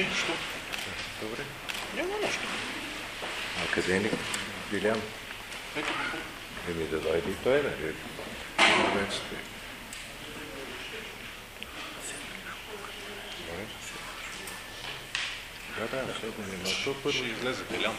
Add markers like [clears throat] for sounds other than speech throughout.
А, не, що? Добре. Няма нещо. А къде ни Билян? Ето. Еми да дойде и той, нали? Момент стои. Добре. Да, да, седне, но то първо излезе Делян,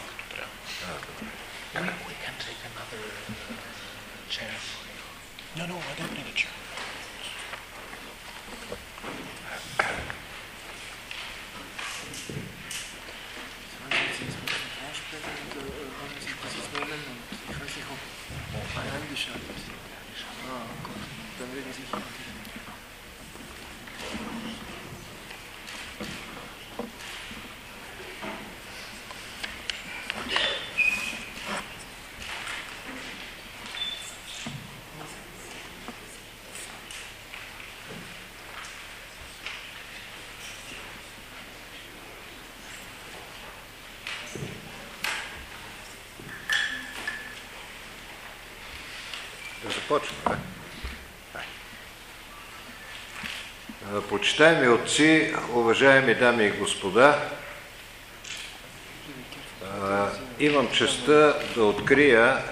Да започваме, да? А, Почитаеми отци, уважаеми дами и господа, а, имам честа да открия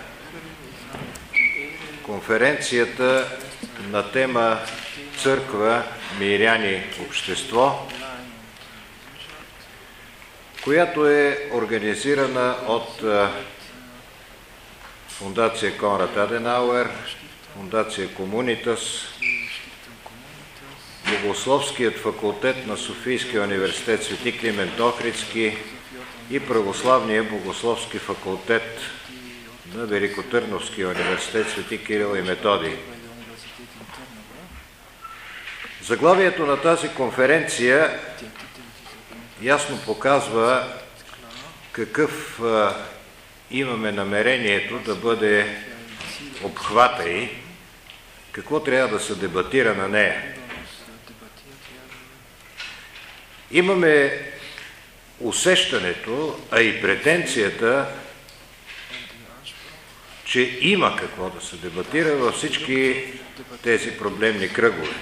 конференцията на тема Църква, миряни, общество, която е организирана от а, Фундация Конрад Аденауер, Фундация Комунитас, Богословският факултет на Софийския университет Свети Климент Охридски и Православния богословски факултет на Великотърновския университет Свети Кирил и Методий. Заглавието на тази конференция ясно показва какъв имаме намерението да бъде обхвата и какво трябва да се дебатира на нея. Имаме усещането, а и претенцията, че има какво да се дебатира във всички тези проблемни кръгове.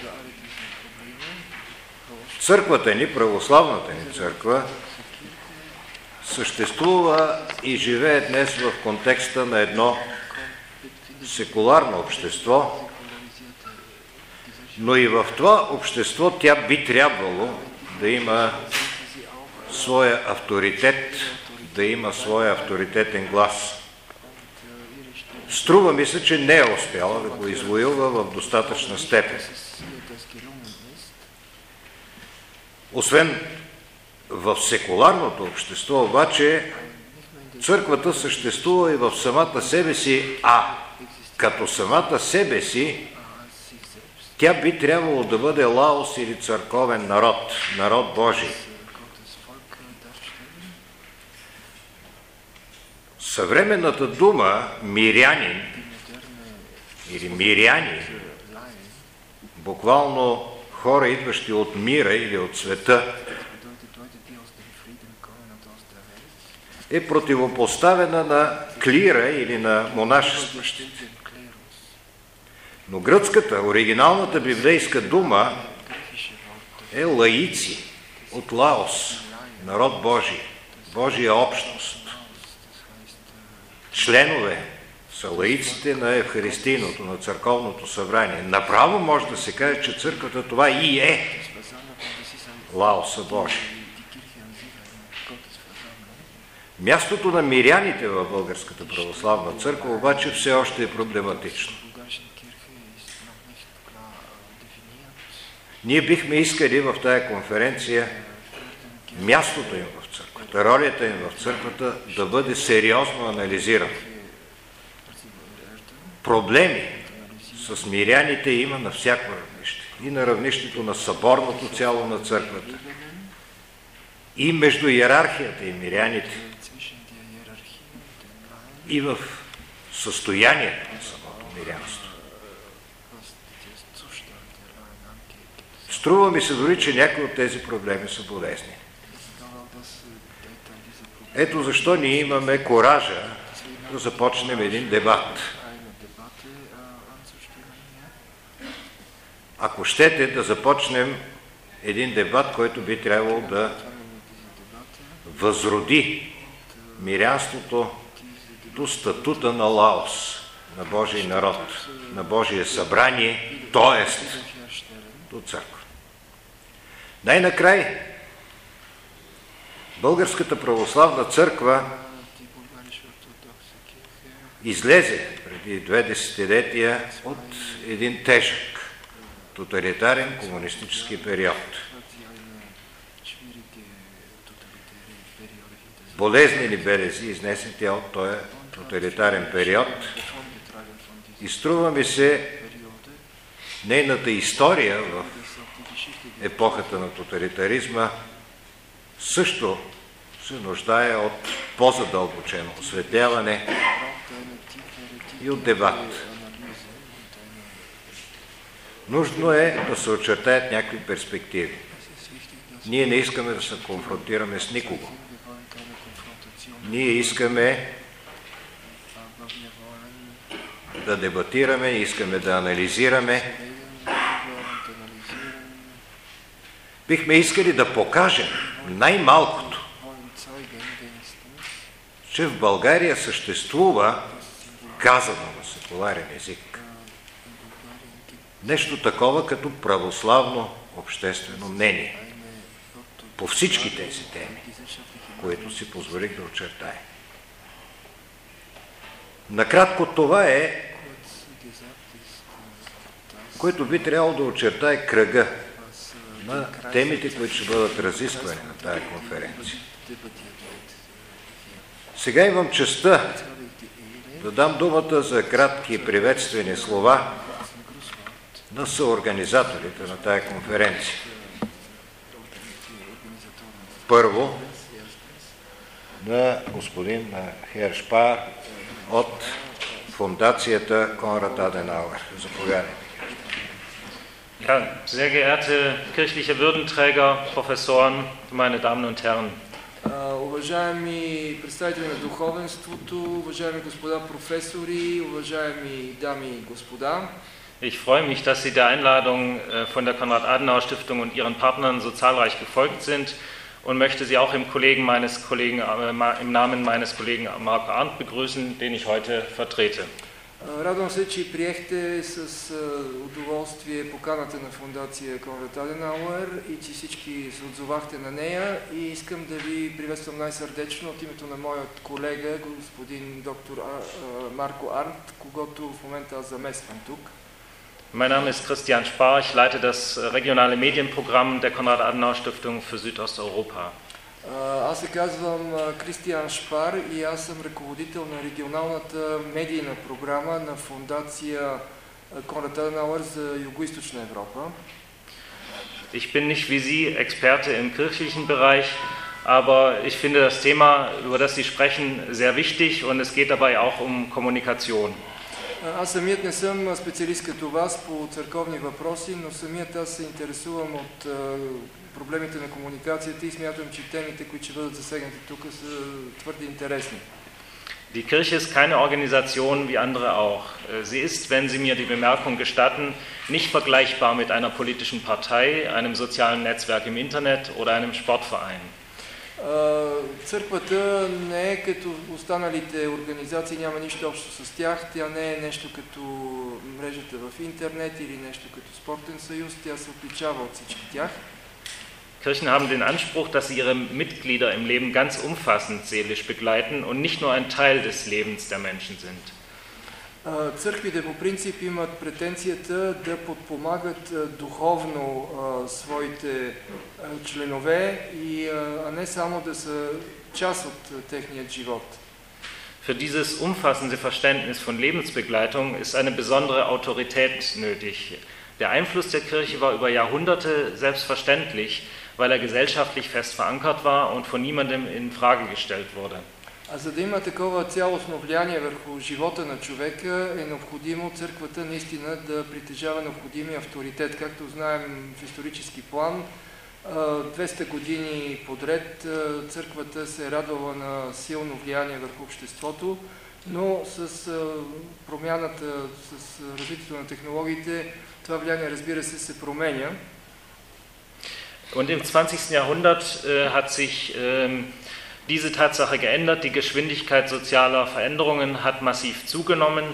Църквата ни, православната ни църква, съществува и живее днес в контекста на едно секуларно общество, но и в това общество тя би трябвало да има своя авторитет, да има своя авторитетен глас. Струва ми се, че не е успяла да го извоюва в достатъчна степен. Освен в секуларното общество, обаче, църквата съществува и в самата себе си, а като самата себе си, тя би трябвало да бъде лаос или църковен народ, народ Божий. Съвременната дума мирянин или миряни, буквално хора, идващи от мира или от света, е противопоставена на клира или на монашестващите. Но гръцката, оригиналната библейска дума е лаици от Лаос, народ Божий, Божия общност. Членове са лаиците на Евхаристийното, на църковното събрание. Направо може да се каже, че църквата това и е Лаоса Божий. Мястото на миряните в Българската православна църква обаче все още е проблематично. Ние бихме искали в тая конференция мястото им в църквата, ролята им в църквата да бъде сериозно анализирана. Проблеми с миряните има на всяко равнище. И на равнището на съборното цяло на църквата, и между иерархията и миряните, и в състоянието на самото мирянство. Струва ми се дори, че някои от тези проблеми са болезни. Ето защо ние имаме коража да започнем един дебат. Ако щете да започнем един дебат, който би трябвало да възроди мирянството до статута на Лаос, на Божий народ, на Божие събрание, т.е. до църква. Най-накрай, Българската православна църква излезе преди две десетилетия от един тежък тоталитарен комунистически период. Болезнени белези, изнесените от този тоталитарен период. И струва ми се, нейната история в dass auch die Geschichte епохата на тоталитаризма също се нуждае от по-задълбочено осветляване и от дебат. Нужно е да се очертаят някакви перспективи. Ние не искаме да се конфронтираме с никого. Ние искаме да дебатираме, искаме да анализираме. Бихме искали да покажем най-малкото, че в България съществува, казано на секуларен език, нещо такова като православно обществено мнение по всички тези теми, които си позволих да очертая. Накратко това е, което би трябвало да очертае кръга на темите, които ще бъдат разисквани на тази конференция. Сега имам честа да дам думата за кратки приветствени слова на съорганизаторите на тази конференция. Първо на господин Хер Шпар от фундацията Конрад Аденауер. Заповядайте. Ja, sehr geehrte kirchliche Würdenträger, Professoren, meine Damen und Herren. А, Уважаеми представители на духовенството, уважаеми господа професори, уважаеми дами и господа, Ich freue mich, dass Sie der Einladung äh, von der Konrad-Adenauer-Stiftung und Ihren Partnern so zahlreich gefolgt sind und möchte Sie auch im, Kollegen meines Kollegen, äh, ma- im Namen meines Kollegen Marco Arndt begrüßen, den ich heute vertrete. Радвам се, че приехте с удоволствие поканата на фундация Конрад Аденауер и че всички се отзовахте на нея и искам да ви приветствам най-сърдечно от името на моят колега, господин доктор Марко Арнт, когато в момента аз замествам тук. Mein Name ist Christian Spar, ich leite das regionale Medienprogramm der Konrad-Adenauer-Stiftung für Südosteuropa. Аз се казвам Кристиан Шпар и аз съм ръководител на регионалната медийна програма на фундация Конрад Аденауер за Юго-Источна Европа. Ich bin nicht wie Sie Experte im kirchlichen Bereich, aber ich finde das Thema, über das Sie sprechen, sehr wichtig und es geht dabei auch um Kommunikation. Аз самият не съм специалист като вас по църковни въпроси, но самият аз се интересувам от проблемите на комуникацията и смятам, че темите, които ще бъдат засегнати тук, са твърде интересни. Die Kirche ist keine Organisation wie andere auch. Äh, Sie ist, wenn Sie mir die Bemerkung gestatten, nicht vergleichbar mit einer politischen Partei, einem sozialen Netzwerk im Internet oder einem Sportverein. А, Църквата не е като останалите организации, няма нищо общо с тях. Тя не е нещо като мрежата в интернет или нещо като спортен съюз. Тя се отличава от всички тях. Kirchen haben den Anspruch, dass sie ihre Mitglieder im Leben ganz umfassend seelisch begleiten und nicht nur ein Teil des Lebens der Menschen sind. А, Църквите по принцип имат претенцията да подпомагат а, духовно а, своите а, членове, и, а, а не само да са част от а, техният живот. Für dieses umfassende Verständnis von Lebensbegleitung ist eine besondere Autorität nötig. Der Einfluss der Kirche war über Jahrhunderte selbstverständlich, weil er gesellschaftlich fest verankert war und von niemandem in Frage gestellt wurde. За да има такова цялостно влияние върху живота на човека, е необходимо църквата наистина да притежава необходимия авторитет. Както знаем в исторически план, а, 200 години подред църквата се е радвала на силно влияние върху обществото, но с промяната, с развитието на технологиите, това влияние, разбира се, се променя. Und im 20. Jahrhundert äh, hat sich ähm, diese Tatsache geändert. Die Geschwindigkeit sozialer Veränderungen hat massiv zugenommen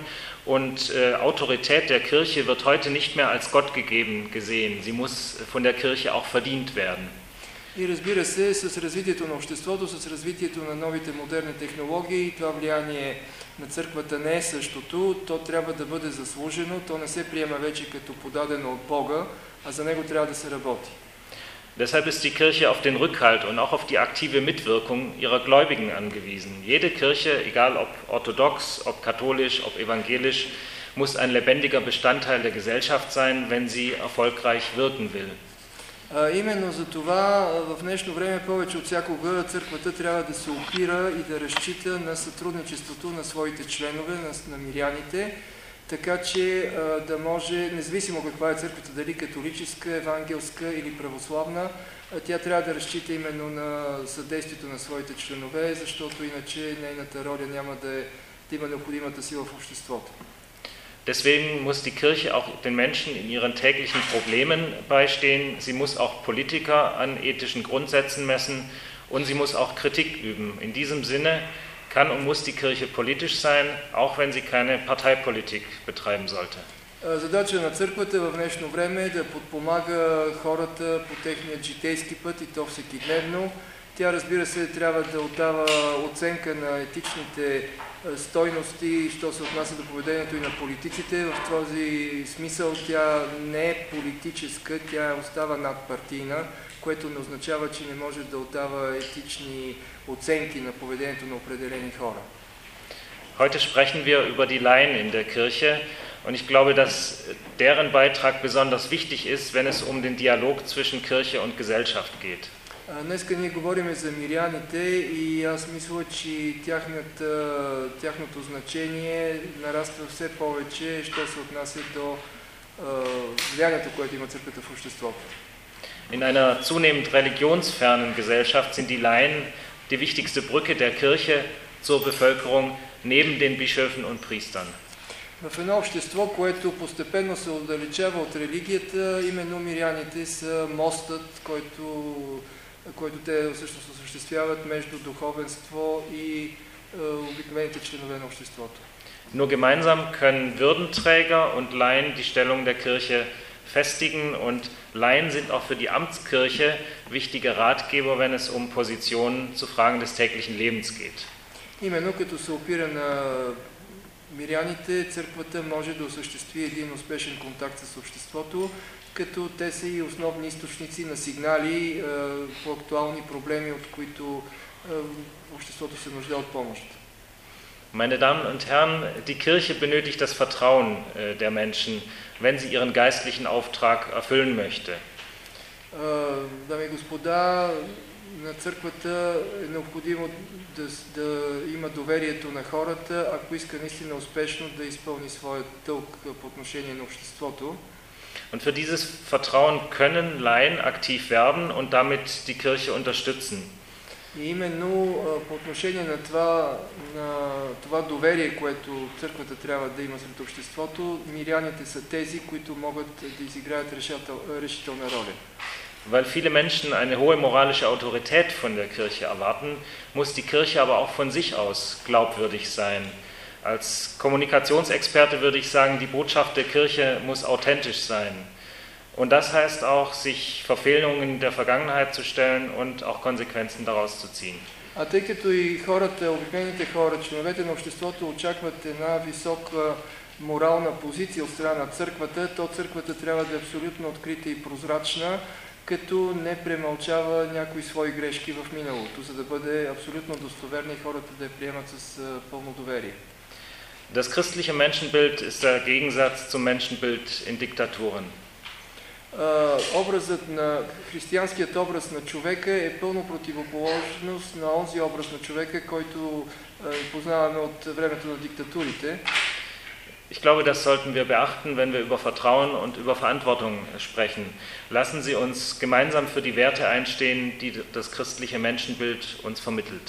und äh, Autorität der Kirche wird heute nicht mehr als Gott gegeben gesehen. Sie muss von der Kirche auch verdient werden. И разбира се, с развитието на обществото, с развитието на новите модерни технологии, това влияние на църквата не е същото, то трябва да бъде заслужено, то не се приема вече като подадено от Бога, а за него трябва да се работи. Deshalb ist die Kirche auf den Rückhalt und auch auf die aktive Mitwirkung ihrer Gläubigen angewiesen. Jede Kirche, egal ob orthodox, ob katholisch, ob evangelisch, muss ein lebendiger Bestandteil der Gesellschaft sein, wenn sie erfolgreich wirken will. А, именно за това а, в днешно време повече от всякога църквата трябва да се опира и да разчита на сътрудничеството на своите членове, на, на миряните, така че да може, независимо каква е църквата, дали католическа, евангелска или православна, тя трябва да разчита именно на съдействието на своите членове, защото иначе нейната роля няма да, е, да има необходимата сила в обществото. Deswegen muss die Kirche auch den Menschen in ihren täglichen Problemen beistehen. Sie muss auch Politiker an ethischen Grundsätzen messen und sie muss auch Kritik üben. In diesem Sinne kann und muss die Kirche politisch sein, auch wenn sie keine Parteipolitik betreiben sollte. А, Задача на църквата в днешно време е да подпомага хората по техния житейски път и то всекидневно. Тя, разбира се, трябва да отдава оценка на етичните а, стойности, що се отнася до поведението и на политиците. В този смисъл тя не е политическа, тя остава надпартийна, което не означава, че не може да отдава етични оценки на поведението на определени хора. Heute sprechen wir über die Laien in der Kirche und ich glaube, dass deren Beitrag besonders wichtig ist, wenn es um den Dialog zwischen Kirche und Gesellschaft geht. Днеска ние говорим за миряните и аз мисля, че тяхната, тяхното значение нараства все повече, що се отнася до влиянието, което има църквата в обществото. In einer zunehmend religionsfernen Gesellschaft sind die Laien die wichtigste Brücke der Kirche zur Bevölkerung neben den Bischöfen und Priestern. В едно общество, което постепенно се отдалечава от религията, именно миряните са мостът, който, който те всъщност осъществяват между духовенство и е, обикновените членове на обществото. Nur gemeinsam können Würdenträger und Laien die Stellung der Kirche festigen und Laien sind auch für die Amtskirche wichtige Ratgeber, wenn es um Positionen zu Fragen des täglichen Lebens geht. Именно като се опира на миряните, църквата може да осъществи един успешен контакт с обществото, като те са и основни източници на сигнали е, по актуални проблеми, от които е, обществото се нуждае от помощ. Meine Damen und Herren, die Kirche benötigt das Vertrauen äh, der Menschen, wenn sie ihren geistlichen Auftrag erfüllen möchte. А, Дами и господа, на църквата е необходимо да, с- да има доверието на хората, ако иска наистина успешно да изпълни своят дълг а, по отношение на обществото. Und für dieses Vertrauen können Laien aktiv werben und damit die Kirche unterstützen. И именно а, по отношение на това, на това доверие, което църквата трябва да има сред обществото, миряните са тези, които могат да изиграят решател, решителна роля. Weil viele Menschen eine hohe moralische Autorität von der Kirche erwarten, muss die Kirche aber auch von sich aus glaubwürdig sein. Als Kommunikationsexperte würde ich sagen, die Botschaft der Kirche muss authentisch sein. Und das heißt auch, sich Verfehlungen der Vergangenheit zu stellen und auch Konsequenzen daraus zu ziehen. А тъй като и хората, обикновените хора, членовете на обществото очакват една висока морална позиция от страна на църквата, то църквата трябва да е абсолютно открита и прозрачна, като не премълчава някои свои грешки в миналото, за да бъде абсолютно достоверна и хората да я приемат с а, пълно доверие. Das christliche Menschenbild ist der Gegensatz zum Menschenbild in Diktaturen. Образът на християнският образ на човека е пълно противоположност на онзи образ на човека, който познаваме от времето на диктатурите. Ich glaube, das sollten wir beachten, wenn wir über Vertrauen und über Verantwortung sprechen. Lassen Sie uns gemeinsam für die Werte einstehen, die das christliche Menschenbild uns vermittelt.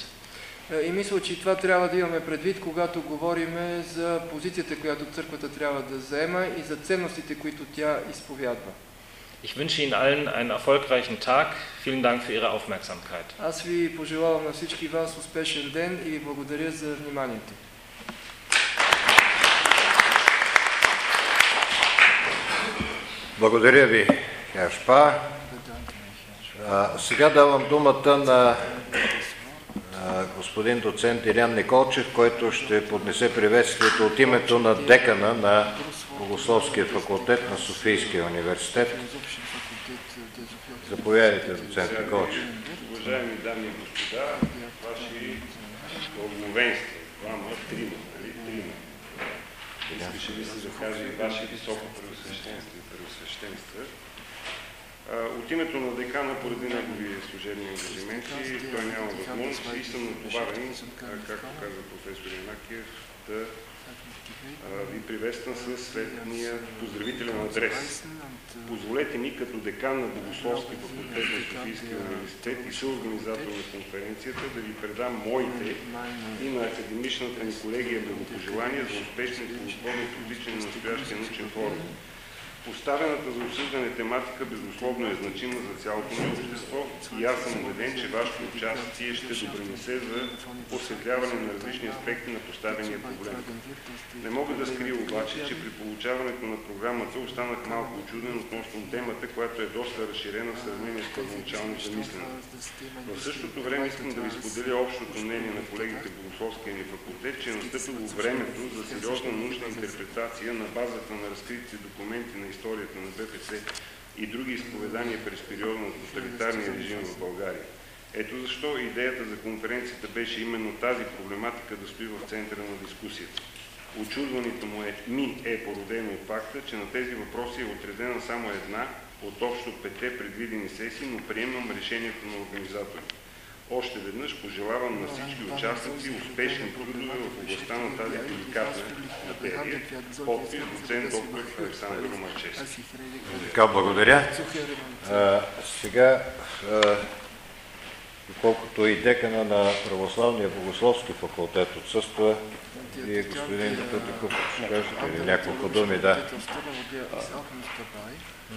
И мисля, че това трябва да имаме предвид, когато говорим за позицията, която църквата трябва да заема и за ценностите, които тя изповядва. Ich wünsche Ihnen allen einen erfolgreichen Tag. Vielen Dank für Ihre Aufmerksamkeit. Аз ви пожелавам на всички вас успешен ден и ви благодаря за вниманието. Благодаря ви, Яшпа. А, сега давам думата на а, господин доцент Илян Николчев, който ще поднесе приветствието от името на декана на Богословския факултет на Софийския университет. Заповядайте, доцент Николчев. Уважаеми дами и господа, ваши благовенства, двама, трима, нали? Трима. Искаше ли се да каже и ваше високо превъзсвещенство и превъзсвещенства. От името на декана, поради негови служебни ангажименти, той няма възможност и съм натоварен, както каза професор Янакиев, да ви приветствам със следния поздравителен адрес. Позволете ми като декан на Богословски факултет на Софийския университет и съорганизатор на конференцията да ви предам моите и на академичната ни колегия благопожелания за успешно и плодотворно протичане на настоящия научен форум. Поставената за обсъждане тематика безусловно е значима за цялото ни общество и аз съм убеден, че вашето участие ще допринесе за осветляване на различни аспекти на поставения проблем. Не мога да скрия обаче, че при получаването на програмата останах малко очуден относно темата, която е доста разширена в сравнение с първоначално замислена. В същото време искам да ви споделя общото мнение на колегите в Богословския ни факултет, че е настъпило времето за сериозна научна интерпретация на базата на разкритите документи на историята на БПЦ и други изповедания през периода на тоталитарния режим в България. Ето защо идеята за конференцията беше именно тази проблематика да стои в центъра на дискусията. Очудването му е, ми е породено от факта, че на тези въпроси е отредена само една от общо пете предвидени сесии, но приемам решението на организаторите. Още веднъж пожелавам на всички участници успешни трудове в областта на тази деликатна материя. Подпис доцент доктор Александър Ромачевски. Така, благодаря. А, сега, а, доколкото и декана на Православния богословски факултет отсъства, вие, господин Тутиков, ще кажете ли няколко думи, да.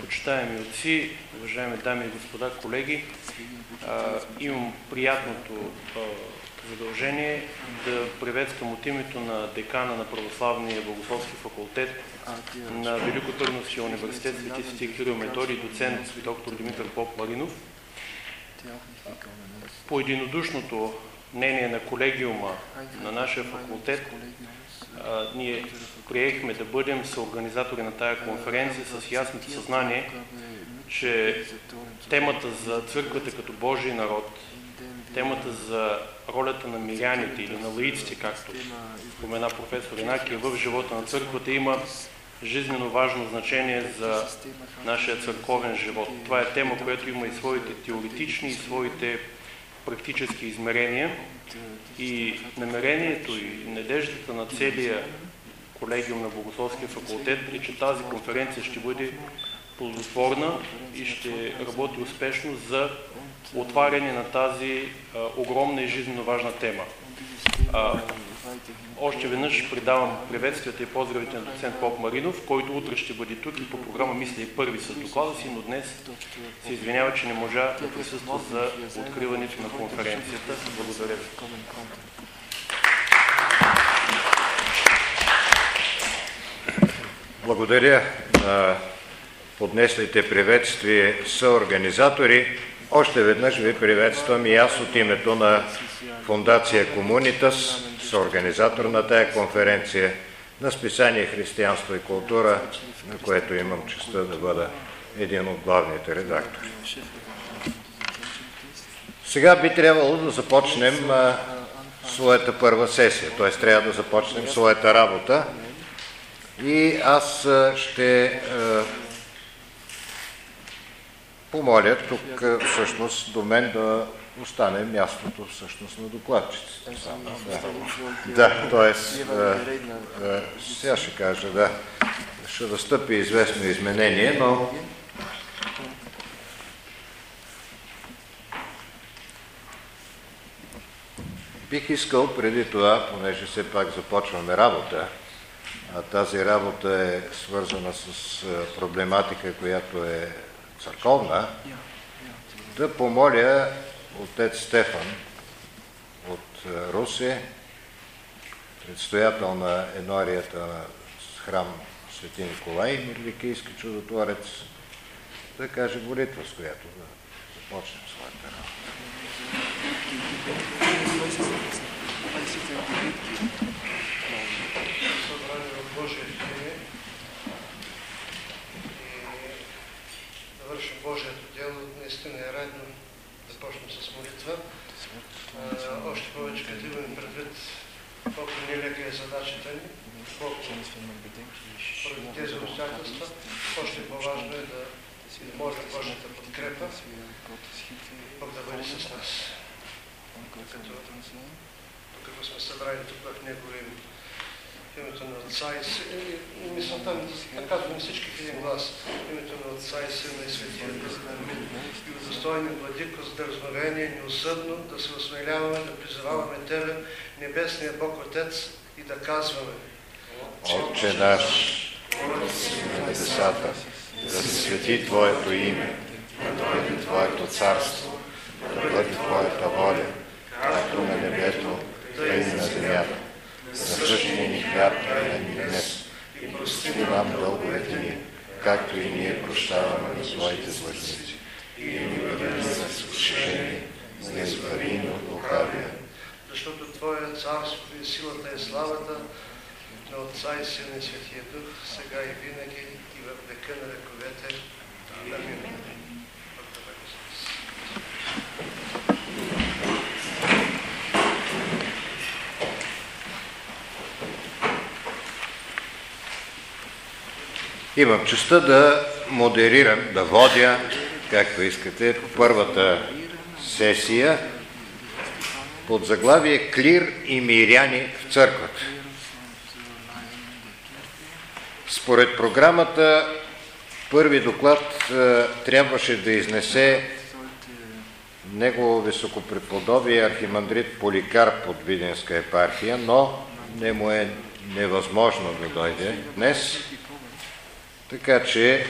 Почитаеми отци, уважаеми дами и господа, колеги, имам приятното задължение да приветствам от името на декана на Православния богословски факултет на Велико Търновския университет Свети Свети Методий, доцент доктор Димитър Поп Маринов. По единодушното мнение на колегиума на нашия факултет, ние приехме да бъдем съорганизатори на тая конференция с ясното съзнание, че темата за църквата като Божий народ, темата за ролята на миряните или на лаиците, както спомена професор Инакия, в живота на църквата има жизненно важно значение за нашия църковен живот. Това е тема, която има и своите теоретични и своите практически измерения и намерението и надеждата на целия колегиум на Богословския факултет е, че тази конференция ще бъде плодотворна и ще работи успешно за отваряне на тази а, огромна и жизненно важна тема. А, още веднъж придавам приветствията и поздравите на доцент Поп Маринов, който утре ще бъде тук и по програма мисля и първи с доклада си, но днес се извинява, че не можа да присъства за откриването на конференцията. Благодаря ви. Благодаря поднеслите приветствие съорганизатори. Още веднъж ви приветствам и аз от името на Фундация Комунитас, съорганизатор на тая конференция на списание Християнство и култура, на което имам честа да бъда един от главните редактори. Сега би трябвало да започнем а, своята първа сесия, т.е. трябва да започнем своята работа. И аз а, ще а, помоля тук е, всъщност до мен да остане мястото всъщност на докладчиците. Да, т.е. сега ще кажа, да, ще настъпи известно изменение, но бих искал преди това, понеже все пак започваме работа, а тази работа е свързана с проблематика, която е църковна, да помоля отец Стефан от Русе, предстоятел на енорията на храм Свети Николай, Мирликийски чудотворец, да каже молитва, с която да започнем своята работа. Божието дело, наистина е редно да почнем с молитва. А, още повече, като имаме предвид колко нелека е задачата ни, колко поради тези обстоятелства, още по-важно е да молим Божията подкрепа, Бог да бъде с нас. Тук сме събрани тук в Негово името на Отца и Сина, и мисълта ми, да казваме всички в един глас, името на Отца и Сина и Светия Дух. И удостойни владико с дързновение, неусъдно да се осмеляваме, да призоваваме Тебе, Небесния Бог Отец, и да казваме Отче наш, на небесата, да се свети Твоето име, да дойде Твоето царство, да бъде Твоята воля, както на небето, така и на земята. Насъщния ни хляб ни днес и прости нам дълговете ни, както и ние прощаваме на своите длъжници. И ни въведи за изкушение, не избави ни защото Твое царство и силата и славата на Отца и Сина и Светия Дух, сега и винаги и в века на вековете. Амин. Бог да бъде с нас. Имам честа да модерирам, да водя, както искате, първата сесия под заглавие Клир и миряни в църквата. Според програмата, първи доклад е, трябваше да изнесе негово високопреподобие архимандрит Поликарп от Виденска епархия, но не му е невъзможно да дойде днес. Така че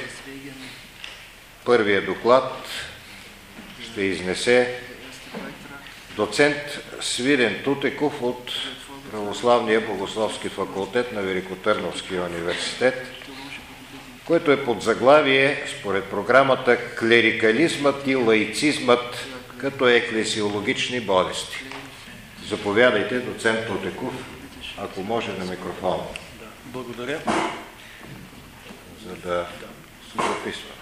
първият доклад ще изнесе доцент Свирен Тутеков от Православния богословски факултет на Великотърновския университет, което е под заглавие, според програмата, клерикализмът и лаицизмът като еклесиологични болести. Заповядайте, доцент Тутеков, ако може на микрофона, Благодаря. За да се записваме.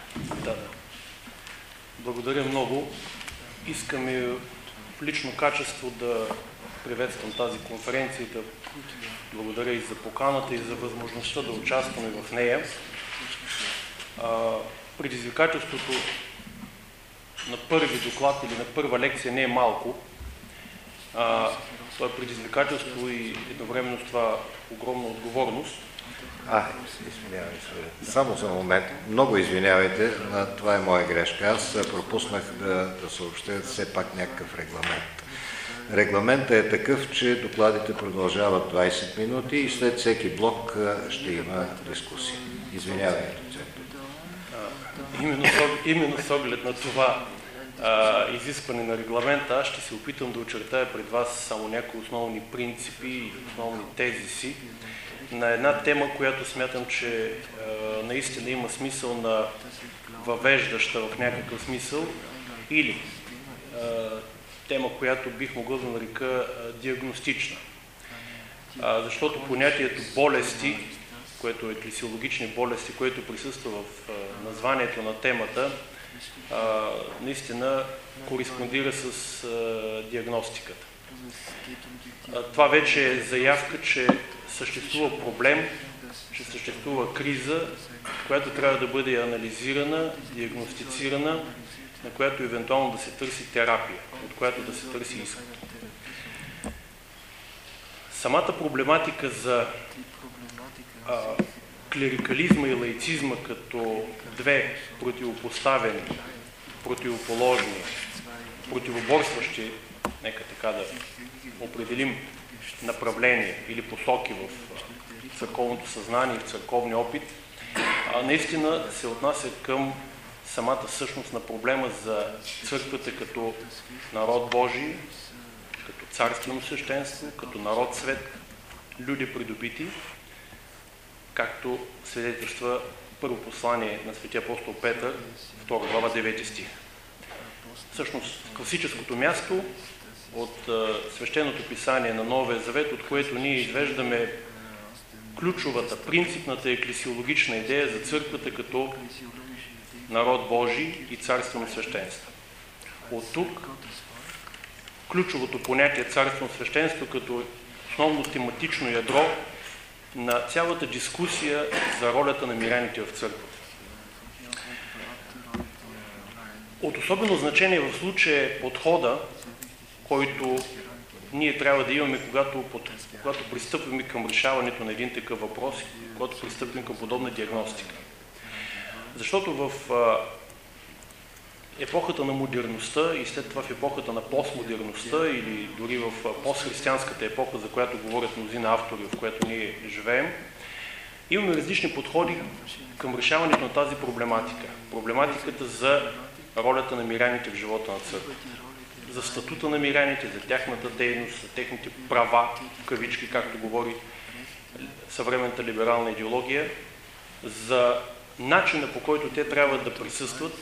Да, да. Благодаря много. Искам и в лично качество да приветствам тази конференция и да благодаря и за поканата и за възможността да участваме в нея. А, предизвикателството на първи доклад или на първа лекция не е малко. А, то е предизвикателство и едновременно с това огромна отговорност. А, извинявай се. Само за момент. Много извинявайте, това е моя грешка. Аз пропуснах да, да съобщя все пак някакъв регламент. Регламентът е такъв, че докладите продължават 20 минути и след всеки блок ще има дискусия. Извинявайте, доцент. Именно именно с оглед на това а, изискване на регламента, аз ще се опитам да очертая пред вас само някои основни принципи и основни тези си на една тема, която смятам, че а, наистина има смисъл на въвеждаща в някакъв смисъл или а, тема, която бих могъл да нарека диагностична. А, защото понятието болести, което е еклесиологични болести, което присъства в а, названието на темата, а, наистина кореспондира с а, диагностиката. А, Това вече е заявка, че съществува проблем, че съществува криза, която трябва да бъде анализирана, диагностицирана, на която евентуално да се търси терапия, от която да се търси изход. Самата проблематика за а, клерикализма и лаицизма като две противопоставени, противоположни, противоборстващи, нека така да определим направления или посоки в църковното съзнание и в църковния опит, а, наистина се отнася към самата същност на проблема за църквата като народ Божий, като царствено свещенство, като народ свет, люди придобити, както свидетелства първо послание на светия апостол Петър, 2 глава, 9 стих. Всъщност, класическото място от свещеното писание на Новия Завет, от което ние извеждаме ключовата, принципната еклесиологична идея за църквата като народ Божий и царствено свещенство. От тук ключовото понятие царствено свещенство като основно тематично ядро на цялата дискусия за ролята на миряните в църквата. От особено значение в случая е подхода, който ние трябва да имаме, когато, когато пристъпваме към решаването на един такъв въпрос, когато пристъпим към подобна диагностика. Защото в епохата на модерността и след това в епохата на постмодерността или дори в постхристиянската епоха, за която говорят мнозина автори, в която ние живеем, имаме различни подходи към решаването на тази проблематика. Проблематиката за ролята на миряните в живота на църквата, за статута на миряните, за тяхната дейност, за техните права, в кавички, както говори съвременната либерална идеология, за начина по който те трябва да присъстват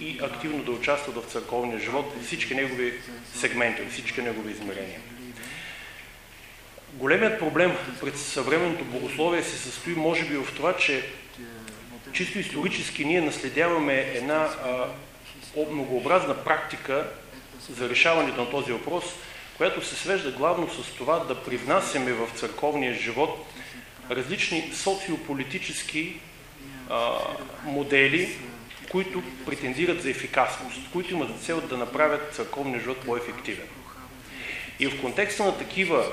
и активно да участват в църковния живот, всички негови сегменти, всички негови измерения. Големият проблем пред съвременното богословие се състои може би в това, че чисто исторически ние наследяваме една а, многообразна практика за решаването на този въпрос, която се свежда главно с това да привнасяме в църковния живот различни социополитически а, модели, които претендират за ефикасност, които имат цел да направят църковния живот по-ефективен. И в контекста на такива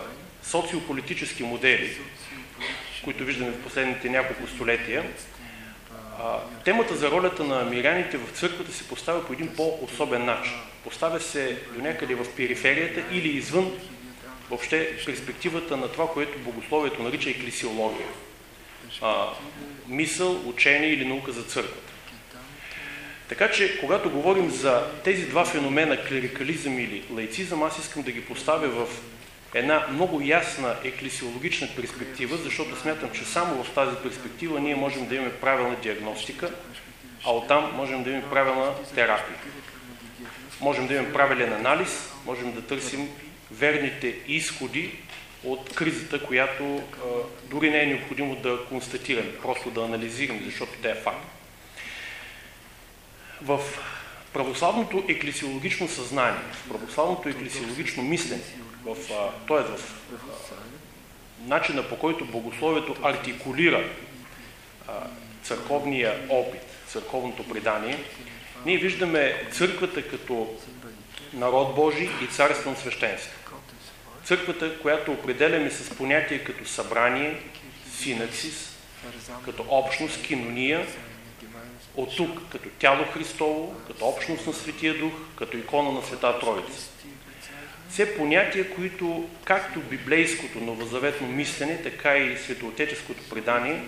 социополитически модели, които виждаме в последните няколко столетия, темата за ролята на миряните в църквата се поставя по един по-особен начин. Поставя се до някъде в периферията или извън въобще перспективата на това, което богословието нарича еклесиология. А, мисъл, учение или наука за църквата. Така че, когато говорим за тези два феномена, клерикализъм или лаицизъм, аз искам да ги поставя в една много ясна еклесиологична перспектива, защото смятам, че само в тази перспектива ние можем да имаме правилна диагностика, а оттам можем да имаме правилна терапия. Можем да имаме правилен анализ, можем да търсим верните изходи от кризата, която а, дори не е необходимо да констатираме, просто да анализираме, защото тя е факт. В православното еклесиологично съзнание, в православното еклесиологично мислене, в, т.е. в начина по който богословието артикулира църковния опит, църковното предание, ние виждаме църквата като народ Божий и царствено свещенство. Църквата, която определяме с понятие като събрание, синаксис, като общност, кинония, от тук като тяло Христово, като общност на Светия Дух, като икона на Света Троица. Все понятия, които както библейското новозаветно мислене, така и светоотеческото предание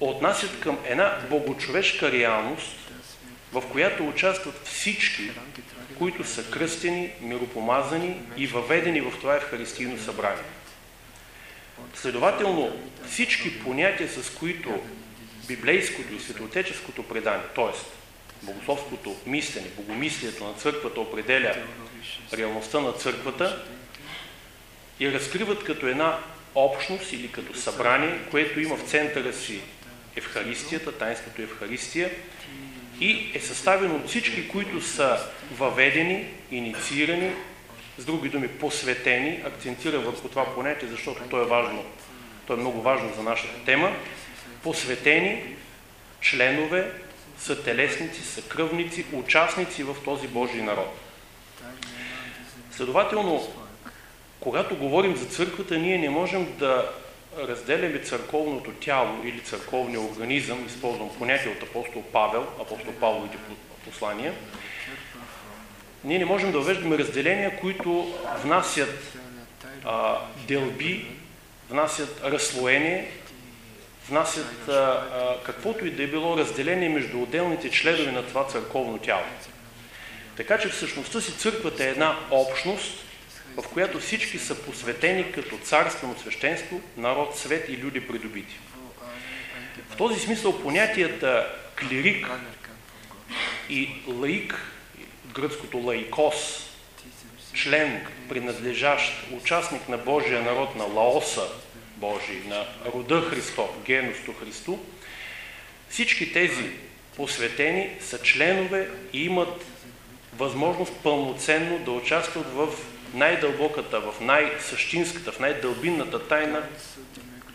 отнасят към една богочовешка реалност, в която участват всички, които са кръстени, миропомазани и въведени в това Евхаристийно събрание. Следователно, всички понятия, с които библейското и светоотеческото предание, т.е. богословското мислене, богомислието на църквата определя реалността на църквата, я разкриват като една общност или като събрание, което има в центъра си Евхаристията, таинството Евхаристия, и е съставен от всички, които са въведени, инициирани С други думи, посветени, акцентира върху това понятие, защото то е важно, то е много важно за нашата тема. Посветени, членове, са телесници, са кръвници, участници в този Божий народ. Следователно, когато говорим за църквата, ние не можем да разделяме църковното тяло или църковния организъм, използвам понятие от апостол Павел, апостол Павловите послания, ние не можем да въвеждаме разделения, които внасят а, делби, внасят разслоение, внасят а, каквото и да е било разделение между отделните членове на това църковно тяло. Така че всъщността си църквата е една общност, в която всички са посветени като царствено свещенство, народ, свет и люди придобити. В този смисъл понятията клирик и лаик, гръцкото лаикос, член, принадлежащ, участник на Божия народ, на лаоса Божий, на рода Христов, геносто Христо, всички тези посветени са членове и имат възможност пълноценно да участват в най-дълбоката, в най-същинската, в най-дълбинната тайна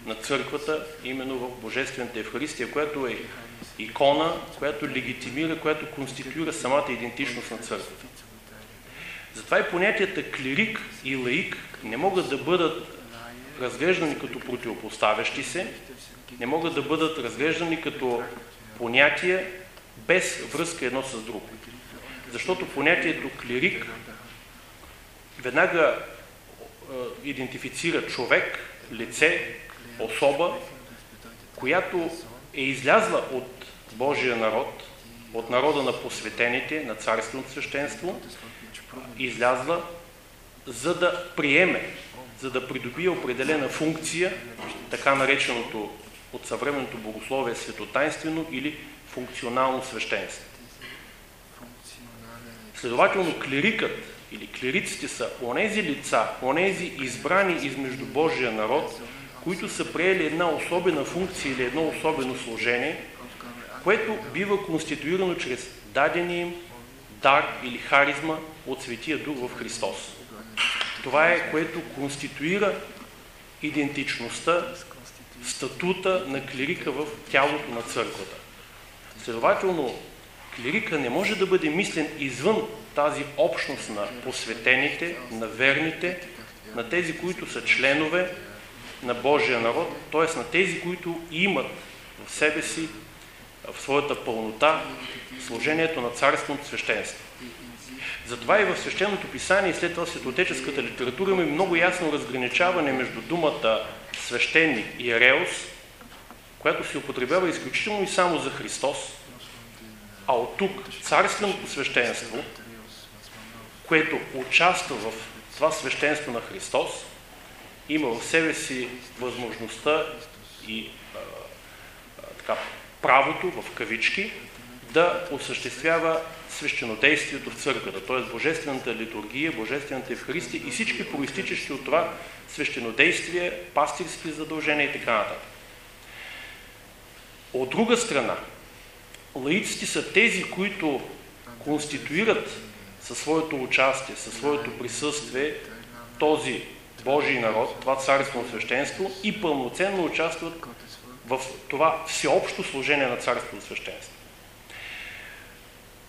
на църквата, именно в Божествената Евхаристия, която е икона, която легитимира, която конституира самата идентичност на църквата. Затова и понятията клирик и лаик не могат да бъдат разглеждани като противопоставящи се, не могат да бъдат разглеждани като понятия без връзка едно с друго. Защото понятието клирик веднага е, идентифицира човек, лице, особа, която е излязла от Божия народ, от народа на посветените, на царственото свещенство, излязла за да приеме, за да придобие определена функция, така нареченото от съвременното богословие светотайнствено или функционално свещенство. Следователно, клирикът или клириците са онези лица, онези избрани измежду Божия народ, които са приели една особена функция или едно особено служение, което бива конституирано чрез дадения им дар или харизма от Светия Дух в Христос. Това е, което конституира идентичността, статута на клирика в тялото на църквата. Следователно, клирика не може да бъде мислен извън тази общност на посветените, на верните, на тези, които са членове на Божия народ, т.е. на тези, които имат в себе си, в своята пълнота, служението на царственото свещенство. Затова и в свещеното писание и след това светотеческата литература има много ясно разграничаване между думата свещеник и ереос, която се употребява изключително и само за Христос, а от тук царственото свещенство, което участва в това свещенство на Христос, има в себе си възможността и а, така, правото, в кавички, да осъществява свещенодействието в църквата, т.е. божествената литургия, божествената Евхаристия и всички проистичащи от това свещенодействие, пастирски задължения и така нататък. От друга страна, лаиците са тези, които конституират със своето участие, със своето присъствие този Божий народ, това царствено свещенство и пълноценно участват в това всеобщо служение на царството свещенство.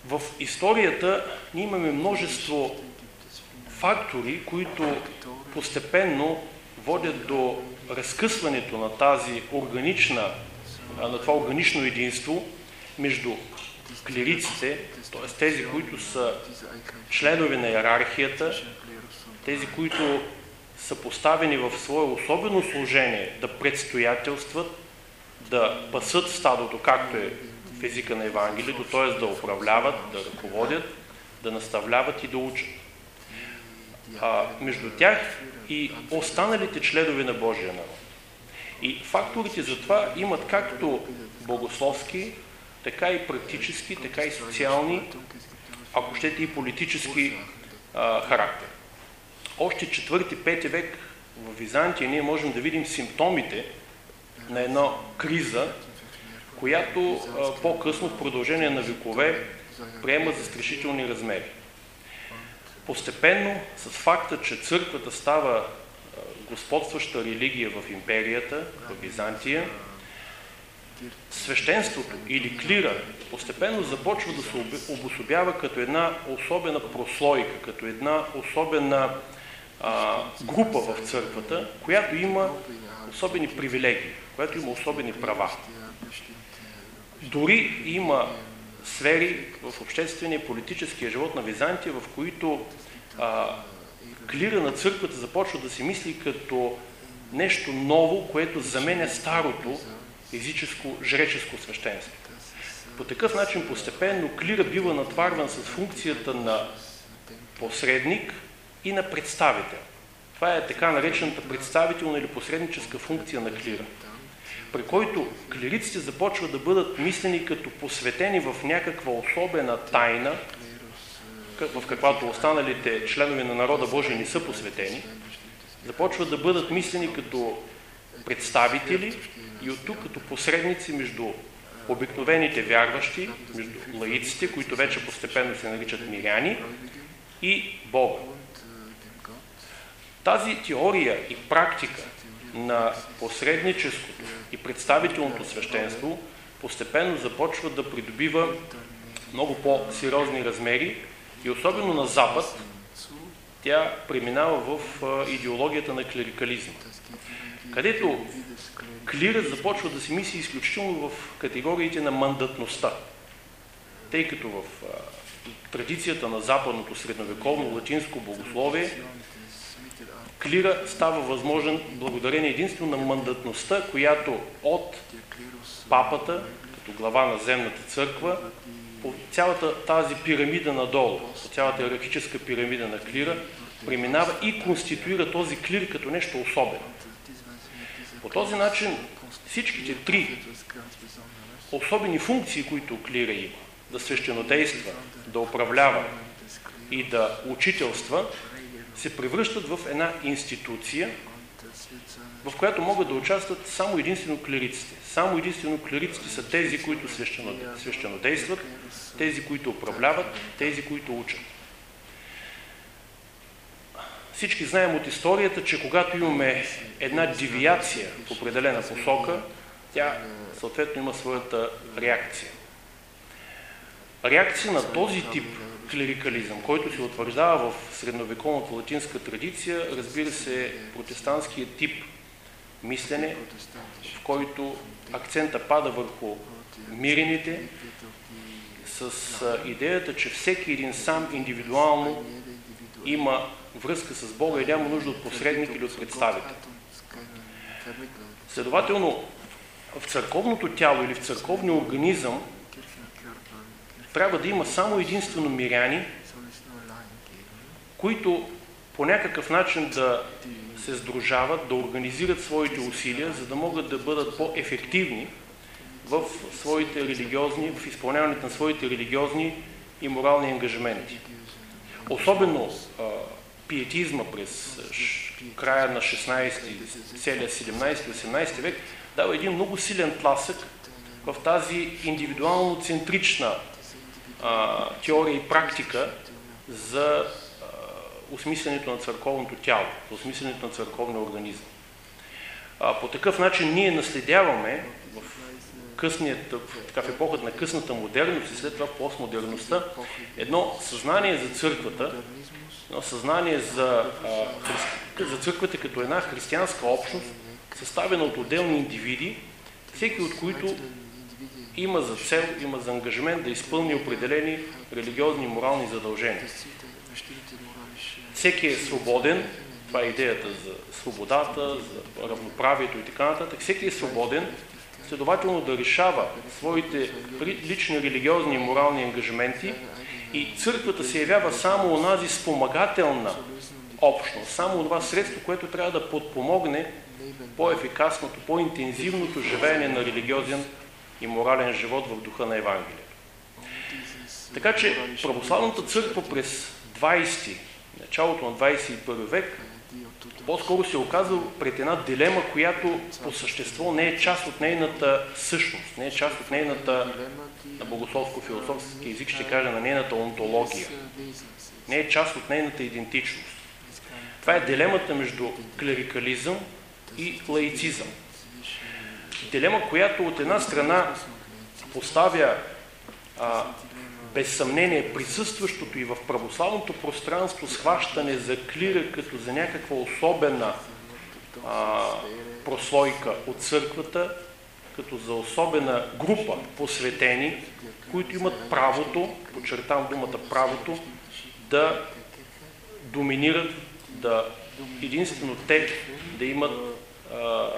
В историята ние имаме множество фактори, които постепенно водят до разкъсването на тази органична, на това органично единство между клириците, т.е. тези, които са членове на иерархията, тези, които са поставени в свое особено служение да предстоятелстват, да пасат стадото, както е в езика на Евангелието, т.е. да управляват, да ръководят, да наставляват и да учат. А, между тях и останалите членове на Божия народ. И факторите за това имат както богословски, така и практически, така и социални, ако щете и политически а, характер. Още 4-5 век в Византия ние можем да видим симптомите на една криза, която по-късно в продължение на векове приема застрашителни размери. постепенно с факта, че църквата става господстваща религия в империята, в Византия, свещенството или клира постепенно започва да се обособява като една особена прослойка, като една особена а, група в църквата, която има особени привилегии, която има особени права. Дори има сфери в обществения и политическия живот на Византия, в които а, клира на църквата започва да се мисли като нещо ново, което заменя старото езическо, жреческо свещенство. По такъв начин постепенно клира бива натварван с функцията на посредник и на представител. Това е така наречената представителна или посредническа функция на клира, при който клириците започват да бъдат мислени като посветени в някаква особена тайна, в каквато останалите членове на народа Божия не са посветени, започват да бъдат мислени като представители и от тук като посредници между обикновените вярващи, между лаиците, които вече постепенно се наричат миряни, и Бога. Тази теория и практика на посредническото и представителното свещенство постепенно започва да придобива много по-сериозни размери и особено на Запад тя преминава в идеологията на клерикализма, където клирът започва да се мисли изключително в категориите на мандатността, тъй като в традицията на западното средновековно латинско богословие клира става възможен благодарение единствено на мандатността, която от папата, като глава на земната църква, по цялата тази пирамида надолу, по цялата иерархическа пирамида на клира, преминава и конституира този клир като нещо особено. По този начин всичките три особени функции, които клира има, да свещенодейства, да управлява и да учителства, се превръщат в една институция, в която могат да участват само единствено клириците. Само единствено клириците са тези, които свещенодействат, тези, които управляват, тези, които учат. Всички знаем от историята, че когато имаме една девиация в определена посока, тя съответно има своята реакция. Реакция на този тип клерикализъм, който се утвърждава в средновековната латинска традиция, разбира се, протестантския тип мислене, в който акцента пада върху мирените, с идеята, че всеки един сам индивидуално има връзка с Бога и няма нужда от посредник или от представител. Следователно, в църковното тяло или в църковния организъм трябва да има само единствено миряни, които по някакъв начин да се сдружават, да организират своите усилия, за да могат да бъдат по-ефективни в своите религиозни, в изпълняването на своите религиозни и морални ангажименти. Особено пиетизма през края на 16-ти, целия 17-18 век дава един много силен тласък в тази индивидуално центрична теория и практика за осмисленето на църковното тяло, за осмисленето на църковния организъм. А, по такъв начин ние наследяваме в късният, така в епохата на късната модерност и след това постмодерността едно съзнание за църквата, едно съзнание за, за църквата като една християнска общност, съставена от отделни индивиди, всеки от които има за цел, има за ангажимент да изпълни определени религиозни и морални задължения. Всеки е свободен, това е идеята за свободата, за равноправието и така нататък. Всеки е свободен, следователно да решава своите лични религиозни и морални ангажименти и църквата се явява само онази спомагателна общност, само това средство, което трябва да подпомогне по-ефикасното, по-интензивното живеене на религиозен и морален живот в духа на Евангелието. Така че православната църква през 20 началото на 21 век по-скоро се оказва пред една дилема, която по същество не е част от нейната същност, не е част от нейната, на богословско-философски език ще кажа, на нейната онтология. не е част от нейната идентичност. Това е дилемата между клерикализъм и лаицизъм. Дилема, която от една страна поставя а, без съмнение присъстващото и в православното пространство схващане за клира като за някаква особена а, прослойка от църквата, като за особена група посветени, които имат правото, подчертавам думата правото, да доминират, да единствено те да имат а,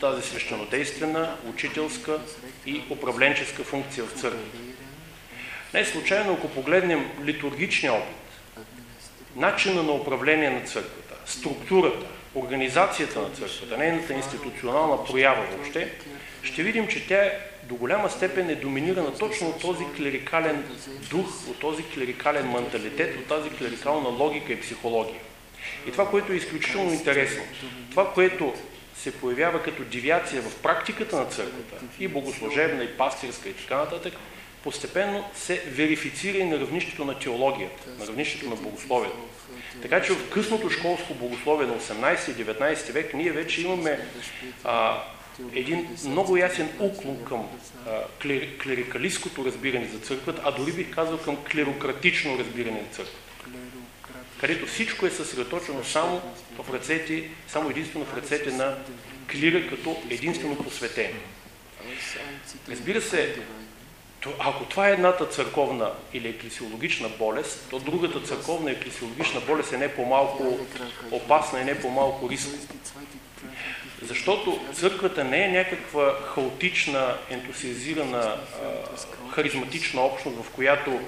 тази свещенодействена, учителска и управленческа функция в църквата. Не случайно, ако погледнем литургичния опит, начина на управление на църквата, структурата, организацията на църквата, нейната институционална проява въобще, ще видим, че тя до голяма степен е доминирана точно от този клерикален дух, от този клерикален менталитет, от тази клерикална логика и психология. И това, което е изключително интересно, това, което се появява като девиация в практиката на църквата, и богослужебна, и пастирска, и така нататък, постепенно се верифицира и на равнището на теологията, на равнището на богословието. Така че в късното школско богословие на 18 и 19 век ние вече имаме а, един много ясен уклон към клер, клерикалистското разбиране за църквата, а дори бих казал към клерократично разбиране за църквата. Където всичко е съсредоточено само в ръцете, само единствено в ръцете на клира като единствено посветение. Разбира се, ако това е едната църковна или еклесиологична болест, то другата църковна еклесиологична болест е не по-малко опасна и не по-малко рискова. Защото църквата не е някаква хаотична, ентусиазирана, харизматична общност, в която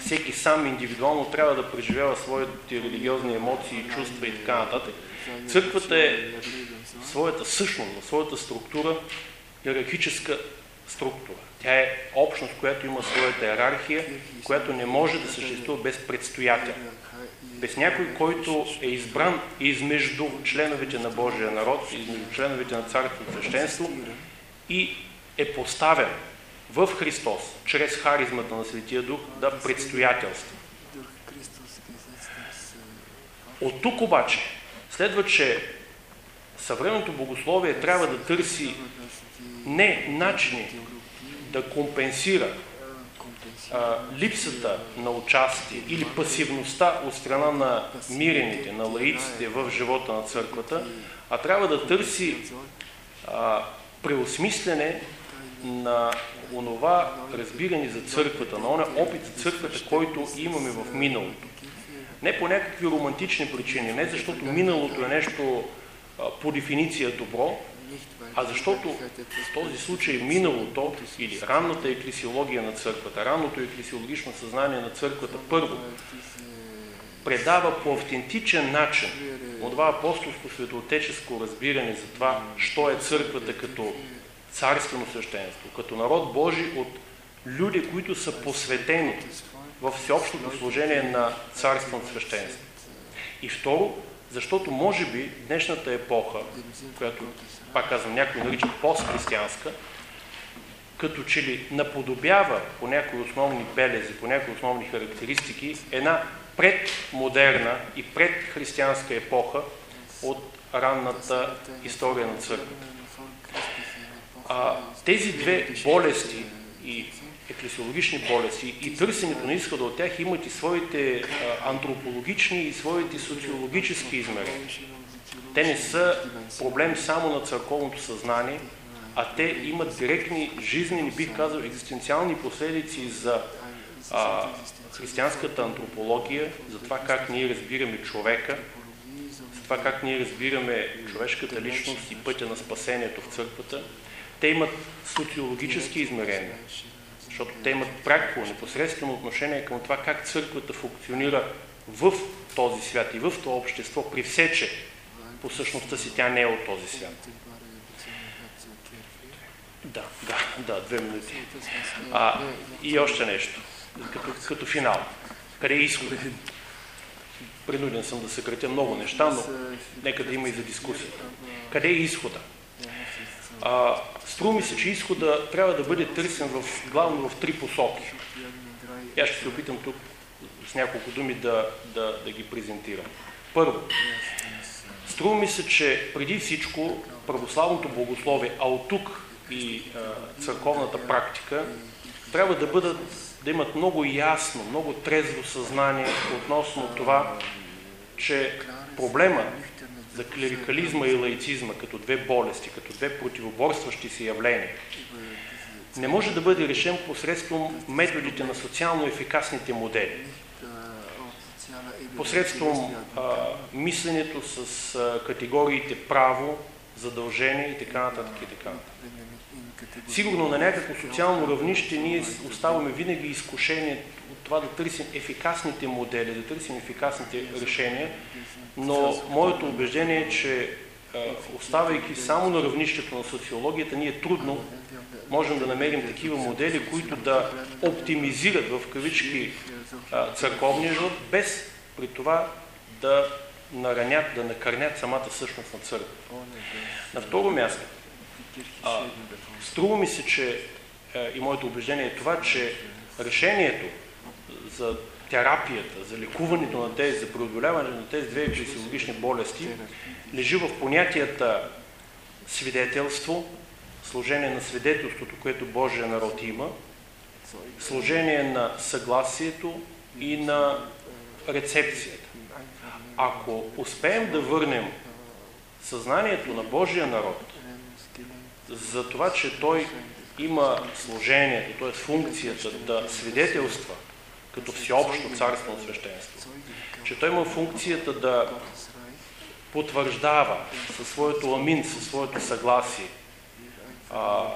всеки сам индивидуално трябва да преживява своите религиозни емоции, чувства и така нататък. Църквата е своята същност, своята структура, иерархическа структура. Тя е общност, която има своята иерархия, която не може да съществува без предстоятел. Без някой, който е избран измежду членовете на Божия народ, измежду членовете на Царството свещенство и е поставен в Христос, чрез харизмата на Светия Дух, да предстоятелства. От тук обаче следва, че съвременното богословие трябва да търси не начини да компенсира липсата на участие или пасивността от страна на мирените, на лаиците в живота на църквата, а трябва да търси а, преосмислене на онова разбиране за църквата, на оня опит за църквата, който имаме в миналото. Не по някакви романтични причини, не защото миналото е нещо а, по дефиниция добро, а защото в този случай миналото или ранната еклесиология на църквата, ранното еклесиологично съзнание на църквата първо предава по автентичен начин това апостолско светоотеческо разбиране за това, що е църквата като царствено свещенство, като народ Божий от люди, които са посветени в всеобщото служение на царствено свещенство. И второ, защото може би днешната епоха, която, пак казвам, някой нарича постхристиянска, като че ли наподобява по някои основни белези, по някои основни характеристики, една предмодерна и предхристиянска епоха от ранната история на църквата. А, тези две болести и еклесиологични болести и търсенето на изхода от тях имат и своите антропологични и своите социологически измерения. Те не са проблем само на църковното съзнание, а те имат директни, жизнени, бих казал, екзистенциални последици за а, християнската антропология, за това как ние разбираме човека, за това как ние разбираме човешката личност и пътя на спасението в църквата. Те имат социологически измерения, защото те имат пряко, непосредствено отношение към това как църквата функционира в този свят и в това общество, при все, че по същността си тя не е от този свят. Да, да, да, две минути. А, и още нещо, като, като финал. Е изход? Принуден съм да съкратя много неща, но нека да има и за дискусия. Къде е изхода? А, струва ми се, че изхода трябва да бъде търсен в, главно в три посоки. Я ще се опитам тук с няколко думи да, да, да ги презентирам. Първо, струва ми се, че преди всичко православното богословие, а от тук и а, църковната практика, трябва да бъдат, да имат много ясно, много трезво съзнание относно това, че проблема за клерикализма и лаицизма като две болести, като две противоборстващи се явления, не може да бъде решен посредством методите на социално ефикасните модели, посредством а, мисленето с а, категориите право, задължение и така нататък и така нататък. Сигурно на някакво социално равнище ние оставаме винаги изкушение от това да търсим ефикасните модели, да търсим ефикасните решения, но моето убеждение е, че оставайки само на равнището на социологията, ние трудно можем да намерим такива модели, които да оптимизират в кавички църковния живот, без при това да наранят, да накърнят самата същност на църква. На второ място, а, струва ми се, че а, и моето убеждение е това, че решението за терапията, за лекуването на тези, за преодоляване на тези две физиологични болести, лежи в понятията свидетелство, служение на свидетелството, което Божия народ има, служение на съгласието и на рецепцията. Ако успеем да върнем съзнанието на Божия народ за това, че той има служението, т.е. функцията да свидетелства като всеобщо царствено свещенство, че той има функцията да потвърждава със своето амин, със своето съгласие а,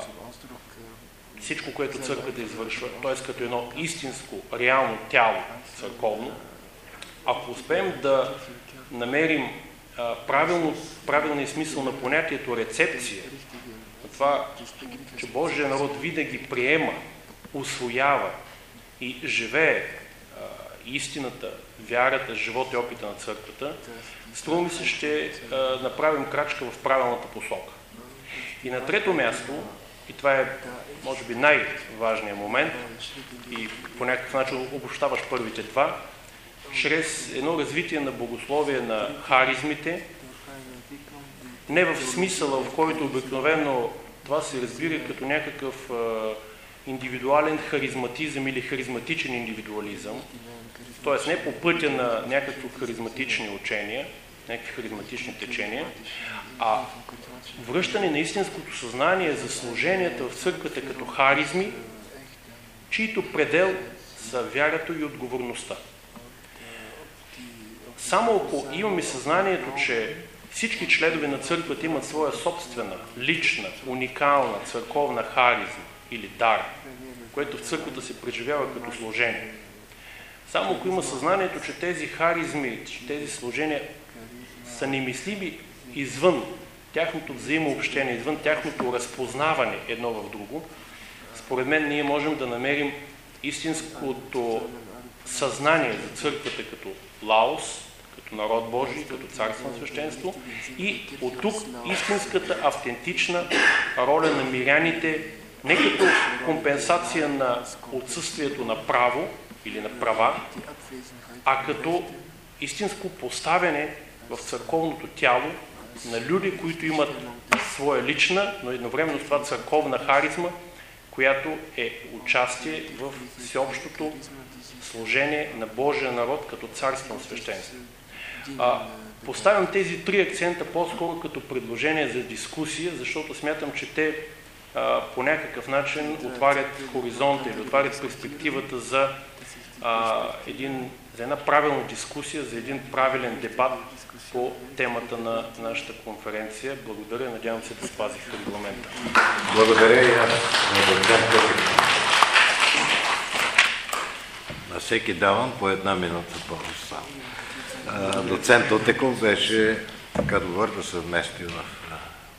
всичко, което църквата извършва, т.е. като едно истинско, реално тяло църковно, ако успеем да намерим правилно, правилния смисъл на понятието рецепция, на това, че Божия народ винаги приема, усвоява и живее а, истината, вярата, живота и опита на църквата, струва ми се ще а, направим крачка в правилната посока. И на трето място, и това е, може би, най-важният момент, и по някакъв начин обобщаваш първите два, чрез едно развитие на богословие на харизмите, не в смисъла, в който обикновено това се разбира като някакъв индивидуален харизматизъм или харизматичен индивидуализъм, т.е. не по пътя на някакви харизматични учения, някакви харизматични течения, а връщане на истинското съзнание за служенията в църквата като харизми, чието предел са вярата и отговорността. Само ако имаме съзнанието, че всички членове на църквата имат своя собствена, лична, уникална църковна харизма или дар, което в църквата се преживява като служение. Само ако има съзнанието, че тези харизми, че тези служения са немислими извън тяхното взаимообщение, извън тяхното разпознаване едно в друго, според мен ние можем да намерим истинското съзнание за църквата като лаос, народ Божий, като царство свещенство и от тук истинската автентична роля на миряните не като компенсация на отсъствието на право или на права, а като истинско поставяне в църковното тяло на люди, които имат своя лична, но едновременно с това църковна харизма, която е участие в всеобщото служение на Божия народ като царствено свещенство. А, поставям тези три акцента по-скоро като предложение за дискусия, защото смятам, че те а, по някакъв начин отварят хоризонта или отварят перспективата за, а, един, за една правилна дискусия, за един правилен дебат по темата на нашата конференция. Благодаря, надявам се да спазих регламента. Благодаря и аз на всеки давам по една минута повече само. Доцент Отеков беше така добър да се вмести в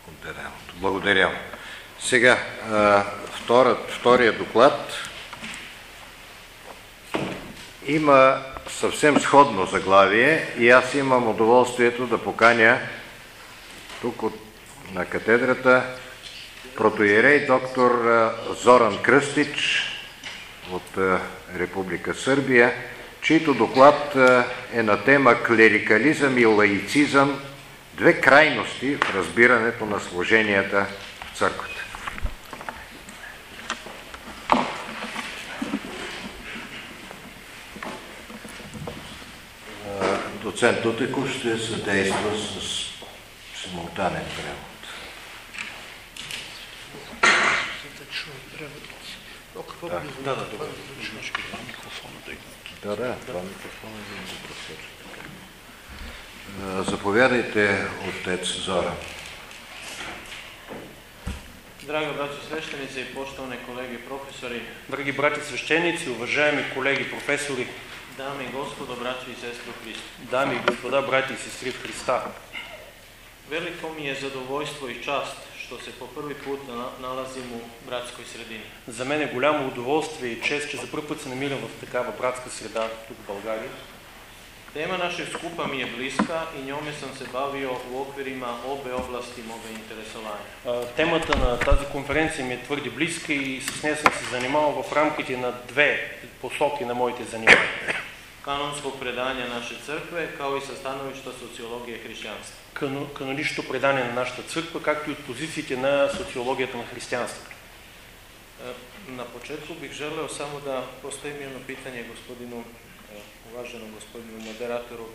конференцията. Благодаря. Сега, втория, втория доклад има съвсем сходно заглавие и аз имам удоволствието да поканя тук от, на катедрата протоиерей доктор Зоран Кръстич от Република Сърбия, чийто доклад е на тема клерикализъм и лаицизъм, две крайности в разбирането на служенията в църквата. Доцент Тутеков ще съдейства с симултанен превод. Да, да, добре. Да, да, два микрофона и dobro микрофон. Заповядайте, отец Зора. Драги брати свещеници и почтовни колеги професори, драги брати свещеници, уважаеми колеги професори, дами и господа, брати и сестри в Христа, дами и господа, брати и сестри в Христа, велико ми е задоволство и част što se po prvi put nalazim u bratskoj sredini. За мен е голямо удоволствие и чест, че за първи път се намирам в такава братска среда тук в България. Tema našeg skupa mi je bliska i njome sam se bavio u okvirima obe oblasti moga interesovanja. Темата на тази конференция ми е твърде близка и с нея съм се занимавал в рамките на две посоки на моите занимания. Канонско предание naše crkve, kao i sa stanovišta sociologije hrišćanstva. Каноничното предание на нашата църква, както и от позициите на социологията на християнството. Na početku bih želeo samo da postavim jedno pitanje gospodinu uvaženom gospodinu moderatoru,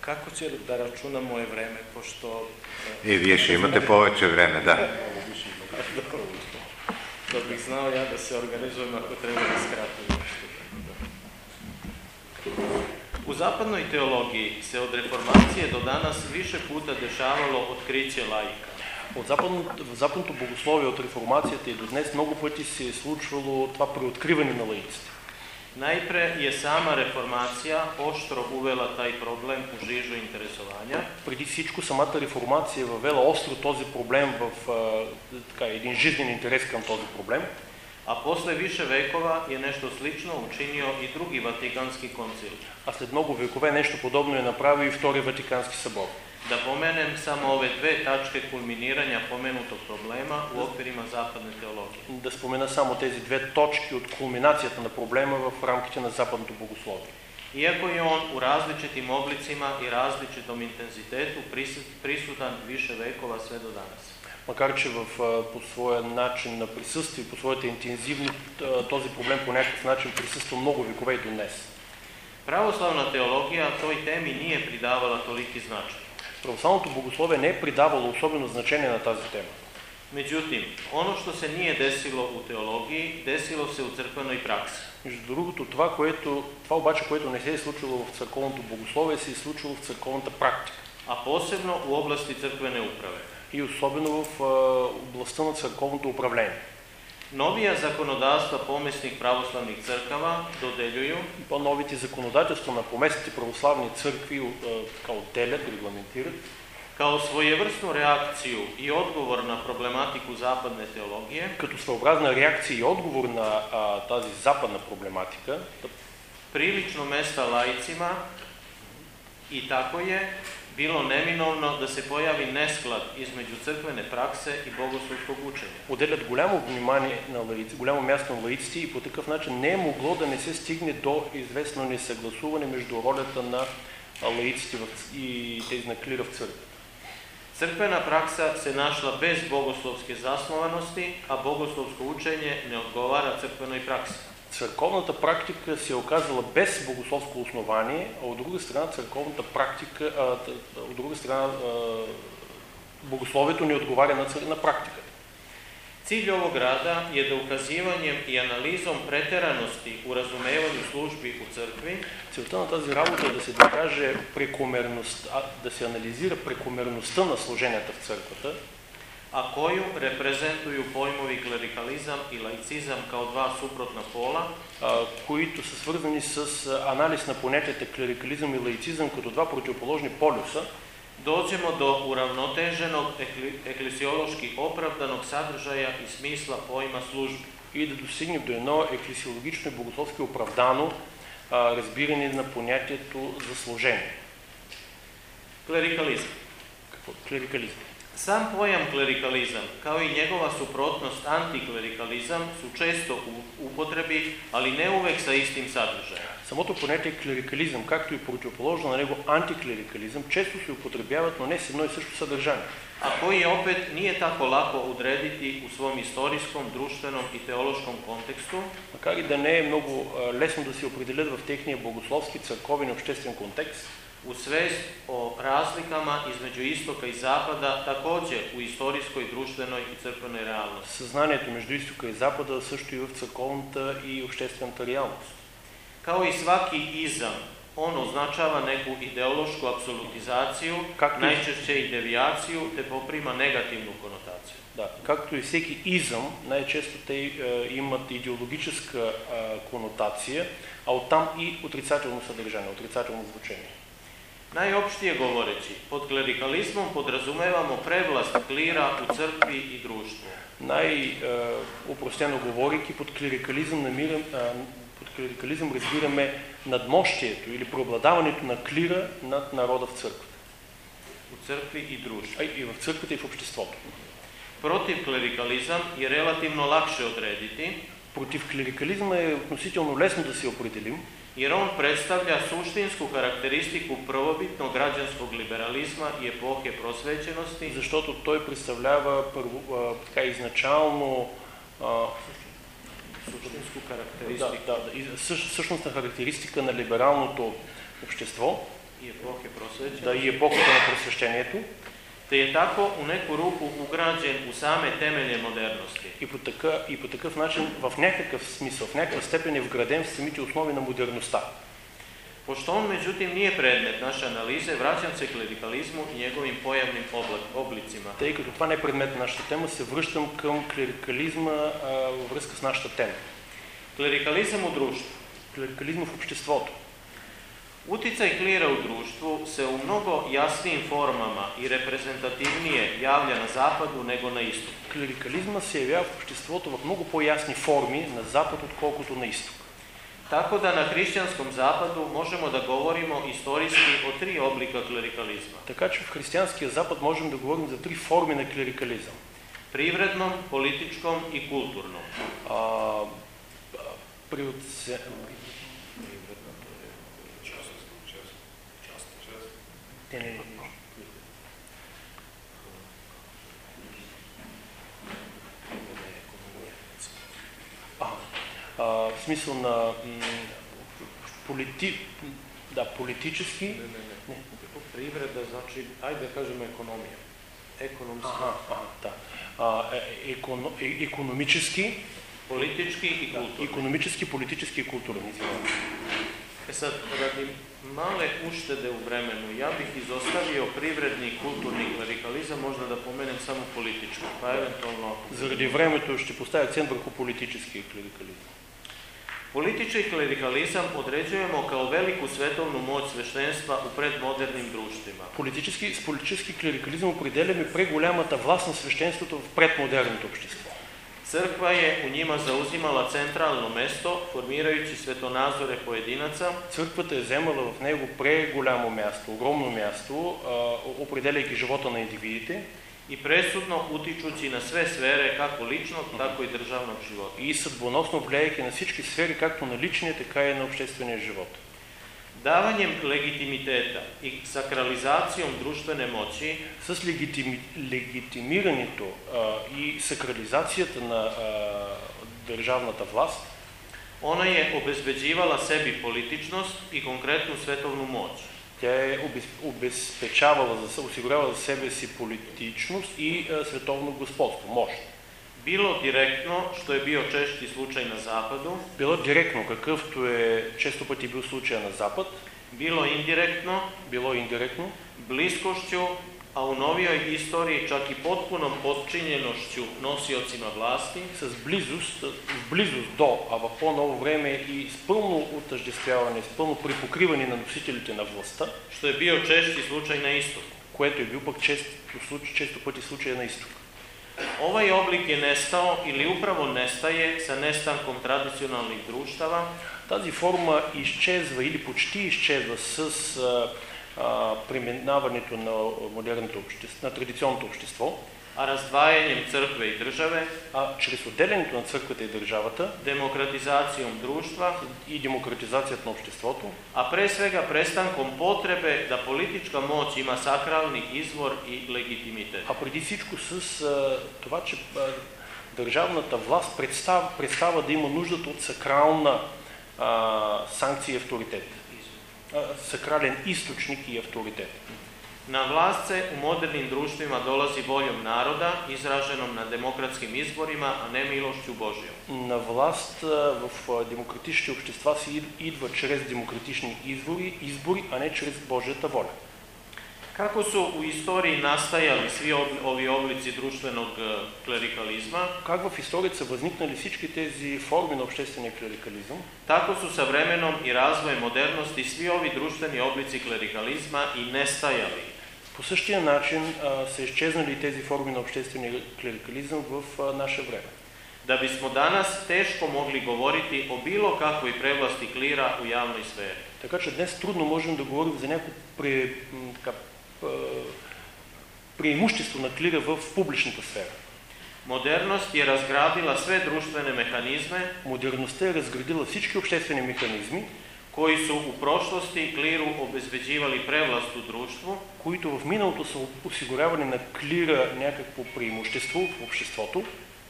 kako će da računa moje vreme, pošto... И вие ще имате повече време, да. Da bih znao ja da se organizujem ako treba da skratim nešto. U zapadnoj teologiji se od reformacije do danas više puta dešavalo otkriće laika. От западното, в западното богословие от реформацията и до днес много пъти се е случвало това преоткриване на лаиците. Najpre je sama reformacija oštro uvela taj problem u žižu interesovanja. Преди всичко самата реформация въвела остро този проблем в така, един жизнен интерес към този проблем. A posle više vekova je nešto slično učinio i drugi Vatikanski koncil. А след много векове нещо подобно е направил и Втори Ватикански събор. Da pomenem samo ove dve tačke kulminiranja pomenutog problema u okvirima zapadne teologije. Да спомена само тези две точки от кулминацията на проблема в рамките на западното богословие. Iako je on u različitim oblicima i različitom intenzitetu prisutan više vekova sve do danas. Макар че в, по своя начин на присъствие, по своята интензивност, този проблем по някакъв начин присъства много векове и до днес. Православна теология той теми nije pridavala toliki značaj. Православното богословие не е придавало особено значение на тази тема. Međutim, ono što se nije desilo u teologiji, desilo se u crkvenoj praksi. Между другото, това, което, това обаче, което не се е случило в църковното богословие, се е случило в църковната практика. А посебно в области църквene управе. И особено в областта на църковното управление. Новия законодавства поместних православних църква доделюю. По-новите законодателства на поместните православни църкви така отделят, регламентират. Kao svojevrsnu reakciju i odgovor na problematiku zapadne teologije. Като своеобразна реакция и отговор на а, тази западна проблематика. Prilično mesta laicima i tako je bilo neminovno da se pojavi nesklad između crkvene prakse и богословскog учения. Отделят голямо внимание на лаици, голямо място на лаиците и по такъв начин не е могло да не се стигне до известно несъгласуване между ролята на лаиците и тези на клира в църквата. Crkvena praksa se našla bez bogoslovske zasnovanosti, a bogoslovsko učenje ne odgovara crkvenoj praksi. Църковната практика се е оказала без богословско основание, а от друга страна църковната практика, а, от друга страна а, богословието не отговаря на, на практиката. Cilj ovog rada je da ukazivanjem i analizom preteranosti u razumevanju službi u crkvi Целта на тази работа е да се докаже прекомерност, да се анализира прекомерността на служенията в църквата, a koju reprezentuju pojmovi klerikalizam i laicizam kao dva suprotna pola, а, които са свързани с анализ на понятията клерикализъм и лаицизъм като два противоположни полюса, dođemo do uravnoteženog eklesiološki opravdanog sadržaja i smisla pojma službi. И да достигнем до едно еклесиологично и богословски оправдано разбиране на понятието за служение. Клерикализъм. Какво? Клерикализъм. Sam pojam klerikalizam, kao i njegova suprotnost antiklerikalizam, su često u upotrebi, ali ne uvek sa istim sadržajem. Самото понятие клерикализъм, както и противоположно на него антиклерикализъм, често се употребяват, но не с едно и също съдържание. a koji opet nije tako lako odrediti u svom istorijskom, društvenom i teološkom kontekstu, Макар и да не е много а, лесно да се определят в техния богословски, църковен и обществен контекст, u svest o razlikama između istoka i zapada, također u istorijskoj, društvenoj i crkvenoj realnosti. съзнанието между изтока и запада също и в църковната и обществената реалност. Kao i svaki izam, on označava neku ideološku apsolutizaciju, Kako- najčešće i devijaciju, te poprima negativnu konotaciju. Да, както и всеки изъм, най-често те е, имат идеологическа е, конотация, а оттам и отрицателно съдържание, отрицателно звучение. Najopštije govoreći, pod klerikalizmom podrazumevamo prevlast klira u crkvi i društvu. Най-упростено говорейки, под клерикализъм, намирам, под клерикализъм разбираме надмощието или преобладаването на клира над народа в църквата. Crkvi i društvu. А и в църквата и в обществото. Protiv klerikalizam je relativno lakše odrediti, Против клерикализма е относително лесно да се определим, jer on predstavlja suštinsku karakteristiku prvobitnog građanskog liberalizma i epohe prosvećenosti, защото той представлява първо, така изначално а, да, karakteristiku да, да, и същ, същностна характеристика на либералното общество, i epohe prosvećenosti, да и епохата на просвещението te je tako u neku ruku ugrađen u same temelje modernosti. и по, така, и по такъв начин в някакъв смисъл, в някаква степен е вграден в самите основи на модерността. Pošto on međutim nije predmet naše analize, vraćam se klerikalizmu i njegovim pojavnim oblicima. Тъй като това не е предмет на нашата тема, се връщам към клерикализма във връзка с нашата тема. Klerikalizam u društvu. Клерикализма в обществото. Uticaj klira u društvu se u mnogo jasnijim formama i reprezentativnije javlja na zapadu nego na istoku. Клерикализма се явява в обществото в много по-ясни форми на запад, отколкото на изток. Tako da na hrišćanskom zapadu možemo da govorimo istorijski o tri oblika klerikalizma. Така че в християнския запад можем да говорим за три форми на клерикализъм. Privrednom, političkom i kulturnom. А, Не, не, не, не. А, в смисъл на полити... да, политически... Не. Privreda znači, ajde da kažemo ekonomija. Ekonomska, да. А, е, еконо, е, економически, politički i kulturni. економически, политически и културни. извинявам. E sad, radi male uštede u vremenu, ja bih izostavio privredni i kulturni klerikalizam, možda da pomenem samo politički, pa eventualno... Заради времето ще поставя акцент върху политическия клерикализъм. Politički klerikalizam određujemo kao veliku svetovnu moć sveštenstva u predmodernim društvima. Политически, с политически клерикализъм определяме преголямата власт на свещенството в предмодерното общество. Crkva je u njima zauzimala centralno mesto, formirajući svetonazore pojedinaca, Църквата е вземала в него преголямо място, огромно място, а, определяйки живота на индивидите i presudno utičući na sve sfere kako ličnog, tako i državnog života. и съдбоносно влияйки на всички сфери, както на личния, така и на обществения живот. Davanjem legitimiteta i sakralizacijom društvene moći, С легитими, легитимирането а, и сакрализацията на а, държавната власт, ona je obezbeđivala sebi političnost i konkretnu svetovnu moć. тя е обез- обезпечавала, осигурявала за себе си политичност и световно господство, мощ. Bilo direktno, što je bio češći slučaj na zapadu, Било директно, какъвто е често пъти бил случая на Запад, bilo indirektno, било индиректно, bliskošću, a u novijoj istoriji čak i potpunom podčinjenošću nosiocima vlasti, с близост, в близост до, а в по-ново време и с пълно отъждествяване, с пълно припокриване на носителите на властта, što je bio češći slučaj na istoku. което е бил пък често, случай, често пъти случая на изток. Ovaj oblik je nestao ili upravo nestaje sa nestankom tradicionalnih društava, Тази форма изчезва или почти изчезва с а, а, преминаването на модерното общество, на традиционното общество, a razdvajanjem crkve i države, а чрез отделянето на църквата и държавата demokratizacijom društva, и демократизацията на обществото, pre svega prestankom potrebe da politička moć ima sakralni izvor i legitimitet. а преди всичко с а, това, че а, държавната власт представа, представа да има нуждата от сакрална а, санкция и авторитет. А, сакрален източник и авторитет. Na vlast se u modernim društvima dolazi voljom naroda, izraženom na demokratskim izborima, a ne milošću. На власт а, в а, демократични общества се ид- идва чрез демократични избори, избори, а не чрез Божията воля. Kako su u istoriji nastajali svi ovi oblici društvenog e, klerikalizma, Как в историята са възникнали всички тези форми на обществения клерикализъм, tako su sa vremenom i razvojem modernosti svi ovi društveni oblici klerikalizma i nestajali. По същия начин а, са изчезнали тези форми на обществения клерикализъм в а, наше време. Da bismo danas teško mogli govoriti o bilo kakvoj prevlasti klira u javnoj sferi. Така че днес трудно можем да говорим за някакво пре, така, преимущество на клира в публичната сфера. Modernost je razgradila sve društvene mehanizme Модерността е разградила всички обществени механизми, koji su u prošlosti kliru obezbeđivali prevlast u društvu, които в миналото са осигурявали на клира някакво преимущество в обществото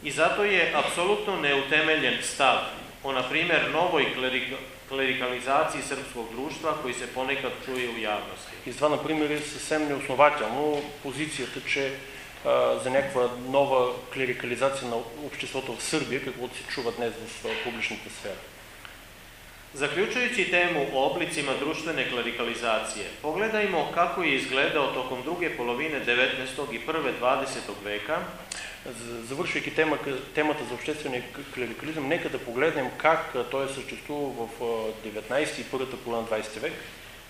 I zato je apsolutno neutemeljen stav o, na primjer, novoj klerik- klerikalizaciji srpskog društva koji se ponekad čuje u javnosti. И това, например, е съвсем неоснователно позицията, че а, за някаква нова клерикализация на обществото в Сърбия, каквото се чува днес в а, публичната сфера. Zaključujući temu o oblicima društvene klerikalizacije, pogledajmo kako je izgledao tokom druge polovine 19. i prve 20. veka, За- Завършвайки тема, темата за обществения клерикализъм, нека да погледнем как той е съществувал в а, 19 и първата половина 20 век,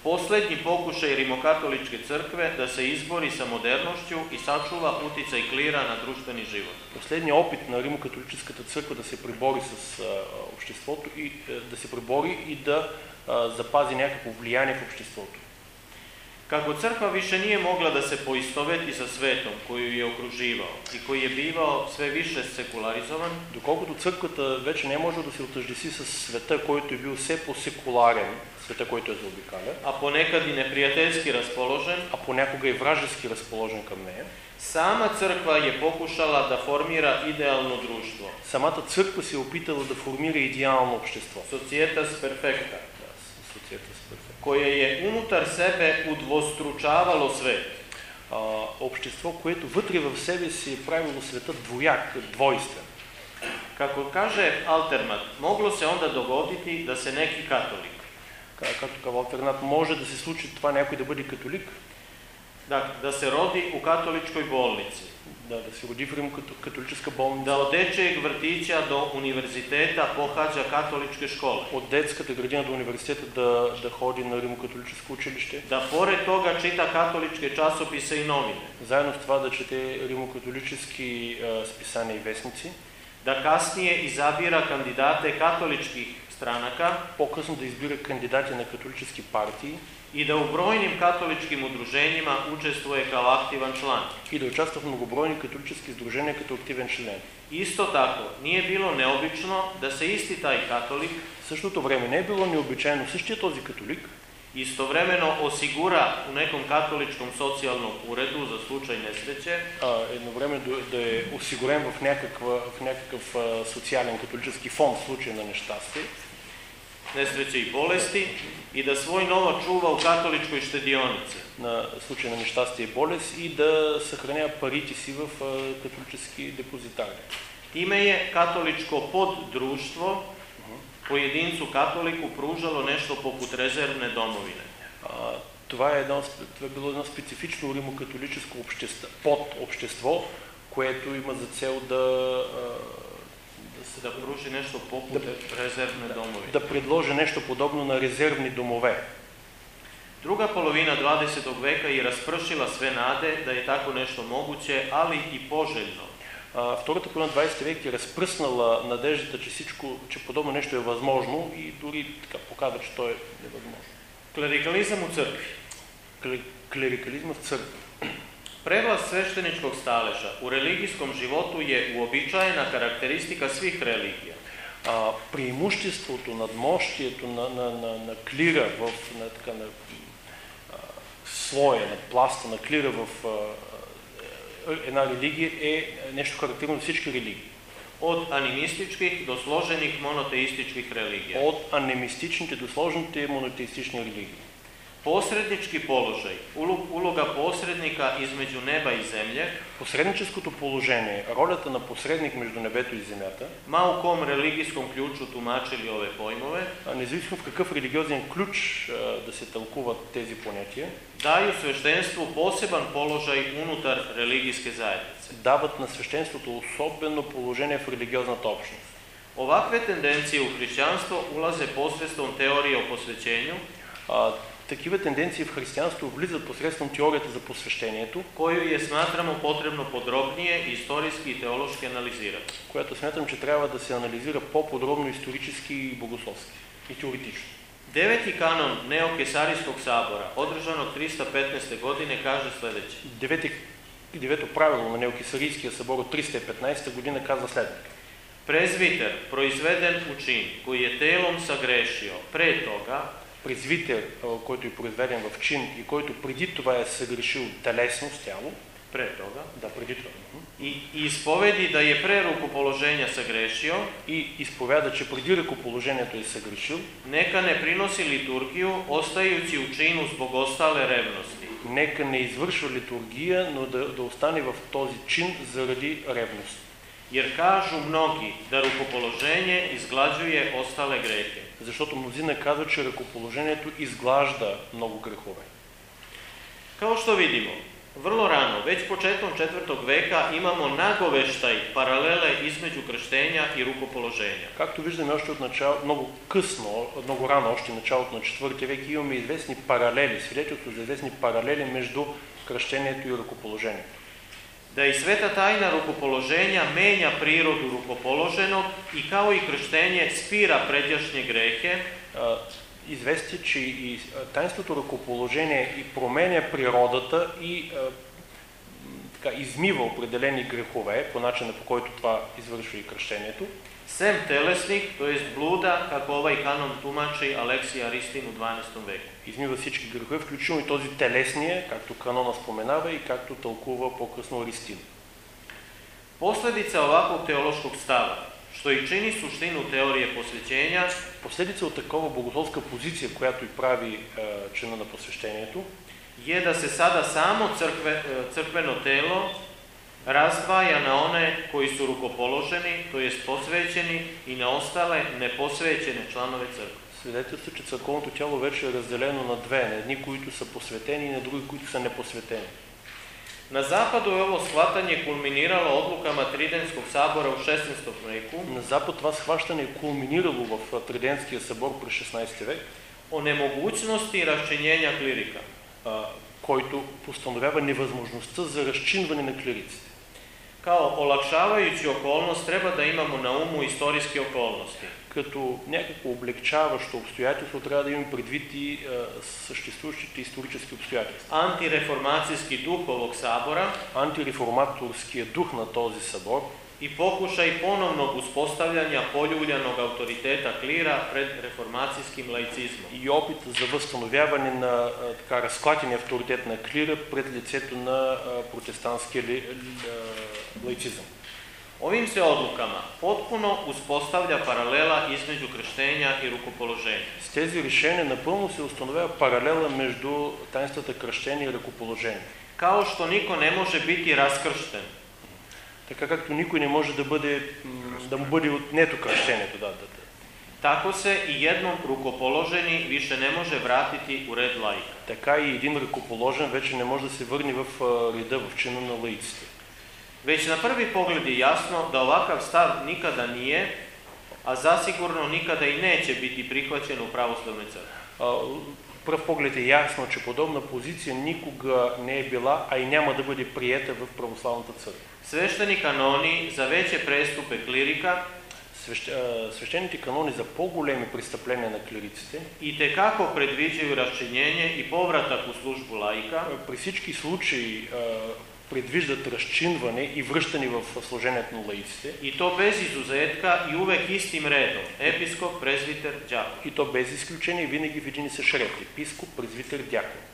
posljednji pokušaj rimokatoličke crkve da se izbori sa modernošću i sačuva uticaj klira na društveni život. последния опит на Римокатолическата църква да се пребори с обществото и да се пребори и да запази някакво влияние в обществото. Kako crkva više nije mogla da se poistoveti sa svetom koju je okruživao i koji je bivao sve više sekularizovan, Доколкото църквата вече не може да се отъждеси с света, който е бил все по-секуларен, света, който е заобикаля, a ponekad i neprijateljski raspoložen, а понякога и вражески разположен към нея, sama crkva je pokušala da formira idealno društvo, самата църква се е опитала да формира идеално общество. societas perfecta, Да, с асоциацията с перфект. koje je unutar sebe udvostručavalo svet. А, общество, което вътре в себе си е правило света двояк, двойствен. Kako kaže Altermat, moglo se onda dogoditi da se neki katolik, Ка- Както казва Алтернат, може да се случи това някой да бъде католик, da, da se rodi u katoličkoj bolnici, да, да се роди в Рим като католическа болница, da od dečijeg vrtića do univerziteta pohađa katoličke škole, от детската градина до университета да, да ходи на римокатолическо училище, da pored toga čita katoličke časopise i novine, заедно с това да чете римокатолически списания и вестници, da kasnije izabira kandidate katoličkih stranaka по-късно да избира кандидати на католически партии da u brojnim katoličkim udruženjima učestvuje kao aktivan član. и да участва в многобройни католически издружения като активен член. Isto tako, nije bilo neobično da se isti taj katolik В същото време не е било необичайно същия този католик istovremeno osigura u nekom katoličkom socijalnom uredu za slučaj nesreće а, едно време да, да е осигурен в, някаква, в някакъв социален католически фонд в случай на нещастие nesreće i bolesti i da svoj novac čuva u katoličkoj štedionici. на случай на нещастие и болест и да съхранява парите си в католически депозитари. Time je katoličko poddruštvo pojedincu katoliku pružalo nešto poput rezervne domovine. Това, е едно, това е било едно специфично римокатолическо общество, подобщество, което има за цел да, да, Da pruži nešto poput rezervne domovine. да предложи нещо подобно на резервни домове. Druga polovina 20. veka je raspršila sve nade da je tako nešto moguće, ali i poželjno. А, втората половина на 20 век е разпръснала надеждата, че всичко, че подобно нещо е възможно и дори така показва, че то е невъзможно. U crkvi. кли- клерикализма в църква. Prevlast svešteničkog staleža u religijskom životu je uobičajena karakteristika svih religija. А, преимуществото, надмощието на, на, на, на клира в на, така, на, а, слоя, на пласта на клира в а, една религия е нещо характерно за всички религии. Od animističkih do složenih monoteističkih religija. От анемистичните до сложните монотеистични религии. Položaj, ulo- uloga posrednika između neba i zemlje, Посредническото положение, ролята на посредник между небето и земята, ma u kom religijskom ključu tumačili ove pojmove, а независимо в какъв религиозен ключ да се тълкуват тези понятия, daju sveštenstvu poseban položaj unutar religijske zajednice. дават на свещенството особено положение в религиозната общност. Ovakve tendencije u hrišćanstvo ulaze posredstvom teorije o posvećenju, А, такива тенденции в християнство влизат посредством теорията за посвещението, koju je smatramo potrebno podrobnije istorijski i teološki analizirati. която смятам, че трябва да се анализира по-подробно исторически и богословски и теоретично. Deveti kanon Neokesarijskog sabora, održanog 315. godine, kaže sljedeće. Девети, девето правило на Неокисарийския събор от 315 година казва следното. Prezviter, proizveden u čin, koji je telom sagrešio, pre toga, Презвитер, който е произведен в чин и който преди това е съгрешил телесно с тяло, pre toga, да, преди това, мгм, i ispovedi da je pre rukopoloženja sagrešio, и изповяда, че преди ръкоположението е съгрешил, ne prinosi liturgiju, ostajući u činu zbog ostale revnosti. нека не извършва литургия, но да, да остане в този чин заради ревност. Jer kažu mnogi da rukopoloženje izglađuje ostale grehe. Защото мнозина казват, че ръкоположението изглажда много грехове. Kao što vidimo, vrlo rano, već početkom četvrtog veka imamo nagoveštaj paralele između krštenja i rukopoloženja. Както виждаме още от начало, много късно, много рано, още началото на 4 век, имаме известни паралели, свидетелство за известни паралели между кръщението и ръкоположението. Da i sveta tajna rukopoloženja menja prirodu rukopoloženog i kao i krštenje spira predjašnje grehe, Известие, че и тайнството ръкоположение и променя природата и така, измива определени грехове по начина по който това извършва и кръщението. Sem telesnih, to jest bluda, kako ovaj kanon tumači Aleksija Aristin u 12. veku. Измива всички грехове, включително и този телесния, както канона споменава и както тълкува по-късно Аристин. Posljedica ovakvog teološkog stava, što i čini suštinu teorije posvećenja, Последица от такова богословска позиция, която и прави е, чина на посвещението, je da se sada samo crkve, e, crkveno telo razdvaja na one koji su rukopoloženi, to jest posvećeni, i na ostale neposvećene članove crkve. свидетелства, че църковното тяло вече е разделено на две, на едни, които са посветени и на други, които са непосветени. Na zapadu je ovo shvatanje kulminiralo odlukama Tridenskog sabora u 16. veku На Запад това схващане е кулминирало в а, Тридентския събор през 16 век, o nemogućnosti raščinjenja klirika. а, който постановява невъзможността за разчинване на клириците. Kao olakšavajući okolnost treba da imamo na umu istorijske okolnosti. Като някакво облегчаващо обстоятелство трябва да имаме предвид и а, съществуващите исторически обстоятелства. Antireformacijski duh ovog sabora Антиреформаторския дух на този събор i pokušaj ponovnog uspostavljanja poljuljanog autoriteta klira pred reformacijskim laicizmom. и опит за възстановяване на така, разклатения авторитет на клира пред лицето на протестантския лаицизъм. Ovim se odlukama potpuno uspostavlja paralela između krštenja i rukopoloženja. С тези решения напълно се установява паралела между таинствата кръщение и ръкоположение. Kao što niko ne može biti raskršten, Така както никой не може да, бъде, да му бъде отнето кръщението. Да, да, да. tako se i jednom rukopoloženi više ne može vratiti u red laika. Така и един ръкоположен вече не може да се върне в а, реда, в чина на лаиците. Već na prvi pogled je jasno da ovakav stav nikada nije, a zasigurno nikada i neće biti prihvaćen u pravoslavnoj crkvi. А, Пръв поглед е ясно, че подобна позиция никога не е била, а и няма да бъде приета в православната църква. Svešteni kanoni za veće prestupe klirika Свещ... а, свещените канони за по-големи престъпления на клириците i tekako predviđaju raščinjenje i povratak u službu laika, а, при всички случаи предвиждат разчинване и връщане в служението на лаиците i to bez izuzetka i uvek istim redom, episkop, prezviter, đakon. и то без изключение винаги в един и същ ред. Епископ, презвитер, дякон.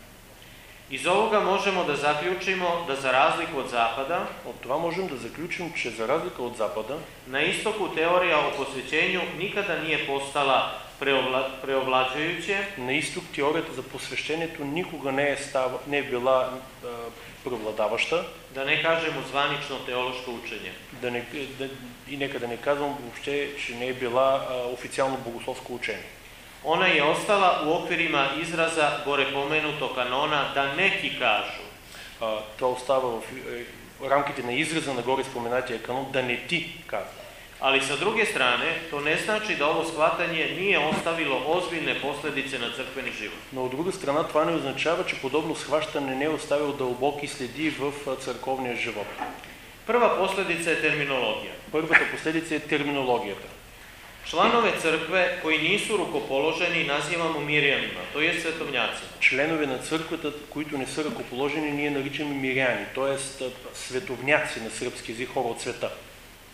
Iz ovoga možemo da zaključimo da za razliku od zapada, От това можем да заключим, че за разлика от Запада, na istoku teorija o posvećenju nikada nije postala preovla, preovlađujuće, на изток теорията за посвещението никога не е, става, не е била а, преобладаваща, da ne kažemo zvanično teološko učenje. да не, да, и нека да не казвам въобще, че не е била а, официално богословско учение. Ona je ostala u okvirima izraza gore pomenutog kanona da neki kažu. А, това остава в е, рамките на израза на горе споменатия канон да не ти казва. Ali sa druge strane, to ne znači da ovo shvatanje nije ostavilo ozbiljne posljedice na crkveni život. Но от друга страна това не означава, че подобно схващане не е оставил дълбоки следи в църковния живот. Prva posljedica je terminologija. Първата последица е терминологията. Članove crkve koji nisu rukopoloženi nazivamo mirjanima, to je svetovnjacima. Членове на църквата, които не са ръкоположени, ние наричаме миряни, т.е. световняци на сръбски език, хора от света.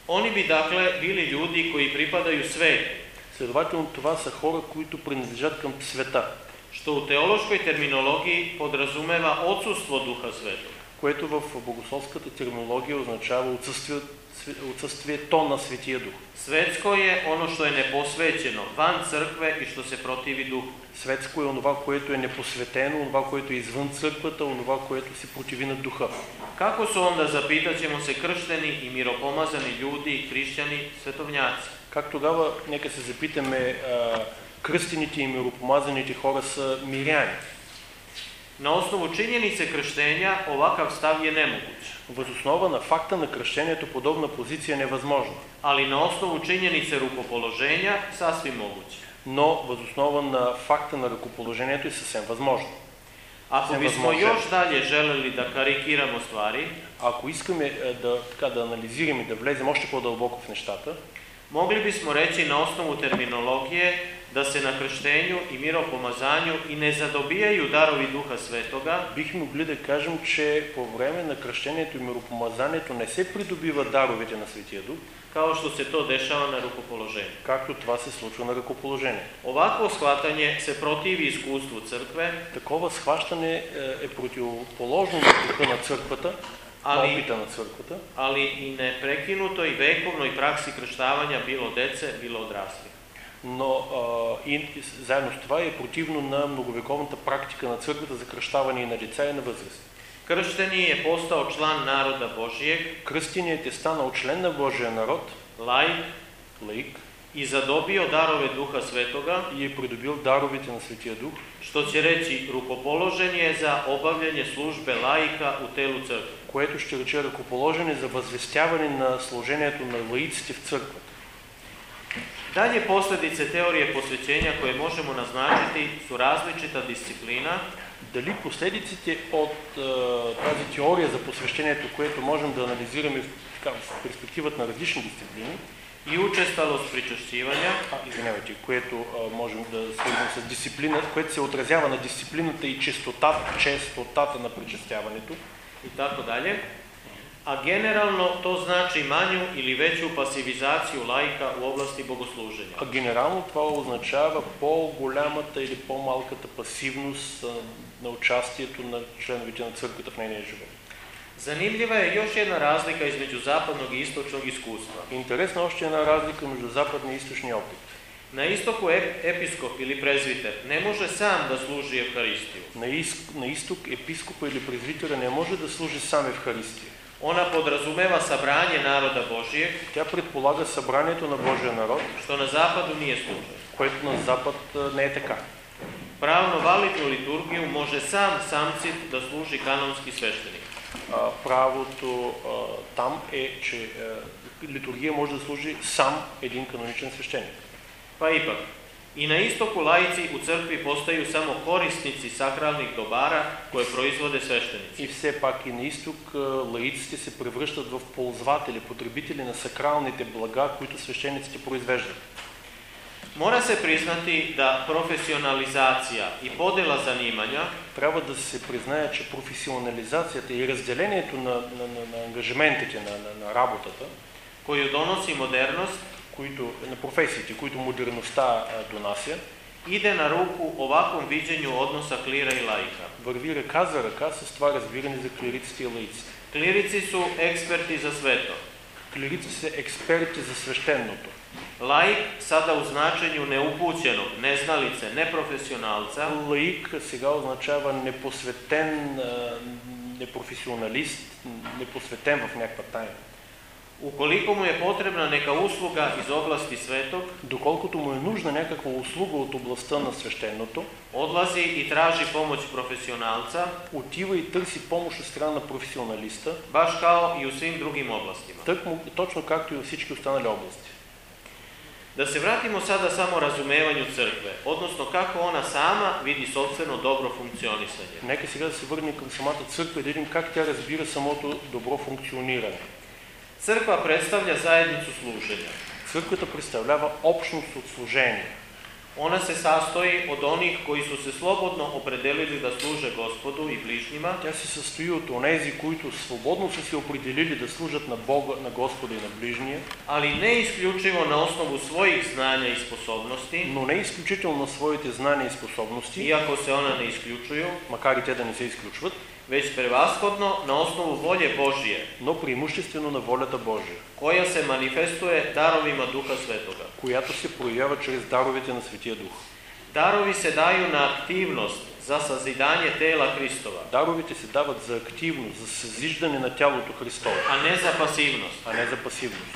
Oni bi dakle bili ljudi koji pripadaju svetu, Следователно това са хора, които принадлежат към света, što u teološkoj terminologiji podrazumeva odsustvo duha svetog. което в богословската терминология означава отсъствие, отсъствието на Светия Дух. Svetsko je ono što je neposvećeno, van crkve i što se protivi duhu. Светско е онова, което е непосветено, онова, което е извън църквата, онова, което се противи на духа. Kako su onda, zapitat ćemo se, kršteni i miropomazani ljudi, hrišćani, svetovnjaci? Как тогава, нека се запитаме, кръстените и миропомазаните хора са миряни. Na osnovu činjenice krštenja ovakav stav je nemoguć, Въз основа на факта на кръщението подобна позиция е невъзможна, ali na osnovu činjenice rukopoloženja sasvim moguće. но въз основа на факта на ръкоположението е съвсем възможно. Sve bismo može. još dalje želeli da karikiramo stvari, Ако искаме е, да, така, да анализираме и да влезем още по-дълбоко в нещата, mogli bismo reći na osnovu terminologije da se na krštenju i miropomazanju i ne zadobijaju darovi duha svetoga, бихме могли да кажем, че по време на кръщението и миропомазанието не се придобива даровете на Светия Дух, kao što se to dešava na rukopoloženju. както това се случва на ръкоположение. Ovako shvatanje se protivi iskustvu crkve, Такова схващане е, е противоположно на духа на църквата, на ali, опита на църквата, ali i neprekinutoj vekovnoj praksi krštavanja bilo dece, bilo odraslih. Но а, и, и заедно с това е противно на многовековната практика на църквата за кръщаване и на деца и на възраст. Kršteni je postao član naroda Božijeg, Кръстеният е станал член на Божия народ, laik лаик, i zadobio darove duha svetoga, и е придобил даровите на Светия Дух, što će reći rukopoložen je za obavljanje službe laika u telu crkve. което ще рече ръкоположене за възвестяване на служението на лаиците в църквата. Dalje posljedice teorije posvećenja koje možemo naznačiti su različita disciplina, Дали последиците от е, тази теория за посвещението, което можем да анализираме в, така, в перспективата на различни дисциплини, učestalost pričašćivanja, а, извинявайте, което а, можем да свързвам с дисциплина, което се отразява на дисциплината и честотата, честотата на причастяването, i tako dalje, a generalno to znači manju ili veću pasivizaciju laika u oblasti bogosluženja. а генерално това означава по-голямата или по-малката пасивност на участието на членовете на църквата в нейния живот. Zanimljiva je još jedna razlika između zapadnog i istočnog iskustva. Интересна е още една разлика между западния и източния опит. Na istoku ep- episkop ili prezviter ne može sam da služi Evharistiju. Из, на изток епископа или презвитера не може да служи сам Евхаристия. Ona podrazumeva sabranje naroda Božijeg, Тя предполага събранието на Божия народ, što na zapadu nije slučaj. което на Запад не е така. Pravno validnu liturgiju može sam samcit da služi kanonski sveštenik. А, правото а, там е, че а, литургия може да служи сам един каноничен свещеник. Pa ipak, I na istoku laici u crkvi postaju samo korisnici sakralnih dobara koje proizvode sveštenici. И все пак и на изток а, лаиците се превръщат в ползватели, потребители на сакралните блага, които свещениците произвеждат. Mora se priznati da profesionalizacija i podela zanimanja Трябва да се признае, че професионализацията и разделението на, на, на, на ангажиментите на, на, на работата, koju donosi modernost които, на професиите, които модерността донася, ide na ruku ovakvom viđenju odnosa klira i laika. върви ръка за ръка с това разбиране за клириците и лаиците. Klirici su eksperti za sveto. Клирици са експерти за свещеното. Laik sada u značenju neupućenog, neznalice, neprofesionalca Лаик сега означава непосветен, непрофесионалист, непосветен в някаква тайна. Ukoliko mu je potrebna neka usluga iz oblasti svetog, Доколкото му е нужна някаква услуга от областта на свещеното, odlazi i traži pomoć profesionalca, отива и търси помощ от страна на професионалиста, baš kao i u svim drugim oblastima. тък му, точно както и във всички останали области. Da se vratimo sada samo razumevanju crkve, odnosno kako ona sama vidi sobstveno dobro funkcionisanje. Нека сега да се върнем към самата църква и да видим как тя разбира самото добро функциониране. Crkva predstavlja zajednicu služenja. Църквата представлява общност от служение. Ona se sastoji od onih koji su se slobodno opredelili da služe gospodu i bližnjima, Тя се състои от онези, които свободно са се определили да служат на Бога, на Господа и на ближния, ali ne isključivo na osnovu svojih znanja i sposobnosti, но не изключително на своите знания и способности, iako se ona ne isključuju, макар и те да не се изключват, već prevashodno na osnovu volje Božije, но преимуществено на волята Божия, koja se manifestuje darovima Duha Svetoga. която се проявява чрез даровете на Светия Дух. Darovi se daju na aktivnost za sazidanje tela Hristova, Даровете се дават за активност, за съзиждане на тялото Христово, a ne za pasivnost. а не за пасивност.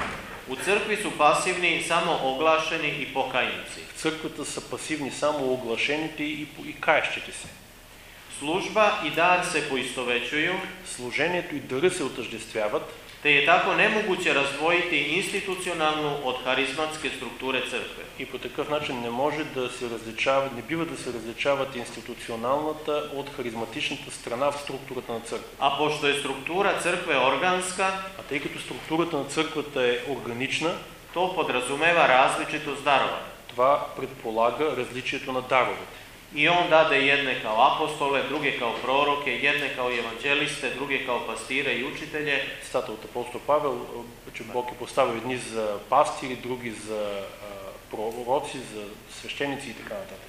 U crkvi su pasivni samo oglašeni i pokajnici. В църквата са пасивни само оглашените и, и каещите се. Služba i dar se poistovećuju, Служението и дъра се отъждествяват, te je tako nemoguće razdvojiti institucionalnu od harizmatske strukture crkve. И по такъв начин не може да се различава, не бива да се различават институционалната от харизматичната страна в структурата на църква. A pošto je struktura crkve organska, А тъй като структурата на църквата е органична, to podrazumeva različitost darova. това предполага различието на даровете. I on dade jedne kao apostole, druge kao proroke, jedne kao evanđeliste, druge kao pastire i učitelje, от апостол Павел, а, че Бог е поставил едни за пастири, други за а, пророци, за свещеници и така нататък.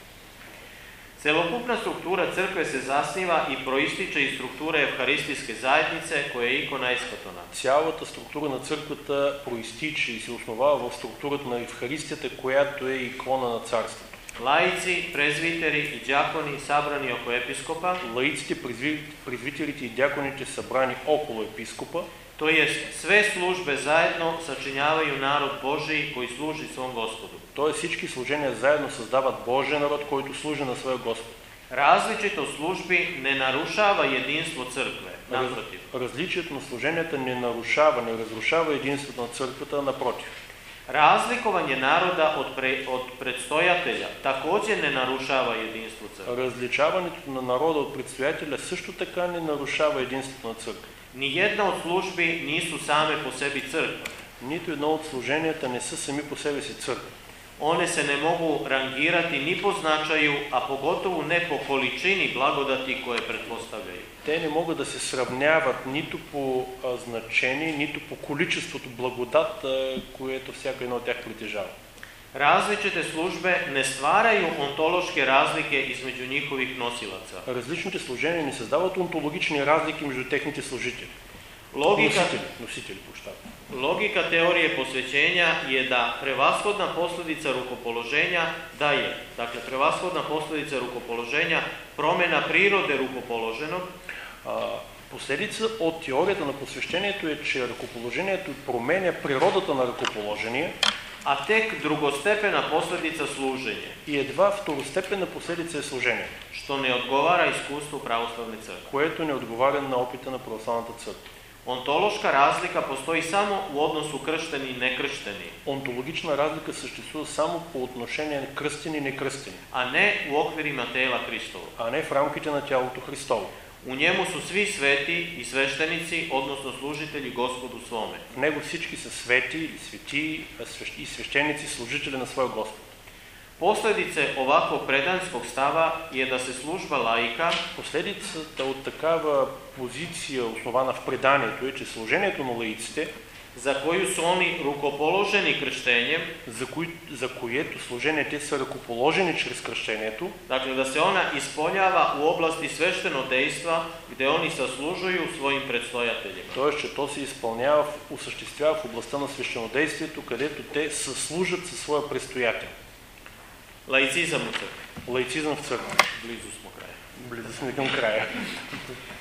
Celokupna struktura crkve se zasniva i proističe iz strukture evharistijske zajednice koja je ikona eskatona. Цялата структура на църквата проистича и се основава в структурата на Евхаристията, която е икона на царството. Laici, prezviteri i đakoni sabrani oko episkopa, Лаиците, презви- презвителите и дяконите събрани около епископа, to jest sve službe zajedno sačinjavaju narod Božiji koji služi svom gospodu. т.е. всички служения заедно създават Божия народ, който служи на своя Господ. Različitost službi ne narušava jedinstvo crkve, naprotiv. Различието на служенията не нарушава, не разрушава единството на църквата, напротив. Razlikovanje naroda od, pre, od predstojatelja također ne narušava jedinstvo crkve. Различаването на народа от предстоятеля също така не нарушава единството на църква. Ni jedna od službi nisu same po sebi crkva. Нито едно от служенията не са сами по себе си църква. One se ne mogu rangirati ni po značaju, a pogotovo ne po količini blagodati koje pretpostavljaju. Те не могат да се сравняват нито по а, значение, нито по количеството благодат, а, което всяко едно от тях притежава. Različite službe ne stvaraju ontološke razlike između njihovih nosilaca. Различните служения не създават онтологични разлики между техните служители. Logika, Носители, носители прощавам. logika teorije posvećenja je da prevashodna posljedica rukopoloženja da je, dakle prevashodna posljedica rukopoloženja promjena prirode rukopoloženog А, Последица от теорията на посвещението е, че ръкоположението променя природата на ръкоположение a tek drugostepena posljedica služenje, и едва второстепенна последица е служението, što ne odgovara iskustvu pravoslavne crkve. което не отговаря на опита на православната църква. Ontološka razlika postoji samo u odnosu kršteni i nekršteni, Онтологична разлика съществува само по отношение на кръстени и некръстени, a ne u okvirima tela Hristovo. а не в рамките на тялото Христово. U njemu su svi sveti i sveštenici, odnosno služitelji gospodu svome. В него всички са свети и свети и свещеници, служители на своя Господ. Posljedice ovakvog predanskog stava je da se služba laika Последицата от такава позиция, основана в преданието, е, че служението на лаиците, za koju su oni rukopoloženi krštenjem, за, кои, за което служение те са ръкоположени чрез кръщението, dakle da se ona ispoljava u oblasti sveštenodejstva gdje oni saslužuju svojim predstojateljima. т.е. че то се изпълнява, в- осъществява в областта на свещенодействието, където те съслужат със своя предстоятел. Laicizam u crkvi. Лаицизъм в църква. Blizu smo kraja. Близо сме към края. [laughs]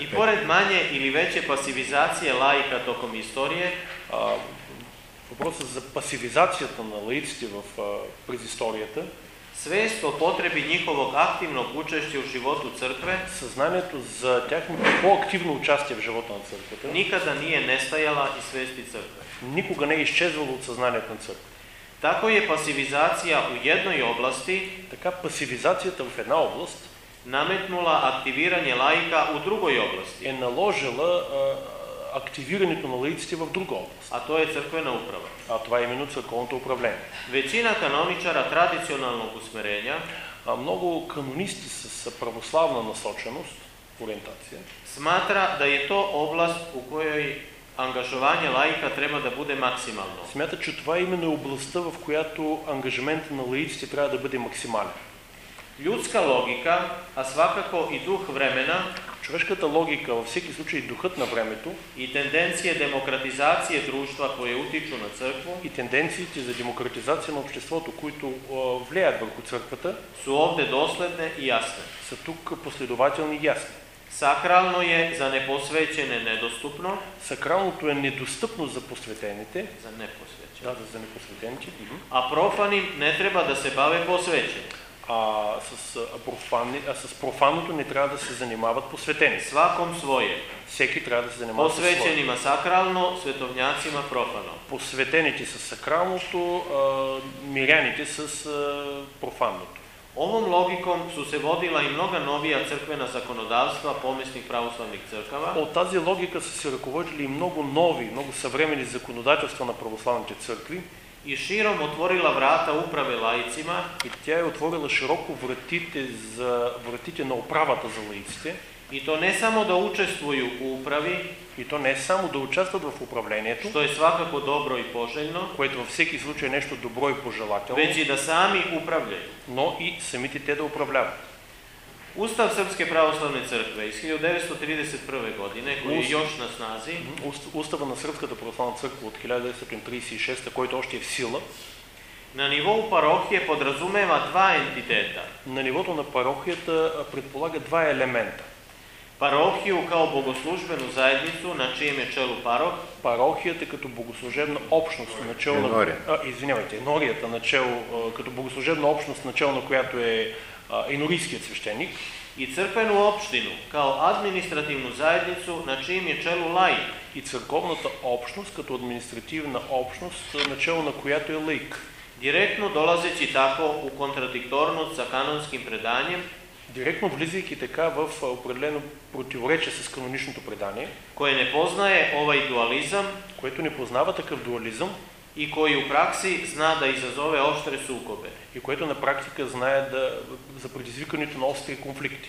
I pored manje ili veće pasivizacije laika tokom istorije, А, въпросът за пасивизацията на лаиците в, през историята, svest o potrebi njihovog aktivnog učešća u životu crkve съзнанието за тяхното по-активно участие в живота на църквата, nikada nije nestajala iz svesti crkve. никога не е изчезвало от съзнанието на църква. Tako je pasivizacija u jednoj oblasti Така пасивизацията в една област nametnula aktiviranje laika u drugoj oblasti, е наложила а, активирането на лаиците в друга област. a to je crkvena uprava. А това е именно църковното управление. Većina kanoničara tradicionalnog usmerenja А много канонисти с православна насоченост, ориентация, smatra da je to oblast u kojoj angažovanje laika treba da bude maksimalno. смятат, че това именно е областта, в която ангажиментът на лаиците трябва да бъде максимален. Ljudska logika, a svakako i duh vremena Човешката логика, във всеки случай духът на времето i tendencije demokratizacije društva koje utiču na crkvu и тенденциите за демократизация на обществото, които а, влияят върху църквата, su ovdje dosledne i jasne. са тук последователни и ясни. Sakralno je za neposvećene nedostupno, Сакралното е недостъпно за посветените, za neposvećene, да, за непосветените, a profanim ne treba da se bave posvećeni. А с, а, профанни, а с профанното не трябва да се занимават посветени. Svakom svoje. Всеки трябва да се занимава с своето. Posvećenima sakralno, svetovnjacima profano. Посветените с сакралното, а, миряните с а, профанното. Ovom logikom su se vodila i mnoga novija crkvena zakonodavstva pomisnih pravoslavnih crkava, От тази логика са се ръководили и много нови, много съвремени законодателства на православните църкви и широм отворила врата управе лаицima. И тя е отворила широко вратите, за, вратите на управата за лаиците. И то не само да учествуju у управи, и то не само да участват в управлението, што е свакако добро и пожелно, което във всеки случай е нещо добро и пожелателно, веќе да сами управляют, но и самите те да управляват. Ustav Srpske pravoslavne crkve iz 1931. godine, koji još na snazi, Уст- Устава на Сръбската православна църква от 1936, който още е в сила, na nivou parohije podrazumeva dva entiteta. на нивото на парохията предполага два елемента. Parohiju kao bogoslužbenu zajednicu na čijem je čelu paroh, Парохията като богослужебна общност, начало на... А, извинявайте, енорията, начало, като богослужебна общност, начало на която е енорийският свещеник, i crkvenu opštinu kao administrativnu zajednicu na čijem je čelu laik. и църковната общност като административна общност, начало на която е лейк. Direktno dolazeći tako u kontradiktornost sa kanonskim predanjem Директно влизайки така в определено противоречие с каноничното предание, koje ne poznaje ovaj dualizam което не познава такъв дуализъм i koji u praksi zna da izazove oštre sukobe. и което на практика знае да, за предизвикането на остри конфликти.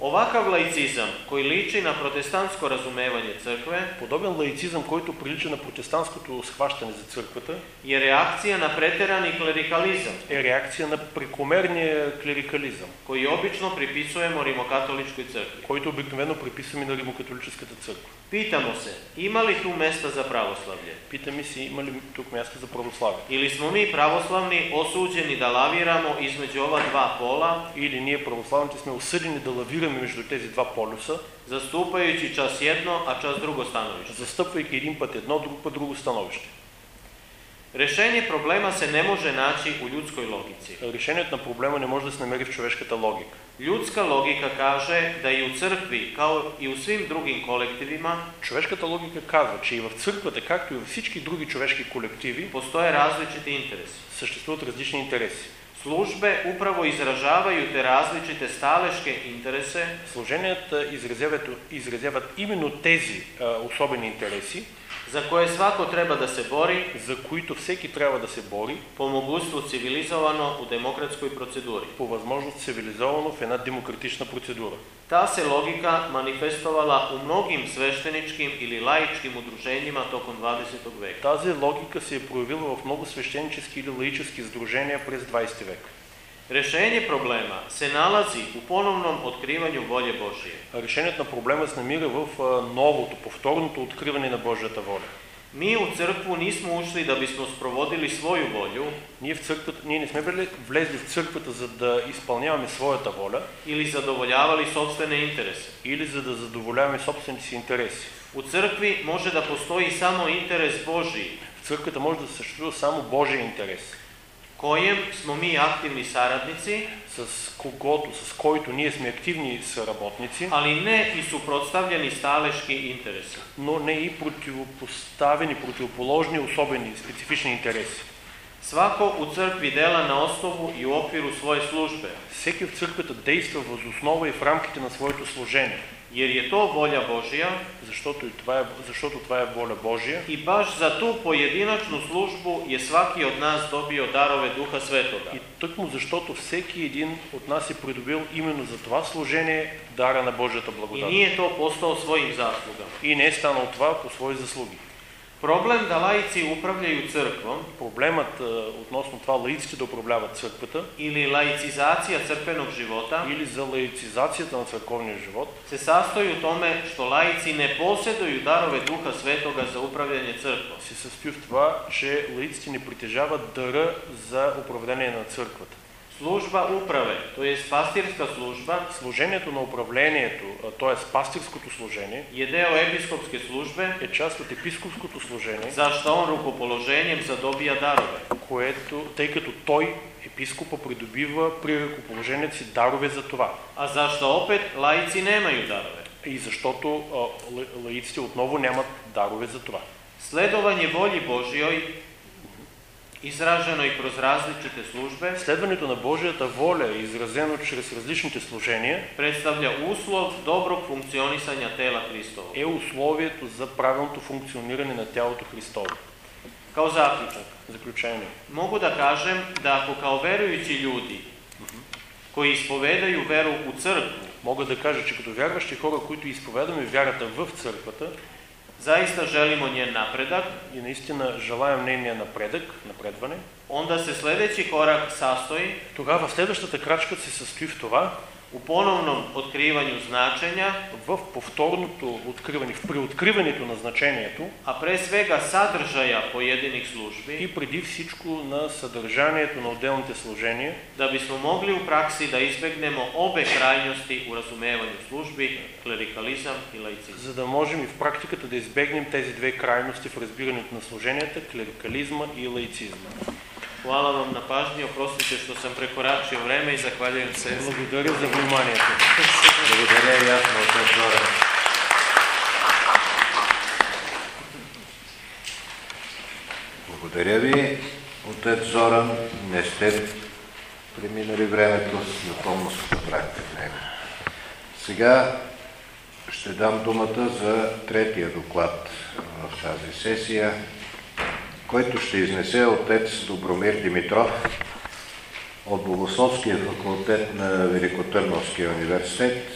Овакав laicizam koji liči na protestantsko razumevanje crkve, подобен лаицизам којто прилича на протестантското схващане за црквата, е реакција на претеран и клерикализам, е реакција на прекомерния клерикализам, кој обично приписуемо римокатоличкој цркви, којто обикновено приписаме на римокатолическата црква. Питамо се, има ли ту места за православје? Питаме се, има ли тук za за православје? Или смо ми православни da да лавирамо ova ова два пола? Или ние православните сме осъдени да лавираме между тези два полюса, zastupajući čas jedno, a čas drugo stanovište? застъпвайки един път едно, друг път друго становище. Rešenje problema se ne može naći u ljudskoj logici. Решението на проблема не може да се намери в човешката логика. Ljudska logika kaže da i u crkvi, kao i u svim drugim kolektivima, Човешката логика казва, че и в църквата, както и във всички други човешки колективи, postoje različiti interesi. съществуват различни интереси. Službe upravo izražavaju te različite staleške interese Служенията изразяват, именно тези особени интереси, za koje svako treba da se bori за които всеки трябва да се бори po mogućstvu civilizovano u demokratskoj proceduri. по възможност цивилизовано в една демократична процедура. Ta se logika manifestovala u mnogim svešteničkim ili laičkim udruženjima tokom 20. veka. Тази логика се е проявила в много свещенически или лаически сдружения през 20 век. Rešenje problema se nalazi u ponovnom otkrivanju volje Božije. Решението на проблема се намира в новото, повторното откриване на Божията воля. Mi u crkvu nismo ušli da bismo sprovodili svoju volju Ние, в църквата, ние не сме вле- влезли в църквата за да изпълняваме своята воля ili zadovoljavali sobstvene interese. или за да задоволяваме собствените си интереси. U crkvi može da postoji samo interes Božiji, В църквата може да съществува само Божия интерес, kojem smo mi aktivni saradnici, с когото, с който ние сме активни съработници, ali ne i suprotstavljeni staleški interesi. но не и противопоставени, противоположни, особени, специфични интереси. Svako u crkvi dela na osnovu i u okviru svoje službe, Всеки в църквата действа въз основа и в рамките на своето служение, jer je to volja Božija защото, и това, е, защото това е воля Божия i baš za tu pojedinačnu službu je svaki od nas dobio darove Duha Svetoga. И тъкмо защото всеки един от нас е придобил именно за това служение дара на Божията благодат. nije to postao svojim zaslugama. И не е станал това по свои заслуги. Problem da laici upravljaju crkvom Проблемът а, относно това лаиците да управляват църквата ili laicizacija crkvenog života или за лаицизацията на църковния живот se sastoji u tome što laici ne posjeduju darove Duha Svetoga za upravljanje crkvom. се състои в това, че лаиците не притежават дъра за управление на църквата. Uprave, to je pastirska služba, Служението на управлението, т.е. пастирското служение, je deo episkopske službe, е част от епископското служение, zašto on rukopoloženjem zadobija darove. което, тъй като той, епископа, придобива при ръкоположението си дарове за това. A zašto opet laici nemaju darove? И защото а, ла- лаиците отново нямат дарове за това. Sledovanje volji Božjoj, izraženoj kroz različite službe, Следването на Божията воля, изразено чрез различните служения, predstavlja uslov dobrog funkcionisanja tela Hristovo. е условието за правилното функциониране на тялото Христово. Kao zaključak, Заключение. mogu da kažem da ako kao verujući ljudi koji ispovedaju veru u crkvu, Мога да кажа, че като вярващи хора, които изповядаме вярата в църквата zaista želimo njen napredak, и наистина желаем нейния напредък, напредване, onda se sljedeći korak sastoji тогава следващата крачка се състои в това, u ponovnom otkrivanju značenja, в повторното откриване, в преоткриването на значението a pre svega sadržaja pojedinih službi, и преди всичко на съдържанието на отделните служения, da bismo mogli u praksi da izbegnemo obe krajnosti u razumevanju službi, klerikalizam i laicizam. за да можем и в практиката да избегнем тези две крайности в разбирането на служенията, клерикализма и лаицизма. Hvala vam na pažnji, oprostite što sam prekoračio vreme i zahvaljujem se. Благодаря за вниманието. [laughs] Благодаря и аз на отец Зоран. Благодаря ви, отец Зоран. Не сте преминали времето, напълно се събрахте в него. Сега ще дам думата за третия доклад в тази сесия, който ще изнесе отец Добромир Димитров от Богословския факултет на Великотърновския университет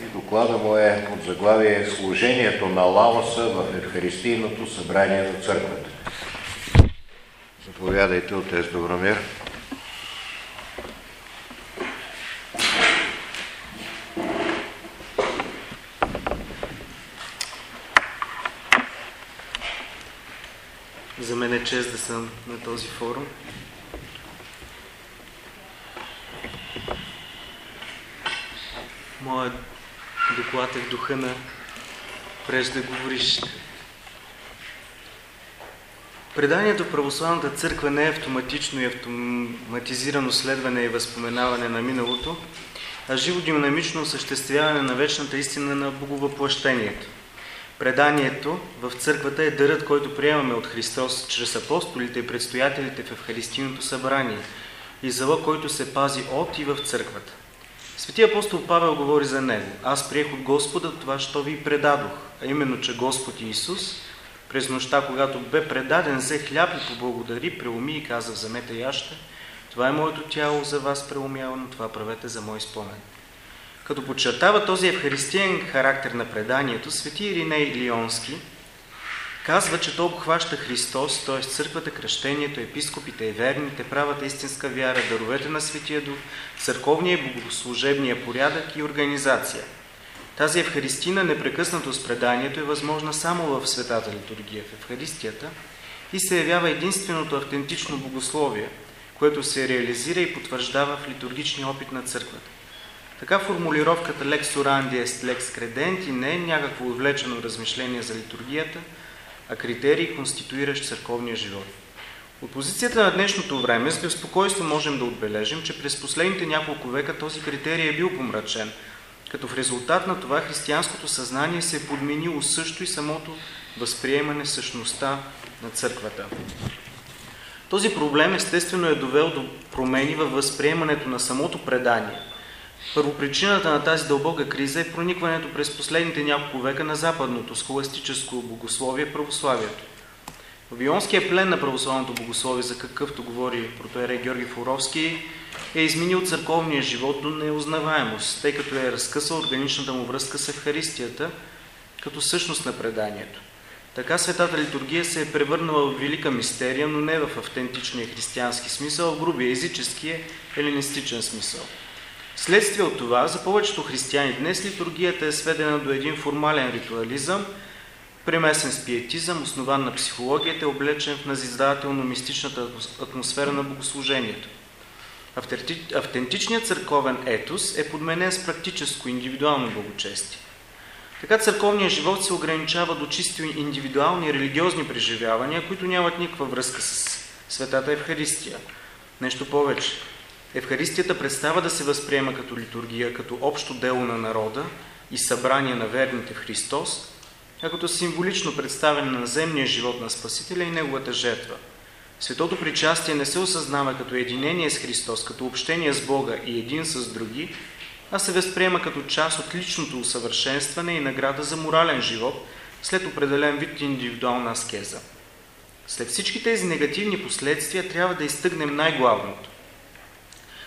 и доклада му е под заглавие Служението на Лаоса в Евхаристийното събрание на църквата. Заповядайте, отец Добромир. За мен е чест да съм на този форум. Моят доклад е в духа на преждеговорившите. Преданието православната църква не е автоматично и автоматизирано следване и възпоменаване на миналото, а живо динамично осъществяване на вечната истина на боговъплъщението. Преданието в църквата е дърът, който приемаме от Христос чрез апостолите и предстоятелите в Евхаристийното събрание и зала, който се пази от и в църквата. Свети апостол Павел говори за него. Аз приех от Господа това, що ви предадох, а именно, че Господ Исус през нощта, когато бе предаден, взе хляб и поблагодари, преуми и каза, вземете яще, това е моето тяло за вас преумявано, това правете за мой спомен. Като подчертава този евхаристиен характер на преданието, свети Ириней Лионски казва, че то обхваща Христос, т.е. църквата, кръщението, епископите и верните, правата истинска вяра, даровете на Светия Дух, църковния и богослужебния порядък и организация. Тази евхаристина непрекъснато с преданието е възможна само в светата литургия, в Евхаристията и се явява единственото автентично богословие, което се реализира и потвърждава в литургичния опит на църквата. Така формулировката lex orandi est lex credenti не е някакво отвлечено размишление за литургията, а критерий, конституиращ църковния живот. От позицията на днешното време с безпокойство можем да отбележим, че през последните няколко века този критерий е бил помрачен, като в резултат на това християнското съзнание се е подменило също и самото възприемане същността на църквата. Този проблем естествено е довел до промени във възприемането на самото предание – Първопричината на тази дълбока криза е проникването през последните няколко века на западното схоластическо богословие православието. Вавилонския плен на православното богословие, за какъвто говори протоерей Георги Фуровски, е изменил църковния живот до неузнаваемост, тъй като е разкъсал органичната му връзка с Евхаристията, като същност на преданието. Така светата литургия се е превърнала в велика мистерия, но не в автентичния християнски смисъл, а в грубия езическия еленистичен смисъл. Следствие от това, за повечето християни днес литургията е сведена до един формален ритуализъм, премесен с пиетизъм, основан на психологията, облечен в назиздателно-мистичната атмосфера на богослужението. Автентичният църковен етос е подменен с практическо, индивидуално благочестие. Така църковният живот се ограничава до чисто индивидуални религиозни преживявания, които нямат никаква връзка с Светата Евхаристия. Нещо повече. Евхаристията представа да се възприема като литургия, като общо дело на народа и събрание на верните в Христос, а като символично представяне на земния живот на Спасителя и Неговата жертва. Светото причастие не се осъзнава като единение с Христос, като общение с Бога и един с други, а се възприема като част от личното усъвършенстване и награда за морален живот след определен вид индивидуална аскеза. След всички тези негативни последствия трябва да изтъгнем най-главното.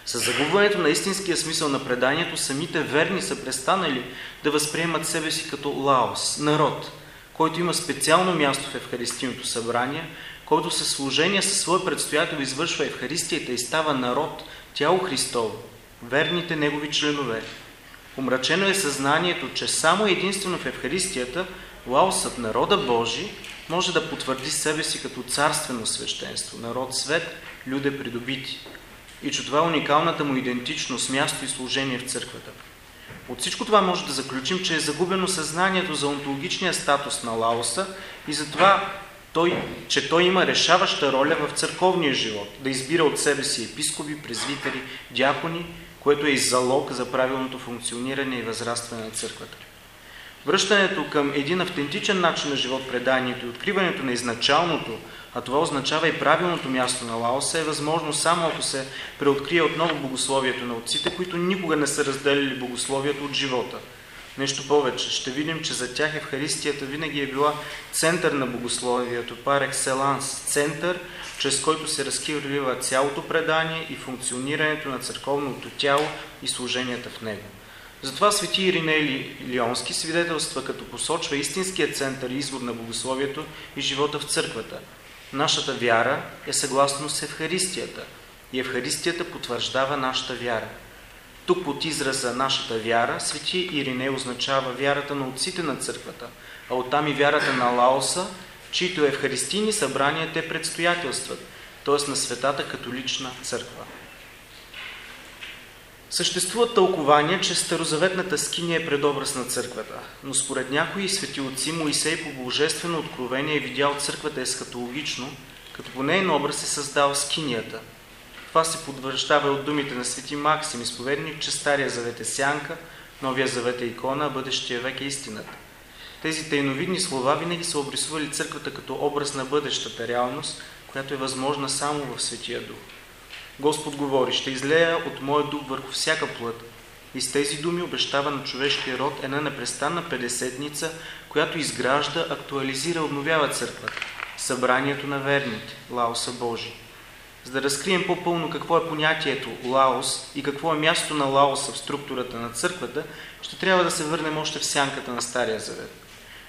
С загубването на истинския смисъл на преданието, самите верни са престанали да възприемат себе си като лаос, народ, който има специално място в Евхаристийното събрание, който със служение със своя предстоятел извършва Евхаристията и става народ, тяло Христово, верните Негови членове. Умрачено е съзнанието, че само единствено в Евхаристията лаосът народа Божий може да потвърди себе си като царствено свещенство, народ свет, люде придобити и че това е уникалната му идентичност, място и служение в църквата. От всичко това може да заключим, че е загубено съзнанието за онтологичния статус на Лаоса и за това, той, че той има решаваща роля в църковния живот, да избира от себе си епископи, презвитери, дякони, което е и залог за правилното функциониране и възрастване на църквата. Връщането към един автентичен начин на живот, преданието и откриването на изначалното, а това означава и правилното място на Лаоса, е възможно само ако се преоткрие отново богословието на отците, които никога не са разделили богословието от живота. Нещо повече, ще видим, че за тях Евхаристията винаги е била център на богословието, пар екселанс, център, чрез който се разкрива цялото предание и функционирането на църковното тяло и служенията в него. Затова свети Ириней Лионски свидетелства, като посочва истинския център и извор на богословието и живота в църквата – Нашата вяра е съгласно с Евхаристията и Евхаристията потвърждава нашата вяра. Тук под израза нашата вяра, свети Ирине означава вярата на отците на църквата, а оттам и вярата на Лаоса, чието евхаристийни събрания те предстоятелстват, т.е. на светата католична църква. Съществуват тълкования, че старозаветната скиния е предобраз на църквата, но според някои свети отци Моисей по божествено откровение е видял църквата ескатологично като по нейн образ е създал скинията. Това се подвърждава от думите на свети Максим, изповедник, че Стария завет е сянка, Новия завет е икона, а бъдещия век е истината. Тези тайновидни слова винаги са обрисували църквата като образ на бъдещата реалност, която е възможна само в Светия Дух. Господ говори, ще излея от Моя дух върху всяка плът. И с тези думи обещава на човешкия род една непрестанна педесетница, която изгражда, актуализира, обновява църквата. Събранието на верните, Лаоса Божий. За да разкрием по-пълно какво е понятието Лаос и какво е място на Лаоса в структурата на църквата, ще трябва да се върнем още в сянката на Стария Завет.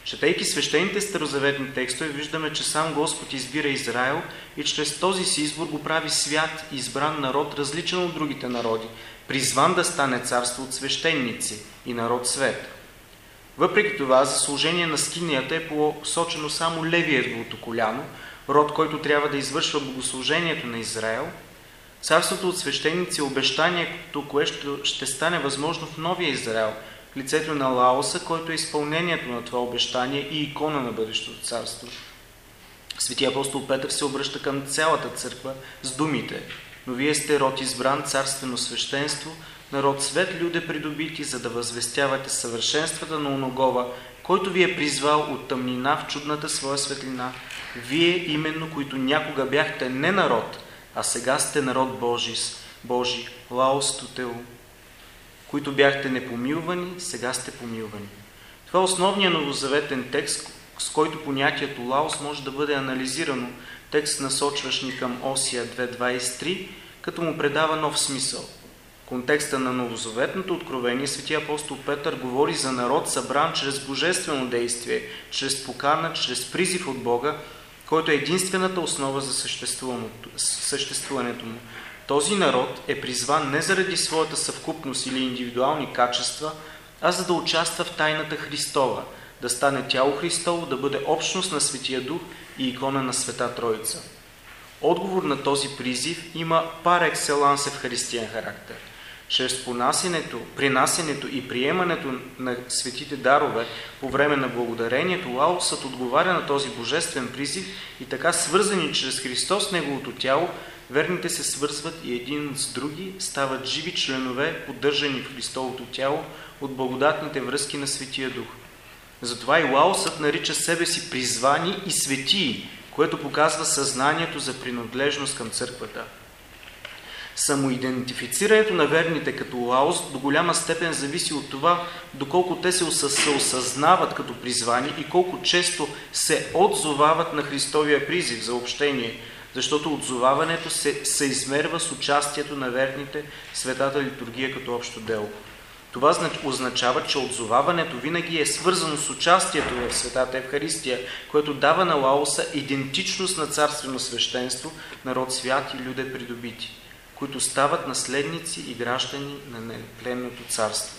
Четейки свещените старозаветни текстове, виждаме, че сам Господ избира Израел и чрез този си избор го прави свят, избран народ, различен от другите народи, призван да стане царство от свещеници и народ свет. Въпреки това, за на скинията е посочено само левиевото коляно, род, който трябва да извършва богослужението на Израел. Царството от свещеници е обещанието, което ще стане възможно в новия Израел – лицето на Лаоса, който е изпълнението на това обещание и икона на бъдещото царство. Светия апостол Петър се обръща към цялата църква с думите «Но вие сте род избран, царствено свещенство, народ свет люде придобити, за да възвестявате съвършенствата на оногова, който ви е призвал от тъмнина в чудната своя светлина, вие именно, които някога бяхте не народ, а сега сте народ Божий, Божий, Лаос Тутео, които бяхте непомилвани, сега сте помилвани. Това е основният новозаветен текст, с който понятието Лаос може да бъде анализирано, текст насочващ ни към Осия 2.23, като му предава нов смисъл. В контекста на новозаветното откровение Свети апостол Петър говори за народ събран чрез божествено действие, чрез покана, чрез призив от Бога, който е единствената основа за съществуването му. Този народ е призван не заради своята съвкупност или индивидуални качества, а за да участва в тайната Христова, да стане тяло Христово, да бъде общност на Светия Дух и икона на Света Троица. Отговор на този призив има пар екселанс християн характер. Чрез понасенето, принасенето и приемането на светите дарове по време на благодарението, Лаосът отговаря на този божествен призив и така свързани чрез Христос, Неговото тяло, Верните се свързват и един с други, стават живи членове, поддържани в Христовото тяло от благодатните връзки на Светия Дух. Затова и Лаосът нарича себе си призвани и светии, което показва съзнанието за принадлежност към църквата. Самоидентифицирането на верните като Лаос до голяма степен зависи от това, доколко те се осъзнават като призвани и колко често се отзовават на Христовия призив за общение – защото отзоваването се съизмерва с участието на верните в светата литургия като общо дело. Това означава, че отзоваването винаги е свързано с участието в Светата Евхаристия, което дава на Лаоса идентичност на царствено свещенство, народ свят и люде придобити, които стават наследници и граждани на непленното царство.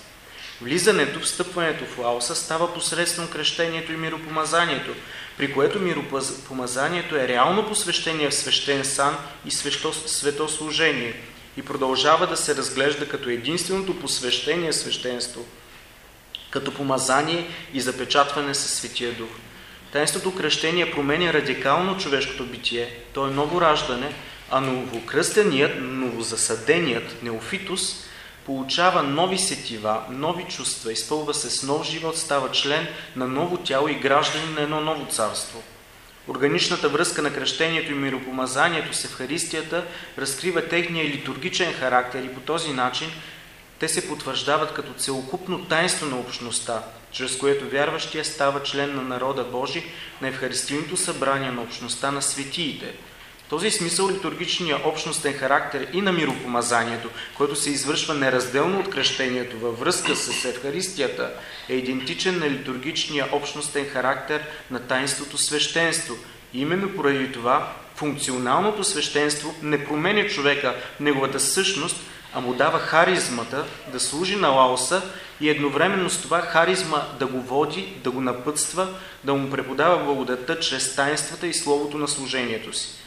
Влизането, встъпването в Лаоса става посредством кръщението и миропомазанието, при което миропомазанието е реално посвещение в свещен сан и светослужение и продължава да се разглежда като единственото посвещение свещенство, като помазание и запечатване със Светия Дух. Таинството кръщение променя радикално човешкото битие, то е ново раждане, а новокръстеният, новозасъденият неофитус – получава нови сетива, нови чувства, изпълва се с нов живот, става член на ново тяло и гражданин на едно ново царство. Органичната връзка на кръщението и миропомазанието с Евхаристията разкрива техния литургичен характер и по този начин те се потвърждават като целокупно таинство на общността, чрез което вярващия става член на народа Божий на Евхаристийното събрание на общността на светиите – този смисъл литургичния общностен характер и на миропомазанието, който се извършва неразделно от кръщението във връзка с Евхаристията, е идентичен на литургичния общностен характер на тайнството свещенство. И именно поради това функционалното свещенство не променя човека неговата същност, а му дава харизмата да служи на Лаоса и едновременно с това харизма да го води, да го напътства, да му преподава благодата чрез таинствата и словото на служението си.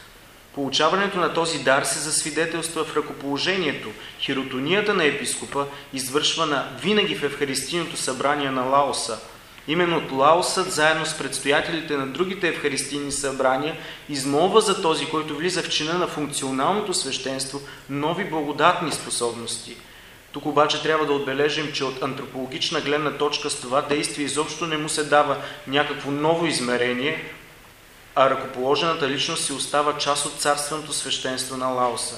Получаването на този дар се засвидетелства в ръкоположението, хиротонията на епископа, извършвана винаги в Евхаристийното събрание на Лаоса. Именно Лаосът, заедно с предстоятелите на другите евхаристийни събрания, измолва за този, който влиза в чина на функционалното свещенство, нови благодатни способности. Тук обаче трябва да отбележим, че от антропологична гледна точка с това действие изобщо не му се дава някакво ново измерение, а ръкоположената личност си остава част от царственото свещенство на Лаоса.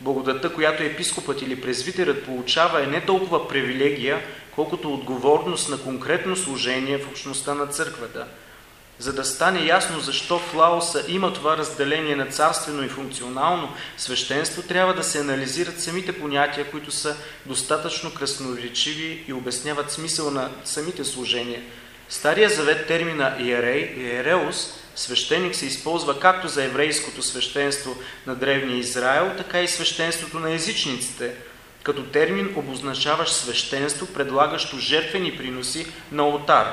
Благодата, която епископът или презвитерът получава е не толкова привилегия, колкото отговорност на конкретно служение в общността на църквата. За да стане ясно защо в Лаоса има това разделение на царствено и функционално свещенство, трябва да се анализират самите понятия, които са достатъчно красноречиви и обясняват смисъл на самите служения. Стария завет термина иерей, иереус, свещеник се използва както за еврейското свещенство на древния Израел, така и свещенството на езичниците – като термин обозначаващ свещенство, предлагащо жертвени приноси на алтар.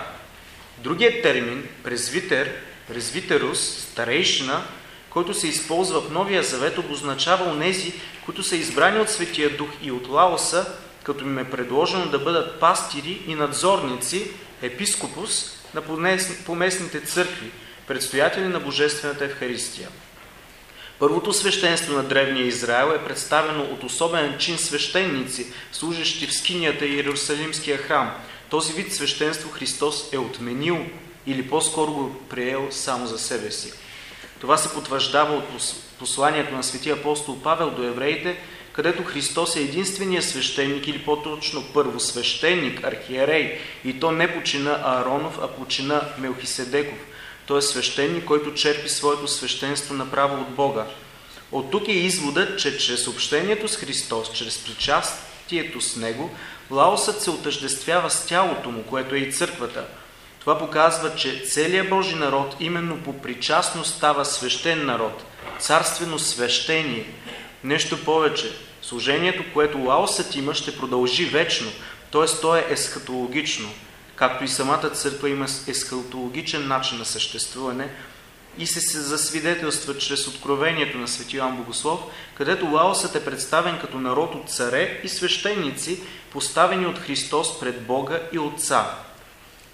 Другият термин, презвитер, презвитерус, старейшина, който се използва в Новия Завет, обозначава онези, които са избрани от Светия Дух и от Лаоса, като им е предложено да бъдат пастири и надзорници, епископус на поместните църкви, предстоятели на Божествената Евхаристия. Първото свещенство на древния Израел е представено от особен чин свещеници, служащи в скинията и Иерусалимския храм. Този вид свещенство Христос е отменил или по-скоро го приел само за себе си. Това се потвърждава от посланието на светия апостол Павел до евреите, където Христос е единствения свещеник или по-точно първо свещеник, архиерей, и то не почина Ааронов, а почина Мелхиседеков – той е свещеник, който черпи своето свещенство направо от Бога. От тук е изводът, че чрез общението с Христос, чрез причастието с Него, Лаосът се отъждествява с тялото му, което е и църквата. Това показва, че целият Божи народ именно по причастност става свещен народ, царствено свещение. Нещо повече, служението, което Лаосът има, ще продължи вечно, т.е. то е есхатологично – както и самата църква има ескалтологичен начин на съществуване и се, засвидетелства чрез откровението на свети Йоан Богослов, където Лаосът е представен като народ от царе и свещеници, поставени от Христос пред Бога и Отца.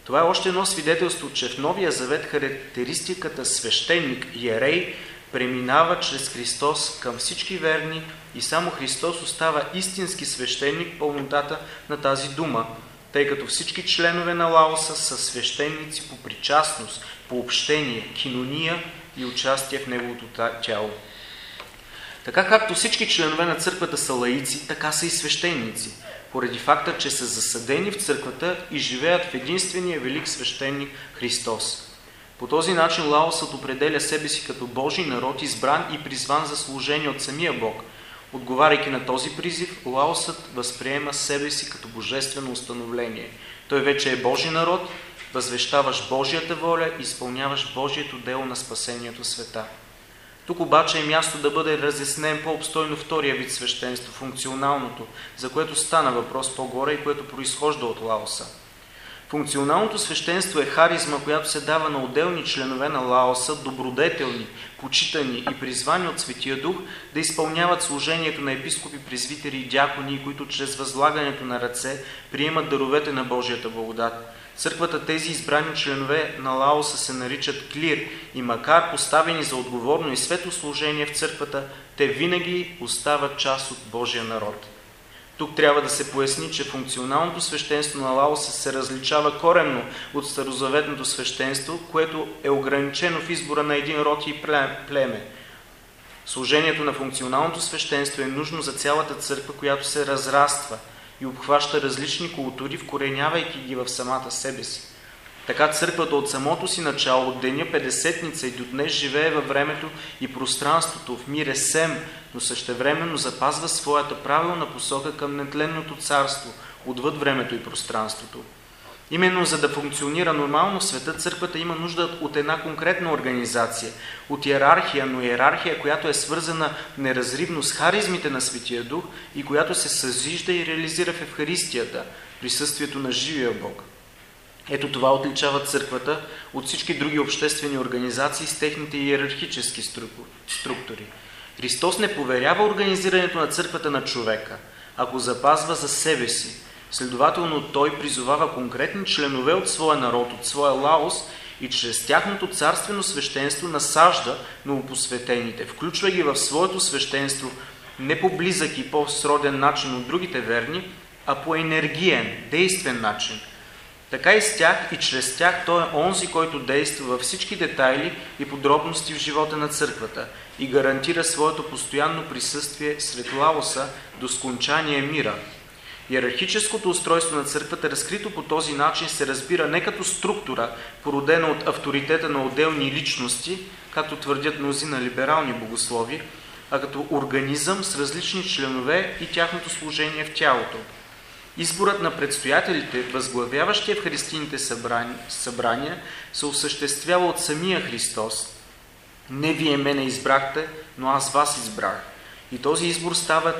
Това е още едно свидетелство, че в Новия Завет характеристиката свещеник и ерей преминава чрез Христос към всички верни и само Христос остава истински свещеник пълнотата на тази дума, тъй като всички членове на Лаоса са свещеници по причастност, по общение, кинония и участие в неговото тяло. Така както всички членове на църквата са лаици, така са и свещеници, поради факта, че са засадени в църквата и живеят в единствения велик свещеник Христос. По този начин Лаосът определя себе си като Божий народ, избран и призван за служение от самия Бог – Отговаряйки на този призив, Лаосът възприема себе си като божествено установление. Той вече е Божи народ, възвещаваш Божията воля и изпълняваш Божието дело на спасението света. Тук обаче е място да бъде разяснен по-обстойно втория вид свещенство, функционалното, за което стана въпрос по-горе и което произхожда от Лаоса – Функционалното свещенство е харизма, която се дава на отделни членове на Лаоса, добродетелни, почитани и призвани от Светия Дух, да изпълняват служението на епископи, презвитери и дякони, които чрез възлагането на ръце приемат даровете на Божията благодат. Църквата тези избрани членове на Лаоса се наричат клир и макар поставени за отговорно и свето служение в църквата, те винаги остават част от Божия народ. Тук трябва да се поясни, че функционалното свещенство на Лаоса се различава коренно от старозаветното свещенство, което е ограничено в избора на един род и племе. Служението на функционалното свещенство е нужно за цялата църква, която се разраства и обхваща различни култури, вкоренявайки ги в самата себе си. Така църквата от самото си начало, от деня Педесетница и до днес живее във времето и пространството в мир е сем, но същевременно запазва своята правилна посока към нетленното царство, отвъд времето и пространството. Именно за да функционира нормално света, църквата има нужда от една конкретна организация, от иерархия, но иерархия, която е свързана неразривно с харизмите на Светия Дух и която се съзижда и реализира в Евхаристията, присъствието на живия Бог. Ето това отличава църквата от всички други обществени организации с техните иерархически структури. Христос не поверява организирането на църквата на човека, ако запазва за себе си. Следователно той призовава конкретни членове от своя народ, от своя лаос и чрез тяхното царствено свещенство насажда новопосветените, включва ги в своето свещенство не по близък и по-сроден начин от другите верни, а по енергиен, действен начин. Така и с тях и чрез тях той е онзи, който действа във всички детайли и подробности в живота на църквата и гарантира своето постоянно присъствие сред Лаоса до скончание мира. Иерархическото устройство на църквата, разкрито по този начин, се разбира не като структура, породена от авторитета на отделни личности, както твърдят мнози на либерални богослови, а като организъм с различни членове и тяхното служение в тялото. Изборът на предстоятелите, възглавяващи евхаристийните събрания, се осъществява от самия Христос. Не вие мене избрахте, но аз вас избрах. И този избор става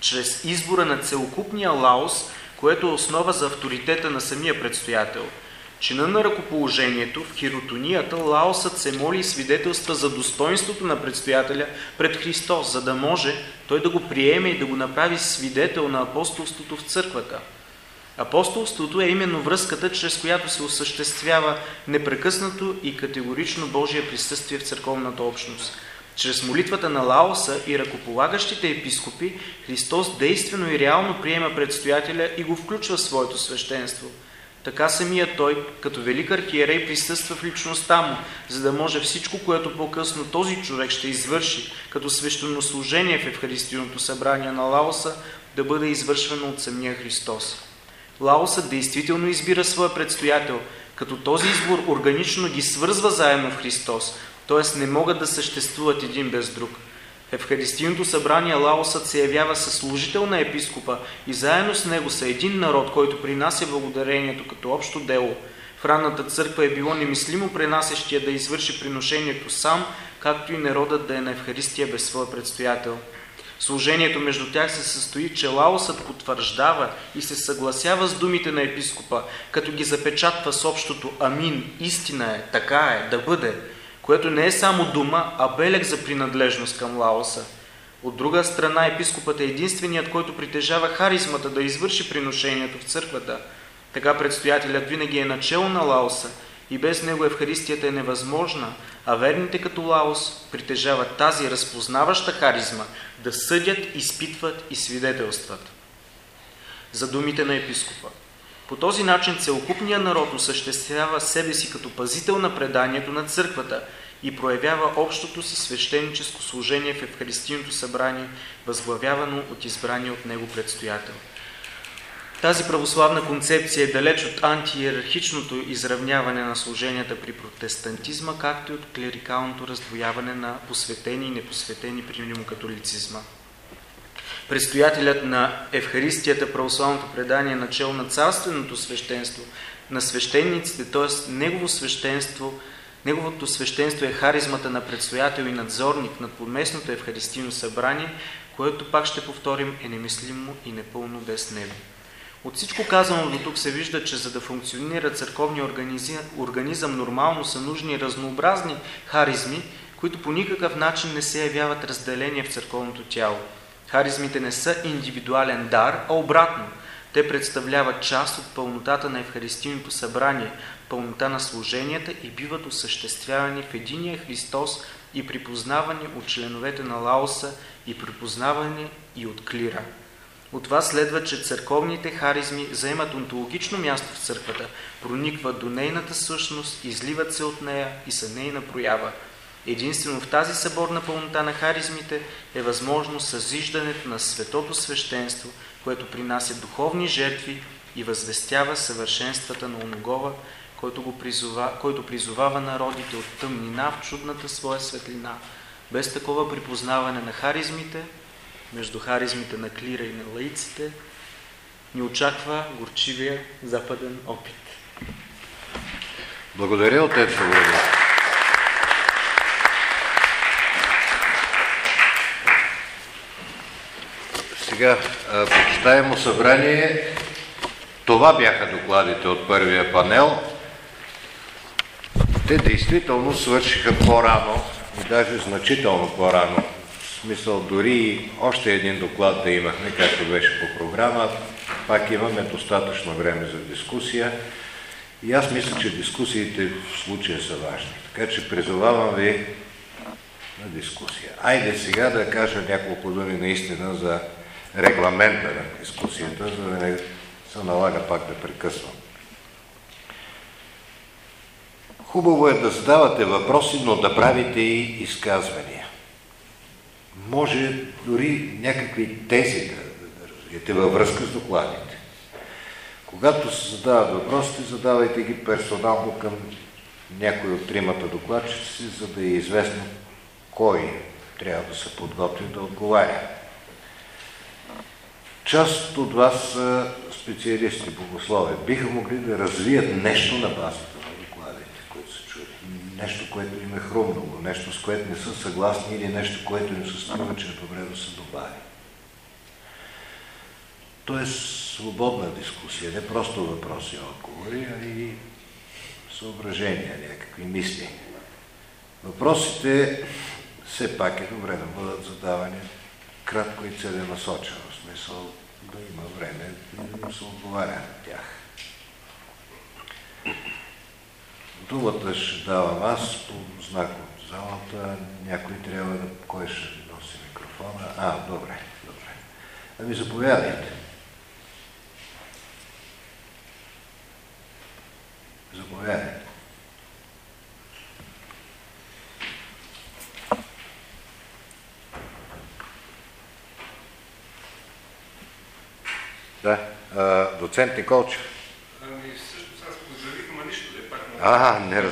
чрез избора на целокупния лаос, което е основа за авторитета на самия предстоятел – чина на ръкоположението, в хиротонията, Лаосът се моли и свидетелства за достоинството на предстоятеля пред Христос, за да може той да го приеме и да го направи свидетел на апостолството в църквата. Апостолството е именно връзката, чрез която се осъществява непрекъснато и категорично Божие присъствие в църковната общност. Чрез молитвата на Лаоса и ръкополагащите епископи, Христос действено и реално приема предстоятеля и го включва в своето свещенство – така самия той, като велик архиерей, присъства в личността му, за да може всичко, което по-късно този човек ще извърши, като свещенослужение в Евхаристийното събрание на Лаоса, да бъде извършвано от самия Христос. Лаосът действително избира своя предстоятел, като този избор органично ги свързва заедно в Христос, т.е. не могат да съществуват един без друг – Евхаристийното събрание Лаосът се явява със служител на епископа и заедно с него са един народ, който принася благодарението като общо дело. В ранната църква е било немислимо пренасещия да извърши приношението сам, както и народът да е на Евхаристия без своя предстоятел. Служението между тях се състои, че Лаосът потвърждава и се съгласява с думите на епископа, като ги запечатва с общото Амин, истина е, така е, да бъде – което не е само дума, а белег за принадлежност към Лаоса. От друга страна, епископът е единственият, който притежава харизмата да извърши приношението в църквата. Така предстоятелят винаги е начало на Лаоса и без него Евхаристията е невъзможна, а верните като Лаос притежават тази разпознаваща харизма да съдят, изпитват и свидетелстват. За думите на епископа. По този начин целокупният народ осъществява себе си като пазител на преданието на църквата и проявява общото си свещеническо служение в Евхаристийното събрание, възглавявано от избрания от него предстоятел. Тази православна концепция е далеч от антиерархичното изравняване на служенията при протестантизма, както и от клерикалното раздвояване на посветени и непосветени при римокатолицизма. Предстоятелят на Евхаристията, православното предание, начало на царственото свещенство, на свещениците, т.е. негово свещенство, неговото свещенство е харизмата на предстоятел и надзорник над подместното Евхаристийно събрание, което, пак ще повторим, е немислимо и непълно без него. От всичко казано до тук се вижда, че за да функционира църковния организъм нормално са нужни разнообразни харизми, които по никакъв начин не се явяват разделение в църковното тяло. Харизмите не са индивидуален дар, а обратно. Те представляват част от пълнотата на Евхаристийното събрание, пълнота на служенията и биват осъществявани в единия Христос и припознавани от членовете на Лаоса и припознавани и от клира. От това следва, че църковните харизми заемат онтологично място в църквата, проникват до нейната същност, изливат се от нея и са нейна проява – Единствено в тази съборна пълнота на харизмите е възможно съзиждането на светото свещенство, което принася духовни жертви и възвестява съвършенствата на оногова, който, го призова, който призовава народите от тъмнина в чудната своя светлина. Без такова припознаване на харизмите, между харизмите на клира и на лаиците, ни очаква горчивия западен опит. Благодаря, отец Благодаря. Сега, почитаемо събрание, това бяха докладите от първия панел. Те действително свършиха по-рано и даже значително по-рано. В смисъл дори още един доклад да имахме, както беше по програма. пак имаме достатъчно време за дискусия и аз мисля, че дискусиите в случая са важни. Така че призовавам ви на дискусия. Айде сега да кажа няколко думи наистина за регламента на дискусията, за да не се налага пак да прекъсвам. Хубаво е да задавате въпроси, но да правите и изказвания. Може дори някакви тези да, да развиете във връзка с докладите. Когато се задават въпросите, задавайте ги персонално към някой от тримата докладчици, за да е известно кой трябва да се подготви да отговаря. Част от вас са специалисти богословие. Биха могли да развият нещо на базата на докладите, които са чули. Нещо, което им е хрумнало, нещо, с което не са съгласни или нещо, което им се струва, че е добре да се добави. То е свободна дискусия, не просто въпроси и отговори, а и съображения, някакви мисли. Въпросите все пак е добре да бъдат задавани кратко и целенасочено, в смисъл да има време да се отговаря на тях. Думата ще давам аз по знак от залата. Някой трябва да... Кой ще носи микрофона? А, добре, добре. Ами заповядайте. Заповядайте. Да, доцент Николчев. Ами всъщност аз поздравих, ама нищо, да е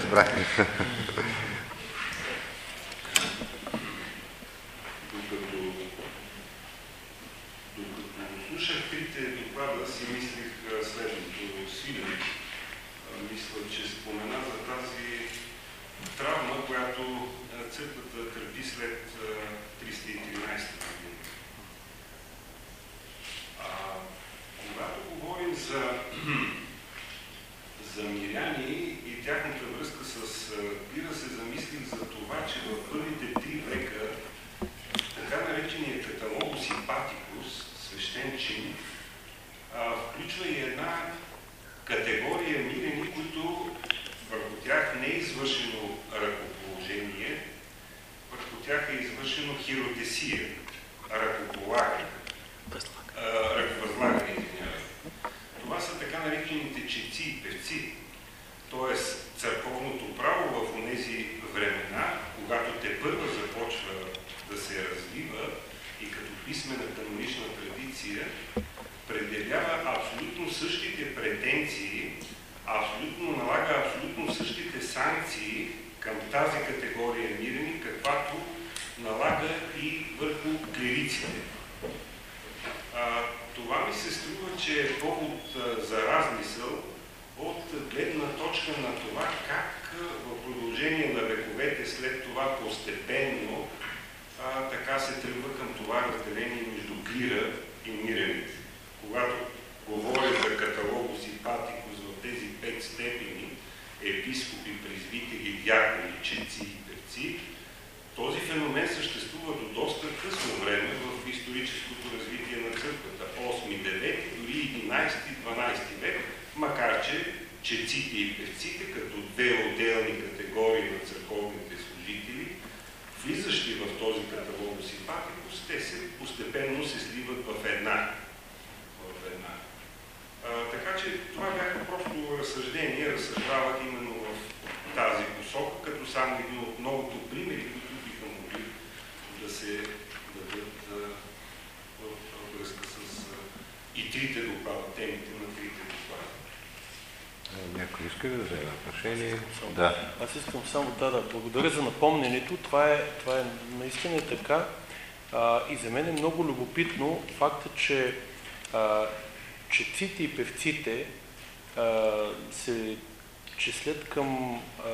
[laughs] Да. Аз искам само да, да благодаря за напомненето. Това е, това е наистина така. А, и за мен е много любопитно факта, че а, четците и певците а, се числят към а,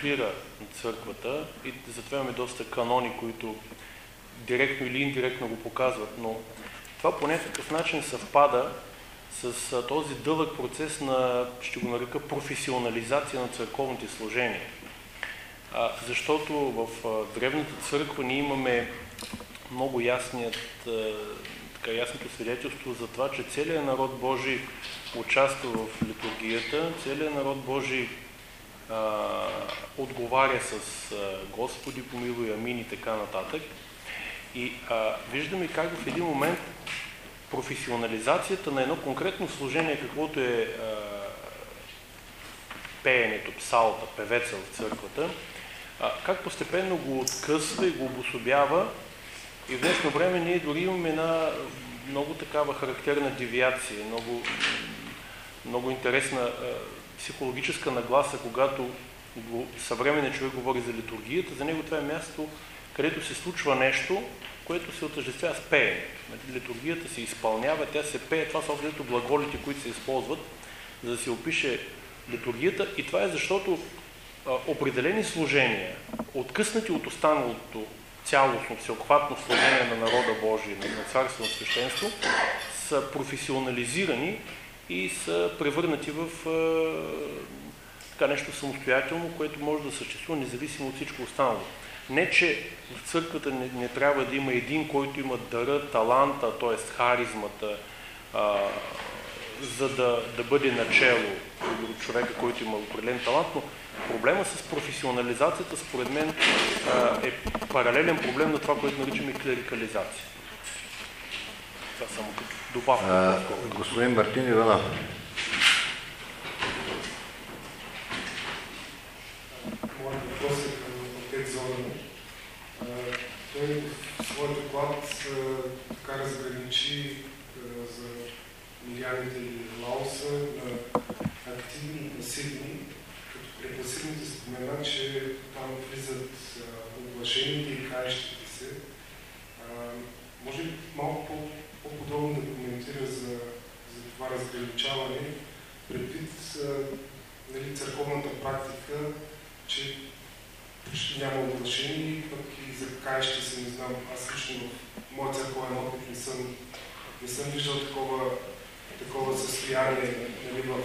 клира на църквата и затова имаме доста канони, които директно или индиректно го показват, но това по някакъв начин съвпада с а, този дълъг процес на, ще го нарека, професионализация на църковните служения. А, защото в а, Древната църква ние имаме много ясният, а, така ясното свидетелство за това, че целият народ Божий участва в литургията, целият народ Божий а, отговаря с а, Господи помилуй, амин и така нататък. И а, виждаме как в един момент професионализацията на едно конкретно служение, каквото е а, пеенето, псалта, певеца в църквата, а, как постепенно го откъсва и го обособява и в днешно време ние дори имаме една много такава характерна девиация, много, много интересна а, психологическа нагласа, когато го, съвременният човек говори за литургията, за него това е място, където се случва нещо, което се отъждествява с пеенето. Литургията се изпълнява, тя се пее, това са общо глаголите, които се използват, за да се опише литургията и това е защото а, определени служения, откъснати от останалото цялостно, всеобхватно служение на народа Божий, на царствено свещенство, са професионализирани и са превърнати в а, така нещо самостоятелно, което може да съществува независимо от всичко останало. Не, че в църквата не, не трябва да има един, който има дъра, таланта, т.е. харизмата, а, за да, да бъде начало човека, който има определен талант, но проблема с професионализацията, според мен, а, е паралелен проблем на това, което наричаме клерикализация. Това само като добавка. А, господин Мартин Иванов. Моят въпрос е Зоран. Той в своя доклад така разграничи за миряните и Лаоса на активни и пасивни, като при пасивните спомена, че там влизат оглашените и каещите се. Може ли малко по-подробно да коментира за, за това разграничаване, предвид нали, църковната практика, че почти няма оглашени, пък и за каещи се не знам. Аз лично в моя църковен опит не съм, не съм виждал такова, такова състояние нали, в,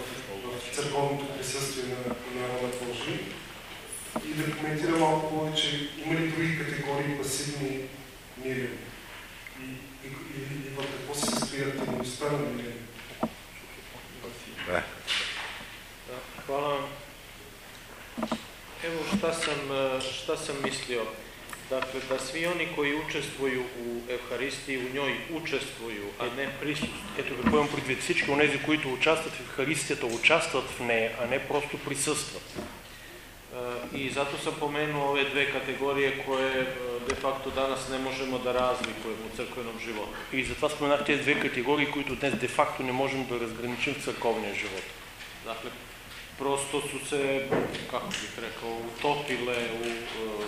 в църковното присъствие на, на народа Божий. И да коментира малко повече, има ли други категории пасивни мири? И, и, и, и в какво се състоят дейността на мири? Да. Hvala. Evo šta sam, šta sam mislio. Dakle, da svi oni koji učestvuju u Евхаристии, у njoj učestvuju, а не присъствуют. Ето какво имам предвид. Всички от тези, които участват в Евхаристията, участват в нея, а не просто присъстват. I zato sam pomenuo ove dve kategorije koje de facto danas ne možemo da razlikujemo u crkvenom životu. И затова споменах тези две категории, които днес де-факто не можем да разграничим в църковния живот. Dakle, prosto su se, kako bih rekao, utopile u uh,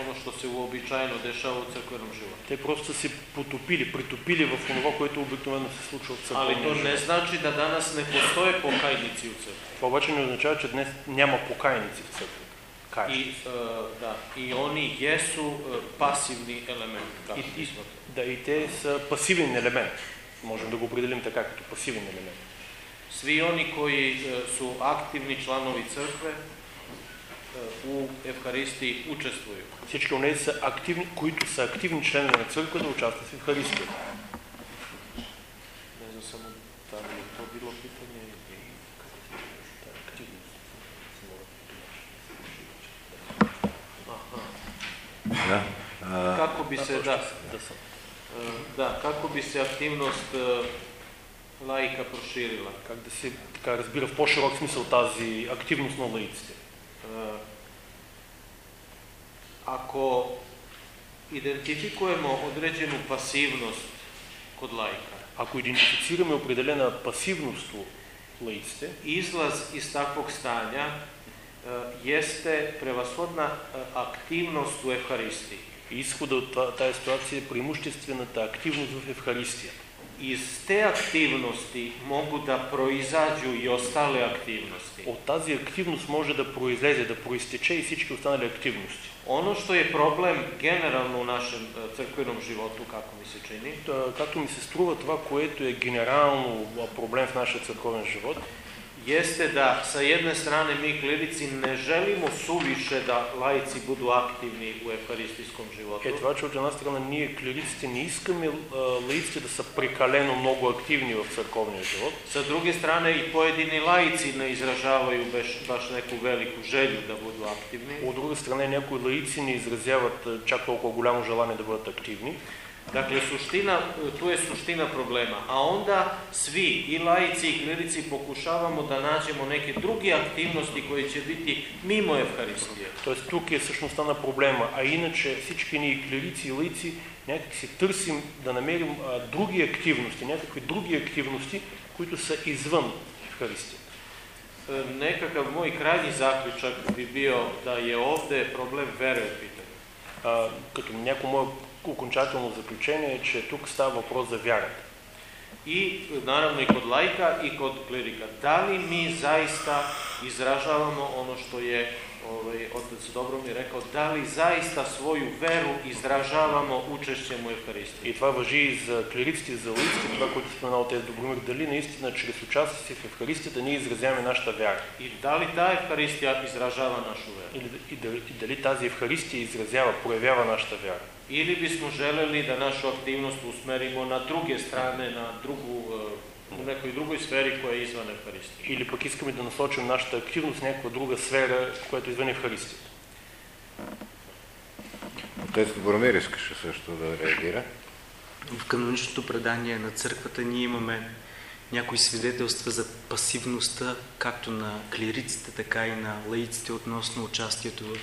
ono što se uobičajeno dešava u crkvenom životu. Те просто са се потопили, притопили в това, което обикновено се случва в Ali църковния to ne znači da danas ne postoje pokajnici u crkvi. Това обаче не означава, че днес няма покайници в църквата. Кай. I, uh, da, I oni jesu uh, pasivni element, kako И, и, bismo to. да, и те са пасивен елемент. Можем да го определим така, като пасивен елемент svi oni koji e, su aktivni članovi crkve e, u Evharistiji učestvuju. Svički oni su aktivni, koji su aktivni članovi na crkve da učestvuju u Evharistiji. Ne znam samo da li je to bilo pitanje. Da. Kako bi se, da, da, da, kako bi se aktivnost laika proširila? Как да се така, разбира в по-широк смисъл тази активност на лаиците. Ako identifikujemo određenu pasivnost kod laika, Ако идентифицираме определена пасивност у лаиците, takvog stanja e, jeste prevashodna e, aktivnost u Evharistiji. изхода от тази ситуация е преимуществената активност в Евхаристията. Iz te aktivnosti mogu da proizađu i ostale aktivnosti. От тази активност може да произлезе, да проистече и всички останали активности. Što je problem generalno u našem e, crkvenom životu, kako mi se čini, Та, Както ми се струва това, което е генерално проблем в нашия църковен живот, jeste da sa jedne strane mi klirici ne želimo suviše da laici budu aktivni u животу. Е това, че от една страна ние клириците не искаме а, лаиците да са прекалено много активни в църковния живот. Sa druge strane i pojedini laici ne izražavaju baš, baš neku veliku želju da budu aktivni. От друга страна някои лаици не изразяват а, чак толкова голямо желание да бъдат активни. Dakle, suština, tu je suština problema. A onda svi, i laici i klirici, pokušavamo da nađemo neke druge aktivnosti koji će biti mimo Евхаристия. Тоест тук е същността на проблема, а иначе всички ние клирици и лаици някак си търсим да намерим а, други активности, някакви други активности, които са извън Евхаристия. E, Nekakav moj krajnji zaključak bi bio da je ovde problem vere u pitanju. А, като някакво мое окончателно заключение е, че тук става въпрос за вярата. I kod lajka i kod klerika. Da li mi zaista izražavamo ono što je ovaj, otac dobro mi rekao, da li zaista svoju veru izražavamo učešćem u Евхаристии? И това въжи и за клириците, и за лаиците, това, което споменал тези Добромир, дали наистина чрез участие си в Евхаристията ние изразяваме нашата вяра. Da li ta Евхаристия изражава нашу веру? И, и, дали, и дали тази Евхаристия изразява, проявява нашата вяра. Ili bismo želeli da našu aktivnost usmerimo na druge strane, na drugu, u nekoj drugoj sferi koja je izvan Евхаристije? Или пък искаме да насочим нашата активност в някаква друга сфера, която е извън Евхаристията. Отец Добромир искаше също да реагира. В каноничното предание на църквата ние имаме някои свидетелства за пасивността както на клириците, така и на лаиците относно участието в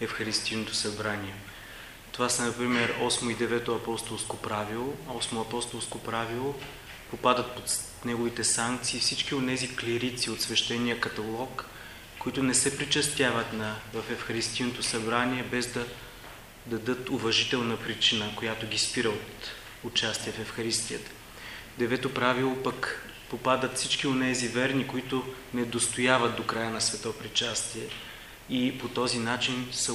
Евхаристийното събрание. Това са, например, 8 и 9 апостолско правило. 8 апостолско правило попадат под неговите санкции всички от тези клирици от свещения каталог, които не се причастяват на, в Евхаристийното събрание, без да дадат уважителна причина, която ги спира от участие в Евхаристията. Девето правило пък попадат всички от тези верни, които не достояват до края на свето причастие и по този начин са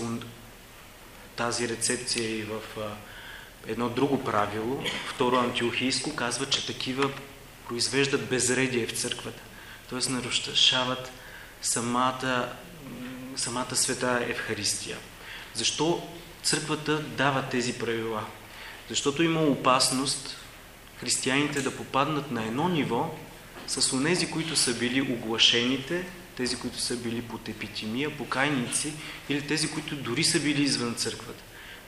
тази рецепция и в едно друго правило, второ антиохийско, казва, че такива произвеждат безредие в църквата. Т.е. нарушават самата, самата света Евхаристия. Защо църквата дава тези правила? Защото има опасност християните да попаднат на едно ниво с онези, които са били оглашените, тези, които са били под епитимия, покайници или тези, които дори са били извън църквата.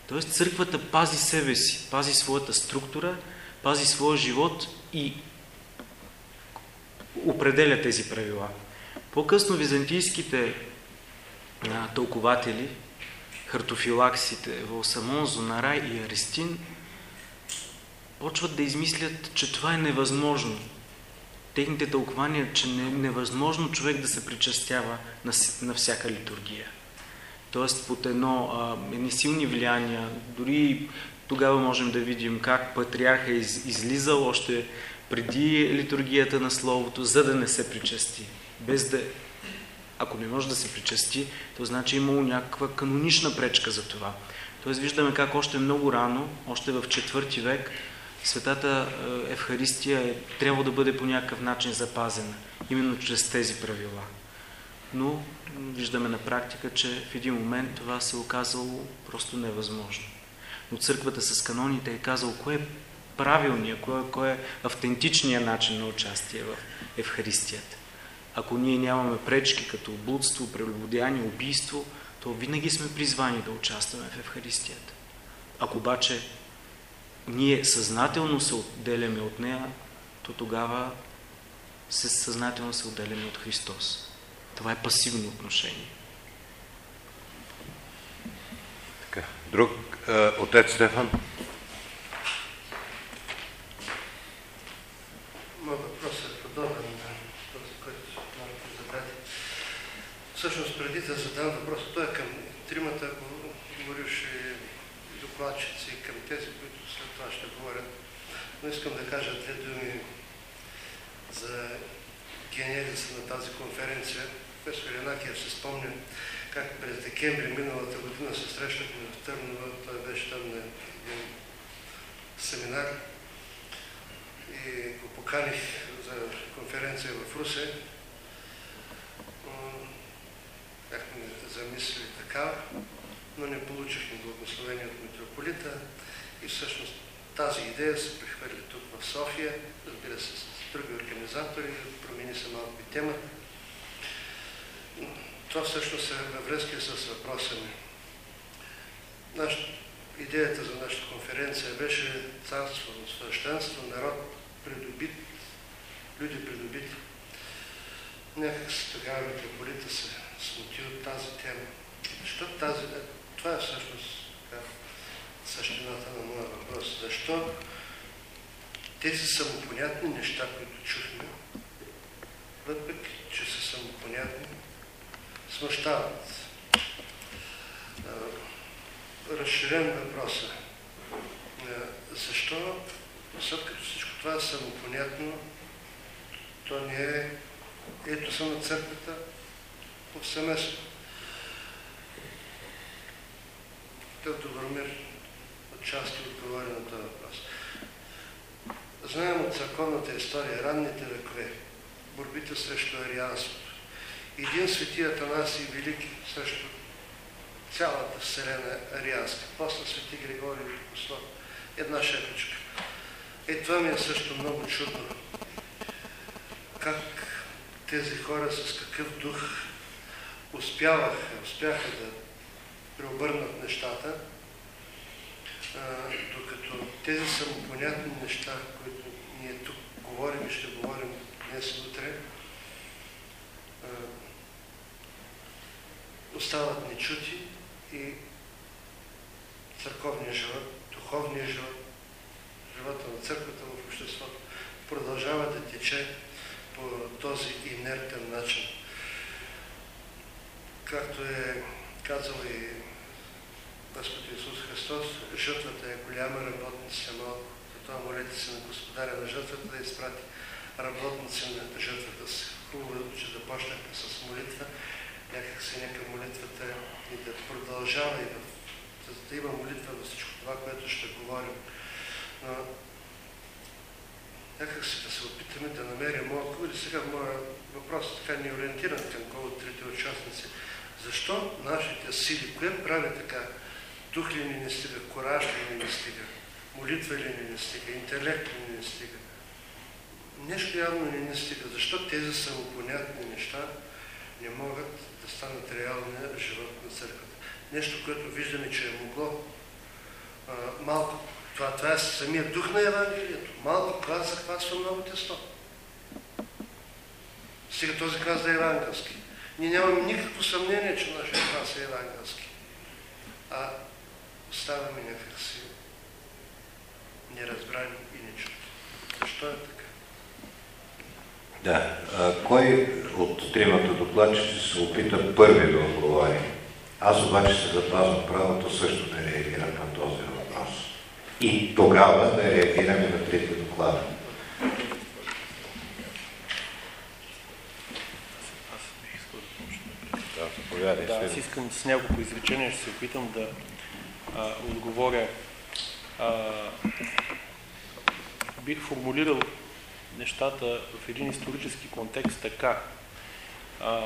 Тоест църквата пази себе си, пази своята структура, пази своя живот и определя тези правила. По-късно византийските а, тълкователи, хартофилаксите, Волсамон, Зонарай и Арестин, почват да измислят, че това е невъзможно. Техните тълкования, че не е невъзможно човек да се причастява на, на всяка литургия. Тоест под едно, а, едни силни влияния, дори тогава можем да видим как патриарха е из, излизал още преди литургията на Словото, за да не се причасти. Без да, ако не може да се причасти, то значи е имало някаква канонична пречка за това. Тоест виждаме как още много рано, още в четвърти век, Светата е, Евхаристия е, трябва да бъде по някакъв начин запазена, именно чрез тези правила. Но виждаме на практика, че в един момент това се е оказало просто невъзможно. Но църквата с каноните е казал кое е правилният, кое, кое е автентичният начин на участие в Евхаристията. Ако ние нямаме пречки като блудство, прелюбодеяние, убийство, то винаги сме призвани да участваме в Евхаристията. Ако обаче ние съзнателно се отделяме от нея, то тогава се съзнателно се отделяме от Христос. Това е пасивно отношение. Така. Друг е, отец Стефан? Моят въпрос е подобен на този, който моите зададе. Всъщност, преди да задам въпроса, той е към тримата го- говоривши докладчици, към тези, които това ще говорят. Но искам да кажа две думи за генезиса на тази конференция. Професор Янакиев се спомня как през декември миналата година се срещнахме в Търнова. Той беше там на един семинар и го поканих за конференция в Русе. бяхме замислили така, но не получихме благословение от митрополита и всъщност тази идея се прехвърли тук в София, разбира се, с други организатори, промени се малко и темата. Това всъщност е във връзка с въпроса ми. Наш, идеята за нашата конференция беше царство, свещенство, народ придобит, люди придобити. Някак си тогава митрополита се смути от тази тема. Защо тази... Това е всъщност същината на моя въпрос. Защо тези самопонятни неща, които чухме, въпреки, че са самопонятни, смущават. Разширен въпрос е. Защо, след като всичко това е самопонятно, то не е етоса на църквата повсеместно. Тъв Добромир отчасти отговори на този въпрос. Знаем от църковната история, ранните векове, борбите срещу арианството. Един свети Атанасий Велики срещу цялата вселена арианска. После свети Григорий Великослав. Една шепочка. Е, това ми е също много чудно. Как тези хора с какъв дух успяваха, успяха да преобърнат нещата, докато тези самопонятни неща, които ние тук говорим и ще говорим днес утре, остават нечути и църковния живот, духовния живот, живота на църквата в обществото продължава да тече по този инертен начин. Както е казал и Господ Исус Христос, жътвата е голяма, работниците малко. Затова молете се на Господаря на жътвата да изпрати работници на жътвата си. Хубаво е, че започнахме с молитва. Някак си нека молитвата и да продължава и да, да има молитва във всичко това, което ще говорим. Но някак си да се опитаме да намерим отговор. И сега моя въпрос така не ориентиран към кой от трите участници. Защо нашите сили, кое прави така? Дух ли ни не стига, кораж ли ни не стига, молитва ли ни не стига, интелект ли ни не стига? Нещо явно не ни стига. Защо тези самопонятни неща не могат да станат реалния живот на църквата? Нещо, което виждаме, че е могло а, малко това, това е самия дух на Евангелието. Малко клас захватва много тесто. Сега този клас да е евангелски. Ние нямаме никакво съмнение, че нашия клас е евангелски. А оставаме някакси неразбрани и нечути. Защо е така? Да. А, кой от тримата докладчици се опита първи да отговори? Аз обаче се запазвам правото също да реагирам на този въпрос. И тогава да реагираме на трите доклада. Да, аз искам с няколко изречения, ще се опитам да а, отговоря. А, бих формулирал нещата в един исторически контекст така. А,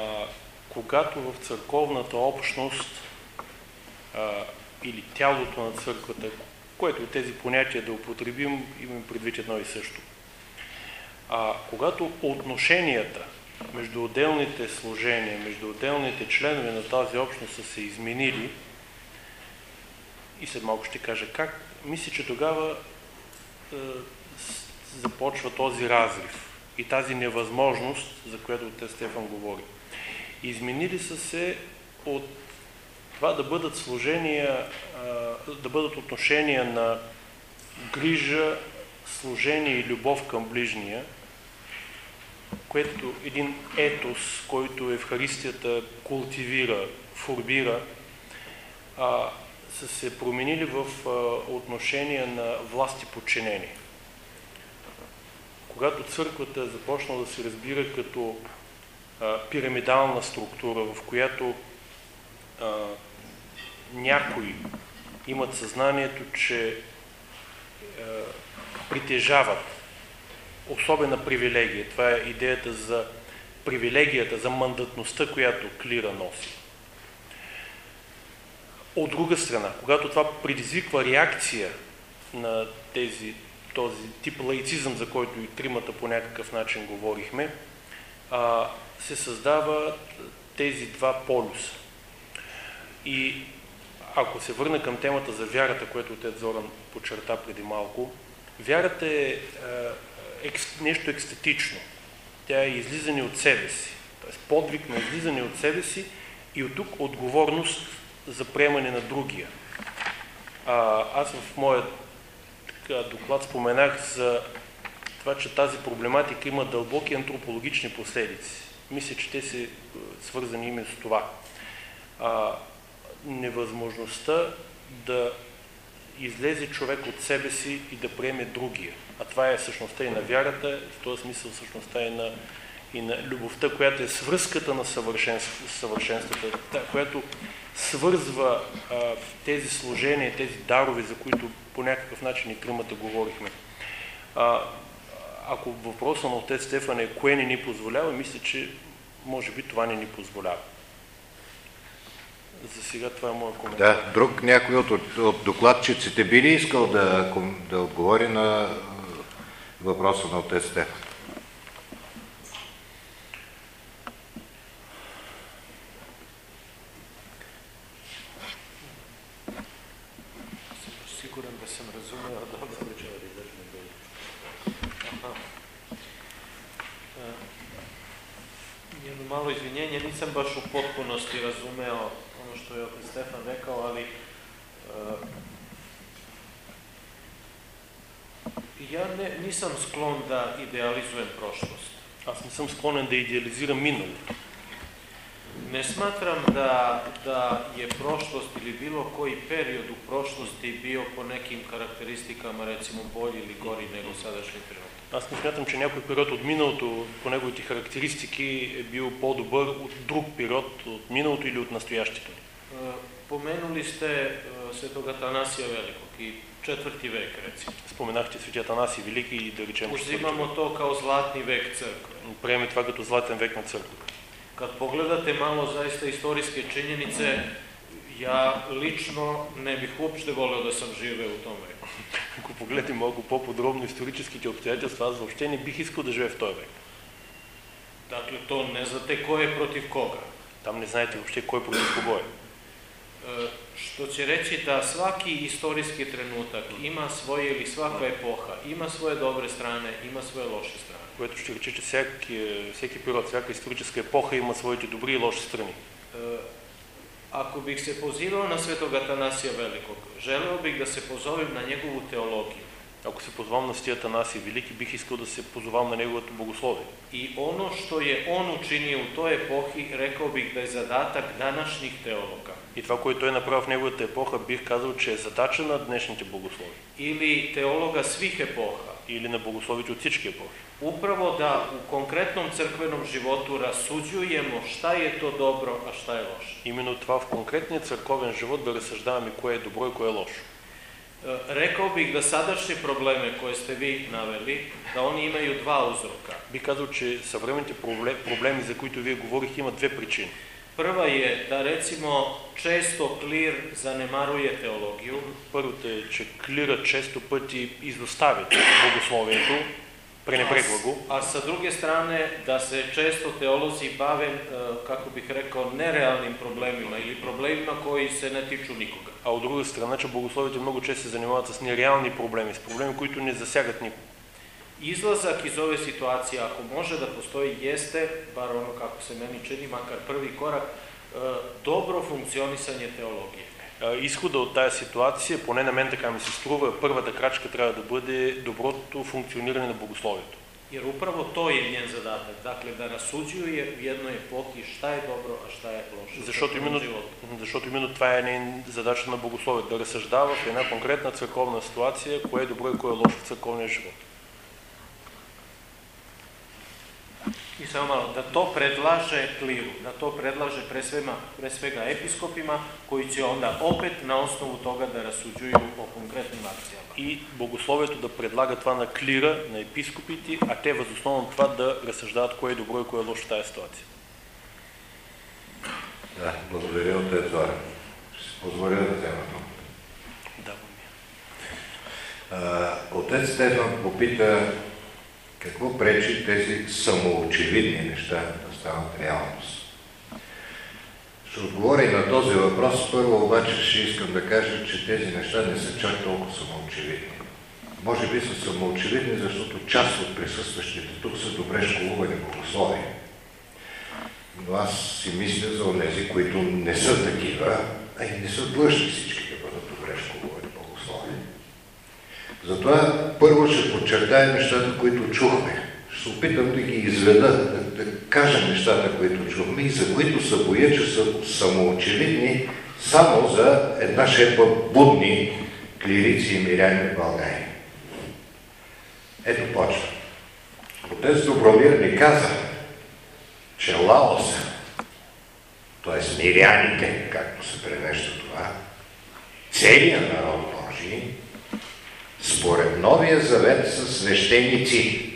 когато в църковната общност а, или тялото на църквата, което от тези понятия да употребим, имам предвид едно и също. А, когато отношенията между отделните служения, между отделните членове на тази общност са се изменили, и след малко ще кажа как, мисля, че тогава е, започва този разрив и тази невъзможност, за която те Стефан говори. Изменили са се от това да бъдат служения, да бъдат отношения на грижа, служение и любов към ближния, което един етос, който Евхаристията култивира, формира, са се променили в отношение на власт и подчинение. Когато църквата е започнала да се разбира като пирамидална структура, в която някои имат съзнанието, че притежават особена привилегия. Това е идеята за привилегията, за мандатността, която клира носи. От друга страна, когато това предизвиква реакция на тези, този тип лаицизъм, за който и тримата по някакъв начин говорихме, а, се създават тези два полюса. И ако се върна към темата за вярата, което отец Зоран подчерта преди малко, вярата е, е екс, нещо екстатично. Тя е излизане от себе си. Т.е. подвиг на излизане от себе си и от тук отговорност за приемане на другия. А, аз в моя така, доклад споменах за това, че тази проблематика има дълбоки антропологични последици. Мисля, че те са е, свързани именно с това. А, невъзможността да излезе човек от себе си и да приеме другия. А това е същността и на вярата, в този смисъл същността и на, и на любовта, която е свръзката на съвършенството, която свързва а, тези служения, тези дарове, за които по някакъв начин и тримата говорихме. А, ако въпроса на отец Стефан е кое не ни позволява, мисля, че може би това не ни позволява. За сега това е моят коментар. Да, друг някой от, от докладчиците би ли искал да, да отговори на въпроса на отец Стефан? Malo izvinjenje, nisam baš u potpunosti razumeo ono što je opet Stefan rekao, ali uh, ja ne, nisam sklon da idealizujem prošlost. Не съм склонен да идеализирам миналото. Ne smatram da, da je prošlost ili bilo koji period u prošlosti bio po nekim karakteristikama recimo bolji ili gori nego sadašnji trenutak. Аз не смятам, че някой период от миналото по неговите характеристики е бил по-добър от друг период от миналото или от настоящето. Pomenuli ste svetog Atanasija Velikog i četvrti vek, recimo. Споменахте свети Атанаси Велики и да речем Uzimamo to kao zlatni vek crkve. Приеме това като златен век на църквата. Kad pogledate malo zaista istorijske činjenice, ja lično ne bih uopšte voleo da sam živeo u tom veku. Ако погледнем малко по-подробно историческите обстоятелства, аз въобще не бих искал да живея в този век. Dakle, to ne znate ko je protiv koga. Там не знаете въобще кой против кого е. E, što će reći da svaki istorijski trenutak ima svoje ili svaka epoha, ima svoje dobre strane, ima svoje loše strane. Което ще рече, че всеки, всеки период, всяка историческа епоха има своите добри и лоши страни. Ako bih se pozivao na svetog Atanasija Velikog, želeo bih da se pozovem na njegovu teologiju. Ако се позвам на Светия Атанасий Велики, бих искал да се позовам на неговото богословие. I ono što je on učinio u toj epohi, rekao bih da je zadatak današnjih teologa. И това, което той направи в неговата епоха, бих казал, че е задача на днешните богослови. Ili teologa svih epoha. На богословите от всички епохи. Upravo da u konkretnom crkvenom životu rasuđujemo šta je to dobro, a šta je loše. Именно това в конкретния църковен живот да разсъждаваме кое е добро и кое е лошо. E, Rekao bih da sadašnje probleme koje ste vi naveli, da oni imaju dva uzroka. Бих казал, че съвременните проблеми, за които вие говорихте, имат две причини. Prva je da recimo često klir zanemaruje teologiju. Първото е, че клират често пъти изоставят богословието, пренебрегва го. A sa druge strane da se često teolozi bave, e, kako bih rekao, nerealnim problemima ili problemima koji se ne tiču nikoga. А от друга страна, че богословите много често се занимават с нереални проблеми, с проблеми, които не засягат никого. Izlazak iz ove situacije, ako može da postoji, jeste, bar ono kako se meni čini, makar prvi korak, e, dobro funkcionisanje teologije. Изхода от тази ситуация, поне на мен така ми се струва, първата крачка трябва да бъде доброто функциониране на богословието. Jer upravo to je njen zadatak, dakle da rasuđuje u jednoj epohi šta je dobro, a šta je loše. Защото именно, защото именно това е нейн задача на богословието, да разсъждава в една конкретна църковна ситуация, кое е добро и кое е лошо в църковния живот. I samo malo, da to predlaže kliru, da to predlaže pre, svema, pre svega episkopima, koji će onda opet na osnovu toga da rasuđuju o konkretnim akcijama. И богословието да предлага това на клира, на епископите, а те възоснова на това да разсъждават кое е добро и кое е лошо в тази ситуация. Да, благодаря от Зорен. Позволя да взема дума. Давам А, Отец Стефан попита какво пречи тези самоочевидни неща да станат реалност. Ще отговоря на този въпрос. Първо обаче ще искам да кажа, че тези неща не са чак толкова самоочевидни. Може би са самоочевидни, защото част от присъстващите тук са добре школувани богослови. Но аз си мисля за тези, които не са такива, а и не са длъжни всички да бъдат добре школувани. Затова първо ще подчертая нещата, които чухме. Ще се опитам да ги изведа, да, да кажа нещата, които чухме и за които са боя, че са самоочевидни само за една шепа будни клирици и миряни в България. Ето почва. Отец Добромир ни каза, че Лаоса, т.е. миряните, както се превежда това, целият народ Божий, според Новия завет са свещеници.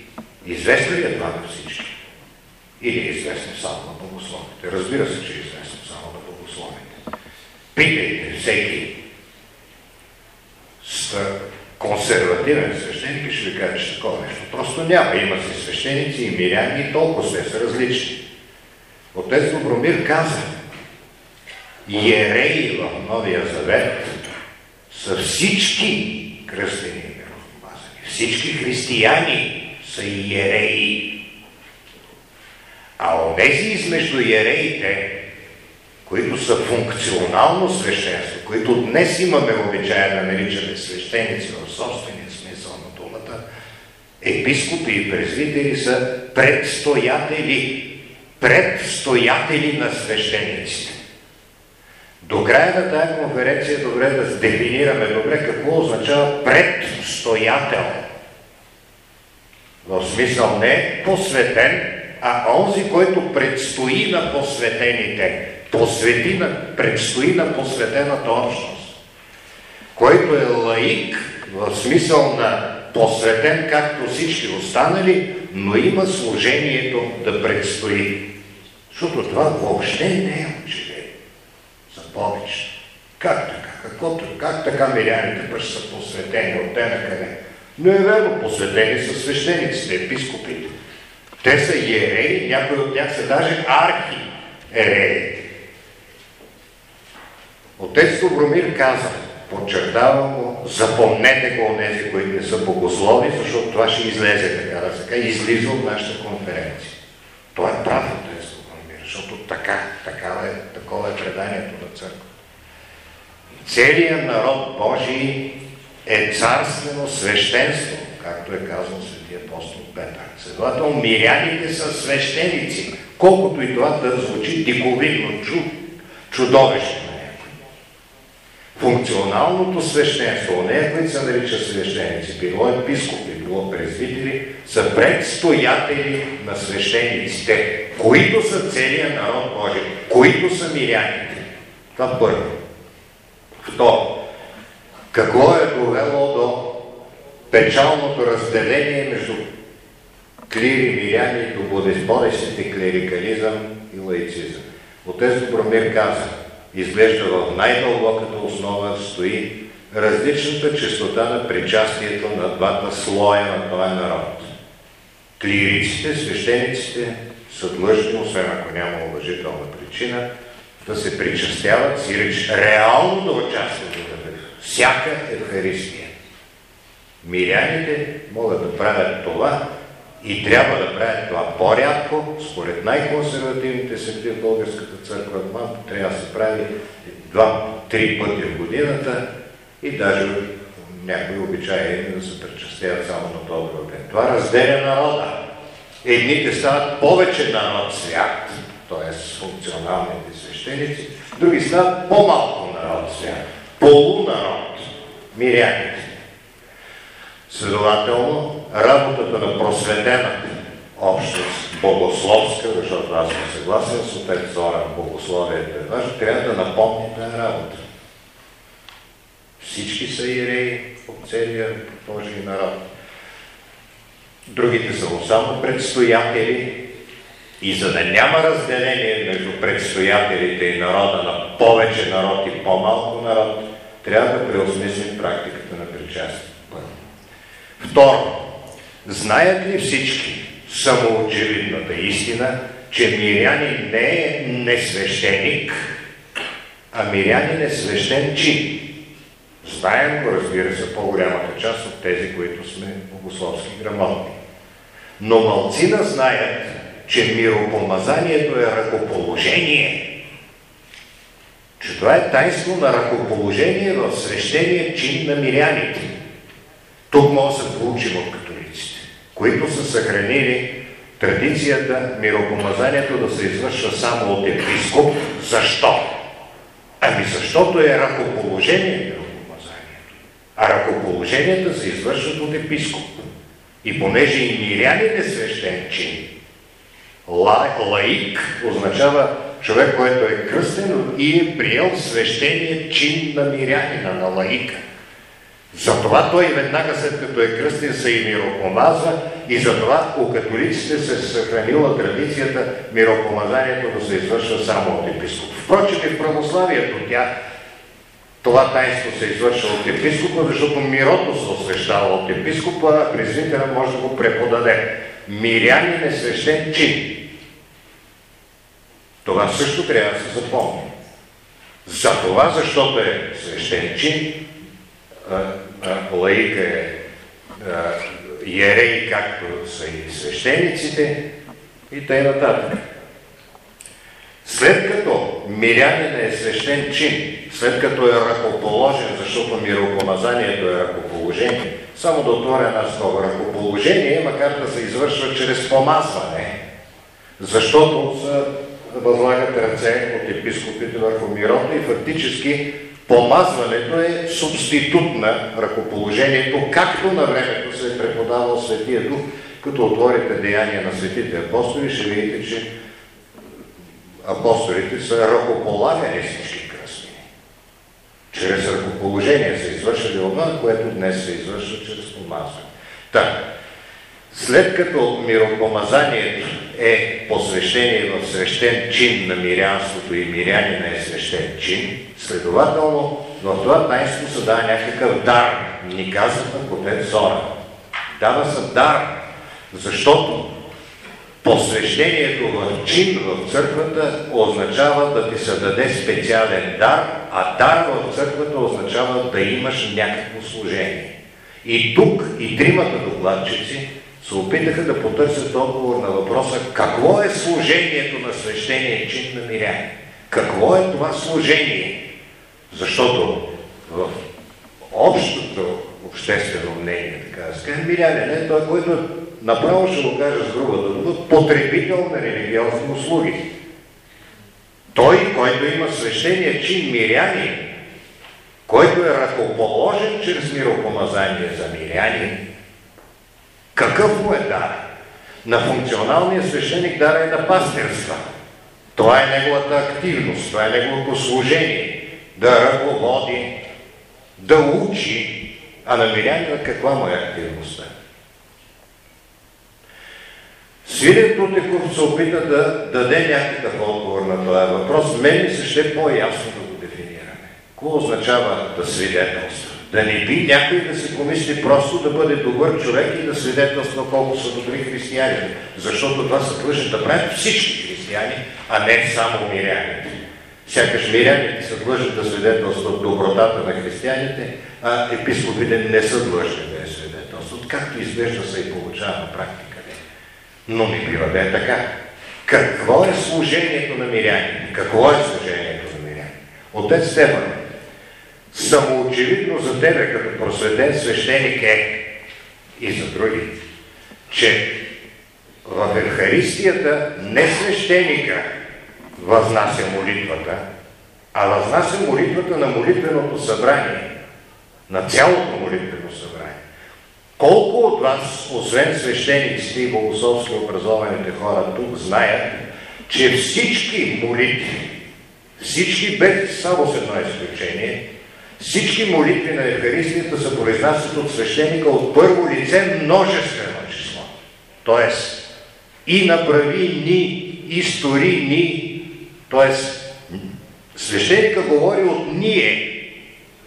Известно ли е това на всички? Или е известно само на богословите? Разбира се, че е известно само на богословите. Питайте всеки с консервативен свещеник и ще ви кажа, че такова нещо просто няма. Има си свещеници и миряни и толкова се са различни. Отец Добромир каза, иереи в Новия Завет са всички кръстени и миропомазани. Всички християни са иереи. А онези измежду иереите, които са функционално свещенство, които днес имаме обичая да наричаме свещеници в собствения смисъл на думата, епископи и презвитери са предстоятели, предстоятели на свещениците. До края на тази конференция е добре да дефинираме добре какво означава предстоятел. В смисъл не посветен, а онзи, който предстои на посветените, посвети на, предстои на посветената общност, който е лаик в смисъл на посветен, както всички останали, но има служението да предстои. Защото това въобще не е повече. Как така? Какво, как така миряните пък са посветени от те на къде? Не е верно, посветени са свещениците, епископите. Те са иереи, някои от тях са даже архиереи. Отец Добромир каза, подчертавам го, запомнете го тези, които не са богослови, защото това ще излезе, така да се излиза от нашата конференция. Това е прав Отец Добромир, защото така, такава е, такова е преданието на църква. Целият народ Божий е царствено свещенство, както е казал светия апостол Петър. Следователно, миряните са свещеници, колкото и това да звучи диковинно, чуд, чудовище на някой. Функционалното свещенство, нея, които се наричат свещеници, било епископи, било презвители, са предстоятели на свещениците, които са целият народ Божий, които са миряните. Това първо. Второ, какво е довело до печалното разделение между клири, миряни до бодеспорещите клерикализъм и лаицизъм. Отец Добромир каза, изглежда в най-дълбоката основа стои различната частота на причастието на двата слоя на този народ. Клириците, свещениците са длъжни, освен ако няма уважителна причина, да се причастяват, си реч, реално да участват в всяка Евхаристия. Миряните могат да правят това и трябва да правят това по-рядко, според най-консервативните свети в Българската църква, малко трябва да се прави два-три пъти в годината и даже някои обичаи да се причастяват само на добро ден. Това разделя народа. Едните стават повече народ свят, т.е. функционалните свещеници, други стават по-малко народ свят, полународ, миряните. Следователно, работата на просветената общност, богословска, защото аз съм съгласен с отец Зоран, богословието е важно, трябва да напомни тази работа. Всички са иереи от целия Божий народ. Другите са му само предстоятели И за да няма разделение между предстоятелите и народа на повече народ и по-малко народ, трябва да преосмислим практиката на причастие. Второ, знаят ли всички самоочевидната истина, че мирянин не е несвещеник, а мирянин е свещен чин. Знаем го, разбира се, по-голямата част от тези, които сме богословски грамотни. Но малцина знаят, че миропомазанието е ръкоположение. Че това е тайство на ръкоположение в свещения чин на миряните. Тук може да се получим от католиците, които са съхранили традицията миропомазанието да се извършва само от епископ. Защо? Ами защото е ръкоположение миропомазанието. А ръкоположенията се извършват от епископ. И понеже и мирянин е свещен чин, ла, лаик означава човек, който е кръстен и е приел свещения чин на мирянина, на лаика. Затова той веднага след като е кръстен се и миропомазва и затова у католиците се съхранила традицията миропомазанието да се извършва само от епископ. Впрочем и в православието тя това тайнство се извършва от епископа, защото мирото се освещава от епископа, а презвитера може да го преподаде. Мирянин е свещен чин. Това също трябва да се запомни. За това, защото е свещен чин, лаика е иерей, както са и свещениците, и тъй нататък. След като мирянин е свещен чин, след като е ръкоположен, защото миропомазанието е ръкоположение, само да отворя една скоба. Ръкоположение, макар да се извършва чрез помазване, защото се възлагат ръце от епископите върху мирото и фактически Помазването е субститут на ръкоположението, както на времето се е преподавал Светия Дух. Като отворите деяния на светите апостоли, ще видите, че апостолите са ръкополагани всички кръстни. Чрез ръкоположение са извършили това, което днес се извършва чрез помазване. Така, след като миропомазанието е посвещение в свещен чин на мирянството и мирянина е свещен чин, следователно в това таинство се дава някакъв дар. Ни казват на Отец Зора. Дава се дар, защото посвещението в чин в църквата означава да ти се даде специален дар, а дар в църквата означава да имаш някакво служение. И тук и тримата докладчици се опитаха да потърсят отговор на въпроса какво е служението на свещения чин на миряне. Какво е това служение? Защото в общото обществено мнение, така да скажем, мирянин е той, който направо ще го кажа с груба дума, потребител на религиозни услуги. Той, който има свещения чин мирянин, който е ръкоположен чрез миропомазание за мирянин, какъв му е дар? На функционалния свещеник дар е на пастирства. Това е неговата активност, това е неговото служение. Да ръководи, да учи, а на мирянина каква му е активността? Свирен Тутеков се опита да даде някакъв отговор на този въпрос. Мен ми се ще по-ясно да го дефинираме. Какво означава да свидетелства? Да не би някой да се помисли просто да бъде добър човек и да свидетелства колко са добри християни. Защото това са длъжни да правят всички християни, а не само миряните. Сякаш миряните са длъжни да свидетелстват добротата на християните, а епископите не са длъжни да я свидетелстват, както изглежда се и получава на практика. Но не бива да е така. Какво е служението на миряните? Какво е служението на миряните? Отец Стефан, самоочевидно за тебе като просветен свещеник е и за други, че в Евхаристията не свещеника възнася молитвата, а възнася молитвата на молитвеното събрание, на цялото молитвено събрание. Колко от вас, освен свещениците и богословски образованите хора тук, знаят, че всички молитви, всички без само с едно изключение, всички молитви на Евхаристията се произнасят от свещеника от първо лице множествено число. Тоест, и направи ни историйни, т.е. свещеника говори от ние.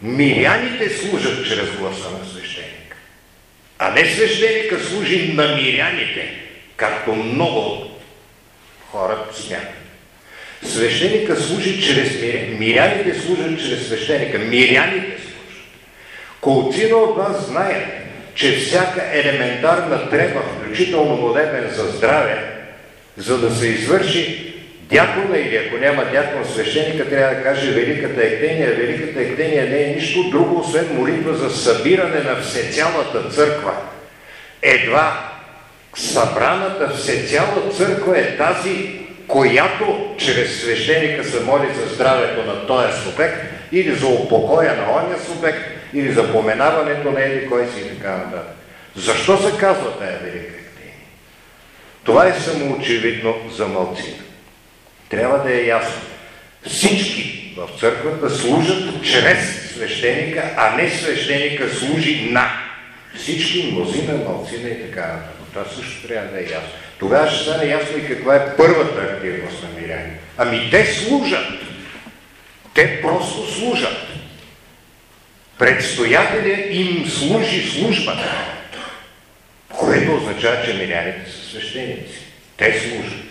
Миряните служат чрез гласа на свещеника, а не свещеника служи на миряните, както много хора смятат. Свещеника служи чрез миряните, служат чрез свещеника, миряните служат. Колцина от вас знаят, че всяка елементарна треба, включително молебен за здраве, за да се извърши дякона или ако няма дякон свещеника, трябва да каже Великата ектения. Великата ектения не е нищо друго, освен молитва за събиране на всецялата църква. Едва събраната всецяла църква е тази, която чрез свещеника се моли за здравето на този субект или за упокоя на оня субект, или за поменаването на еди кой си и така нататък. Защо се казва тая велика ектения? Това е самоочевидно за мълцина. Трябва да е ясно. Всички в църквата служат чрез свещеника, а не свещеника служи на. Всички мнозина, малцина и така нататък. Това също трябва да е ясно. Тогава ще стане ясно и каква е първата активност на миряни. Ами те служат. Те просто служат. Предстоятеля им служи службата, което означава, че миряните са свещеници. Те служат.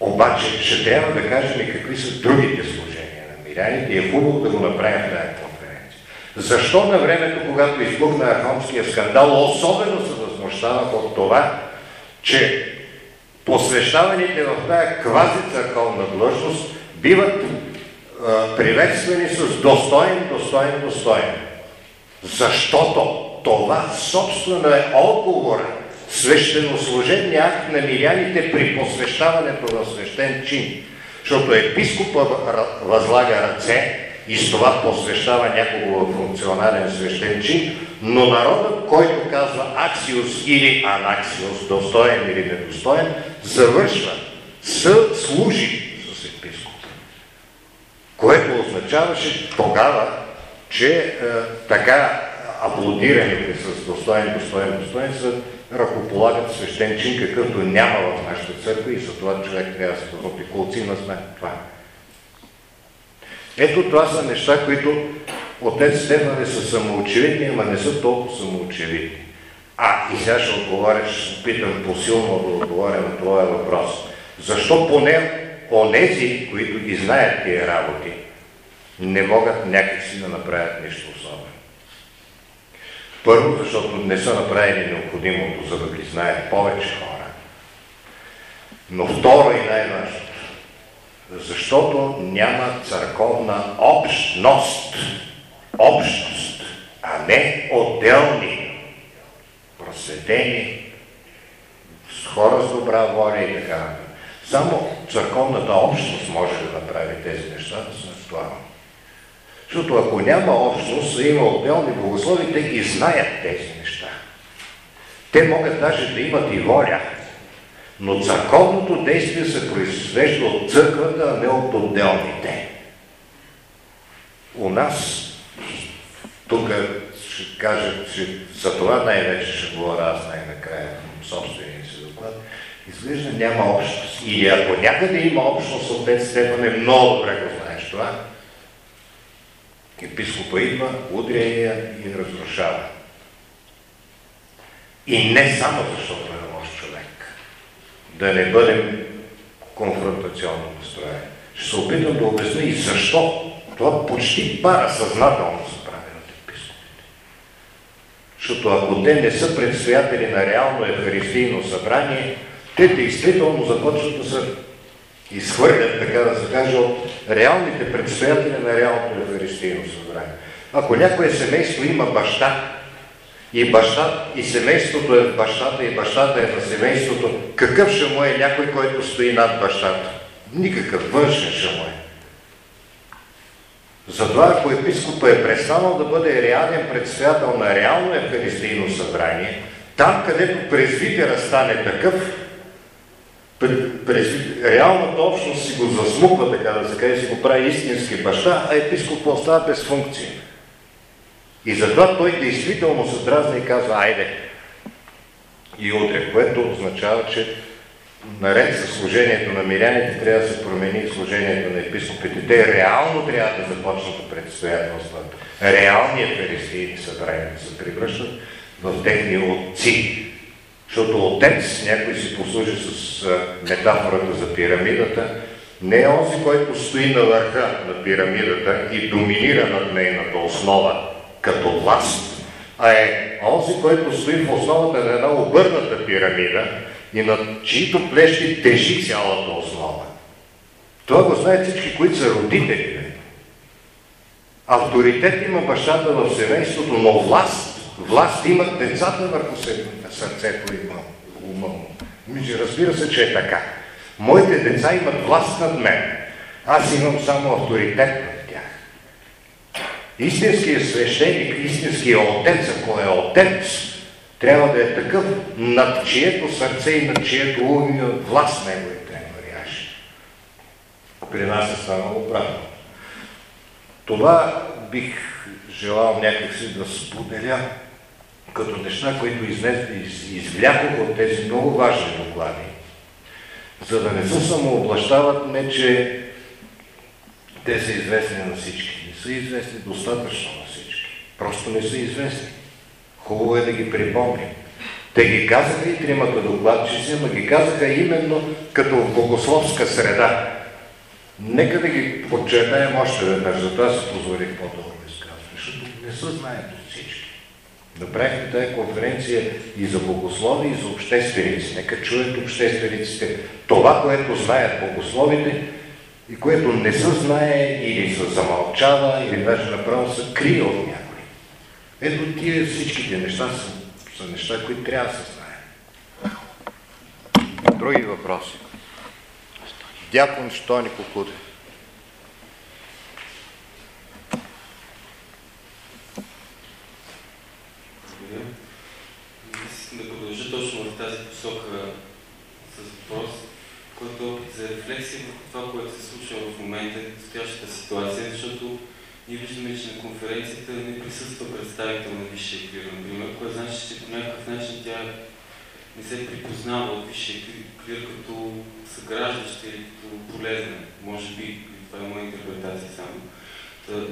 Обаче ще трябва да кажем какви са другите служения на миряните и е хубаво да го направим тази конференция. Защо на времето, когато избухна Архонския скандал, особено се възмущавах от това, че посвещаваните в тази квази църковна длъжност биват а, приветствани с достоен, достоен, достоен. Защото това собствено е отговора, свещенослужебния акт на миряните при посвещаването на свещен чин. Защото епископа възлага ръце и с това посвещава някого функционален свещен чин, но народът, който казва аксиус или анаксиус, достоен или недостоен, завършва, служи с епископа. Което означаваше тогава, че е, така аплодираните с достоен, достоен, достоен са ръкополагат свещен чин, какъвто няма в нашата църква и за това човек трябва да се колци на сме. Това Ето това са неща, които отец Стефане са самоочевидни, ама не са толкова самоочевидни. А, и сега ще отговоря, ще се опитам по-силно да отговоря на твоя въпрос. Защо поне онези, които ги знаят тия работи, не могат някакси да направят нищо особено? Първо, защото не са направили необходимото, за да ги знаят повече хора. Но второ и най-важното, защото няма църковна общност. Общност, а не отделни, просветени, с хора с добра воля и така. Само църковната общност може да направи тези неща са актуални. Защото ако няма общност, има отделни богослови, те ги знаят тези неща. Те могат даже да имат и воля. Но църковното действие се произвежда от църквата, а не от отделните. У нас, тук ще кажа, че за това най-вече ще говоря аз най-накрая в собствения си доклад, изглежда няма общност. Или ако някъде има общност, отец Стефан е много добре го знаеш това, Епископа идва, удря я и разрушава. И не само защото е. Да не бъдем конфронтационно настроени. Ще се опитам да обясня и защо това почти пара съзнателно са правят епископите. Защото ако те не са предстоятели на реално евхаристийно събрание, те действително започват да са изхвърлят, така да се каже, от реалните предстоятели на реалното евхаристийно събрание. Ако някое семейство има баща, и баща, и семейството е бащата, и бащата е на семейството, какъв ще му е някой, който стои над бащата? Никакъв външен ще му е. Затова, ако епископа е престанал да бъде реален предстоятел на реално евхаристийно събрание, там, където презвитера стане такъв, през реалната общност си го засмуква, така да се каже, си го прави истински баща, а епископ остава без функция. И затова той действително се дразни и казва, айде, и утре, което означава, че наред с служението на миряните, трябва да се промени служението на епископите. Те реално трябва да започнат да предстоятелстват. Реалният фарисеи събрания да се превръщат в техни отци. Защото отец, някой си послужи с метафората за пирамидата, не е онзи, който стои на върха на пирамидата и доминира над нейната основа като власт, а е онзи, който стои в основата на една обърната пирамида и над чието плещи тежи цялата основа. Това го знаят всички, които са родители. Авторитет има бащата в семейството, но власт, власт имат децата върху сърцето и ума. Разбира се, че е така. Моите деца имат власт над мен. Аз имам само авторитет над тях. Истинският свещеник, истинският отец, ако е отец, трябва да е такъв, над чието сърце и над чието ум власт неговите варяши. При нас е станало правилно. Това бих желал някакси да споделя като неща, които извлякох от тези много важни доклади за да не се самооблащават, не че те са известни на всички. Са известни достатъчно на всички. Просто не са известни. Хубаво е да ги припомним. Те ги казаха и тримата докладчици, но ги казаха именно като в богословска среда. Нека да ги подчертаем още веднъж, затова се позволих по-дълго изказване, защото не са знаят Направихме тази конференция и за богослови, и за общественици. Нека чуят обществениците това, което знаят богословите и което не се знае или се замълчава, или даже направо се крие от някой. Ето тия всичките неща са, са неща, които трябва да се знаят. Други въпроси? Дякон Штони Кукудев. посока с въпрос, който за рефлексия в това, което се случва в момента, в стоящата ситуация, защото ние виждаме, че на конференцията не присъства представител на Висшия клир, например, което значи, че по някакъв начин тя не се припознава от Висшия клир като съграждаща или като полезна. Може би, това е моя интерпретация само.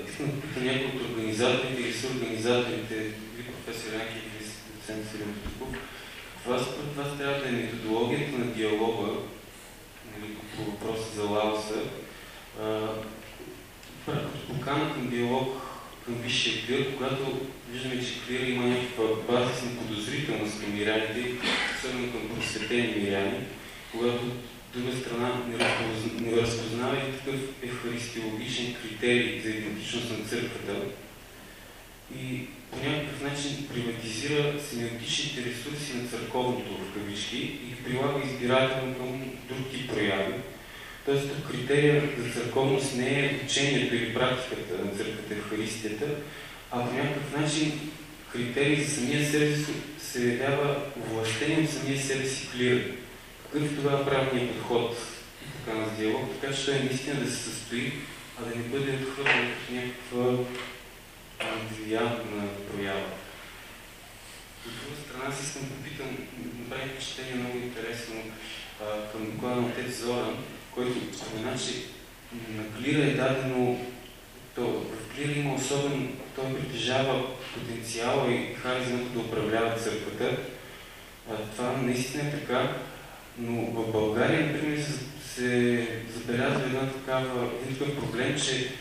Искам да питам някои от организаторите или съорганизаторите, ви професор Янки или доцент Силен това според вас трябва да е методологията на диалога, нали, по въпроса за като покана към диалог към висшия клир, когато виждаме, че клир има някаква базисна подозрителност към миряните, особено към просветени миряни, когато друга страна не разпознава и такъв евхаристиологичен критерий за идентичност на църквата. И по някакъв начин приватизира семиотичните ресурси на църковното в кавички и прилага избирателно към друг тип прояви. Тоест, тук критерия за църковност не е учението или практиката на църквата Евхаристията, а по някакъв начин критерий за самия себе си се явява властение от самия себе си клир. Какъв е това правилният подход така на диалог, така че той наистина да се състои, а да не бъде отхвърлен от някаква девиантна проява. От друга страна си искам попитам, направи впечатление много интересно а, към доклада на отец Зоран, който спомена, че на Клира е дадено, то, в Клира има особен, той притежава потенциала и харизмата да управлява църквата. А, това наистина е така, но в България, например, се забелязва една такава, един такъв проблем, че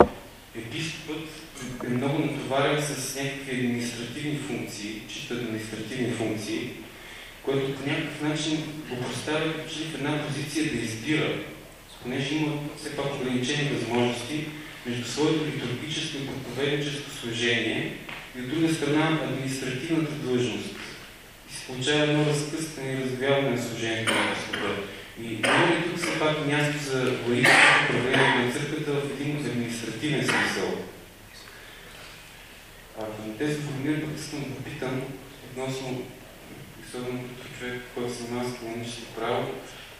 епископът е много натоварен с някакви административни функции, чисто административни функции, което по някакъв начин го поставя в една позиция да избира, понеже има все пак ограничени възможности между своето литургическо и проповедническо служение и от друга страна административната длъжност. И се получава едно разкъсване и развяване на служението на Господа. И има ли тук все пак място за лаическото управление на църквата в един административен смисъл? Ако формулири пък искам да попитам относно, особено като човек, който се занимава с каноническо право,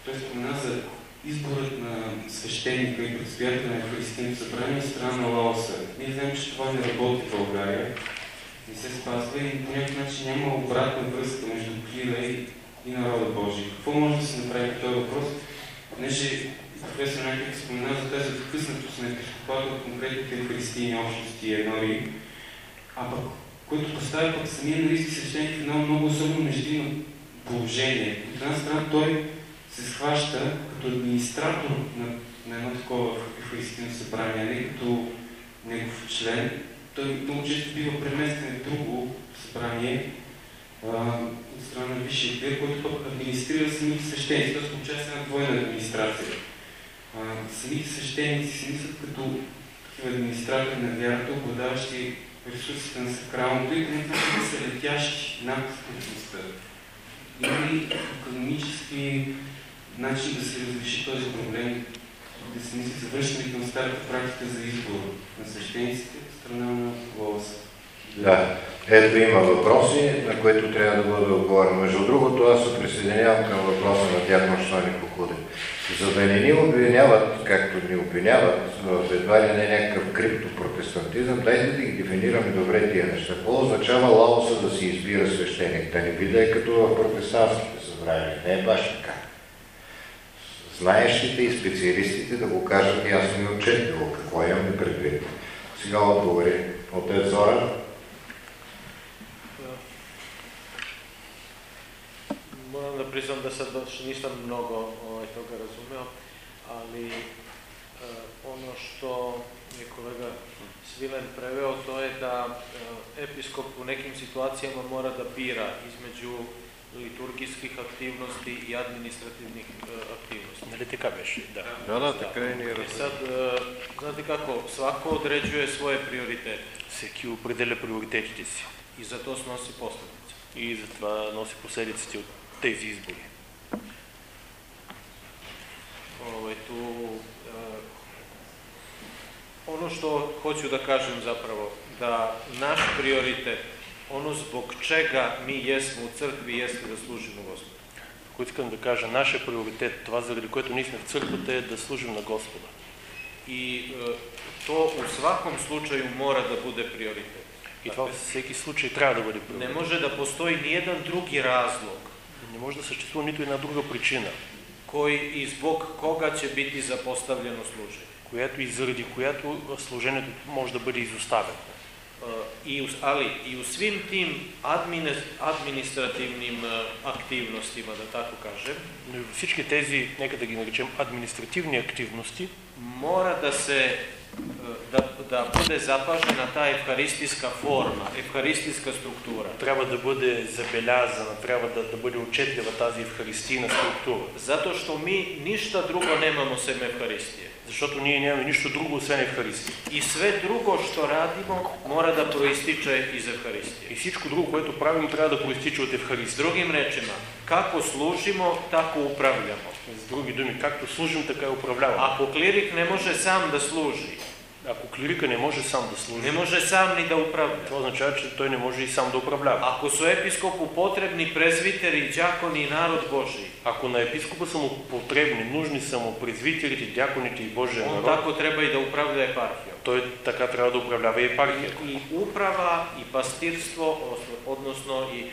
той спомена за изборът на свещеника и предстоятел на християнското събрание от страна на Лаоса. Ние знаем, че това не работи в България, не се спазва и по някакъв начин няма обратна връзка между клира и и народа Божий. Какво може да се направи по този въпрос? Понеже професор Найков спомена за тази откъснатост на епископата от конкретните евхаристийни общности и еднори, а пък който поставя пък самия английски свещеник в едно много особено междинно положение. От една страна той се схваща като администратор на, на едно такова евхаристийно събрание, не като негов член. Той много често бива преместен в друго събрание от страна на Висшия клир, който пък администрира самите свещеници. Тоест получава една двойна администрация. Самите свещеници се мислят като такива администратори на вярата, обладаващи ресурсите на сакралното и това са летящи над спиртността. Има ли економически начин да се разреши този проблем, да се мисли за връщане към старата практика за избор на свещениците от страна на волоса? Да, ето има въпроси, на които трябва да бъде отговорено. Между другото, аз се присъединявам към въпроса на дядно Штони Кокуден. За да не ни обвиняват, както ни обвиняват, в едва ли не някакъв криптопротестантизъм, дайте да ги дефинираме добре тия неща. Какво означава Лаоса да си избира свещеник? Да не би да е като в протестантските събрания. Не е баш така. Знаещите и специалистите да го кажат ясно и отчетливо какво имаме предвид. Сега отговори. Отец Зоран. Moram da priznam da sad baš nisam mnogo ovaj, toga razumeo, ali e, ono što je kolega Svilen preveo, to je da e, episkop u nekim situacijama mora da bira između liturgijskih aktivnosti i administrativnih e, aktivnosti. Нали така беше? Да. Да, да, така и ние E sad, e, znate kako, svako određuje svoje prioritete Всеки определя приоритетите си i za to snosi posljedice. и затова носи последиците от тези избори. Ovaj, tu, e, ono što hoću da kažem zapravo, da naš prioritet, ono zbog čega mi jesmo u crkvi, jeste da služimo Gospodu. Което искам да кажа, нашия приоритет, това заради което ние сме в църквата е да служим на Господа. I e, to u svakom slučaju mora da bude prioritet. И това във всеки случай трябва да бъде Ne приоритет. može da postoji nijedan drugi razlog Не може да съществува нито една друга причина, koji i zbog koga će biti zapostavljeno služenje. която и заради която служението може да бъде изоставено. U, ali i u svim tim administrativnim aktivnostima, Но и във всички тези, нека да ги наречем административни активности, mora da se e, da, da bude zapažena ta evharistijska forma, evharistijska struktura. трябва да бъде забелязана, трябва да, да бъде отчетлива тази евхаристийна структура. Što mi ništa drugo nemamo sem evharistije. Защото ние нямаме нищо друго, освен Евхаристия. И све друго, што радимо, мора да проистича из Евхаристия. И всичко друго, което правим, трябва да проистича от Евхаристия. Другим речема, како служимо, тако управлямо. С други думи, както служим, така и управляваме. Ако клирик не може сам да служи, Ako klirika ne može sam da služi... Ne može sam ni da upravlja. To znači da to ne može i sam da upravlja. Ako su episkopu potrebni prezviteri, djakoni i narod Boži... Ako na episkopu su mu potrebni, nužni su mu prezviteri, djakoni i Boži narod... On tako treba i da upravlja eparhijom. To je tako treba da upravlja i eparhijom. I, uprava, i pastirstvo, odnosno i e,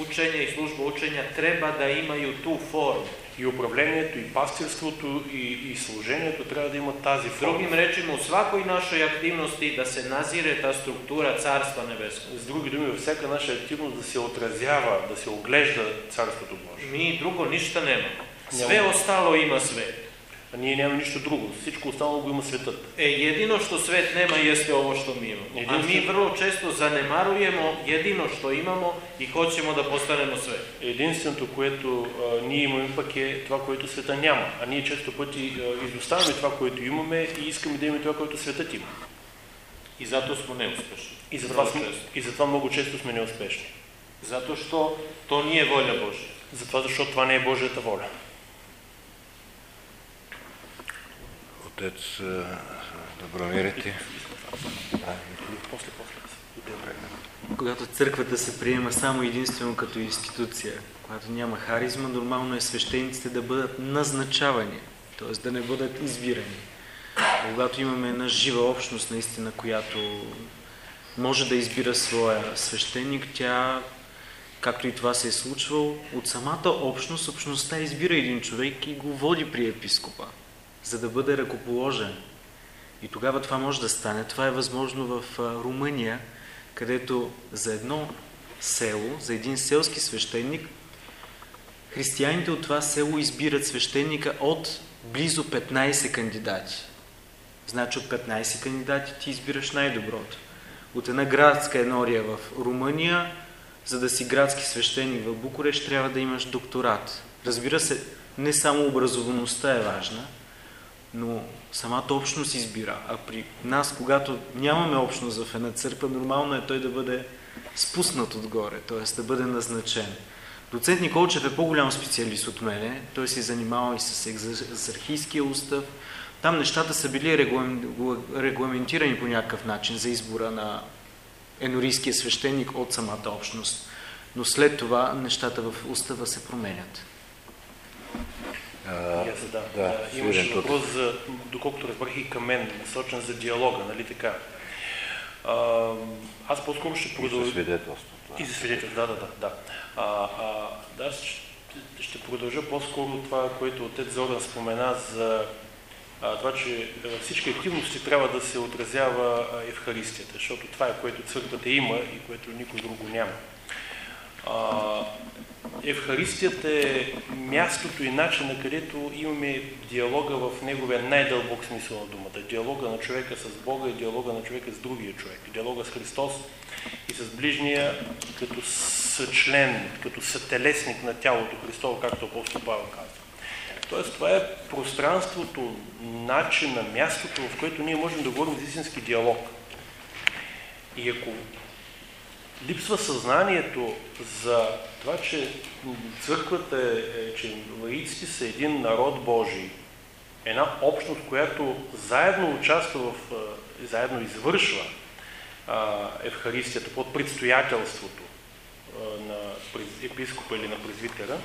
učenje i služba učenja treba da imaju tu formu. И управлението, и пастирството, и, и служението трябва да имат тази форма. Drugim rečima, u svakoj našoj aktivnosti da se nazire ta struktura Carstva Nebeskog. С други думи, във всяка наша активност да се отразява, да се оглежда Царството Божие. Mi drugo ništa nemamo. Sve ostalo ima svet. А ние нямаме нищо друго. Всичко останало го има светът. E, jedino što svet nema jeste ovo što mi imamo. A mi Jedinstveno- vrlo često zanemarujemo jedino što imamo i hoćemo da postanemo svet. Единственото, което а, ние имаме пък е това, което света няма. А ние често пъти а, изоставяме това, което имаме и искаме да имаме това, което светът има. I zato smo neuspešni. И затова, сме, и затова много често сме неуспешни. Zato što to nije volja Božja. Затова, защото това не е Божията воля. Отец е, Добромирите. После, после. Когато църквата се приема само единствено като институция, когато няма харизма, нормално е свещениците да бъдат назначавани, т.е. да не бъдат избирани. Когато имаме една жива общност, наистина, която може да избира своя свещеник, тя както и това се е случвало, от самата общност, общността избира един човек и го води при епископа, за да бъде ръкоположен. И тогава това може да стане. Това е възможно в Румъния, където за едно село, за един селски свещеник, християните от това село избират свещеника от близо 15 кандидати. Значи от 15 кандидати ти избираш най-доброто. От една градска енория в Румъния, за да си градски свещеник в Букурещ, трябва да имаш докторат. Разбира се, не само образоваността е важна, но самата общност избира. А при нас, когато нямаме общност в една църква, нормално е той да бъде спуснат отгоре, т.е. да бъде назначен. Доцент Николчев е по-голям специалист от мене. Той се е занимавал и с екзархийския устав. Там нещата са били регламентирани по някакъв начин за избора на енорийския свещеник от самата общност. Но след това нещата в устава се променят. А, да, да, имаше въпрос за, доколкото разбрах и към мен, насочен за диалога, нали така? А, аз по-скоро ще продължа... И за свидетелство. И за свидетелство, да, да, да. да. А, а, да ще, ще продължа по-скоро това, което отец Зоран спомена за а, това, че всички активности трябва да се отразява Евхаристията, защото това е което църквата има и което никой друго няма. А, Евхаристията е мястото и начина, където имаме диалога в неговия най-дълбок смисъл на думата. Диалога на човека с Бога и диалога на човека с другия човек. Диалога с Христос и с ближния като съчлен, като сътелесник на тялото Христово, както апостол Павел казва. Тоест това е пространството, начина, мястото, в което ние можем да говорим за истински диалог. И ако липсва съзнанието за това, че църквата е, е че лаиците са един народ Божий, една общност, която заедно участва в, заедно извършва Евхаристията под предстоятелството на епископа или на презвитера,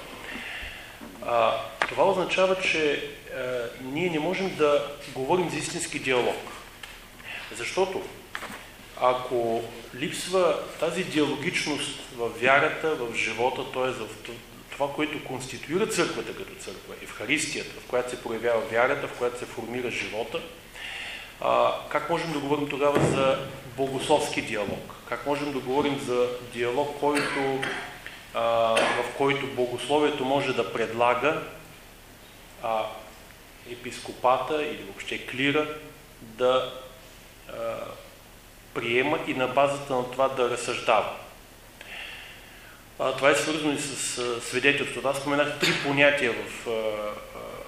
това означава, че ние не можем да говорим за истински диалог. Защото ако липсва тази диалогичност в вярата, в живота, т.е. в това, което конституира църквата като църква, Евхаристията, в която се проявява вярата, в която се формира живота, а, как можем да говорим тогава за богословски диалог? Как можем да говорим за диалог, който, а, в който богословието може да предлага а, епископата или въобще клира да а, приема и на базата на това да разсъждава. Това е свързано и с свидетелството. Аз споменах три понятия в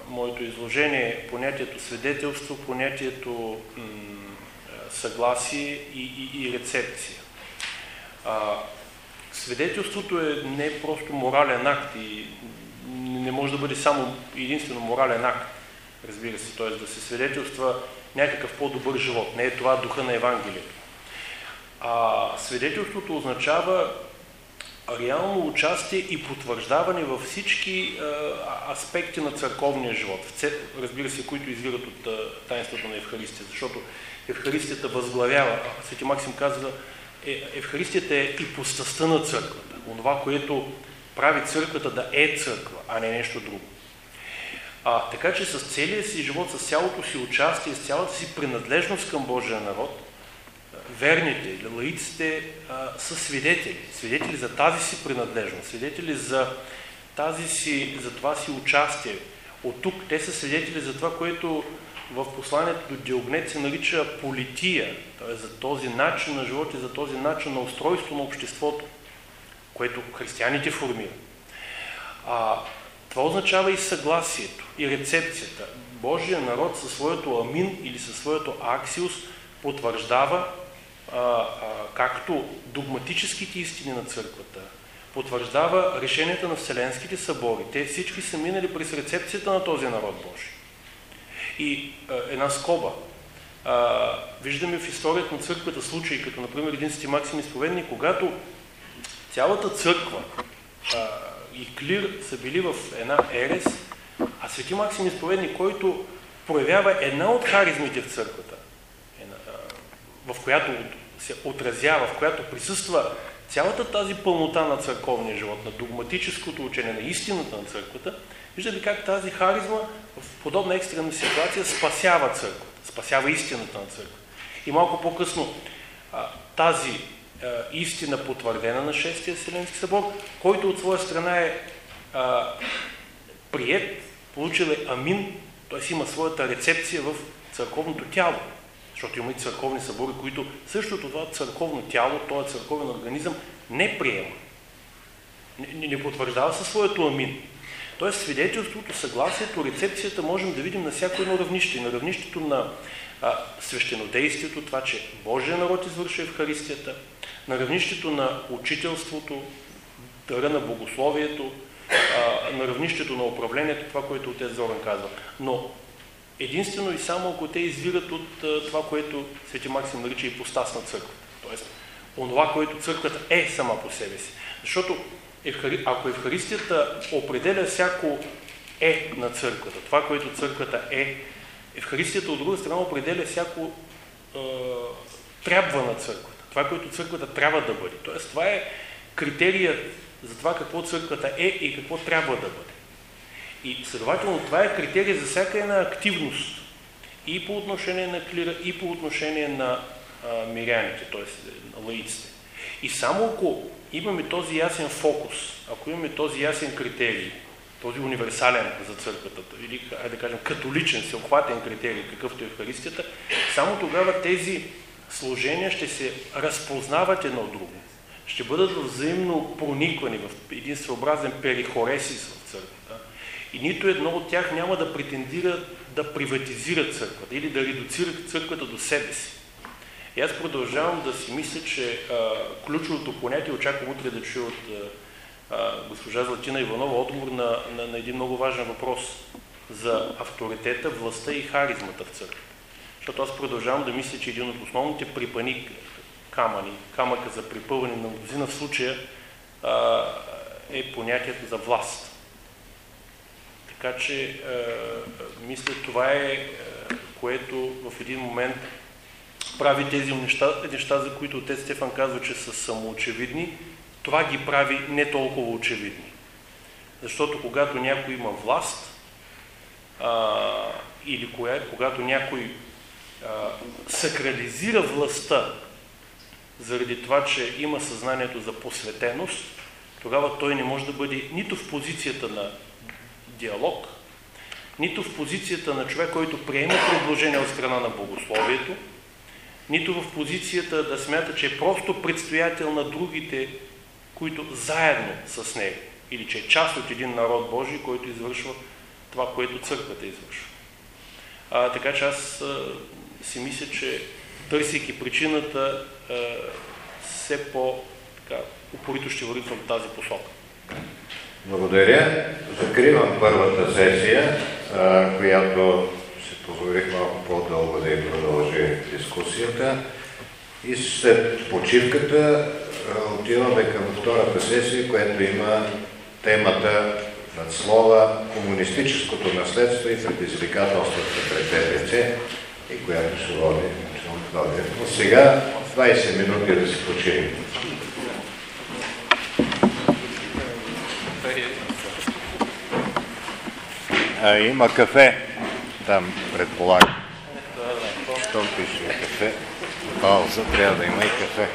моето изложение. Понятието свидетелство, понятието съгласие и, и, и рецепция. Свидетелството е не просто морален акт и не може да бъде само единствено морален акт, разбира се, т.е. да се свидетелства някакъв по-добър живот. Не е това духа на Евангелието. А свидетелството означава реално участие и потвърждаване във всички а, аспекти на църковния живот, разбира се, които извират от а, таинството на Евхаристия, защото Евхаристията възглавява, Свети Максим казва, е, Евхаристията е ипостастта на църквата, онова, което прави църквата да е църква, а не нещо друго. А, така че с целия си живот, с цялото си участие, с цялата си принадлежност към Божия народ, верните или лаиците са свидетели. Свидетели за тази си принадлежност, свидетели за, тази си, за това си участие. От тук те са свидетели за това, което в посланието до Диогнет се нарича полития, т.е. за този начин на живот и за този начин на устройство на обществото, което християните формират. А, това означава и съгласието, и рецепцията. Божия народ със своето амин или със своето аксиус потвърждава както догматическите истини на църквата, потвърждава решенията на Вселенските събори. Те всички са минали през рецепцията на този народ Божий. И една скоба. Виждаме в историята на църквата случаи, като например един сти Максим изповедник, когато цялата църква и клир са били в една ерес, а свети Максим изповедник, който проявява една от харизмите в църквата, в която се отразява, в която присъства цялата тази пълнота на църковния живот, на догматическото учение, на истината на църквата, виждате как тази харизма в подобна екстрена ситуация спасява църквата, спасява истината на църквата. И малко по-късно тази истина потвърдена на Шестия Вселенски събор, който от своя страна е прият, получил е амин, т.е. има своята рецепция в църковното тяло. Защото има и църковни събори, които същото това църковно тяло, този църковен организъм не приема. Не, не потвърждава със своето амин. Тоест свидетелството, съгласието, рецепцията можем да видим на всяко едно равнище. На равнището на а, свещенодействието, това, че Божия народ извършва Евхаристията, на равнището на учителството, дъра на богословието, а, на равнището на управлението, това, което отец Зоран казва. Но единствено и само ако те извират от това, което Свети Максим нарича и постас на църквата. Тоест, онова, което църквата е сама по себе си. Защото Евхари... ако Евхаристията определя всяко е на църквата, това, което църквата е, Евхаристията от друга страна определя всяко е, трябва на църквата, това, което църквата трябва да бъде. Тоест, това е критерият за това какво църквата е и какво трябва да бъде. И следователно това е критерия за всяка една активност и по отношение на клира, и по отношение на миряните, т.е. на лаиците. И само ако имаме този ясен фокус, ако имаме този ясен критерий, този универсален за църквата, или да кажем католичен, всеобхватен критерий, какъвто е Евхаристията, само тогава тези служения ще се разпознават едно друго. Ще бъдат взаимно прониквани в един своеобразен перихоресис в. И нито едно от тях няма да претендира да приватизира църквата или да редуцира църквата до себе си. И аз продължавам да си мисля, че а, ключовото понятие, очаквам утре да чуя от а, госпожа Златина Иванова отговор на, на, на един много важен въпрос за авторитета, властта и харизмата в църквата. Защото аз продължавам да мисля, че един от основните припани камъни, камъка за припълване на мнозина в случая а, е понятието за власт. Така че а, мисля, това е, което в един момент прави тези неща, неща, за които отец Стефан казва, че са самоочевидни, това ги прави не толкова очевидни. Защото когато някой има власт, а, или кое, когато някой а, сакрализира властта заради това, че има съзнанието за посветеност, тогава той не може да бъде нито в позицията на диалог, нито в позицията на човек, който приема предложение от страна на богословието, нито в позицията да смята, че е просто предстоятел на другите, които заедно с него, или че е част от един народ Божий, който извършва това, което църквата извършва. А, така че аз а, си мисля, че търсейки причината, а, все по-упорито ще вървим в тази посока. Благодаря. Закривам първата сесия, която позволих малко по-дълго да и продължи дискусията. И след почивката отиваме към втората сесия, която има темата над слова комунистическото наследство и предизвикателствата пред ДПЦ и която ще води Но сега 20 минути да си починим. А, има кафе там предполагам. Щом пише кафе, пауза, трябва да има и кафе.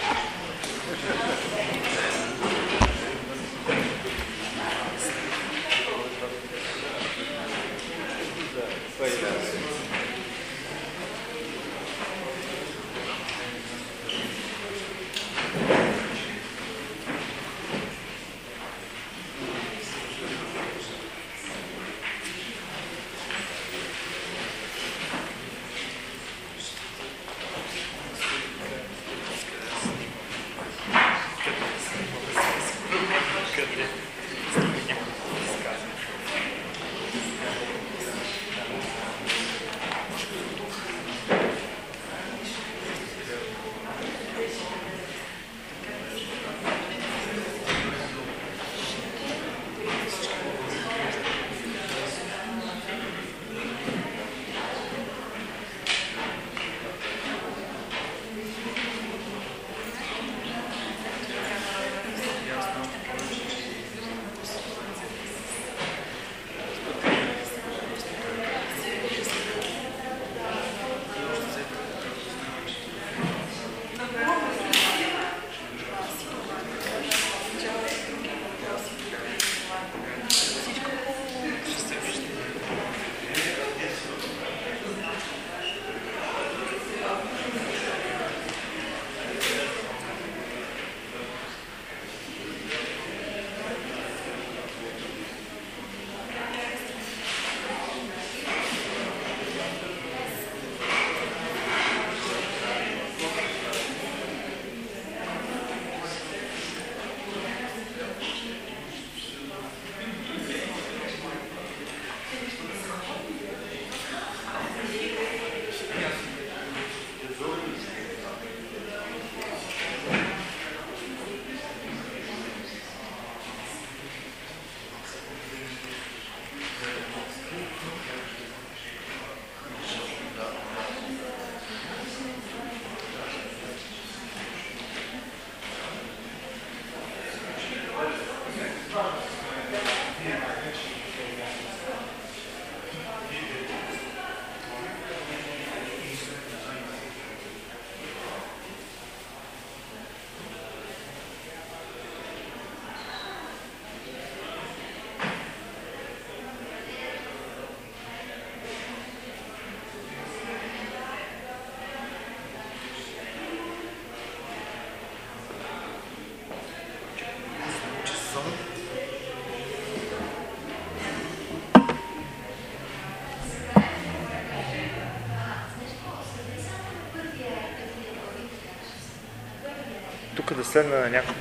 Да седна на няколко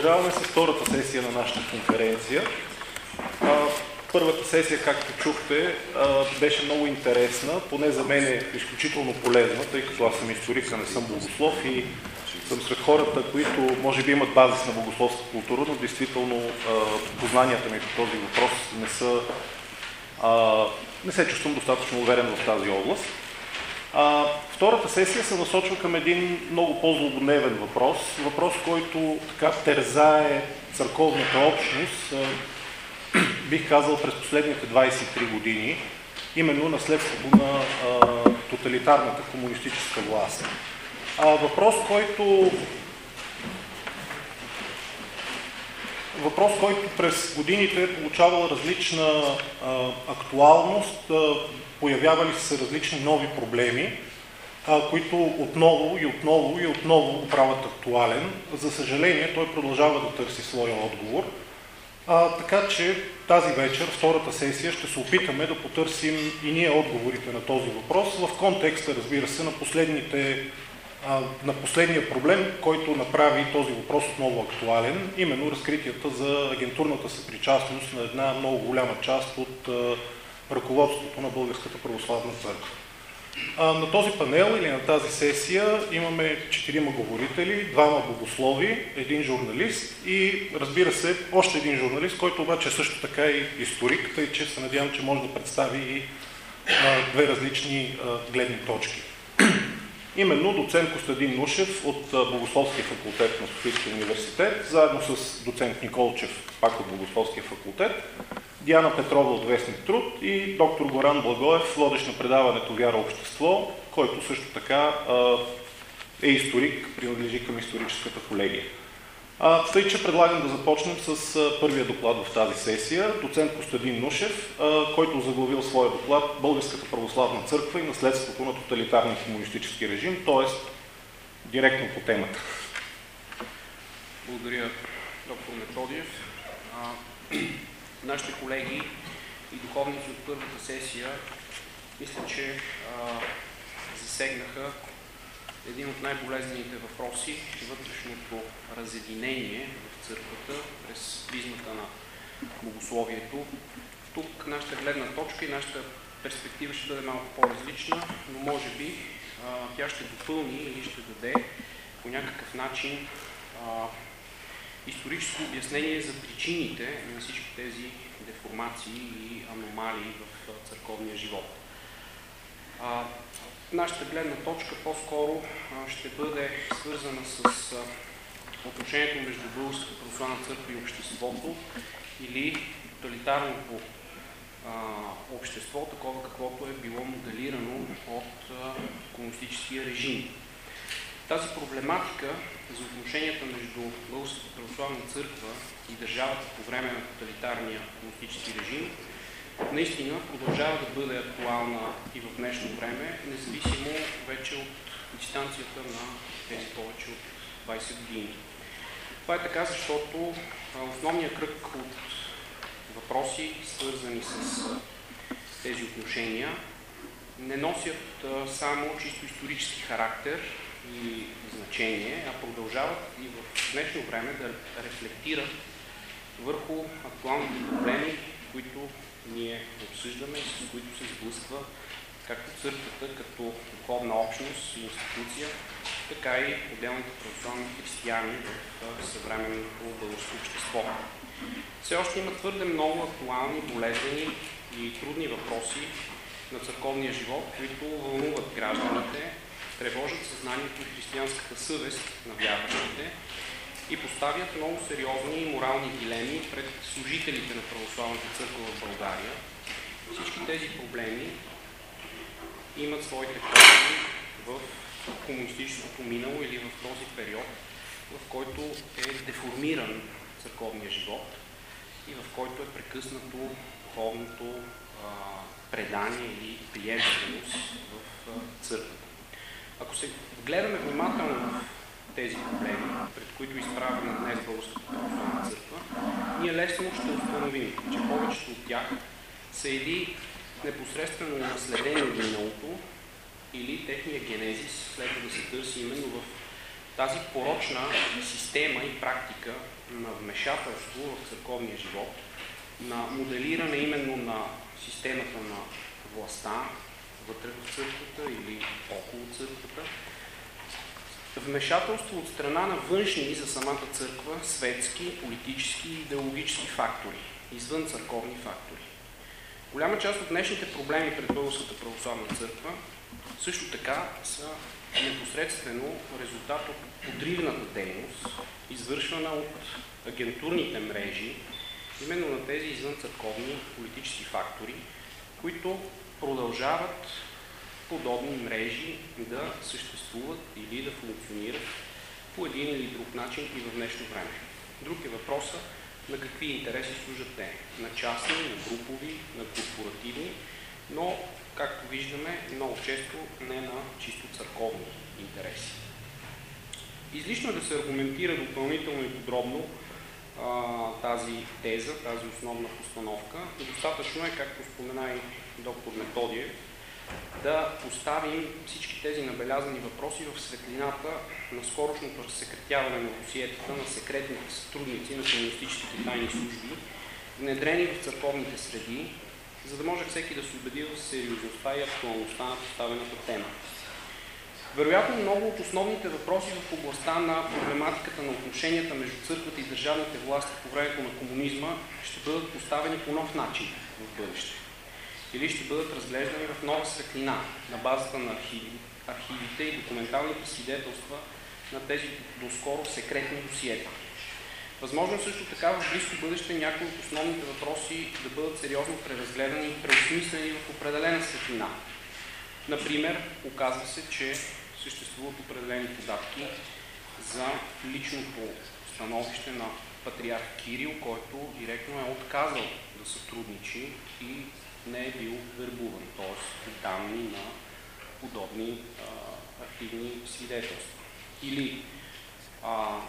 Продължаваме с втората сесия на нашата конференция. Първата сесия, както чухте, беше много интересна, поне за мен е изключително полезна, тъй като аз съм историк, не съм богослов и съм сред хората, които може би имат базис на богословска култура, но действително познанията ми по този въпрос не са не се чувствам достатъчно уверен в тази област. А, втората сесия се насочва към един много по-злободневен въпрос. Въпрос, който така терзае църковната общност, [clears throat] бих казал през последните 23 години, именно наследството на тоталитарната комунистическа власт. Въпрос, който въпрос, който през годините е получавал различна а, актуалност, а, появявали се различни нови проблеми, които отново и отново и отново го правят актуален. За съжаление, той продължава да търси своя отговор. А, така че тази вечер, втората сесия, ще се опитаме да потърсим и ние отговорите на този въпрос в контекста, разбира се, на последните на последния проблем, който направи този въпрос отново актуален, именно разкритията за агентурната съпричастност на една много голяма част от ръководството на Българската православна църква. На този панел или на тази сесия имаме четирима говорители, двама богослови, един журналист и разбира се, още един журналист, който обаче е също така и историк, тъй че се надявам, че може да представи и две различни гледни точки. [clears throat] Именно доцент Костадин Нушев от Богословския факултет на Софийския университет, заедно с доцент Николчев, пак от Богословския факултет, Диана Петрова от Вестник Труд и доктор Горан Благоев, водещ на предаването Вяра общество, който също така е историк, принадлежи към историческата колегия. А, тъй, че предлагам да започнем с първия доклад в тази сесия. Доцент Костадин Нушев, който заглавил своя доклад Българската православна църква и наследството на тоталитарния комунистически режим, т.е. директно по темата. Благодаря, доктор Методиев. Нашите колеги и духовници от първата сесия мисля, че а, засегнаха един от най-болезнените въпроси – вътрешното разединение в църквата през призмата на богословието. Тук нашата гледна точка и нашата перспектива ще бъде малко по-различна, но може би а, тя ще допълни или ще даде по някакъв начин а, историческо обяснение за причините на всички тези деформации и аномалии в църковния живот. А, Нашата гледна точка по-скоро ще бъде свързана с отношението между Българската православна църква и обществото или тоталитарното общество, такова каквото е било моделирано от комунистическия режим. Тази проблематика за отношенията между Българската православна църква и държавата по време на тоталитарния комунистически режим наистина продължава да бъде актуална и в днешно време, независимо вече от дистанцията на тези повече от 20 години. Това е така, защото основният кръг от въпроси, свързани с тези отношения, не носят само чисто исторически характер и значение, а продължават и в днешно време да рефлектират върху актуалните проблеми, които ние обсъждаме и с които се сблъсква както църквата като духовна общност и институция, така и отделните православни християни в съвременното българско общество. Все още има твърде много актуални, болезнени и трудни въпроси на църковния живот, които вълнуват гражданите, тревожат съзнанието и християнската съвест на вярващите и поставят много сериозни морални дилеми пред служителите на Православната църква в България. Всички тези проблеми имат своите корени в комунистическото минало или в този период, в който е деформиран църковния живот и в който е прекъснато духовното предание или приемственост в църквата. Ако се гледаме внимателно в тези проблеми, пред които изправяме днес Българската православна църква, ние лесно ще установим, че повечето от тях са или непосредствено наследени от миналото, или техния генезис следва да се търси именно в тази порочна система и практика на вмешателство в църковния живот, на моделиране именно на системата на властта вътре в църквата или около църквата, вмешателство от страна на външни за самата църква, светски, политически и идеологически фактори, извън църковни фактори. Голяма част от днешните проблеми пред Българската православна църква също така са непосредствено резултат от подривната дейност, извършвана от агентурните мрежи, именно на тези извънцърковни политически фактори, които продължават подобни мрежи да съществуват или да функционират по един или друг начин и в днешно време. Друг е въпросът на какви интереси служат те. На частни, на групови, на корпоративни, но, както виждаме, много често не на чисто църковни интереси. Излишно е да се аргументира допълнително и подробно а, тази теза, тази основна постановка. Достатъчно е, както спомена и доктор Методиев, да поставим всички тези набелязани въпроси в светлината на скорошното разсекретяване на досиетата на секретните сътрудници на комунистическите тайни служби, внедрени в църковните среди, за да може всеки да се убеди в сериозността и актуалността на поставената тема. Вероятно много от основните въпроси в областта на проблематиката на отношенията между църквата и държавните власти по времето на комунизма ще бъдат поставени по нов начин в бъдеще или ще бъдат разглеждани в нова светлина на базата на архиви, архивите и документалните свидетелства на тези доскоро секретни досиета. Възможно е също така в близко бъдеще някои от основните въпроси да бъдат сериозно преразгледани и преосмислени в определена светлина. Например, оказва се, че съществуват определени податки за личното становище на патриарх Кирил, който директно е отказал да сътрудничи и не е бил вербуван, т.е. данни на подобни а, архивни свидетелства. Или а,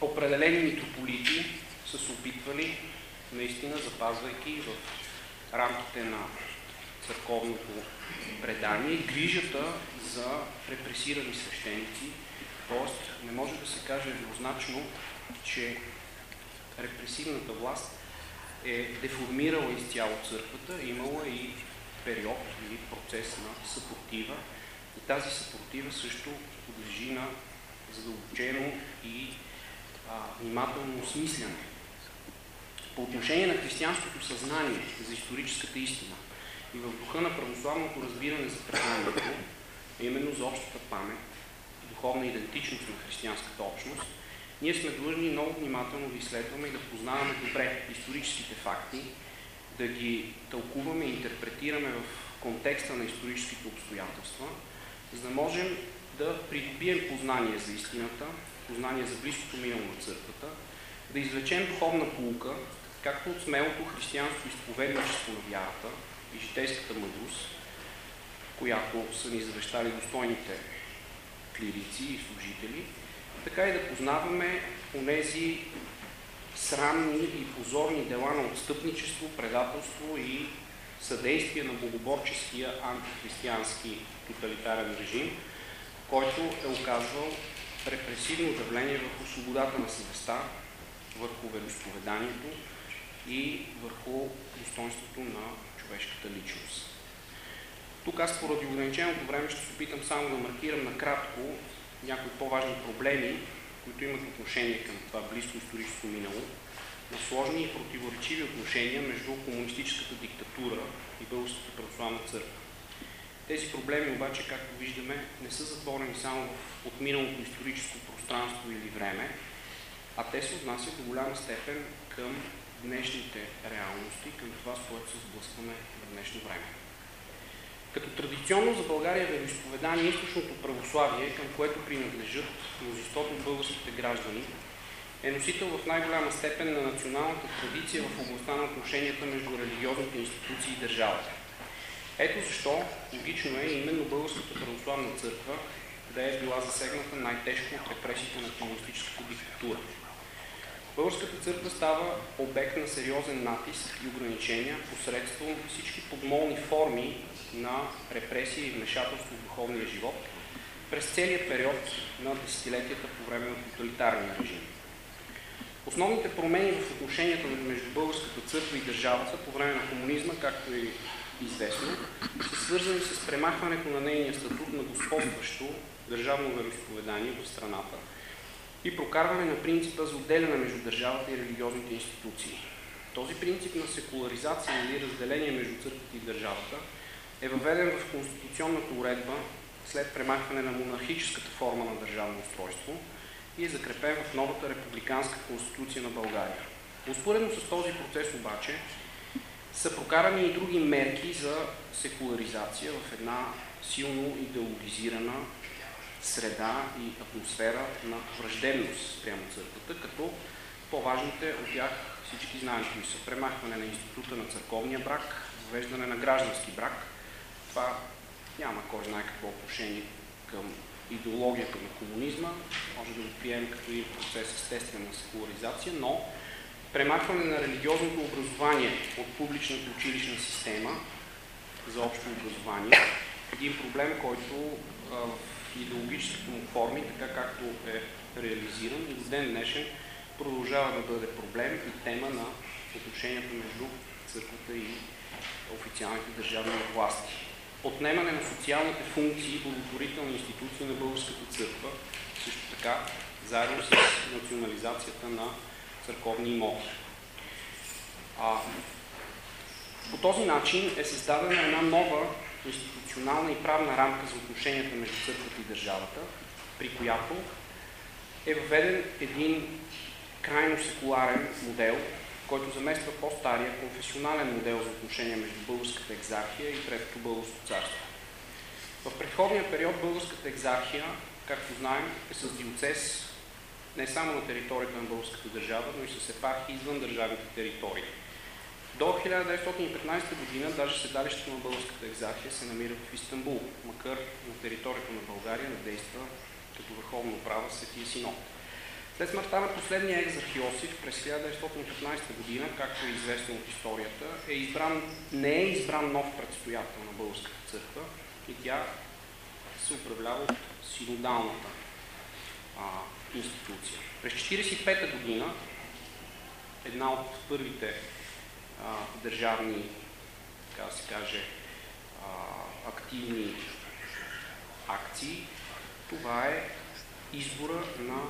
определени митрополити са се опитвали, наистина запазвайки в рамките на църковното предание, грижата за репресирани свещеници, т.е. не може да се каже еднозначно, че репресивната власт е деформирала изцяло църквата, имала и период или процес на съпротива. И тази съпротива също подлежи на задълбочено и а, внимателно осмисляне. По отношение на християнското съзнание за историческата истина и в духа на православното разбиране за преданието, именно за общата памет духовна идентичност на християнската общност, ние сме длъжни много внимателно да изследваме и да познаваме добре историческите факти, да ги тълкуваме и интерпретираме в контекста на историческите обстоятелства, за да можем да придобием познание за истината, познание за близкото минало на църквата, да извлечем духовна полука, както от смелото християнско изповедничество на вярата и житейската мъдрост, която са ни завещали достойните клирици и служители, така и да познаваме онези срамни и позорни дела на отстъпничество, предателство и съдействие на богоборческия антихристиянски тоталитарен режим, който е оказвал репресивно давление върху свободата на съвестта, върху вероисповеданието и върху достоинството на човешката личност. Тук аз поради ограниченото време ще се опитам само да маркирам накратко някои по-важни проблеми, които имат отношение към това близко историческо минало на сложни и противоречиви отношения между комунистическата диктатура и Българската православна църква. Тези проблеми обаче, както виждаме, не са затворени само в отминалото историческо пространство или време, а те се отнасят до голяма степен към днешните реалности, към това, с което се сблъскваме в днешно време. Като традиционно за България вероисповедание източното православие, към което принадлежат мнозинството от българските граждани, е носител в най-голяма степен на националната традиция в областта на отношенията между религиозните институции и държавата. Ето защо логично е именно Българската православна църква да е била засегната най-тежко от репресиите на комунистическата диктатура. Българската църква става обект на сериозен натиск и ограничения посредством всички подмолни форми на репресия и вмешателство в духовния живот през целия период на десетилетията по време на тоталитарния режим. Основните промени в отношенията между българската църква и държавата по време на комунизма, както е известно, са свързани с премахването на нейния статут на господстващо държавно вероисповедание в страната и прокарване на принципа за отделяне между държавата и религиозните институции. Този принцип на секуларизация или разделение между църквата и държавата е въведен в конституционната уредба след премахване на монархическата форма на държавно устройство и е закрепен в новата републиканска конституция на България. Успоредно с този процес обаче са прокарани и други мерки за секуларизация в една силно идеологизирана среда и атмосфера на враждебност прямо църквата, като по-важните от тях всички знаем, кои са премахване на института на църковния брак, въвеждане на граждански брак. Това няма кой знае какво отношение към идеологията на комунизма, може да го приемем като един процес естествена секуларизация, но премахване на религиозното образование от публичната училищна система за общо образование, един проблем, който в идеологическите му форми, така както е реализиран и до ден днешен продължава да бъде проблем и тема на отношенията между църквата и официалните държавни власти. Отнемане на социалните функции и благотворителни институции на българската църква, също така заедно с национализацията на църковни имоти. А, по този начин е създадена една нова институционална и правна рамка за отношенията между църквата и държавата, при която е въведен един крайно секуларен модел, който замества по-стария конфесионален модел за отношение между българската екзархия и Третото българско царство. В предходния период българската екзархия, както знаем, е с диоцес не само на територията на българската държава, но и с епархии извън държавните територии. До 1915 година даже седалището на българската екзархия се намира в Истанбул, макар на територията на България не действа като върховно право Светия Синод. След смъртта на последния екзарх Йосиф през 1915 година, както е известно от историята, е избран, не е избран нов предстоятел на българската църква и тя се управлява от синодалната а, институция. През 1945 година една от първите а, държавни, така се каже, а, активни акции, това е избора на,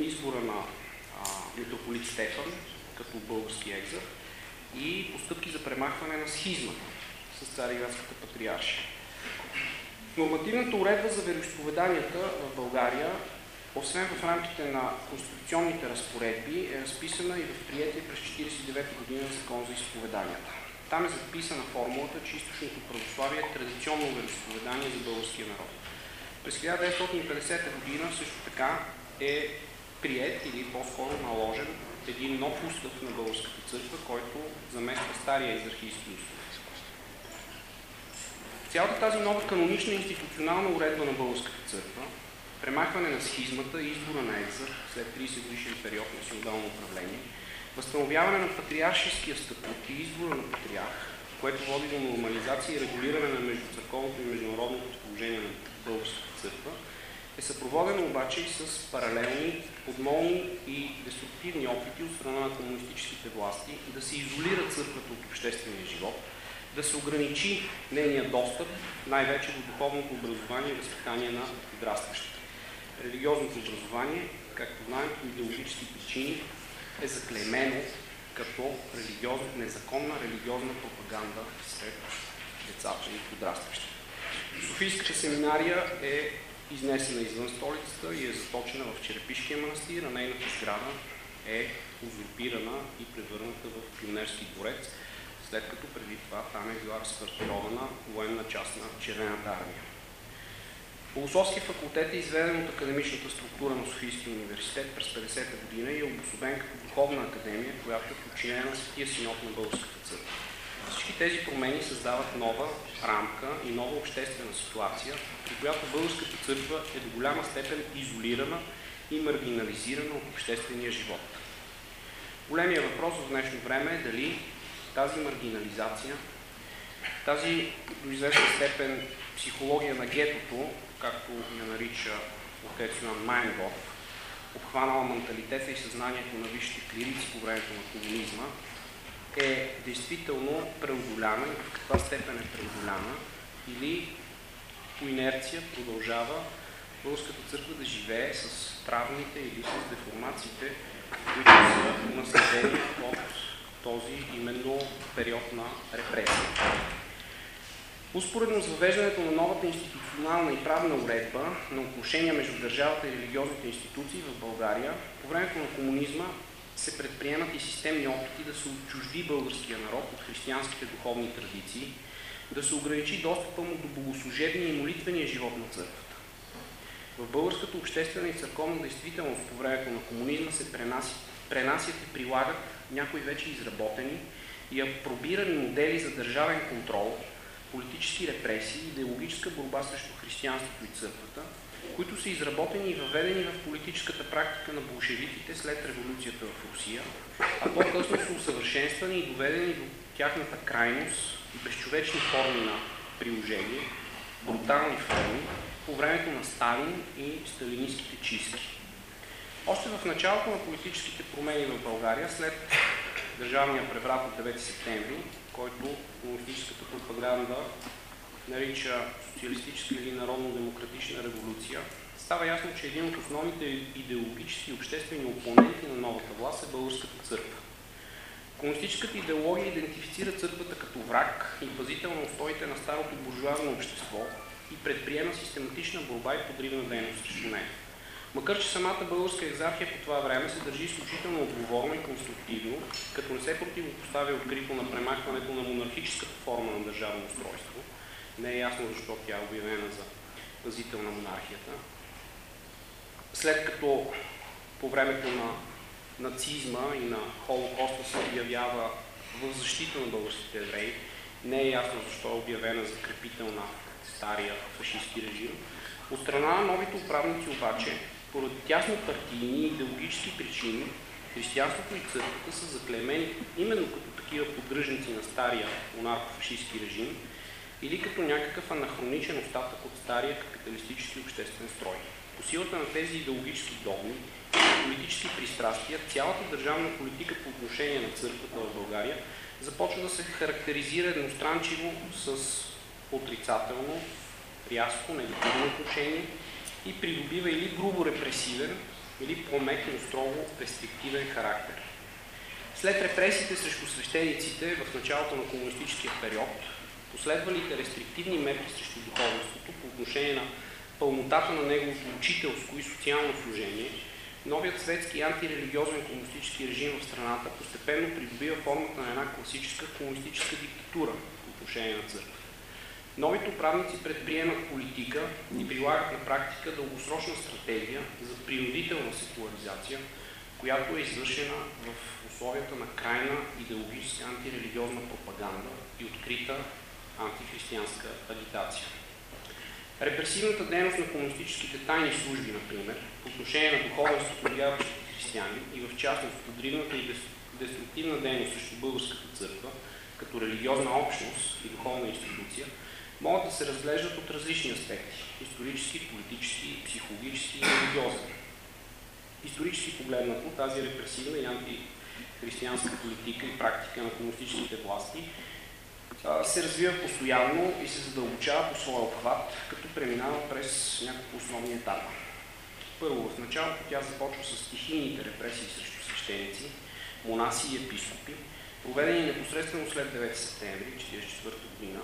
избора на а, митрополит Стефан като български екзар и постъпки за премахване на схизмата с Цариградската патриаршия. Нормативната уредба за вероисповеданията в България освен в рамките на конституционните разпоредби, е разписана и в приятие през 1949 година закон за изповеданията. Там е записана формулата, че източното православие е традиционно вероисповедание за българския народ. През 1950 година също така е прият или по-скоро наложен един нов устав на българската църква, който замества стария изархийски устав. Цялата тази нова канонична институционална уредба на българската църква премахване на схизмата и избора на екзър след 30 годишен период на синодално управление, възстановяване на патриаршеския статут и избора на патриарх, което води до нормализация и регулиране на междуцърковното и международното положение на българската църква, е съпроводено обаче и с паралелни, подмолни и деструктивни опити от страна на комунистическите власти да се изолира църквата от обществения живот, да се ограничи нейния достъп най-вече до духовното образование и възпитание на подрастващите религиозното образование, както знаем, по идеологически причини, е заклеймено като религиозна, незаконна религиозна пропаганда сред децата и подрастващите. Софийската семинария е изнесена извън столицата и е заточена в Черепишкия манастир, а нейната сграда е узурпирана и превърната в пионерски дворец, след като преди това там е била разквартирована военна част на Червената армия. Философски факултет е изведен от академичната структура на Софийския университет през 50-та година и е обособен като духовна академия, която е подчинена на Светия синод на Българската църква. Всички тези промени създават нова рамка и нова обществена ситуация, при която Българската църква е до голяма степен изолирана и маргинализирана от обществения живот. Големия въпрос в днешно време е дали тази маргинализация, тази до известна степен психология на гетото, както я нарича отец Йоан Майнгов, обхванала менталитета и съзнанието на висшите клирици по времето на комунизма, е действително преодоляна и в каква степен е преодоляна или по инерция продължава Българската църква да живее с травмите или с деформациите, които са наследени от този именно период на репресия. Успоредно с въвеждането на новата институционална и правна уредба на отношения между държавата и религиозните институции в България, по времето на комунизма се предприемат и системни опити да се отчужди българския народ от християнските духовни традиции, да се ограничи достъпа му до богослужебния и молитвения живот на църквата. В българската обществена и църковна действителност по времето на комунизма се пренасят, пренасят и прилагат някои вече изработени и апробирани модели за държавен контрол, политически репресии, идеологическа борба срещу християнството и църквата, които са изработени и въведени в политическата практика на болшевиките след революцията в Русия, а по-късно са усъвършенствани и доведени до тяхната крайност безчовечни форми на приложение, брутални форми, по времето на Сталин и сталинистските чистки. Още в началото на политическите промени в България, след държавния преврат от 9 септември, който комунистическата пропаганда нарича социалистическа или народно-демократична революция, става ясно, че един от основните идеологически и обществени опоненти на новата власт е българската църква. Комунистическата идеология идентифицира църквата като враг и пазител на устоите на старото буржуазно общество и предприема систематична борба и подривна дейност срещу нея. Макар, че самата българска екзархия по това време се държи изключително отговорно и конструктивно, като не се противопоставя открито на премахването на монархическата форма на държавно устройство, не е ясно защо тя е обявена за пазител на монархията. След като по времето на нацизма и на Холокоста се обявява в защита на българските евреи, не е ясно защо е обявена за крепител на стария фашистски режим. От страна на новите управници обаче, поради тясно партийни и идеологически причини, християнството и църквата са заклемени именно като такива поддръжници на стария монархо-фашистски режим, или като някакъв анахроничен остатък от стария капиталистически обществен строй. По силата на тези идеологически догми и политически пристрастия, цялата държавна политика по отношение на църквата в България започва да се характеризира едностранчиво с отрицателно, рязко, негативно отношение и придобива или грубо репресивен, или по-мек, но строго рестриктивен характер. След репресиите срещу свещениците в началото на комунистическия период, последвалите рестриктивни мерки срещу духовенството по отношение на пълнотата на неговото учителско и социално служение, новият светски антирелигиозен комунистически режим в страната постепенно придобива формата на една класическа комунистическа диктатура по отношение на църква. Новите управници предприемат политика и прилагат на практика дългосрочна стратегия за принудителна секуларизация, която е извършена в условията на крайна идеологическа антирелигиозна пропаганда и открита антихристиянска агитация. Репресивната дейност на комунистическите тайни служби, например, по отношение на духовенството вярващите християни и в частност подривната и деструктивна дейност срещу българската църква, като религиозна общност и духовна институция, могат да се разглеждат от различни аспекти – исторически, политически, психологически и религиозни. Исторически погледнато, тази репресивна и антихристиянска политика и практика на комунистическите власти се развива постоянно и се задълбочава по своя обхват, като преминава през няколко основни етапа. Първо, в началото тя започва с стихийните репресии срещу свещеници, монаси и епископи, проведени непосредствено след 9 септември 1944 година,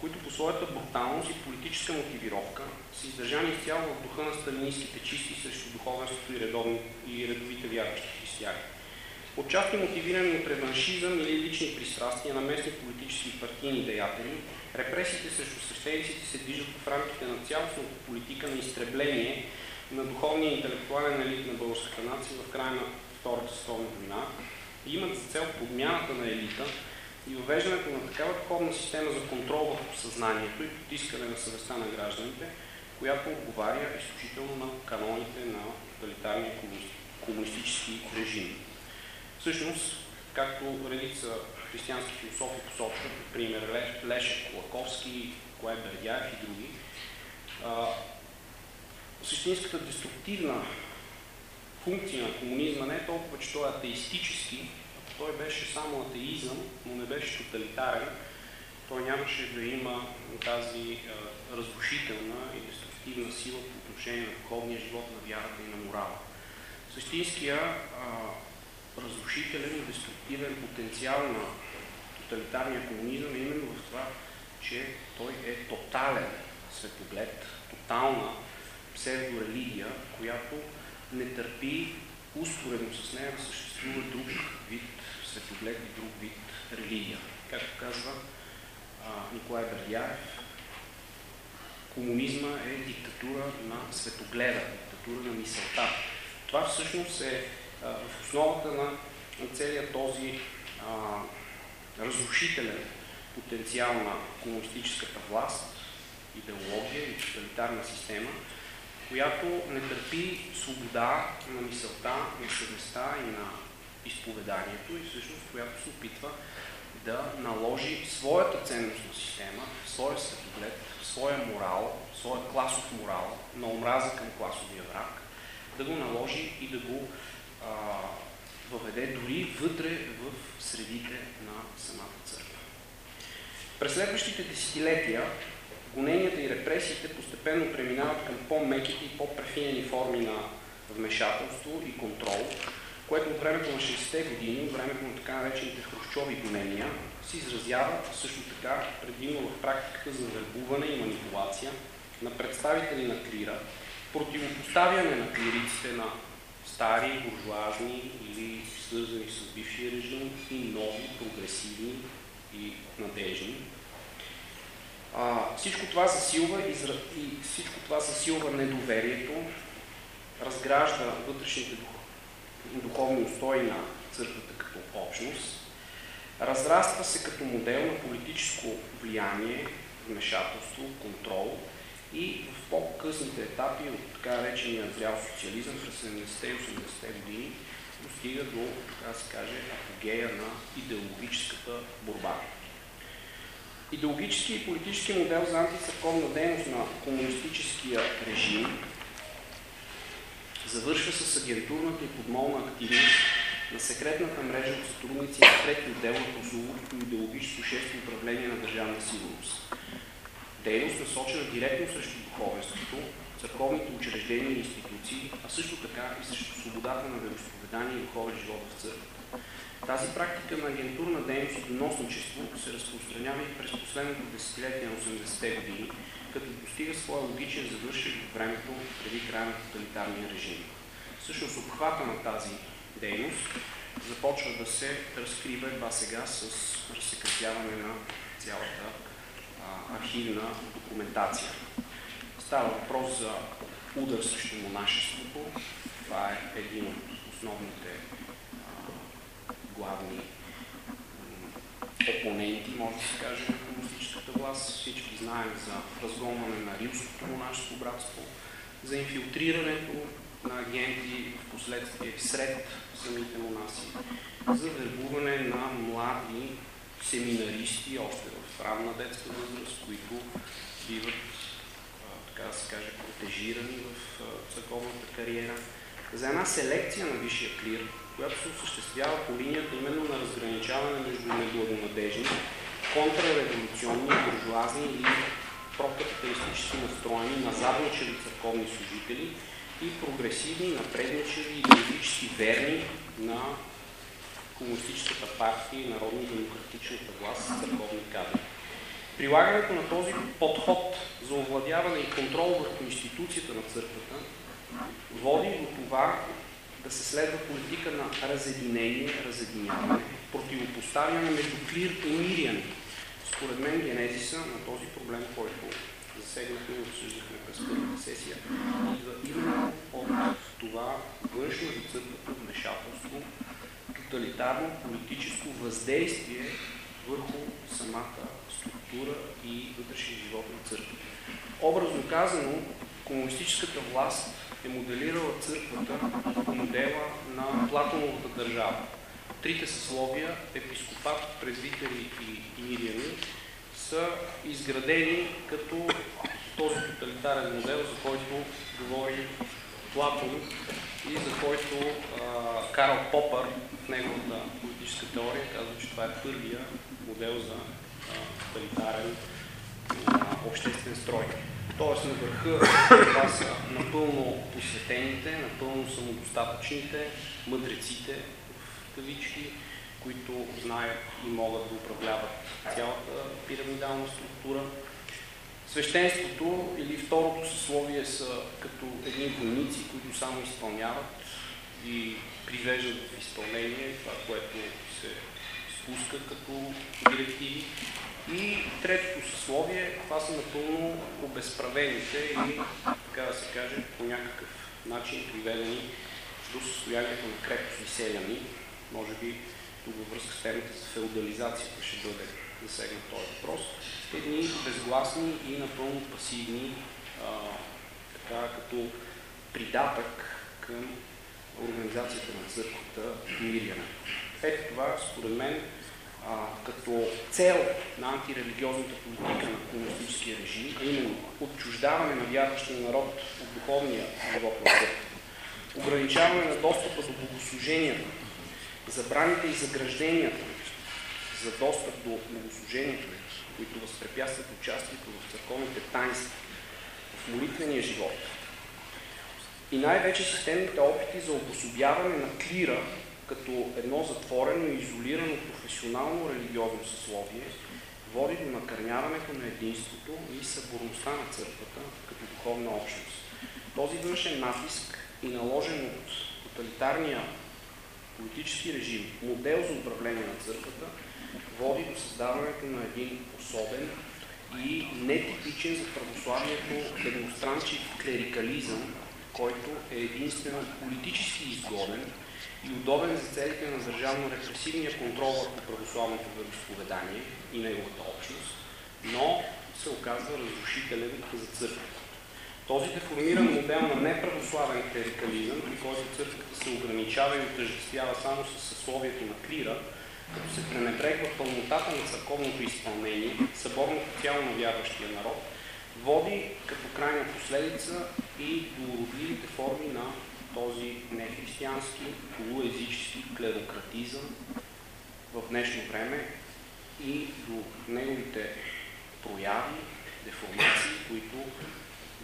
които по своята бруталност и политическа мотивировка са издържани изцяло в духа на сталинистските чисти срещу духовенството и, редовни, и редовите вярващи християни. Отчасти мотивирани от реваншизъм или лични пристрастия на местни политически и партийни деятели, репресиите срещу свещениците се движат в рамките на цялостната политика на изтребление на духовния и интелектуален елит на българската нация в края на Втората световна война и имат за цел подмяната на елита и въвеждането на такава духовна система за контрол върху съзнанието и потискане на съвестта на гражданите, която отговаря изключително на каноните на тоталитарния комунистически режим. Всъщност, както редица християнски философи посочват, например Лешек, Лаковски, Кое Бердяев и други, същинската деструктивна функция на комунизма не е толкова, че той е атеистически, ако той беше само атеизъм, но не беше тоталитарен, той нямаше да има тази а, разрушителна и деструктивна сила по отношение на духовния живот, на вярата и на морала. Същинския а, разрушителен и деструктивен потенциал на тоталитарния комунизъм е именно в това, че той е тотален светоглед, тотална псевдорелигия, която не търпи успоредно с нея да съществува друг вид светоглед и друг вид религия. Както казва а, Николай Бердяев, комунизма е диктатура на светогледа, диктатура на мисълта. Това всъщност е в основата на, на целият този а, разрушителен потенциал на комунистическата власт, идеология и тоталитарна система, която не търпи свобода на мисълта, на съвестта и на изповеданието и всъщност която се опитва да наложи своята ценностна система, своя светоглед, своя морал, своя класов морал на омраза към класовия враг, да го наложи и да го а, въведе дори вътре в средите на самата църква. През следващите десетилетия гоненията и репресиите постепенно преминават към по-меките и по-префинени форми на вмешателство и контрол, което от времето на 60-те години, от времето на така наречените хрущови гонения, се изразява също така предимно в практиката за вербуване и манипулация на представители на клира, противопоставяне на клириците на стари, буржуазни или свързани с бившия режим и нови, прогресивни и надежни, а, всичко това засилва и, и всичко това засилва недоверието, разгражда вътрешните духовни устои на църквата като общност, разраства се като модел на политическо влияние, вмешателство, контрол и в по-късните етапи от така наречения зрял социализъм през 70-те и 80-те години достига до, така се каже, апогея на идеологическата борба. Идеологически и политически модел за антицърковна дейност на комунистическия режим завършва с агентурната и подмолна активност на секретната мрежа от сътрудници на трети отдел на Косовото идеологическо шесто управление на държавна сигурност. Дейност насочена директно срещу духовенството, църковните учреждения и институции, а също така и срещу свободата на вероисповедание и духовен живот в църквата. Тази практика на агентурна дейност и доносничество се разпространява и през последното десетилетие на 80-те години, като достига своя логичен завършек в времето преди края на тоталитарния режим. Всъщност обхвата на тази дейност започва да се разкрива едва сега с разсекретяване на цялата архивна документация. Става въпрос за удар срещу монашеството. Това е един от основните главни опоненти, може да се каже, на комунистическата власт. Всички знаем за разгонване на римското монашество братство, за инфилтрирането на агенти в последствие сред самите монаси, за вербуване на млади семинаристи още в ранна детска възраст, които биват, така да се каже, протежирани в църковната кариера, за една селекция на висшия клир, която се осъществява по линията именно на разграничаване между неблагонадежни, контрреволюционни, буржуазни или прокапиталистически настроени, назадничеви църковни служители и прогресивни, напредничеви, идеологически верни на комунистическата партия и народно-демократичната власт с църковни кадри. Прилагането на този подход за овладяване и контрол върху институцията на църквата води до това да се следва политика на разединение, разединяване, противопоставяне между клир и мириане. Според мен генезиса на този проблем, който засегнахме и обсъждахме през първата сесия, идва именно от това външно за църквата вмешателство, тоталитарно политическо въздействие върху самата структура и вътрешен живот на църквата. Образно казано, комунистическата власт е моделирала църквата по модела на Платоновата държава. Трите съсловия, епископат, презвитери и миряни, са изградени като този тоталитарен модел, за който говори Платон и за който а, Карл Попър в неговата политическа теория казва, че това е първия модел за тоталитарен обществен строй. Тоест на върха това са напълно посветените, напълно самодостатъчните, мъдреците в кавички, които знаят и могат да управляват цялата пирамидална структура. Свещенството или второто съсловие са като едни войници, които само изпълняват и привеждат в изпълнение това, което се спуска като директиви. И третото съсловие, това са напълно обезправените и, така да се каже, по някакъв начин приведени до състоянието на крепостни селяни. Може би тук във връзка с темата за феодализацията ще бъде засегнат този въпрос. Едни безгласни и напълно пасивни, а, така като придатък към организацията на църквата Миряна. Ето това, според мен, а, като цел на антирелигиозната политика на комунистическия режим, именно отчуждаване на вярващия народ от духовния живот на църквата, ограничаване на достъпа до богослуженията, забраните и загражденията за достъп до богослужението, които възпрепятстват участието в църковните таинства, в молитвения живот. И най-вече системните опити за обособяване на клира като едно затворено и изолирано професионално религиозно съсловие води до накърняването на единството и съборността на църквата като духовна общност. Този външен натиск и наложен от тоталитарния политически режим, модел за управление на църквата, води до създаването на един особен и нетипичен за православието демонстранчив клерикализъм, който е единствено политически изгоден и удобен за целите на държавно-репресивния контрол върху православното вероисповедание и неговата общност, но се оказва разрушителен за църквата. Този деформиран модел на неправославен клерикализъм, при който църквата се ограничава и отъждествява само с съсловието на клира, като се пренебрегва пълнотата на църковното изпълнение, съборното тяло на вярващия народ, води като крайна последица и до уродливите форми на този нехристиянски, полуезически клерократизъм в днешно време и до неговите прояви, деформации, които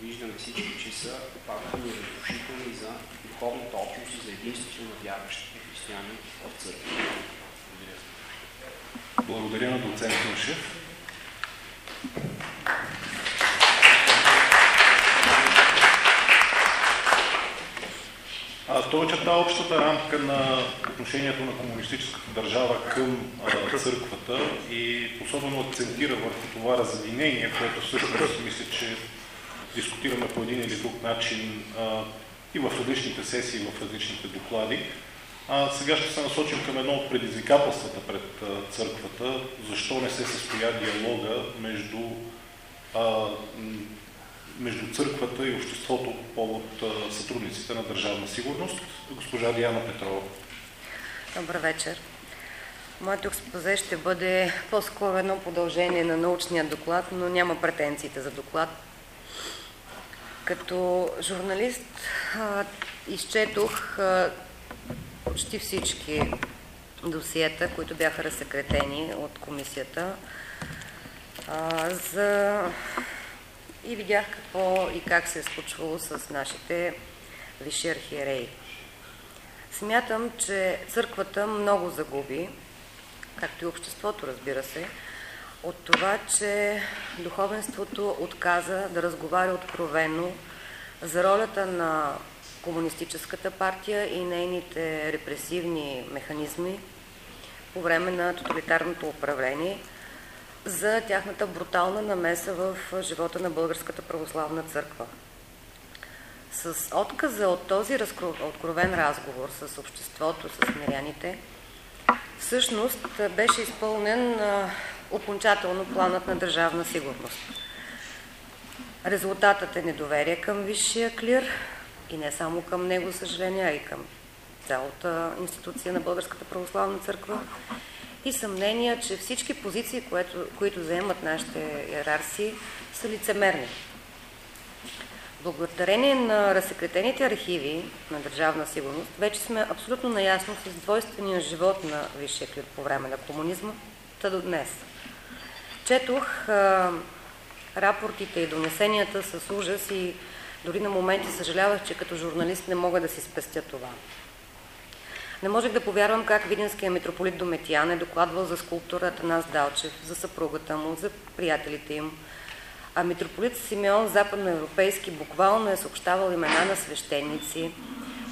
виждаме всички, че са опазвани и разрушителни за духовната общност и за единството на вярващите християни в църква. Благодаря. Благодаря на доцент Нушев. Той очерта общата рамка на отношението на комунистическата държава към а, църквата и особено акцентира върху това разединение, което всъщност мисля, че дискутираме по един или друг начин а, и в различните сесии, и в различните доклади. А, сега ще се насочим към едно от предизвикателствата пред а, църквата, защо не се състоя диалога между а, между църквата и обществото по повод сътрудниците на Държавна сигурност. Госпожа Диана Петрова. Добър вечер. Моето експозе ще бъде по-скоро едно продължение на научния доклад, но няма претенциите за доклад. Като журналист изчетох почти всички досиета, които бяха разсекретени от комисията за и видях какво и как се е случвало с нашите висши архиереи. Смятам, че църквата много загуби, както и обществото, разбира се, от това, че духовенството отказа да разговаря откровено за ролята на комунистическата партия и нейните репресивни механизми по време на тоталитарното управление, за тяхната брутална намеса в живота на Българската православна църква. С отказа от този откровен разговор с обществото, с миряните, всъщност беше изпълнен окончателно планът на държавна сигурност. Резултатът е недоверие към висшия клир и не само към него, съжаление, а и към цялата институция на Българската православна църква и съмнения, че всички позиции, които, които заемат нашите иерарси, са лицемерни. Благодарение на разсекретените архиви на Държавна сигурност, вече сме абсолютно наясно с двойствения живот на Висшия клир по време на комунизма, та до днес. Четох а, рапортите и донесенията с ужас и дори на моменти съжалявах, че като журналист не мога да си спестя това. Не можех да повярвам как видинския митрополит Дометиян е докладвал за скулптурата Нас Далчев, за съпругата му, за приятелите им, а митрополит Симеон западноевропейски буквално е съобщавал имена на свещеници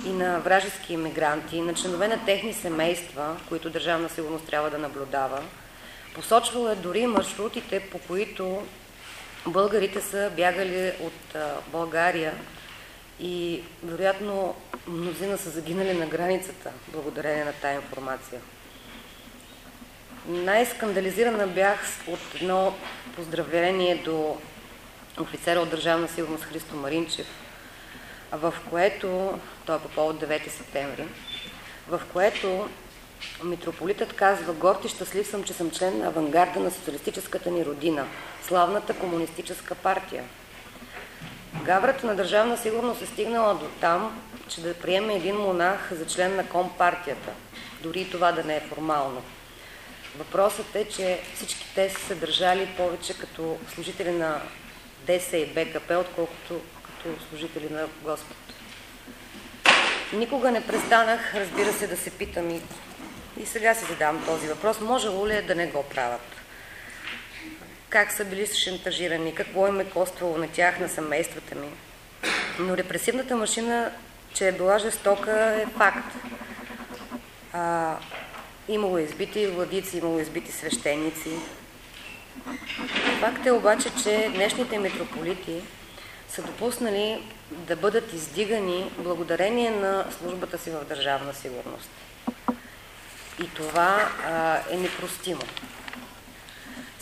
и на вражески иммигранти, на членове на техни семейства, които държавна сигурност трябва да наблюдава. Посочвал е дори маршрутите, по които българите са бягали от България и вероятно мнозина са загинали на границата, благодарение на тая информация. Най-скандализирана бях от едно поздравление до офицера от Държавна сигурност Христо Маринчев, в което, той е по повод 9 септември, в което митрополитът казва, горд и щастлив съм, че съм член на авангарда на социалистическата ни родина, славната комунистическа партия. Гаврата на държавна сигурност е стигнала до там, че да приеме един монах за член на компартията, дори това да не е формално. Въпросът е, че всички те са се държали повече като служители на ДС и БКП, отколкото като служители на Господ. Никога не престанах, разбира се, да се питам и, и сега си задавам този въпрос. Може ли е да не го правят? Как са били шантажирани? Какво им е коствало на тях, на семействата ми? Но репресивната машина, че е била жестока, е факт. А, имало избити владици, имало избити свещеници, Факт е обаче, че днешните митрополити са допуснали да бъдат издигани благодарение на службата си в държавна сигурност. И това а, е непростимо.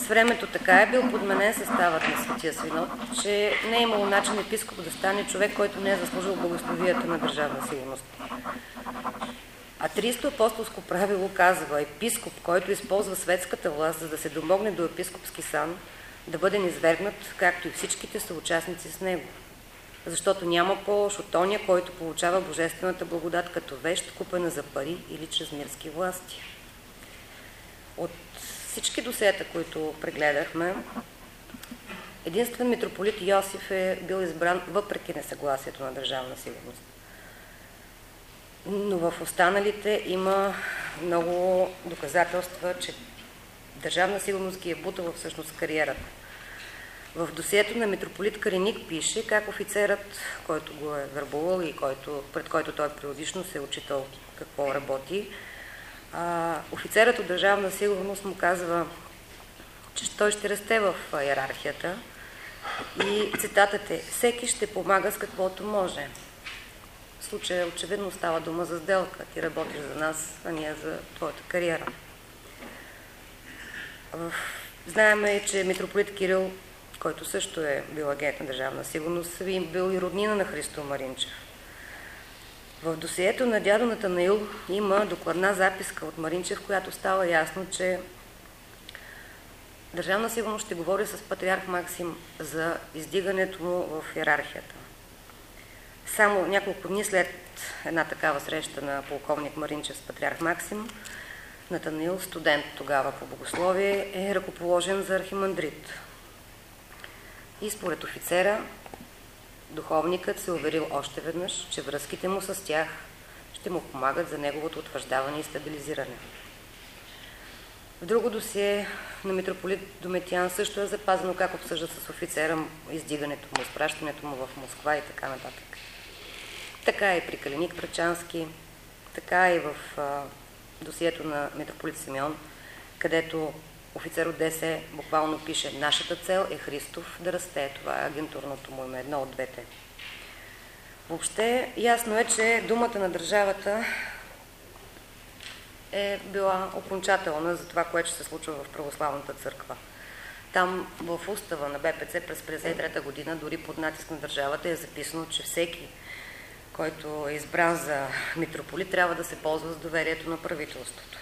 С времето така е бил подменен съставът на Светия Свинот, че не е имало начин епископ да стане човек, който не е заслужил благословията на държавна сигурност. А 300 апостолско правило казва епископ, който използва светската власт, за да се домогне до епископски сан, да бъде низвергнат, както и всичките съучастници с него. Защото няма по-лош от оня, който получава божествената благодат като вещ, купена за пари или чрез мирски власти. От всички досета, които прегледахме, единствен митрополит Йосиф е бил избран въпреки несъгласието на държавна сигурност но в останалите има много доказателства, че държавна сигурност ги е бутала всъщност кариерата. В досието на митрополит Кариник пише как офицерът, който го е върбувал и който, пред който той периодично се е учитал какво работи, а, офицерът от държавна сигурност му казва, че той ще расте в иерархията и цитатът е «Всеки ще помага с каквото може» случая очевидно става дума за сделка. Ти работиш за нас, а ние за твоята кариера. Знаеме, че митрополит Кирил, който също е бил агент на държавна сигурност, би бил и роднина на Христо Маринчев. В досието на дядо Натанаил има докладна записка от Маринчев, която става ясно, че Държавна сигурност ще говори с патриарх Максим за издигането му в иерархията. Само няколко дни след една такава среща на полковник Маринчев с патриарх Максим, Натанаил, студент тогава по богословие, е ръкоположен за архимандрит. И според офицера, духовникът се уверил още веднъж, че връзките му с тях ще му помагат за неговото утвърждаване и стабилизиране. В друго досие на митрополит Дометян също е запазено как обсъжда с офицера издигането му, изпращането му в Москва и така нататък. Така и при Калиник Трачански, така и в а, досието на митрополит Симеон, където офицер от ДС буквално пише «Нашата цел е Христов да расте». Това е агентурното му име, едно от двете. Въобще ясно е, че думата на държавата е била окончателна за това, което се случва в православната църква. Там в устава на БПЦ през 1953 година, дори под натиск на държавата, е записано, че всеки, който е избран за митрополит, трябва да се ползва с доверието на правителството.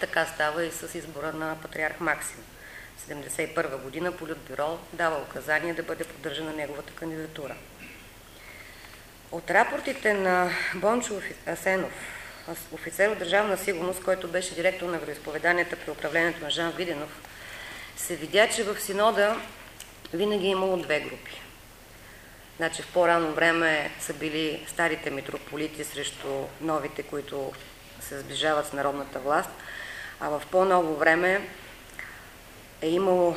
Така става и с избора на патриарх Максим. В 1971 година Политбюро дава указание да бъде поддържана неговата кандидатура. От рапортите на Бончо Асенов, офицер от Държавна сигурност, който беше директор на вероисповеданията при управлението на Жан Виденов, се видя, че в синода винаги е имало две групи. Значи в по-рано време са били старите митрополити срещу новите, които се сближават с народната власт, а в по-ново време е имало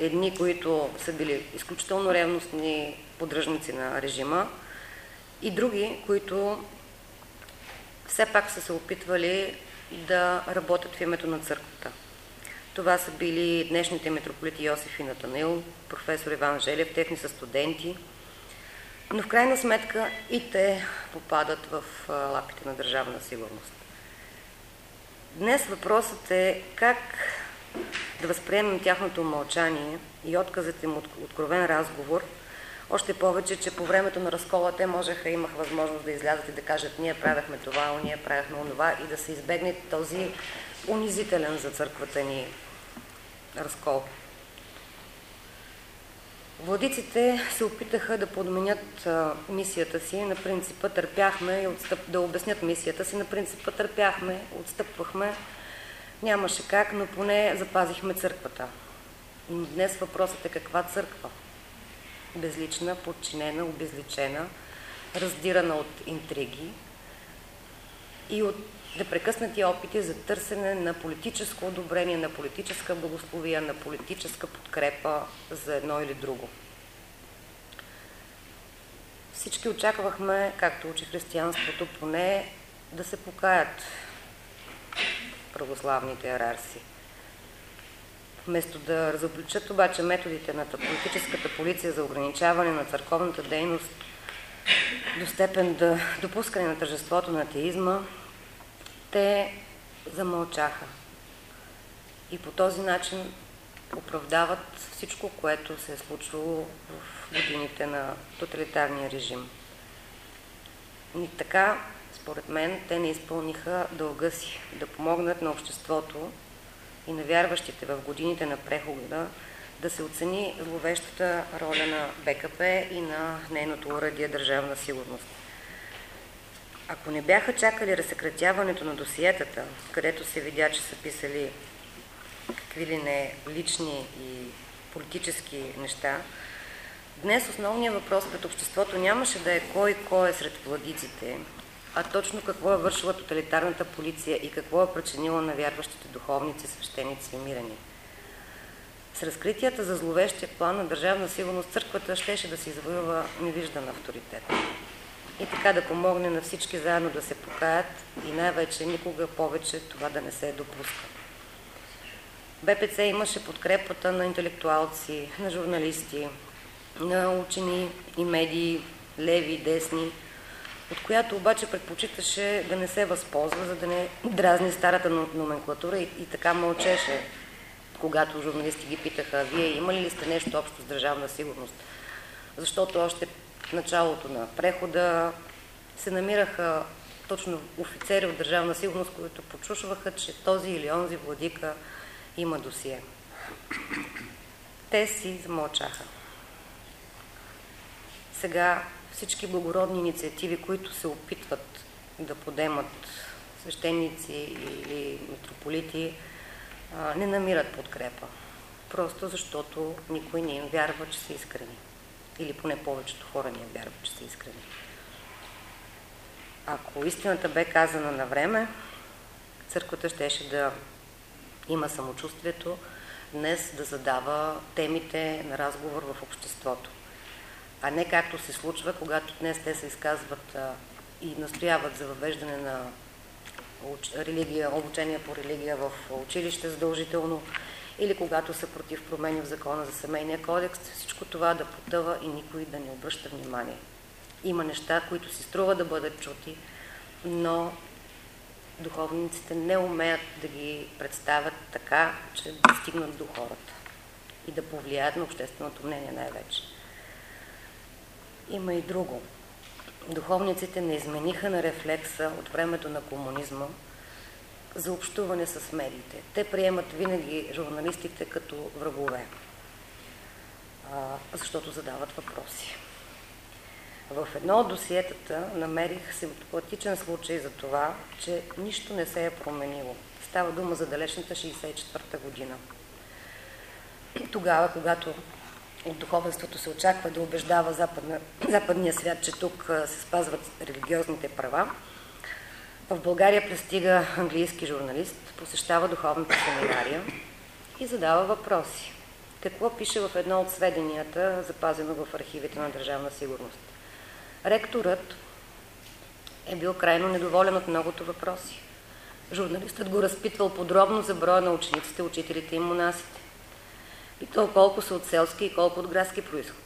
едни, които са били изключително ревностни поддръжници на режима и други, които все пак са се опитвали да работят в името на църквата. Това са били днешните митрополити Йосиф и Натанаил, професор Иван Желев, техни са студенти, но в крайна сметка и те попадат в лапите на държавна сигурност. Днес въпросът е как да възприемем тяхното мълчание и отказът им от откровен разговор – още повече, че по времето на разкола те можеха, имах възможност да излязат и да кажат ние правяхме това, ние правяхме онова и да се избегне този унизителен за църквата ни разкол. Владиците се опитаха да подменят мисията си на принципа търпяхме и отстъп... да обяснят мисията си на принципа търпяхме, отстъпвахме. Нямаше как, но поне запазихме църквата. Но днес въпросът е каква църква? безлична, подчинена, обезличена, раздирана от интриги и от непрекъснати опити за търсене на политическо одобрение, на политическа благословия, на политическа подкрепа за едно или друго. Всички очаквахме, както учи християнството, поне да се покаят православните арарси. Вместо да разобличат обаче методите на политическата полиция за ограничаване на църковната дейност до степен да допускане на тържеството на атеизма, те замълчаха. И по този начин оправдават всичко, което се е случвало в годините на тоталитарния режим. И така, според мен, те не изпълниха дълга си да помогнат на обществото и на вярващите в годините на прехода да се оцени зловещата роля на БКП и на нейното урадие държавна сигурност. Ако не бяха чакали разсекретяването на досиетата, където се видя, че са писали какви ли не лични и политически неща, днес основният въпрос пред обществото нямаше да е кой кой е сред владиците, а точно какво е вършила тоталитарната полиция и какво е причинила на вярващите духовници, свещеници и мирени. С разкритията за зловещия план на държавна сигурност църквата щеше да се извоюва невиждан авторитет. И така да помогне на всички заедно да се покаят и най-вече никога повече това да не се допуска. БПЦ имаше подкрепата на интелектуалци, на журналисти, на учени и медии, леви и десни, от която обаче предпочиташе да не се възползва, за да не дразни старата номенклатура и, и така мълчеше, когато журналисти ги питаха, вие имали ли сте нещо общо с държавна сигурност? Защото още в началото на прехода се намираха точно офицери от държавна сигурност, които почушваха, че този или онзи владика има досие. Те си замълчаха. Сега всички благородни инициативи, които се опитват да подемат свещеници или митрополити, не намират подкрепа. Просто защото никой не им вярва, че са искрени. Или поне повечето хора не им вярват, че са искрени. ако истината бе казана на време, църквата щеше да има самочувствието днес да задава темите на разговор в обществото. А не както се случва, когато днес те се изказват и настояват за въвеждане на религия, обучение по религия в училище задължително, или когато са против промени в закона за семейния кодекс, всичко това да потъва и никой да не обръща внимание. Има неща, които си струва да бъдат чути, но духовниците не умеят да ги представят така, че да стигнат до хората и да повлияят на общественото мнение най-вече. Има и друго. Духовниците не измениха на рефлекса от времето на комунизма за общуване с медиите. Те приемат винаги журналистите като врагове, защото задават въпроси. В едно от досиетата намерих симптоматичен случай за това, че нищо не се е променило. Става дума за далечната 64-та година. Тогава, когато от духовенството се очаква да убеждава западна, западния свят, че тук се спазват религиозните права, в България пристига английски журналист, посещава духовната семинария и задава въпроси. Какво пише в едно от сведенията, запазено в архивите на Държавна сигурност? Ректорът е бил крайно недоволен от многото въпроси. Журналистът го разпитвал подробно за броя на учениците, учителите и монасите. Питал колко са от селски и колко от градски происход.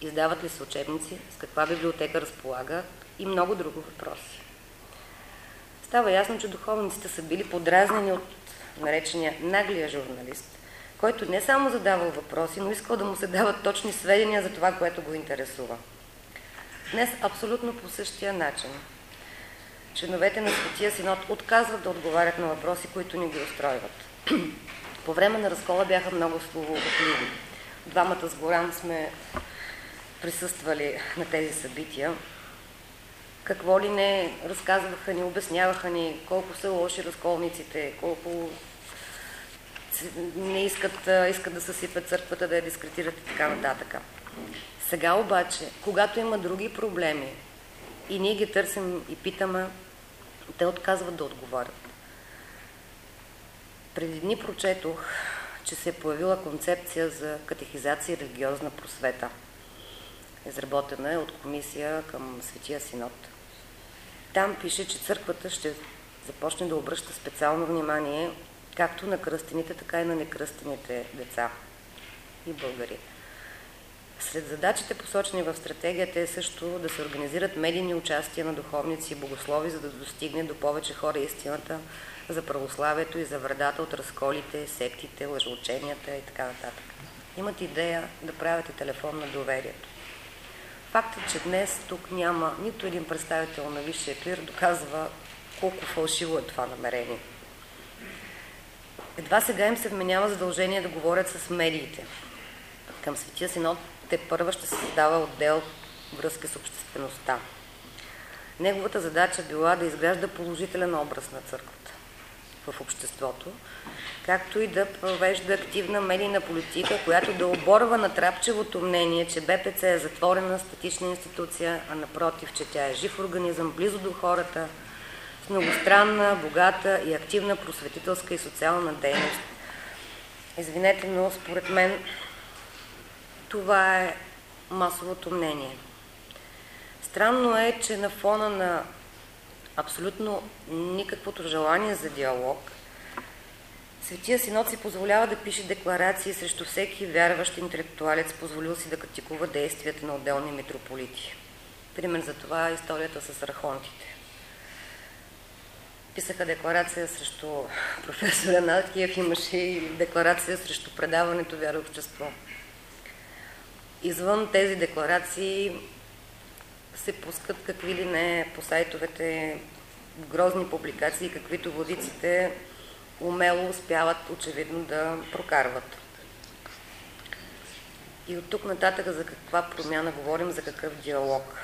Издават ли се учебници, с каква библиотека разполага и много друго въпроси. Става ясно, че духовниците са били подразнени от наречения наглия журналист, който не само задавал въпроси, но искал да му се дават точни сведения за това, което го интересува. Днес абсолютно по същия начин. Членовете на Светия Синод отказват да отговарят на въпроси, които ни ги устройват. [clears throat] По време на разкола бяха много словоохотливи. Двамата с Горан сме присъствали на тези събития. Какво ли не разказваха ни, обясняваха ни колко са лоши разколниците, колко не искат, искат да съсипят църквата, да я дискретират и така нататък. Сега обаче, когато има други проблеми и ние ги търсим и питаме, те отказват да отговорят. Преди дни прочетох, че се е появила концепция за катехизация и религиозна просвета. Изработена е от комисия към Светия Синод. Там пише, че църквата ще започне да обръща специално внимание както на кръстените, така и на некръстените деца и българи. Сред задачите, посочени в стратегията, е също да се организират медийни участия на духовници и богослови, за да достигне до повече хора истината за православието и за вредата от разколите, сектите, лъжоученията и така нататък. Имат идея да правите телефон на доверието. Фактът, че днес тук няма нито един представител на Висшия клир, доказва колко фалшиво е това намерение. Едва сега им се вменява задължение да говорят с медиите. Към Светия Синод те първа ще създава отдел връзка с обществеността. Неговата задача била да изгражда положителен образ на църквата в обществото, както и да провежда активна медийна политика, която да оборва на трапчевото мнение, че БПЦ е затворена статична институция, а напротив, че тя е жив организъм, близо до хората, с многостранна, богата и активна просветителска и социална дейност. Извинете, но според мен това е масовото мнение. Странно е, че на фона на абсолютно никаквото желание за диалог, Светия Синод си позволява да пише декларации срещу всеки вярващ интелектуалец, позволил си да критикува действията на отделни митрополити. Пример за това е историята с рахонтите. Писаха декларация срещу професора Наткиев, имаше и декларация срещу предаването Вяра общество. Извън тези декларации се пускат какви ли не по сайтовете грозни публикации, каквито водиците умело успяват очевидно да прокарват. И от тук нататък за каква промяна говорим, за какъв диалог.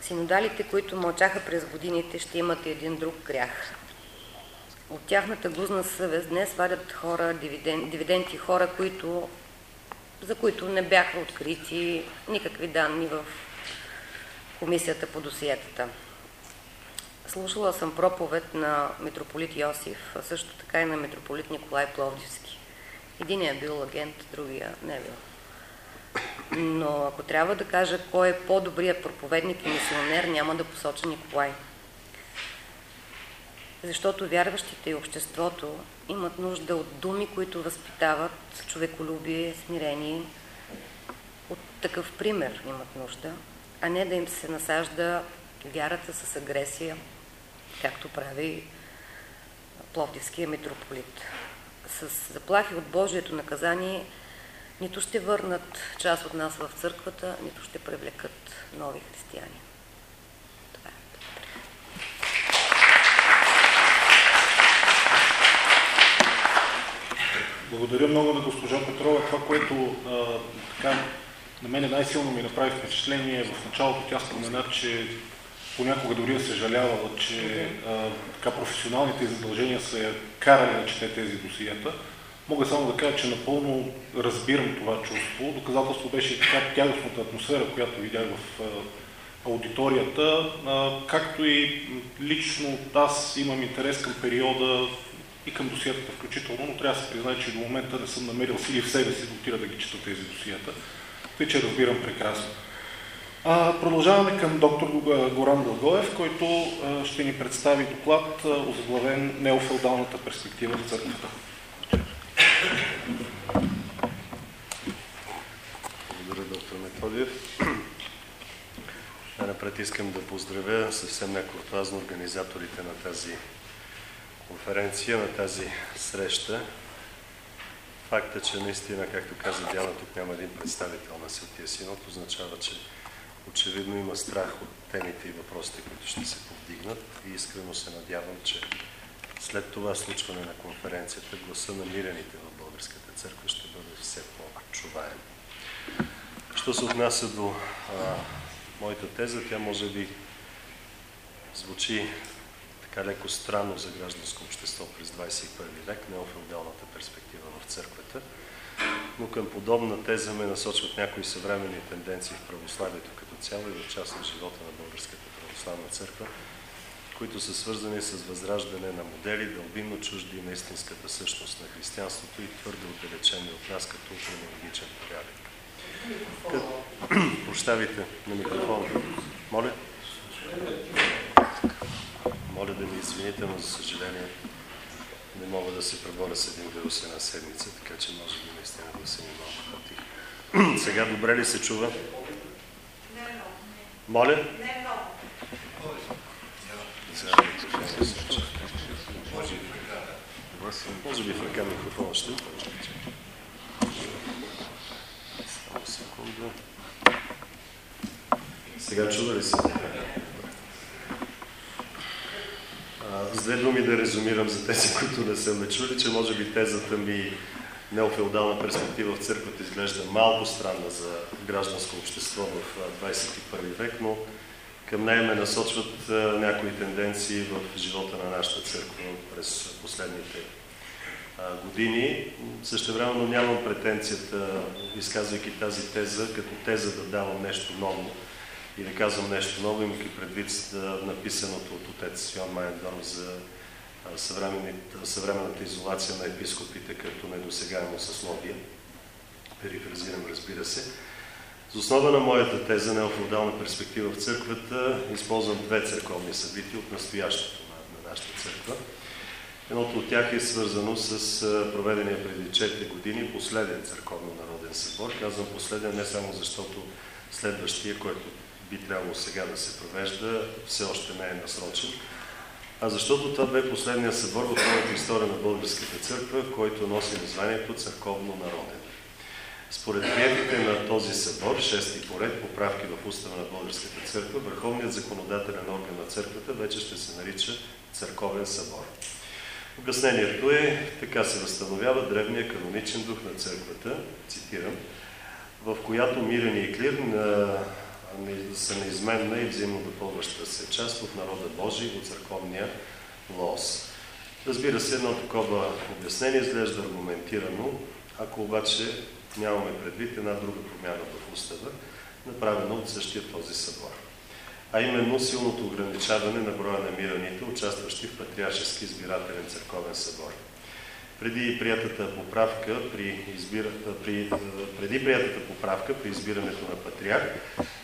Синодалите, които мълчаха през годините, ще имат един друг грях. От тяхната гузна съвест днес вадят хора, дивиденти хора, които за които не бяха открити никакви данни в комисията по досиетата. Слушала съм проповед на митрополит Йосиф, а също така и на митрополит Николай Пловдивски. Единият е бил агент, другия не е бил. Но ако трябва да кажа кой е по-добрият проповедник и мисионер, няма да посоча Николай. Защото вярващите и обществото имат нужда от думи, които възпитават човеколюбие, смирение. От такъв пример имат нужда, а не да им се насажда вярата с агресия, както прави Пловдивския митрополит. С заплахи от Божието наказание нито ще върнат част от нас в църквата, нито ще привлекат нови християни. Благодаря много на госпожа Петрова. Това, което а, така, на мен най-силно ми направи впечатление, в началото тя спомена, че понякога дори е съжалявала, че а, така, професионалните задължения са я карали да чете тези досиета. Мога само да кажа, че напълно разбирам това чувство. Доказателство беше така тягостната атмосфера, която видях в а, аудиторията, а, както и лично аз имам интерес към периода и към досиетата включително, но трябва да се признае, че до момента не съм намерил сили в себе си да отира да ги чета тези досиета. Тъй, че разбирам прекрасно. А, продължаваме към доктор Горан Благоев, който а, ще ни представи доклад, озаглавен неофеодалната перспектива в църквата. Благодаря, доктор Методиев. Най-напред искам да поздравя съвсем некуртуазно организаторите на тази конференция, на тази среща. Факта, че наистина, както каза Диана, тук няма един представител на Светия Синод, означава, че очевидно има страх от темите и въпросите, които ще се повдигнат и искрено се надявам, че след това случване на конференцията гласа на мирените в Българската църква ще бъде все по-чуваем. Що се отнася до а, моята теза, тя може би звучи така леко странно за гражданско общество през 21 век, неофеодалната перспектива в църквата, но към подобна теза ме насочват някои съвременни тенденции в православието като цяло и в част от живота на Българската православна църква, които са свързани с възраждане на модели, дълбинно чужди на истинската същност на християнството и твърде отдалечени от нас като хронологичен порядък. Като... [clears throat] Прощавайте на микрофона. Моля? Моля да ми извините, но за съжаление не мога да се преборя с един вирус една седмица, така че може би наистина да се ми малко по [clears throat] Сега добре ли се чува? Моля? Не много. Може би в ръка микрофона ще. Само секунда. Сега чува ли се? С думи да резумирам за тези, които не са ме чули, че може би тезата ми неофеодална перспектива в църквата изглежда малко странна за гражданско общество в 21 век, но към нея ме насочват някои тенденции в живота на нашата църква през последните години. Също времено нямам претенцията, изказвайки тази теза, като теза да давам нещо ново и да казвам нещо ново, имайки предвид написаното от отец Йон Майендорм за съвременната изолация на епископите като недосегаемо съсловие. Перифразирам, разбира се. За основа на моята теза на неофеодална перспектива в църквата използвам две църковни събития от настоящето на, на нашата църква. Едното от тях е свързано с проведения преди 4 години последен църковно-народен събор. Казвам последен не само защото следващия, който би трябвало сега да се провежда, все още не е насрочен, а защото това бе последния събор в новата история на Българската църква, който носи названието Църковно-народен. Според приятите на този събор, шести поред, поправки в устава на Българската църква, върховният законодателен орган на църквата вече ще се нарича Църковен събор. Обяснението е, така се възстановява древния каноничен дух на църквата, цитирам, в която мирен и клир на, са неизменна и взаимно допълваща се част от народа Божий, от църковния лос. Разбира се, едно такова обяснение изглежда аргументирано, ако обаче нямаме предвид една друга промяна в устава, направена от същия този събор. а именно силното ограничаване на броя на мираните, участващи в Патриаршески избирателен църковен събор. Преди приятата поправка при, избира, при, преди приятата поправка при избирането на патриарх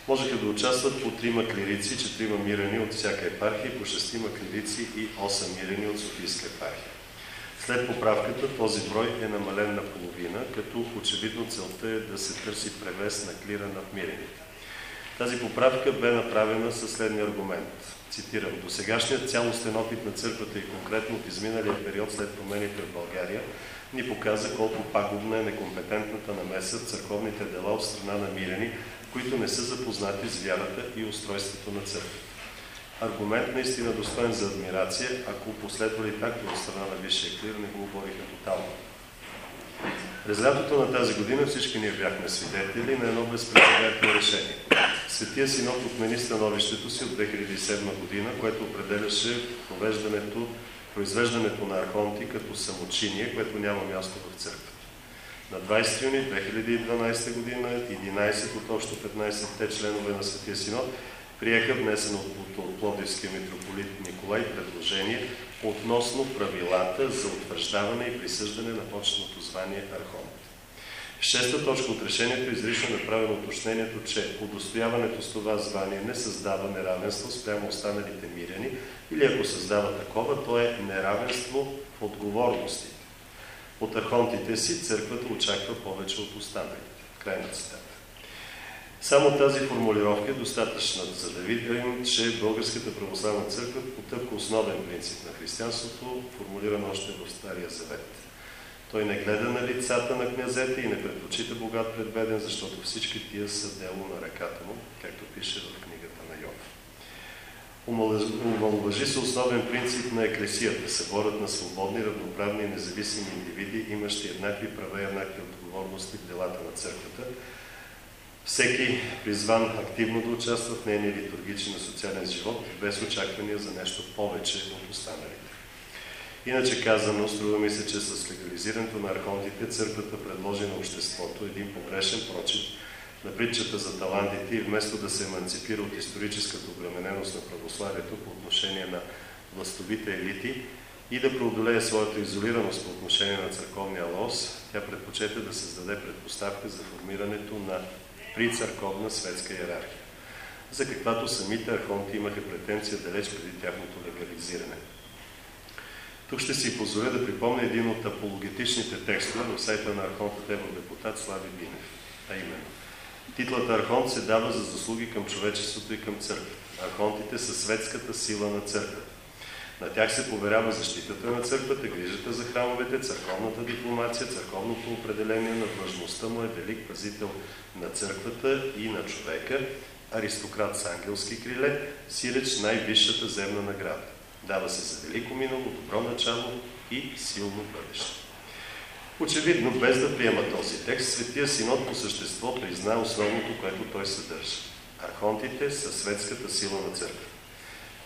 можеха да участват по трима клирици, четирима мирани от всяка епархия, по шестима клирици и 8 мирани от Софийска епархия. След поправката този брой е намален на половина, като очевидно целта е да се търси превес на клира над мирените. Тази поправка бе направена със следния аргумент. Цитирам. До сегашният цялостен опит на църквата и конкретно от изминалия период след промените в България ни показа колко пагубна е некомпетентната намеса в църковните дела от страна на мирени, които не са запознати с вярата и устройството на църквата. Аргумент наистина достоен за адмирация, ако последвали както от страна на Висшия клир, не го обориха тотално. През лятото на тази година всички ние бяхме свидетели на едно безпредседентно решение. Светия Синод отмени становището си от 2007 година, което определяше провеждането, произвеждането на архонти като самочиние, което няма място в църквата. На 20 юни 2012 година 11 от общо 15-те членове на Светия Синод приеха внесено от Плодивския митрополит Николай предложение относно правилата за утвърждаване и присъждане на почетното звание Архонт. Шеста точка от решението изрично е направено уточнението, че удостояването с това звание не създава неравенство спрямо останалите миряни или ако създава такова, то е неравенство в отговорностите. От архонтите си църквата очаква повече от останалите. Край на цитата. Само тази формулировка е достатъчна, за да видим, че Българската православна църква потъпка основен принцип на християнството, формулиран още в Стария Завет. Той не гледа на лицата на князете и не предпочита богат пред беден, защото всички тия са дело на ръката му, както пише в книгата на Йов. Омалуважи се основен принцип на еклесията, съборът на свободни, равноправни и независими индивиди, имащи еднакви права и еднакви отговорности в делата на църквата, всеки призван активно да участва в нейния литургичен и социален живот, без очаквания за нещо повече от останалите. Иначе казано, струва ми се, че с легализирането на архонтите църквата предложи на обществото един погрешен прочит на притчата за талантите и вместо да се еманципира от историческата обремененост на православието по отношение на властовите елити и да преодолее своята изолираност по отношение на църковния лос, тя предпочете да създаде предпоставка за формирането на при църковна светска иерархия, за каквато самите архонти имаха претенция далеч преди тяхното легализиране. Тук ще си позволя да припомня един от апологетичните текстове в сайта на архонтът евродепутат Слави Бинев, а именно Титлата Архонт се дава за заслуги към човечеството и към църквата. Архонтите са светската сила на църквата. На тях се поверява защитата на църквата, грижата за храмовете, църковната дипломация, църковното определение на длъжността му е велик пазител на църквата и на човека, аристократ с ангелски криле, сиреч най-висшата земна награда. Дава се за велико минало, добро начало и силно бъдеще. Очевидно, без да приема този текст, Светия Синод по същество призна основното, което той съдържа. Архонтите са светската сила на църквата.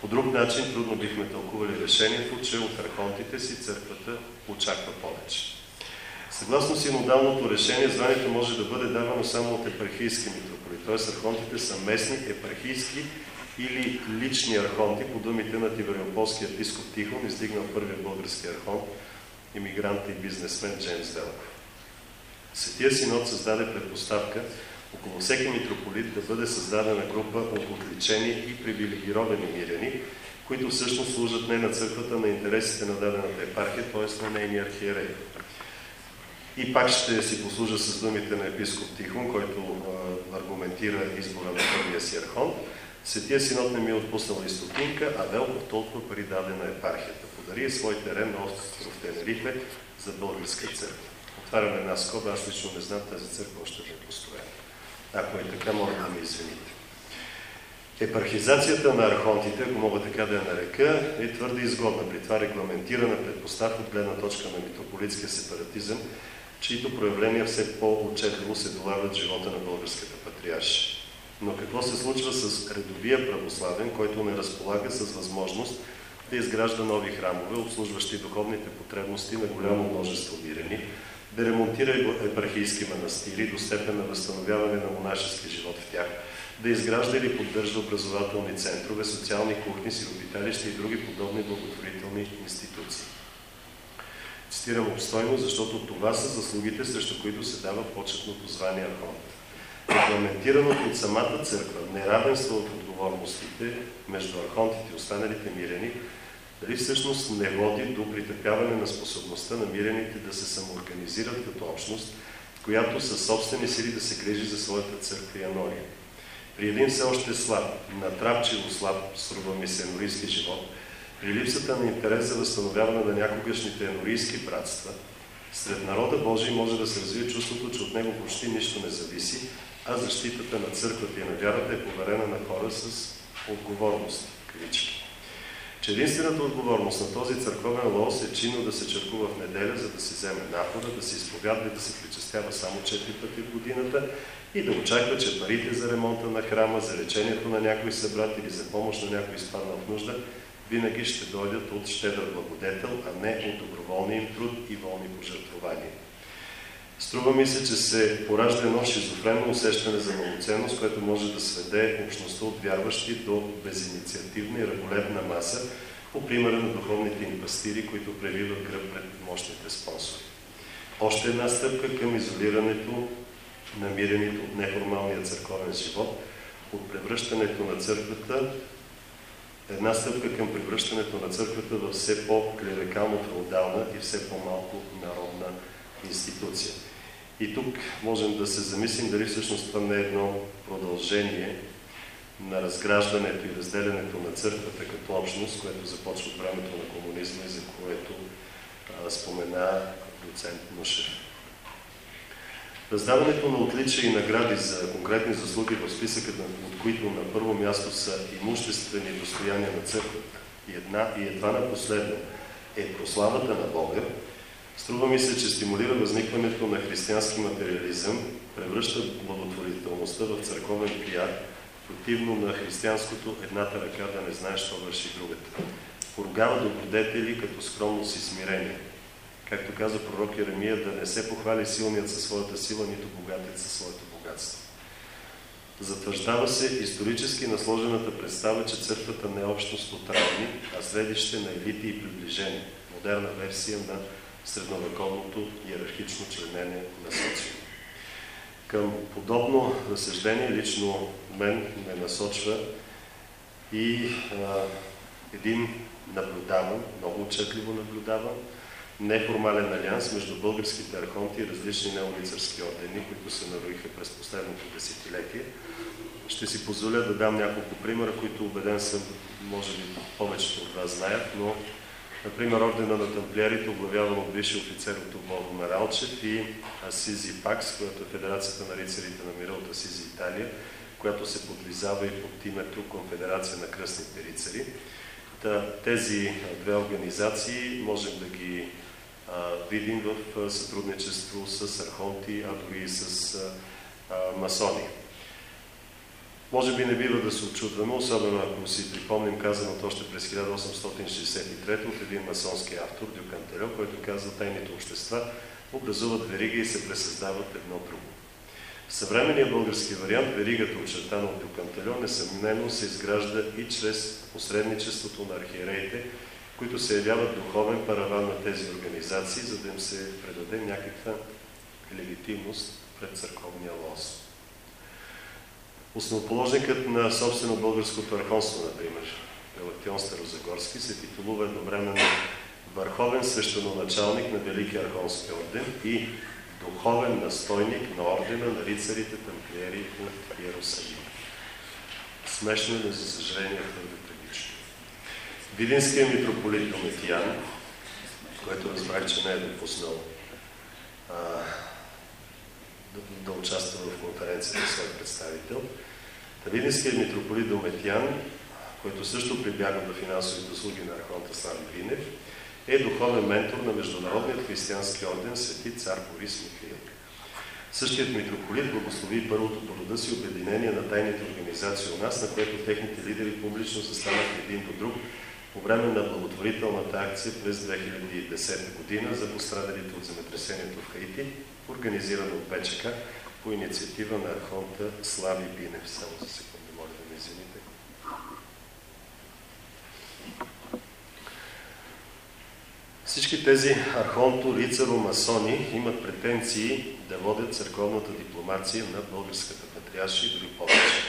По друг начин трудно бихме тълкували решението, че от архонтите си църквата очаква повече. Съгласно синодалното решение, званието може да бъде давано само от епархийски митрополи, т.е. архонтите са местни епархийски или лични архонти, по думите на Тивериополския епископ Тихон, издигнал първия български архонт, иммигрант и бизнесмен Джеймс Велков. Светия синод създаде предпоставка около всеки митрополит да бъде създадена група от отличени и привилегировани миряни, които всъщност служат не на църквата, на интересите на дадената епархия, т.е. на нейния архиерей. И пак ще си послужа с думите на епископ Тихон, който аргументира избора на първия си архон. Светия синод не ми е отпуснал и стотинка, а Велков толкова пари даде на епархията. Подари свой терен на остров Тенерифе за българска църква. Отварям една скоба, аз лично не знам тази църква още да е построена. Ако е така, моля да ме извините. Епархизацията на архонтите, ако мога така да я нарека, е твърде изгодна. При това регламентирана предпоставка от гледна точка на митрополитския сепаратизъм, чието проявления все по-отчетливо се долавят живота на българската патриаршия. Но какво се случва с редовия православен, който не разполага с възможност да изгражда нови храмове, обслужващи духовните потребности на голямо множество мирени, да ремонтира епархийски манастири до степен на възстановяване на монашески живот в тях, да изгражда или поддържа образователни центрове, социални кухни, сиропиталища и други подобни благотворителни институции. Цитирам обстойно, защото това са заслугите, срещу които се дава почетното звание архонт. Регламентираното от самата църква неравенство в отговорностите между архонтите и останалите мирени, дали всъщност не води до притъпяване на способността на мирените да се самоорганизират като общност, която със собствени сили да се грижи за своята църква и анория. При един все още слаб, натрапчиво слаб, струва ми се, енорийски живот, при липсата на интерес за възстановяване на някогашните енорийски братства, сред народа Божий може да се развие чувството, че от него почти нищо не зависи, а защитата на църквата и на вярата е поверена на хора с отговорност. Кавички. Че единствената отговорност на този църковен лос е чинно да се черкува в неделя, за да си вземе находа, да се изповядва и да се причастява само 4 пъти в годината и да очаква, че парите за ремонта на храма, за лечението на някой събрат или за помощ на някой изпаднал в нужда, винаги ще дойдат от щедър благодетел, а не от доброволния им труд и волни пожертвования. Струва ми се, че се поражда едно шизофренно усещане за малоценност, което може да сведе общността от вярващи до безинициативна и ръколепна маса, по примера на духовните им пастири, които превиват гръб пред мощните спонсори. Още една стъпка към изолирането намирането от неформалния църковен живот, от превръщането на църквата, една стъпка към превръщането на църквата в все по-клерикално-феодална и все по-малко народна институция. И тук можем да се замислим дали всъщност това не е едно продължение на разграждането и разделянето на църквата като общност, което започва от времето на комунизма и за което а, спомена доцент Нушев. Раздаването на отличия и награди за конкретни заслуги в списъка, от които на първо място са имуществени достояния на църквата и, една, и едва на последно е прославата на Бога, струва ми се, че стимулира възникването на християнски материализъм, превръща благотворителността в църковен пиар, противно на християнското едната ръка да не знае, що върши другата. Поругава добродетели като скромност и смирение – както каза пророк Еремия, да не се похвали силният със своята сила, нито богатец със своето богатство. Затвърждава се исторически насложената представа, че църквата не е общност от равни, а средище на елити и приближени, модерна версия на средновековното иерархично членение на социума. Към подобно разсъждение лично мен ме насочва и а, един наблюдаван, много отчетливо наблюдаван, неформален алианс между българските архонти и различни неолицарски ордени, които се нароиха през последното десетилетие. Ще си позволя да дам няколко примера, които убеден съм, може би повечето от вас знаят, но Например, ордена на тамплиерите, оглавяван от бивши офицер от Обово Маралчев и Асизи Пакс, която е Федерацията на рицарите на мира от Асизи Италия, която се подвизава и под името Конфедерация на кръстните рицари. тези две организации можем да ги видим в сътрудничество с архонти, а дори и с масони. Може би не бива да се очудваме, особено ако си припомним казаното още през 1863 от един масонски автор, Дюкантело, който казва, тайните общества образуват вериги и се пресъздават едно друго. В съвременния български вариант веригата, очертана от Дюкантело, несъмнено се изгражда и чрез посредничеството на архиереите, които се явяват духовен параван на тези организации, за да им се предаде някаква легитимност пред църковния лос. Основоположникът на собствено българското архонство, например, Галактион Старозагорски, се титулува едновременно върховен свещеноначалник на Великия архонски орден и духовен настойник на ордена на рицарите тамплиери от Иерусалим. Смешно, но за съжаление твърде Видинския митрополит Дометиян, който разбрах, че не е допуснал да, участва в конференцията свой представител. Видинският митрополит Дометиян, който също прибяга до финансовите услуги на Архонта Слав Гринев, е духовен ментор на Международният християнски орден Свети цар Борис Михаил. Същият митрополит благослови първото по рода си обединение на тайните организации у нас, на което техните лидери публично застанаха един до друг по време на благотворителната акция през 2010 година за пострадалите от земетресението в Хаити, организирано от БЧК по инициатива на архонта Слави Бинев. Само за секунда, моля да ме извините. Всички тези архонто, рицаро, масони имат претенции да водят църковната дипломация на българската патриарша и дори повече.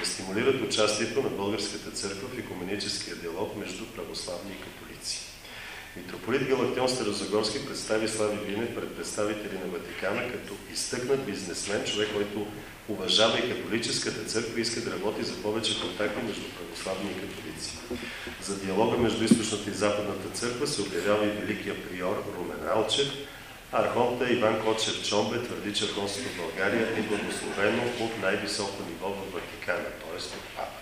Да стимулират участието на българската църква в економическия диалог между православни и католици. Митрополит Галактион Старозагорски представи Слави Бинев пред представители на Ватикана като изтъкнат бизнесмен, човек, който уважава и католическата църква и иска да работи за повече контакти между православни и католици. За диалога между източната и западната църква се обявява и великия приор Румен Алчев, Архонта Иван Кочев Чомбе твърди, че в България е благословено от най-високо ниво в Ватикана, т.е. от папата.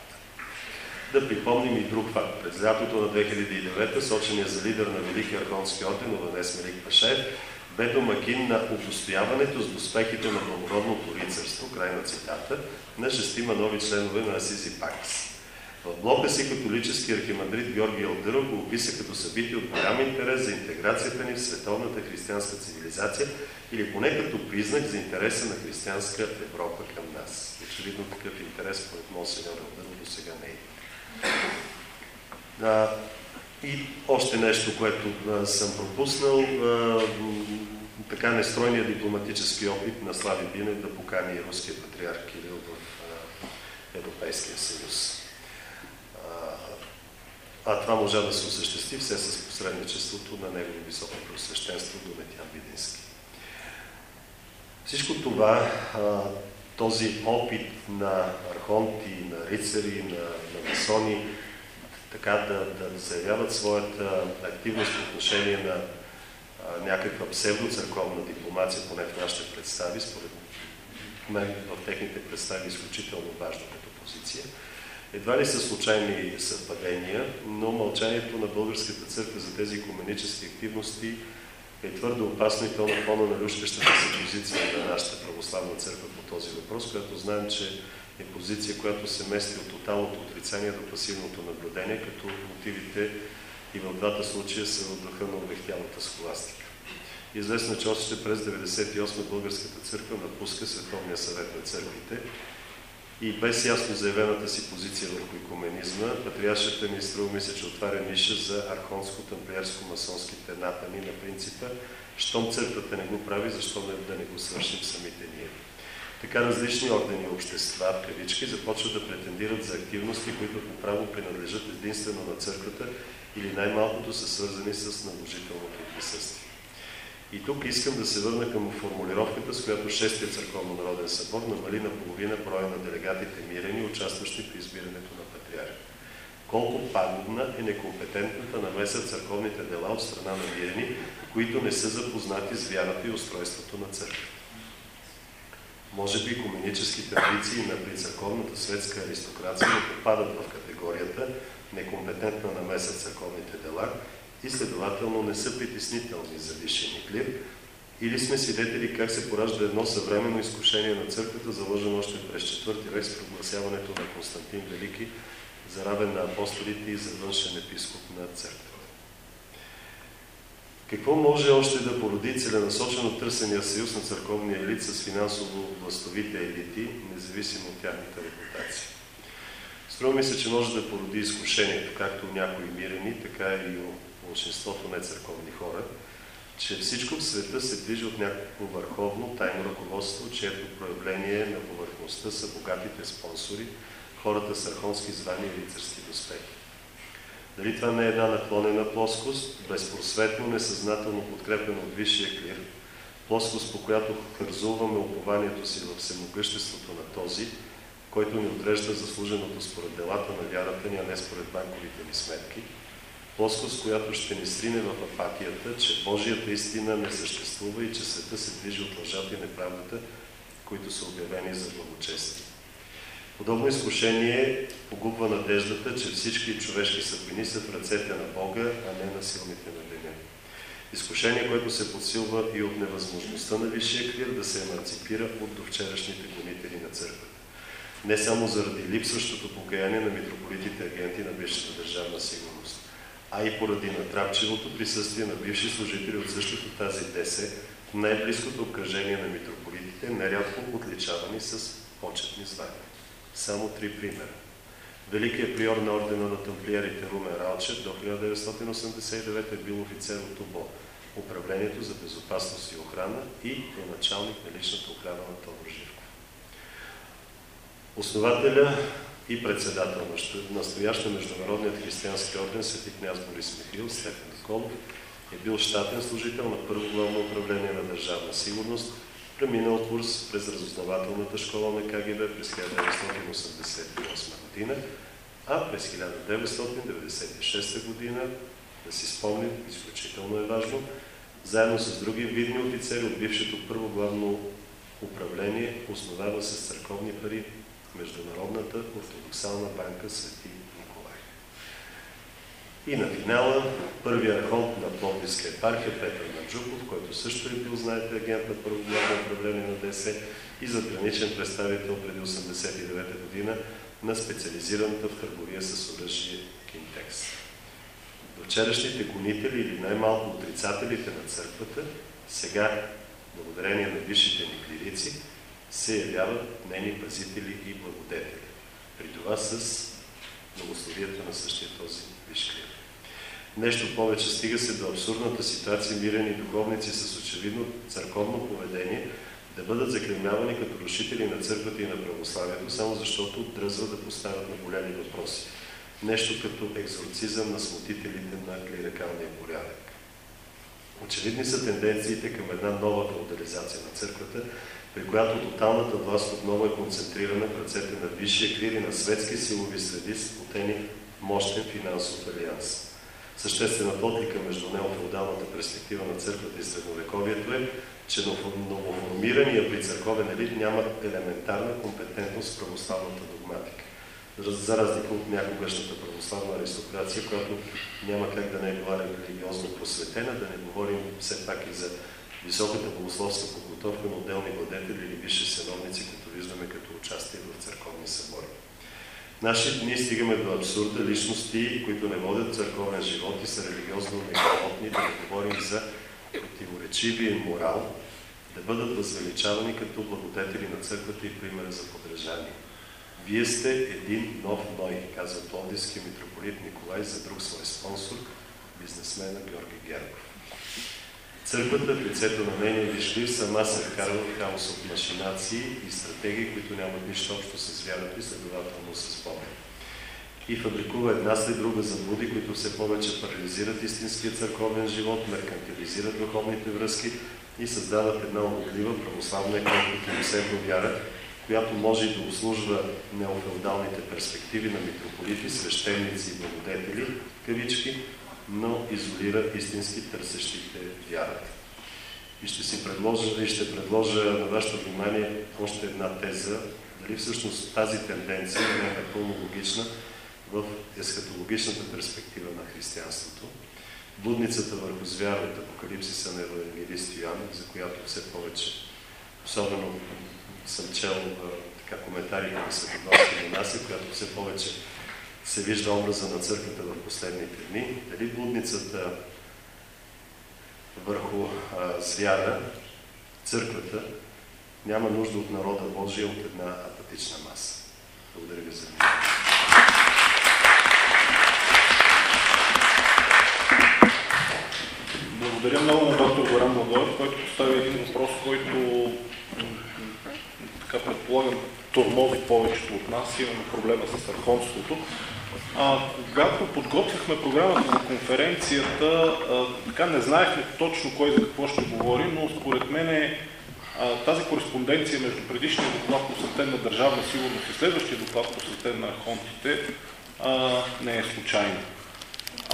Да припомним и друг факт. През лятото на 2009 сочения за лидер на Великия архонски орден Ованес Мелик Пашев бе домакин на удостояването с доспехите на благородното рицарство, край на цитата, на шестима нови членове на Асизи Пакс. В блока си католически архимандрит Георги Алдъров го описа като събитие от голям интерес за интеграцията ни в световната християнска цивилизация или поне като признак за интереса на християнска Европа към нас. Очевидно такъв интерес, според Монсеньор Алдъров, до сега не е. А, и още нещо, което а, съм пропуснал, а, така нестройния дипломатически опит на Слави Бинев да покани руския патриарх Кирил в а, Европейския съюз. А, това можа да се осъществи все с посредничеството на негово високо просвещенство Дометян Видински. Всичко това, а, този опит на архонти, на рицари, на, на масони, така да, да заявяват своята активност по отношение на а, някаква псевдоцърковна дипломация, поне в нашите представи, според мен в техните представи е изключително важно като позиция. Едва ли са случайни съвпадения, но мълчанието на Българската църква за тези екуменически активности е твърде опасно и то на фона на люшкащата се позиция на нашата православна църква по този въпрос, която знаем, че е позиция, която се мести от тоталното отрицание до пасивното наблюдение, като мотивите и в двата случая са в духа на обехтялата схоластика. Известно че още през 1998 Българската църква напуска Световния съвет на църквите и без ясно заявената си позиция върху екуменизма, патриаршата ни струва ми се, че отваря ниша за архонско-тамплиерско-масонските напани на принципа щом църквата не го прави, защо не, да не го свършим самите ние. Така различни ордени и общества, кавички, започват да претендират за активности, които по право принадлежат единствено на църквата или най-малкото са свързани с наложителното присъствие. И тук искам да се върна към формулировката, с която Шестия църковно народен събор намали на половина броя на делегатите мирени, участващи при избирането на патриарх. Колко пагубна е некомпетентната намеса църковните дела от страна на мирени, които не са запознати с вярата и устройството на църквата. Може би екуменическите традиции на прицърковната светска аристокрация не попадат в категорията некомпетентна намеса в църковните дела и следователно не са притеснителни за висшия клир, или сме свидетели как се поражда едно съвременно изкушение на църквата, заложено още през четвърти век с прогласяването на Константин Велики за равен на апостолите и за външен епископ на църквата. Какво може още да породи целенасочено търсения съюз на църковния елит с финансово-властовите елити, независимо от тяхната репутация? Струва ми се, че може да породи изкушението, както някои мирени, така и у большинството нецърковни хора, че всичко в света се движи от някакво върховно тайно ръководство, чието проявление на повърхността са богатите спонсори, хората с архонски звания и рицарски доспехи. Дали това не е една наклонена плоскост, безпросветно, несъзнателно подкрепена от висшия клир, плоскост, по която хързуваме упованието си в всемогъществото на този, който ни отрежда заслуженото според делата на вярата ни, а не според банковите ни сметки, плоскост, която ще ни срине в апатията, че Божията истина не съществува и че света се движи от лъжата и неправдата, които са обявени за благочестие. Подобно изкушение погубва надеждата, че всички човешки съдбини са в ръцете на Бога, а не на силните на деня. Изкушение, което се подсилва и от невъзможността на Висшия клир да се еманципира от довчерашните гонители на църквата. Не само заради липсващото покаяние на митрополитите агенти на бившата държавна сигурност, а и поради натрапчивото присъствие на бивши служители от същото тази десе в най-близкото обкръжение на митрополитите, нерядко отличавани с почетни звания. Само три примера. Великият приор на ордена на тамплиерите Румен Ралчев до 1989 е бил офицер от ОБО, Управлението за безопасност и охрана и е началник на личната охрана на Тодор Живков. Основателя и председател на настояща Международният християнски орден Свети княз Борис Михаил Стефан Николов е бил щатен служител на Първо главно управление на държавна сигурност, преминал курс през разузнавателната школа на КГБ през 1988 година, а през 1996 година, да си спомним, изключително е важно, заедно с други видни офицери от бившето първо главно управление, основава с църковни пари Международната ортодоксална банка Свети Николай. И на финала първия архонт на Пловдивска епархия Петър Манджуков, който също е бил, знаете, агент на първо главно управление на ДС и задграничен представител преди 1989 година на специализираната в търговия с оръжие Кинтекс. Вчерашните гонители или най-малко отрицателите на църквата, сега, благодарение на висшите ни клирици, се явяват нейни пазители и благодетели. При това с благословието на същия този виш Нещо повече стига се до абсурдната ситуация мирени духовници с очевидно църковно поведение да бъдат заклемявани като рушители на църквата и на православието, само защото дръзват да поставят на големи въпроси. Нещо като екзорцизъм на смутителите на клирикалния порядък. Очевидни са тенденциите към една нова феодализация на църквата, при която тоталната власт отново е концентрирана в ръцете на висшия клир на светски силови среди, сплотени мощен финансов алианс. Съществената отлика между неофеодалната перспектива на църквата и средновековието е, че новоформирания при църковен елит няма елементарна компетентност в православната догматика. За разлика от някогашната православна аристокрация, която няма как да не е била религиозно просветена, да не говорим все пак и за високата богословска подготовка на отделни владетели или висши сановници, които виждаме като участие в църковни събори. Наши дни стигаме до абсурда личности, които не водят църковен живот и са религиозно неграмотни, да говорим за противоречивия морал, да бъдат възвеличавани като благодетели на църквата и примера за подражание. Вие сте един нов Ной, казва Пловдивския митрополит Николай за друг свой спонсор, бизнесмена Георги Гергов. Църквата в лицето на нейния вишлив сама се вкарва в хаос от машинации и стратегии, които нямат нищо общо с вярата и следователно с Бога. И фабрикува една след друга заблуди, които все повече парализират истинския църковен живот, меркантилизират духовните връзки и създават една ободлива православна и вяра, която може да услужва неофеодалните перспективи на митрополити, свещеници и благодетели, кавички, но изолира истински търсещите вярата. И ще си предложа, и ще предложа на вашето внимание още една теза, дали всъщност тази тенденция не е напълно логична в есхатологичната перспектива на християнството. Будницата върху звярата, апокалипсиса на евангелист Йоан, за която все повече, особено съм чел така, коментарите на монаси, която все повече се вижда образа на църквата в последните дни. Дали блудницата върху а, звяра, църквата, няма нужда от народа Божия от една апатична маса. Благодаря ви за вниманието. Благодаря много на доктор Горан Благоев, който постави един въпрос, който така предполагам тормози повечето от нас. Имаме проблема с архонството. А, когато подготвяхме програмата за конференцията, а, така не знаехме точно кой за какво ще говори, но според мен е, а, тази кореспонденция между предишния доклад посветен на държавна сигурност и следващия доклад посветен на архонтите а, не е случайна.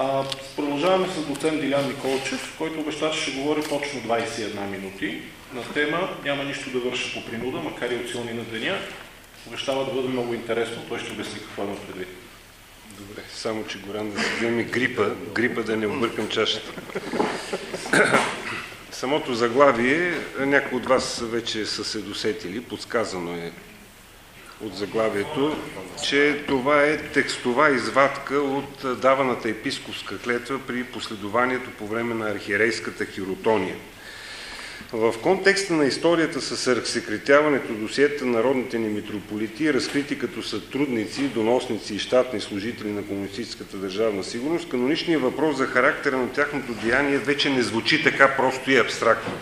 А, продължаваме с доцент Дилян Николчев, който обеща, че ще говори точно 21 минути на тема Няма нищо да върша по принуда, макар и от силни на деня. Обещава да бъде много интересно. Той ще обясни какво има предвид. Добре, само че Горан да вземе грипа, грипа да не объркам чашата. [coughs] Самото заглавие, някои от вас вече са се досетили, подсказано е от заглавието, че това е текстова извадка от даваната епископска клетва при последованието по време на архиерейската хиротония. В контекста на историята с разсекретяването досиета на народните ни митрополити, разкрити като сътрудници, доносници и щатни служители на комунистическата държавна сигурност, каноничният въпрос за характера на тяхното деяние вече не звучи така просто и абстрактно.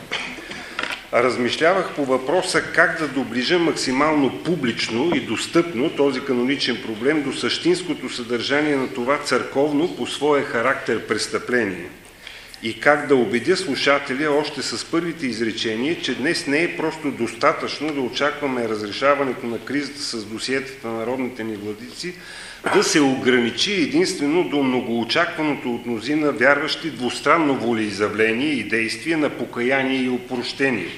Размишлявах по въпроса как да доближа максимално публично и достъпно този каноничен проблем до същинското съдържание на това църковно по своя характер престъпление – и как да убедя слушателя още с първите изречения, че днес не е просто достатъчно да очакваме разрешаването на кризата с досиетата на народните ни владици, да се ограничи единствено до многоочакваното от мнозина вярващи двустранно волеизявление и действие на покаяние и опрощение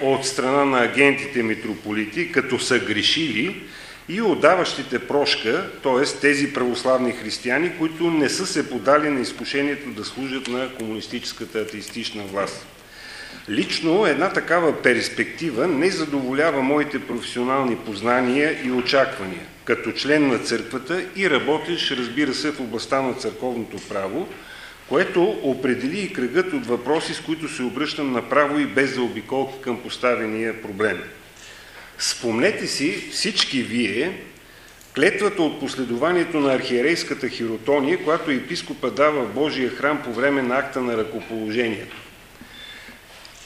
от страна на агентите митрополити, като са грешили, и отдаващите прошка, т.е. тези православни християни, които не са се подали на изкушението да служат на комунистическата атеистична власт. Лично една такава перспектива не задоволява моите професионални познания и очаквания, като член на църквата и работещ, разбира се, в областта на църковното право, което определи и кръгът от въпроси, с които се обръщам направо и без заобиколки към поставения проблем – Спомнете си всички вие клетвата от последованието на архиерейската хиротония, която епископа дава в Божия храм по време на акта на ръкоположението.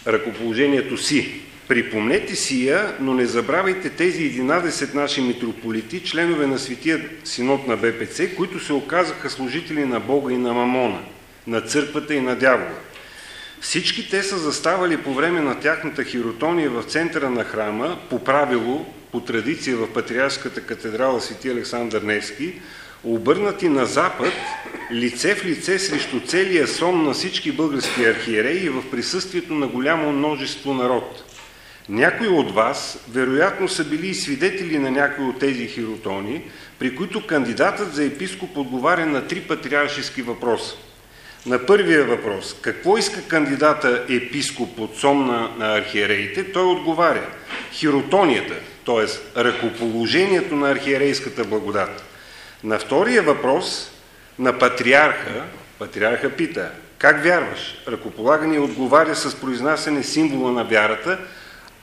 Ръкоположението си. Припомнете си я, но не забравяйте тези 11 наши митрополити, членове на Светия синод на БПЦ, които се оказаха служители на Бога и на Мамона, на църквата и на дявола. Всички те са заставали по време на тяхната хиротония в центъра на храма, по правило, по традиция в Патриарската катедрала Свети Александър Невски, обърнати на запад, лице в лице срещу целия сон на всички български архиереи в присъствието на голямо множество народ. Някои от вас, вероятно, са били и свидетели на някои от тези хиротони, при които кандидатът за епископ отговаря на три патриаршески въпроса. На първия въпрос, какво иска кандидата епископ от сомна на архиереите, той отговаря хиротонията, т.е. ръкоположението на архиерейската благодат. На втория въпрос, на патриарха, патриарха пита, как вярваш? Ръкополагане отговаря с произнасяне символа на вярата,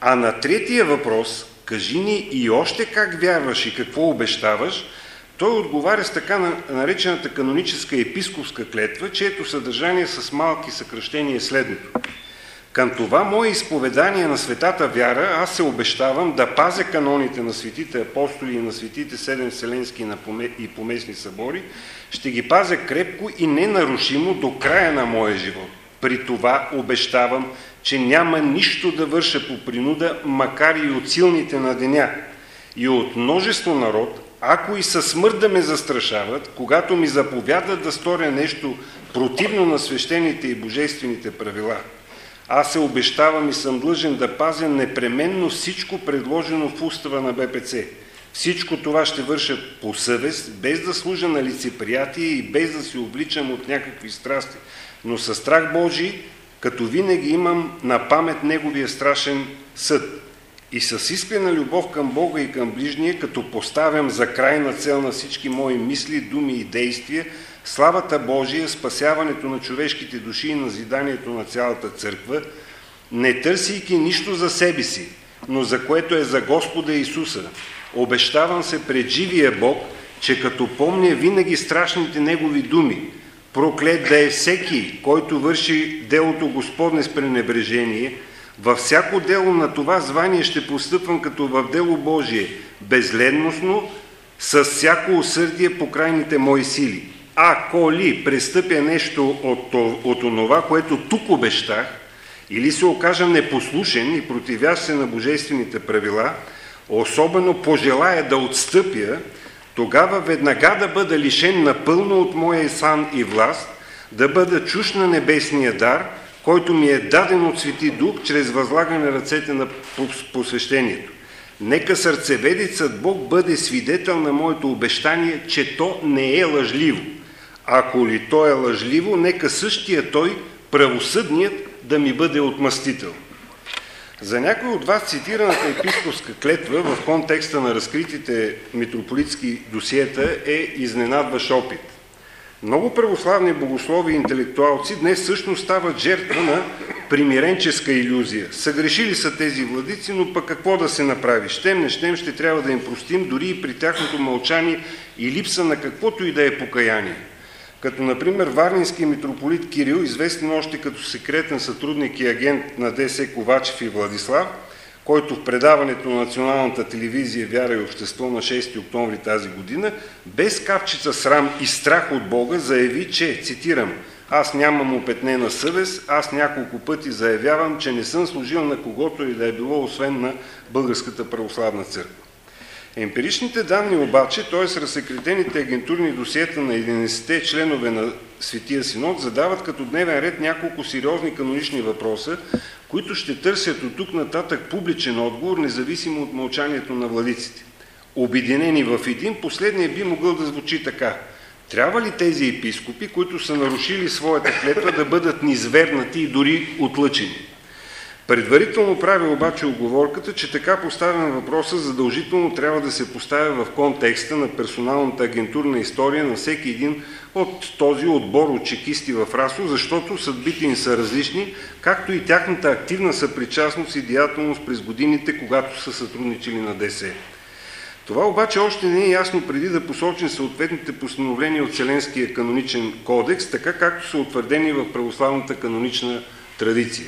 а на третия въпрос, кажи ни и още как вярваш и какво обещаваш – той отговаря с така наречената каноническа епископска клетва, чието съдържание с малки съкръщения е следното. Към това мое изповедание на светата вяра аз се обещавам да пазя каноните на светите апостоли и на светите седем вселенски и поместни събори, ще ги пазя крепко и ненарушимо до края на моя живот. При това обещавам, че няма нищо да върша по принуда, макар и от силните на деня. И от множество народ, ако и със смърт да ме застрашават, когато ми заповядат да сторя нещо противно на свещените и божествените правила, аз се обещавам и съм длъжен да пазя непременно всичко предложено в устава на БПЦ. Всичко това ще върша по съвест, без да служа на лицеприятие и без да се обличам от някакви страсти, но със страх Божий, като винаги имам на памет Неговия страшен съд и с искрена любов към Бога и към ближния, като поставям за крайна цел на всички мои мисли, думи и действия, славата Божия, спасяването на човешките души и назиданието на цялата църква, не търсейки нищо за себе си, но за което е за Господа Исуса. Обещавам се пред живия Бог, че като помня винаги страшните Негови думи, проклет да е всеки, който върши делото Господне с пренебрежение – във всяко дело на това звание ще постъпвам като в дело Божие, безледностно, с всяко усърдие по крайните мои сили. Ако ли престъпя нещо от, от онова, което тук обещах, или се окажа непослушен и противящ се на божествените правила, особено пожелая да отстъпя, тогава веднага да бъда лишен напълно от моя сан и власт, да бъда чуш на небесния дар – който ми е даден от Свети Дух, чрез възлагане ръцете на посвещението. Нека сърцеведецът Бог бъде свидетел на моето обещание, че то не е лъжливо. Ако ли то е лъжливо, нека същия той, правосъдният, да ми бъде отмъстител. За някой от вас цитираната епископска клетва в контекста на разкритите митрополитски досиета е изненадващ опит. Много православни богослови и интелектуалци днес също стават жертва на примиренческа иллюзия. Съгрешили са тези владици, но пък какво да се направи? Щем не щем ще трябва да им простим дори и при тяхното мълчание и липса на каквото и да е покаяние. Като например Варнински митрополит Кирил, известен още като секретен сътрудник и агент на ДС Ковачев и Владислав, който в предаването на националната телевизия Вяра и общество на 6 октомври тази година, без капчица срам и страх от Бога, заяви, че, цитирам, аз нямам опетнена съвест, аз няколко пъти заявявам, че не съм служил на когото и да е било, освен на Българската православна църква. Емпиричните данни обаче, т.е. разсекретените агентурни досиета на 11-те членове на Светия Синод, задават като дневен ред няколко сериозни канонични въпроса, които ще търсят от тук нататък публичен отговор, независимо от мълчанието на владиците. Обединени в един, последният би могъл да звучи така. Трябва ли тези епископи, които са нарушили своята клетва, да бъдат низвернати и дори отлъчени? Предварително прави обаче оговорката, че така поставен въпроса задължително трябва да се поставя в контекста на персоналната агентурна история на всеки един от този отбор от чекисти в Расо, защото съдбите им са различни, както и тяхната активна съпричастност и деятелност през годините, когато са сътрудничили на ДС. Това обаче още не е ясно преди да посочим съответните постановления от Вселенския каноничен кодекс, така както са утвърдени в православната канонична традиция.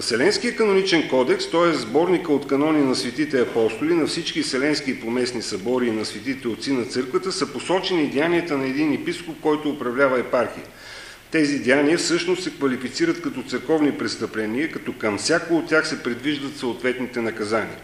Вселенския каноничен кодекс, т.е. сборника от канони на светите апостоли, на всички вселенски и поместни събори и на светите отци на църквата, са посочени деянията на един епископ, който управлява епархия. Тези деяния всъщност се квалифицират като църковни престъпления, като към всяко от тях се предвиждат съответните наказания.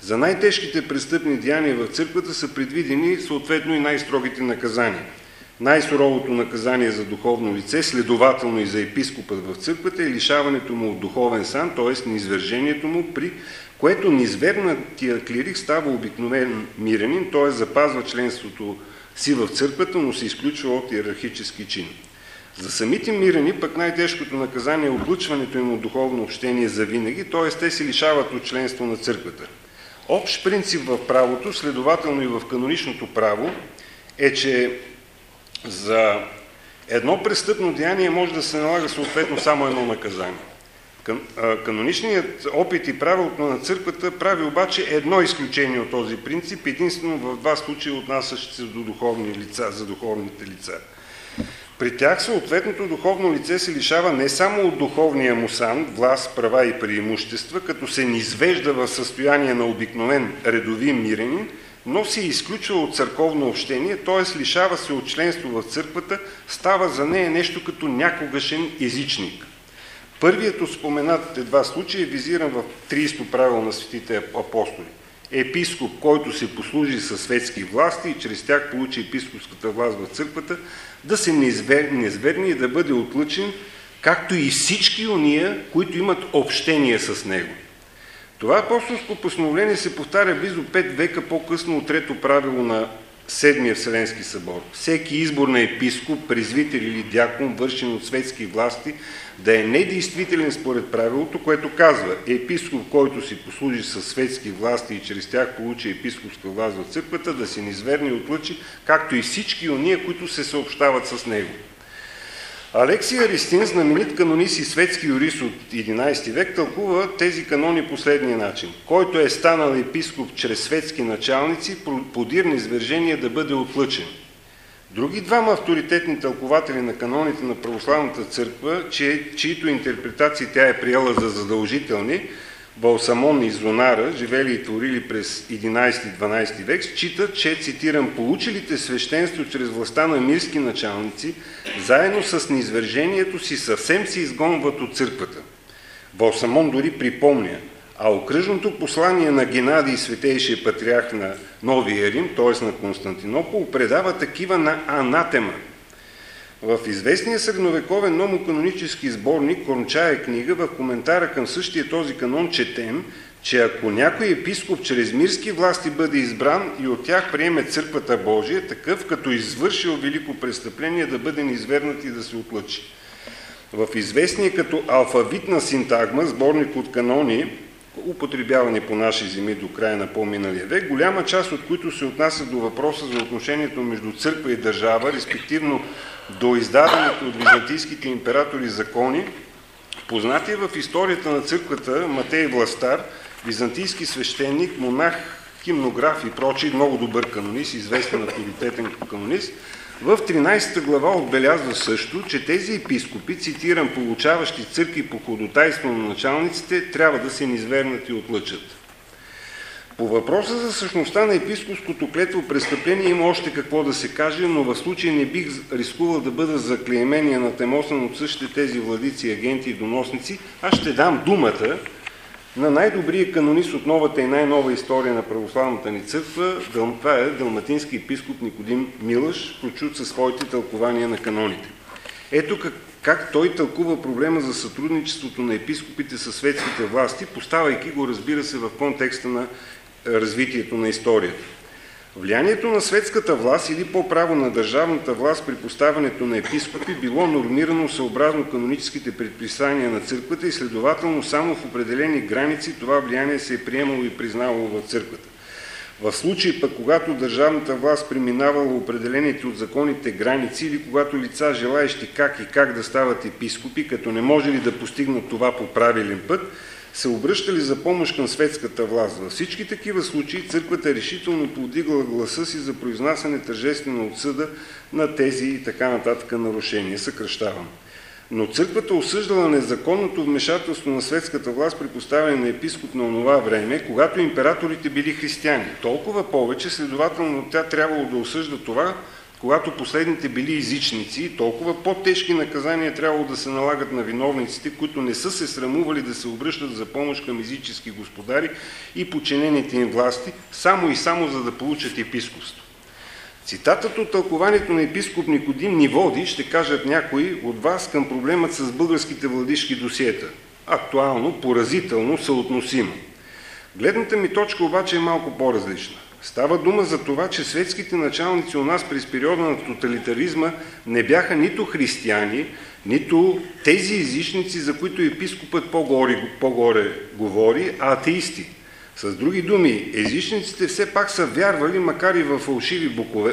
За най-тежките престъпни деяния в църквата са предвидени съответно и най-строгите наказания – най-суровото наказание за духовно лице, следователно и за епископът в църквата, е лишаването му от духовен сан, т.е. низвержението му, при което низвернатия клирик става обикновен мирянин, т.е. запазва членството си в църквата, но се изключва от иерархически чин. За самите мирени пък най-тежкото наказание е облъчването им от духовно общение за винаги, т.е. те се лишават от членство на църквата. Общ принцип в правото, следователно и в каноничното право, е, че за едно престъпно деяние може да се налага съответно само едно наказание. Каноничният опит и правилото на църквата прави обаче едно изключение от този принцип, единствено в два случая отнасящи се до духовни лица, за духовните лица. При тях съответното духовно лице се лишава не само от духовния му сан, власт, права и преимущества, като се низвежда в състояние на обикновен редови миренин, но се изключва от църковно общение, т.е. лишава се от членство в църквата, става за нея нещо като някогашен езичник. Първият от споменатите два случая е визиран в 30 правило на светите апостоли. Епископ, който се послужи със светски власти и чрез тях получи епископската власт в църквата, да се незверни и да бъде отлъчен, както и всички уния, които имат общение с него. Това апостолско постановление се повтаря близо 5 века по-късно от трето правило на Седмия Вселенски събор. Всеки избор на епископ, презвител или дякон, вършен от светски власти, да е недействителен според правилото, което казва епископ, който си послужи със светски власти и чрез тях получи епископска власт в църквата, да се низверни отлъчи, както и всички ония, които се съобщават с него. Алексий Аристин, знаменит канонист и светски юрист от 11 век, тълкува тези канони последния начин. Който е станал епископ чрез светски началници, подир на извержение да бъде отлъчен. Други двама авторитетни тълкователи на каноните на православната църква, чието интерпретации тя е приела за задължителни, Балсамон и Зонара, живели и творили през 11-12 век, считат, че, цитирам, получилите свещенство чрез властта на мирски началници, заедно с низвържението си съвсем се изгонват от църквата. Балсамон дори припомня, а окръжното послание на Генадий, светейшия патриарх на Новия Рим, т.е. на Константинопол, предава такива на анатема – в известния средновековен номоканонически сборник Корнчая книга в коментара към същия този канон четем, че ако някой епископ чрез мирски власти бъде избран и от тях приеме църквата Божия, такъв като извършил велико престъпление да бъде низвергнат и да се отлъчи. В известния като алфавитна синтагма, сборник от канони, употребявани по наши земи до края на по-миналия век, голяма част от които се отнасят до въпроса за отношението между църква и държава, респективно до издадените от византийските императори закони, познати в историята на църквата Матей Властар, византийски свещеник, монах, химнограф и прочий, много добър канонист, известен авторитетен канонист, в 13 глава отбелязва също, че тези епископи, цитирам, получаващи църкви по ходотайство на началниците, трябва да се низвернат и отлъчат. По въпроса за същността на епископското клетво престъпление има още какво да се каже, но в случай не бих рискувал да бъда заклеймения на темосан от същите тези владици, агенти и доносници, аз ще дам думата на най-добрия канонист от новата и най-нова история на православната ни църква, това е далматински епископ Никодим Милъш, прочут със своите тълкования на каноните. Ето как, как той тълкува проблема за сътрудничеството на епископите със светските власти, поставайки го, разбира се, в контекста на развитието на историята. Влиянието на светската власт или по-право на държавната власт при поставянето на епископи било нормирано съобразно каноническите предписания на църквата и следователно само в определени граници това влияние се е приемало и признавало в църквата. В случай пък, когато държавната власт преминавала определените от законите граници или когато лица, желаещи как и как да стават епископи, като не може ли да постигнат това по правилен път, се обръщали за помощ към светската власт. Във всички такива случаи църквата решително повдигала гласа си за произнасяне тържествено отсъда на тези и така нататък нарушения. Съкръщавам. Но църквата осъждала незаконното вмешателство на светската власт при поставяне на епископ на онова време, когато императорите били християни. Толкова повече, следователно тя трябвало да осъжда това, когато последните били езичници, толкова по-тежки наказания трябвало да се налагат на виновниците, които не са се срамували да се обръщат за помощ към езически господари и подчинените им власти, само и само за да получат епископство. Цитатът от тълкованието на епископ Никодим ни води, ще кажат някои от вас, към проблемът с българските владишки досиета. Актуално, поразително, съотносимо. Гледната ми точка обаче е малко по-различна. Става дума за това, че светските началници у нас през периода на тоталитаризма не бяха нито християни, нито тези езичници, за които епископът по-горе, по-горе говори, а атеисти. С други думи, езичниците все пак са вярвали, макар и в фалшиви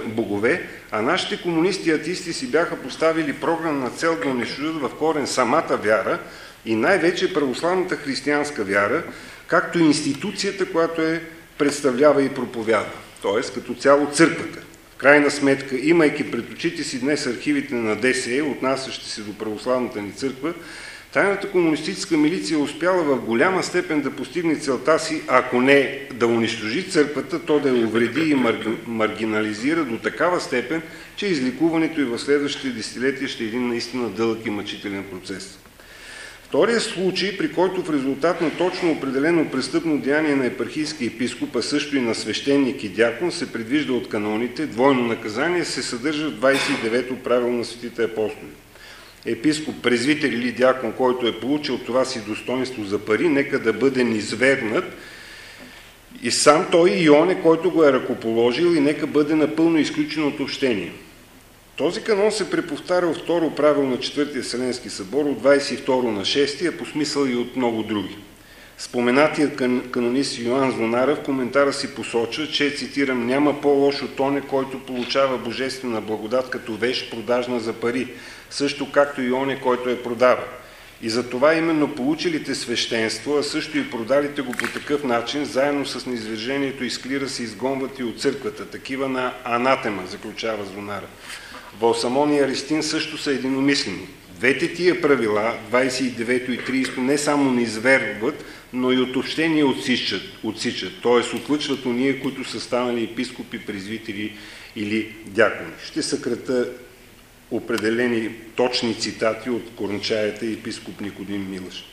богове, а нашите комунисти и атеисти си бяха поставили програмна цел да унищожат в корен самата вяра и най-вече православната християнска вяра, както и институцията, която е представлява и проповядва, т.е. като цяло църквата. В крайна сметка, имайки пред очите си днес архивите на ДСЕ, отнасящи се до православната ни църква, Тайната комунистическа милиция успяла в голяма степен да постигне целта си, ако не да унищожи църквата, то да я увреди и маргинализира до такава степен, че изликуването и в следващите десетилетия ще е един наистина дълъг и мъчителен процес. Втория случай, при който в резултат на точно определено престъпно деяние на епархийски епископ, а също и на свещеник и дякон, се предвижда от каноните, двойно наказание се съдържа в 29-то правило на светите апостоли. Епископ, презвител или дякон, който е получил това си достоинство за пари, нека да бъде низвергнат и сам той и Ионе, който го е ръкоположил и нека бъде напълно изключен от общение. Този канон се преповтаря от второ правило на Четвъртия Вселенски събор от 22 на 6, а по смисъл и от много други. Споменатият канонист Йоан Зонара в коментара си посочва, че, цитирам, няма по-лош от тоне, който получава божествена благодат като вещ продажна за пари, също както и оне, който е продава. И за това именно получилите свещенство, а също и продалите го по такъв начин, заедно с низвержението изклира се изгонват и от църквата, такива на анатема, заключава Зонара. Балсамон и Аристин също са единомислени. Двете тия правила, 29 и 30, не само не изверват, но и от общение отсичат, отсичат т.е. отлъчват уния, които са станали епископи, презвители или дякони. Ще съкрата определени точни цитати от Корнчаята и епископ Никодим Милаш.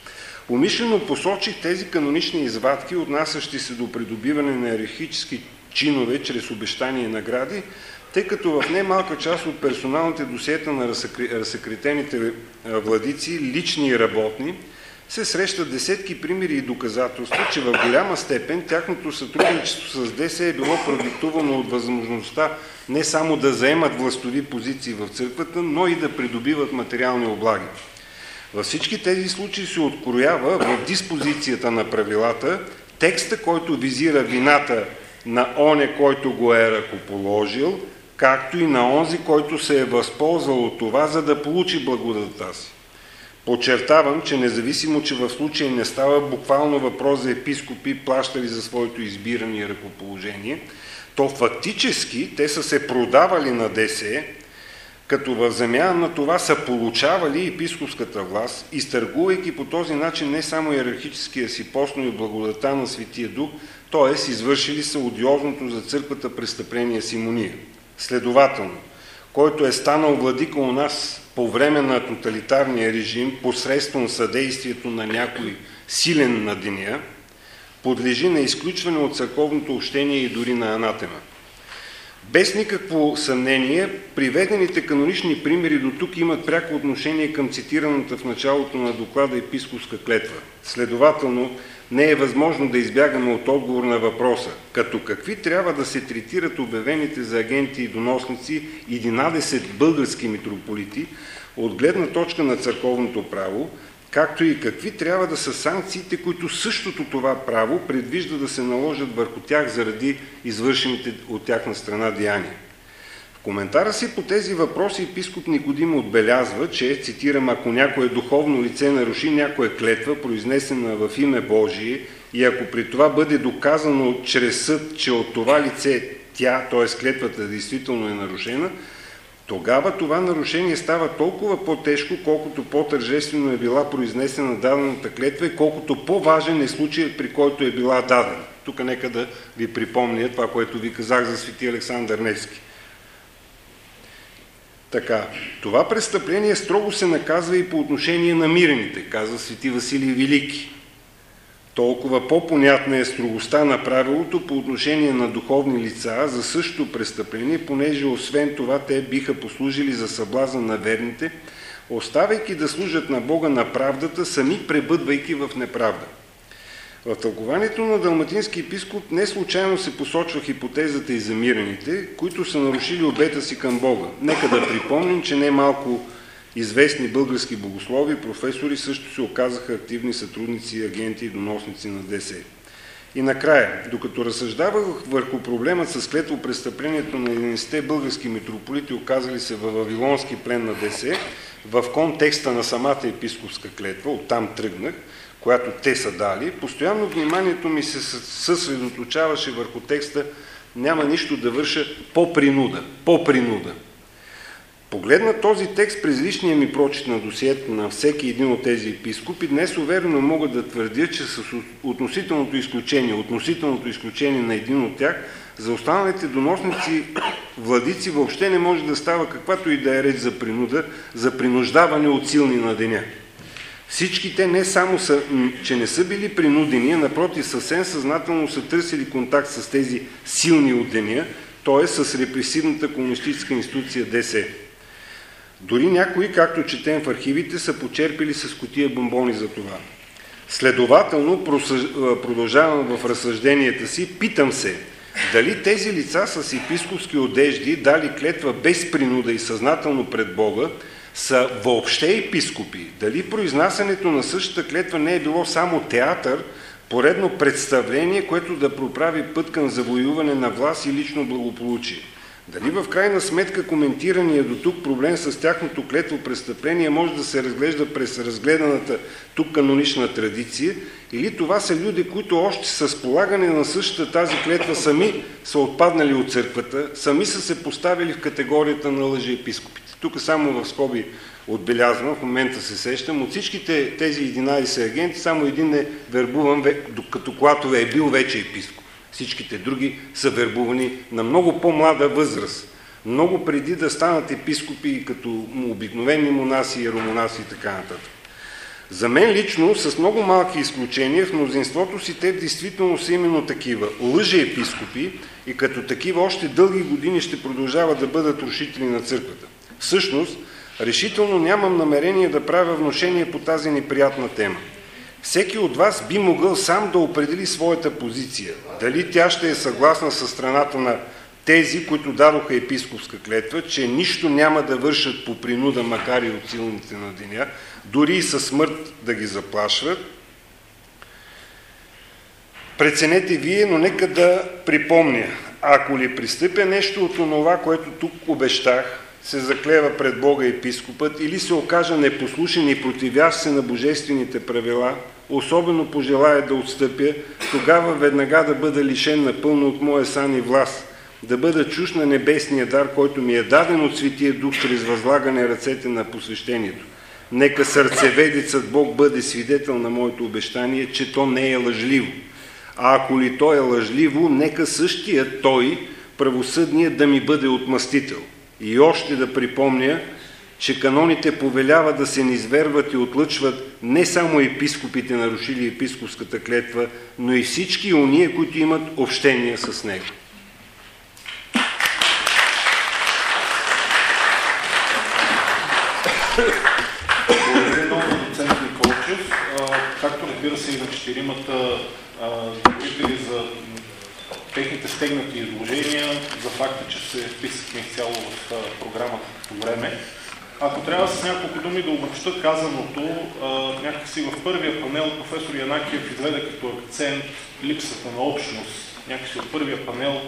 Умишлено посочих тези канонични извадки, отнасящи се до придобиване на ерехически чинове чрез обещания и награди, тъй като в немалка част от персоналните досиета на разсекретените владици, лични и работни, се срещат десетки примери и доказателства, че в голяма степен тяхното сътрудничество с ДС е било продиктувано от възможността не само да заемат властови позиции в църквата, но и да придобиват материални облаги. Във всички тези случаи се откроява в диспозицията на правилата текста, който визира вината на оне, който го е ръкоположил, както и на онзи, който се е възползвал от това, за да получи благодата си. Подчертавам, че независимо, че в случая не става буквално въпрос за епископи, плащали за своето избиране и ръкоположение, то фактически те са се продавали на ДСЕ, като в замяна на това са получавали епископската власт, изтъргувайки по този начин не само иерархическия си пост, но и благодата на Светия Дух, т.е. извършили са одиозното за църквата престъпление Симония. Следователно, който е станал владика у нас по време на тоталитарния режим, посредством съдействието на някой силен на деня, подлежи на изключване от църковното общение и дори на анатема. Без никакво съмнение, приведените канонични примери до тук имат пряко отношение към цитираната в началото на доклада епископска клетва. Следователно, не е възможно да избягаме от отговор на въпроса, като какви трябва да се третират обявените за агенти и доносници 11 български митрополити от гледна точка на църковното право, както и какви трябва да са санкциите, които същото това право предвижда да се наложат върху тях заради извършените от тяхна страна деяния. Коментара си по тези въпроси епископ Никодим отбелязва, че, цитирам, ако някое духовно лице наруши някоя клетва, произнесена в име Божие, и ако при това бъде доказано чрез съд, че от това лице тя, т.е. клетвата, действително е нарушена, тогава това нарушение става толкова по-тежко, колкото по-тържествено е била произнесена дадената клетва и колкото по-важен е случаят, при който е била дадена. Тук нека да ви припомня това, което ви казах за свети Александър Невски. Така, това престъпление строго се наказва и по отношение на мирените, казва свети Василий Велики. Толкова по-понятна е строгостта на правилото по отношение на духовни лица за същото престъпление, понеже освен това те биха послужили за съблаза на верните, оставайки да служат на Бога на правдата, сами пребъдвайки в неправда. В тълкованието на Далматински епископ не случайно се посочва хипотезата и замираните, които са нарушили обета си към Бога. Нека да припомним, че не малко Известни български богослови, професори също се оказаха активни сътрудници, агенти и доносници на ДС. И накрая, докато разсъждавах върху проблемът с клетво престъплението на 11 български митрополити, оказали се във Вавилонски плен на ДС, в контекста на самата епископска клетва, оттам тръгнах, която те са дали, постоянно вниманието ми се съсредоточаваше върху текста няма нищо да върша по принуда, по принуда. Погледна този текст през личния ми прочит на досието на всеки един от тези епископи, днес уверено мога да твърдя, че с относителното изключение, относителното изключение на един от тях, за останалите доносници, владици въобще не може да става каквато и да е реч за принуда, за принуждаване от силни на деня. Всички те не само са, че не са били принудени, а напротив съвсем съзнателно са търсили контакт с тези силни от т.е. с репресивната комунистическа институция ДСЕ. Дори някои, както четем в архивите, са почерпили с котия бомбони за това. Следователно, продължавам в разсъжденията си, питам се, дали тези лица с епископски одежди дали клетва без принуда и съзнателно пред Бога, са въобще епископи. Дали произнасянето на същата клетва не е било само театър, поредно представление, което да проправи път към завоюване на власт и лично благополучие. Дали в крайна сметка коментирания до тук проблем с тяхното клетво престъпление може да се разглежда през разгледаната тук канонична традиция, или това са люди, които още с полагане на същата тази клетва сами са отпаднали от църквата, сами са се поставили в категорията на лъжи епископите. Тук само в скоби отбелязвам, в момента се сещам, от всичките тези 11 агенти само един е вербуван, докато когато е бил вече епископ. Всичките други са вербувани на много по-млада възраст, много преди да станат епископи като обикновени монаси, еромонаси и така нататък. За мен лично, с много малки изключения, в мнозинството си те действително са именно такива. Лъже епископи и като такива още дълги години ще продължават да бъдат рушители на църквата. Всъщност, решително нямам намерение да правя вношение по тази неприятна тема. Всеки от вас би могъл сам да определи своята позиция. Дали тя ще е съгласна с страната на тези, които дадоха епископска клетва, че нищо няма да вършат по принуда, макар и от силните на деня, дори и със смърт да ги заплашват. Преценете вие, но нека да припомня, ако ли пристъпя нещо от това, което тук обещах, се заклева пред Бога епископът или се окажа непослушен и противящ се на божествените правила, особено пожелая да отстъпя, тогава веднага да бъда лишен напълно от моя сан и власт, да бъда чуш на небесния дар, който ми е даден от Светия Дух чрез възлагане ръцете на посвещението. Нека сърцеведецът Бог бъде свидетел на моето обещание, че то не е лъжливо. А ако ли то е лъжливо, нека същия той, правосъдният, да ми бъде отмъстител. И още да припомня, че каноните повеляват да се низверват и отлъчват не само епископите, нарушили епископската клетва, но и всички уния, които имат общение с него. Благодаря доцент Николчев, както разбира се и на четиримата говорители за техните стегнати изложения, за факта, че се вписахме изцяло в програмата като време. Ако трябва с няколко думи да обобща казаното, някакси в първия панел професор Янакиев изведе като акцент липсата на общност. Някакси от първия панел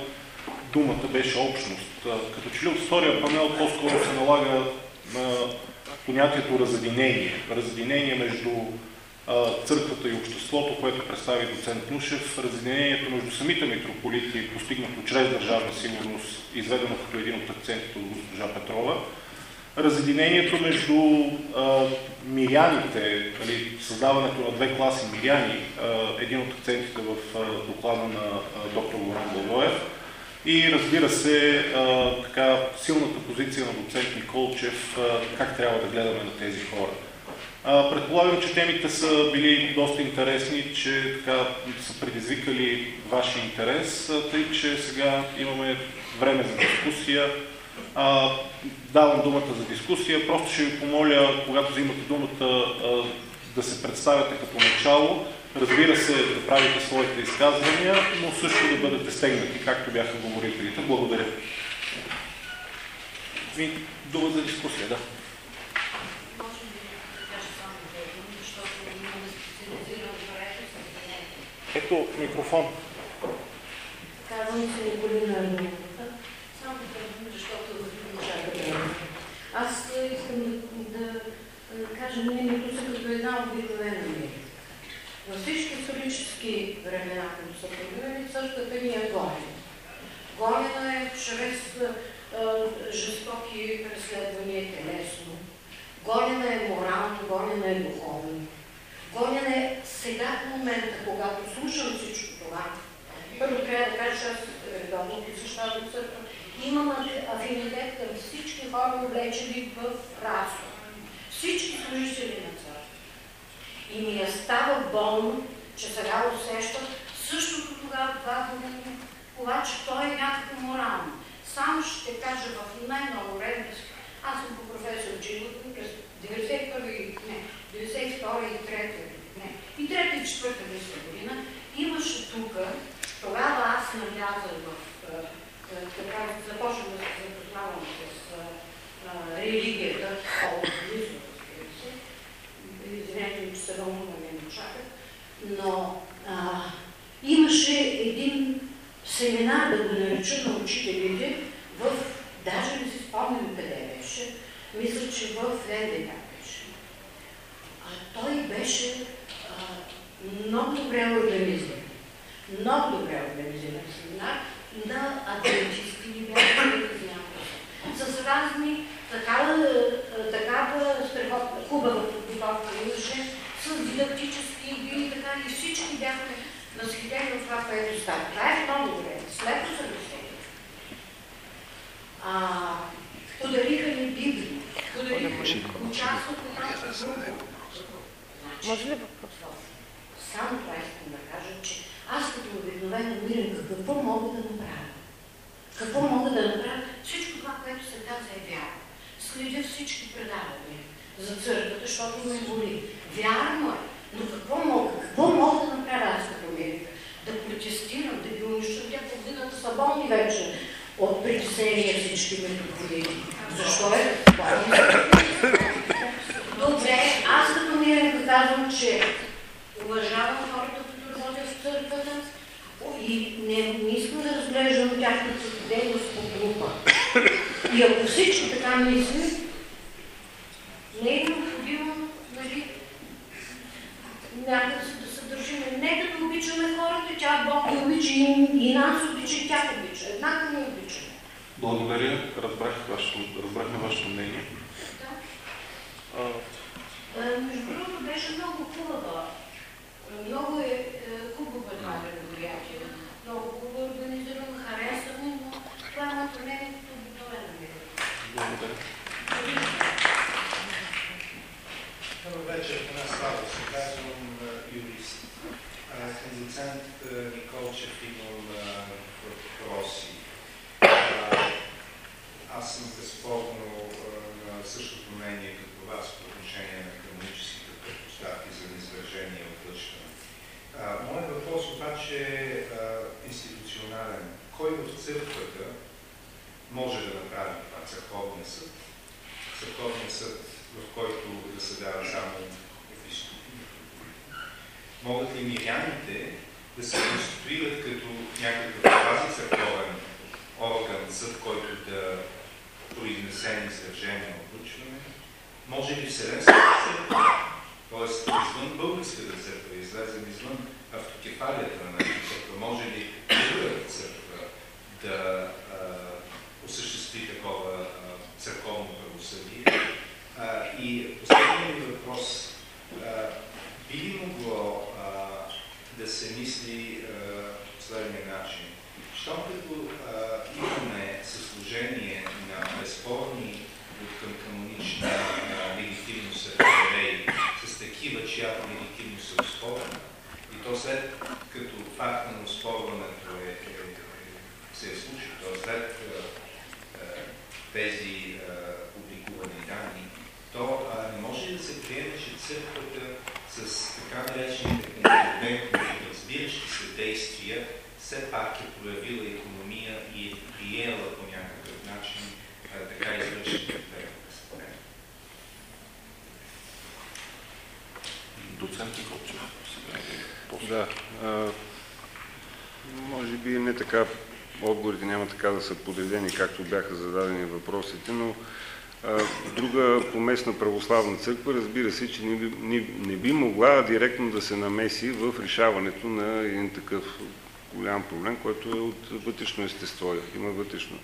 думата беше общност. Като че ли от втория панел по-скоро се налага на понятието разединение. Разединение между църквата и обществото, което представи доцент Нушев, разединението между самите митрополити, постигнато чрез държавна сигурност, изведено като един от акцентите от госпожа Петрова, разединението между а, миряните, нали, създаването на две класи миряни, а, един от акцентите в а, доклада на а, доктор Лоран Благоев, и разбира се, а, така, силната позиция на доцент Николчев, а, как трябва да гледаме на тези хора. Предполагам, че темите са били доста интересни, че така са предизвикали вашия интерес, тъй че сега имаме време за дискусия. А, давам думата за дискусия. Просто ще ви помоля, когато взимате думата, а, да се представяте като начало. Разбира се, да правите своите изказвания, но също да бъдете стегнати, както бяха говорителите. Благодаря. Ви дума за дискусия, да. Ето микрофон. Казвам се Николина Арнолта. Само защото чака Аз искам да, да кажа мнението си като една обикновена мира. Във всички исторически времена, които са преминали, църквата ни е гонена. Гонена е чрез жестоки преследвания телесно. Гонена е морално, гонена е духовно. Гонена е сега в момента, когато слушам всичко това. Първо трябва да кажа, че аз редовно посещавам църква. Имам афинитет към всички хора, облечени в разум. Всички служители на църква. И ми я става болно, че сега усещам същото тогава това години, обаче то е някакво морално. Само ще кажа в най-много време, аз съм по професор Джилото през 91 не, 92 и 3 не, и 3 и 4 година имаше тук, тогава аз навлязах в така започвам да се запознавам с а, религията, колко близо, разбира се. Извинете че се вълнувам и чакат. Но а, имаше един семинар, да го нареча на учителите, в, даже не си спомням къде беше, мисля, че в НДК той беше а, много добре организиран. Много добре организиран семинар на адвентисти ни бяха с разни такава, такава страхотна, хубава подготовка имаше, с дидактически игри и така, и всички бяхме възхитени от това, което става. Това е много добре. След 80 подариха ни Библия, подариха ни участват в нашата група. Може ли въпрос? Само това искам да кажа, че аз като обикновено мирен, какво мога да направя? Какво мога да направя? Всичко това, което се е вярно. Следя всички предавания за църквата, защото ме боли. Вярно е. Но какво мога? Какво мога да направя аз като мирен? Да протестирам, да ги унища. Тя половината са болни вече от шестиме колеги. Защо е това? Добре, аз като Миренка казвам, че уважавам хората, които работят в църквата и не, не искам да разглеждам тяхната дейност по група. И ако всички така мислят, не е необходимо нали, някак да се държим. Нека да обичаме хората, тя Бог ги обича и, и нас обича, и тя обича. Еднакво ни обичаме. Благодаря, разбрах вашето, разбрахме вашето мнение. Между другото беше много хубава. Много е, е хубаво са подредени, както бяха зададени въпросите, но друга поместна православна църква, разбира се, че не би, не, не би могла директно да се намеси в решаването на един такъв голям проблем, който е от вътрешно естество, има вътрешно.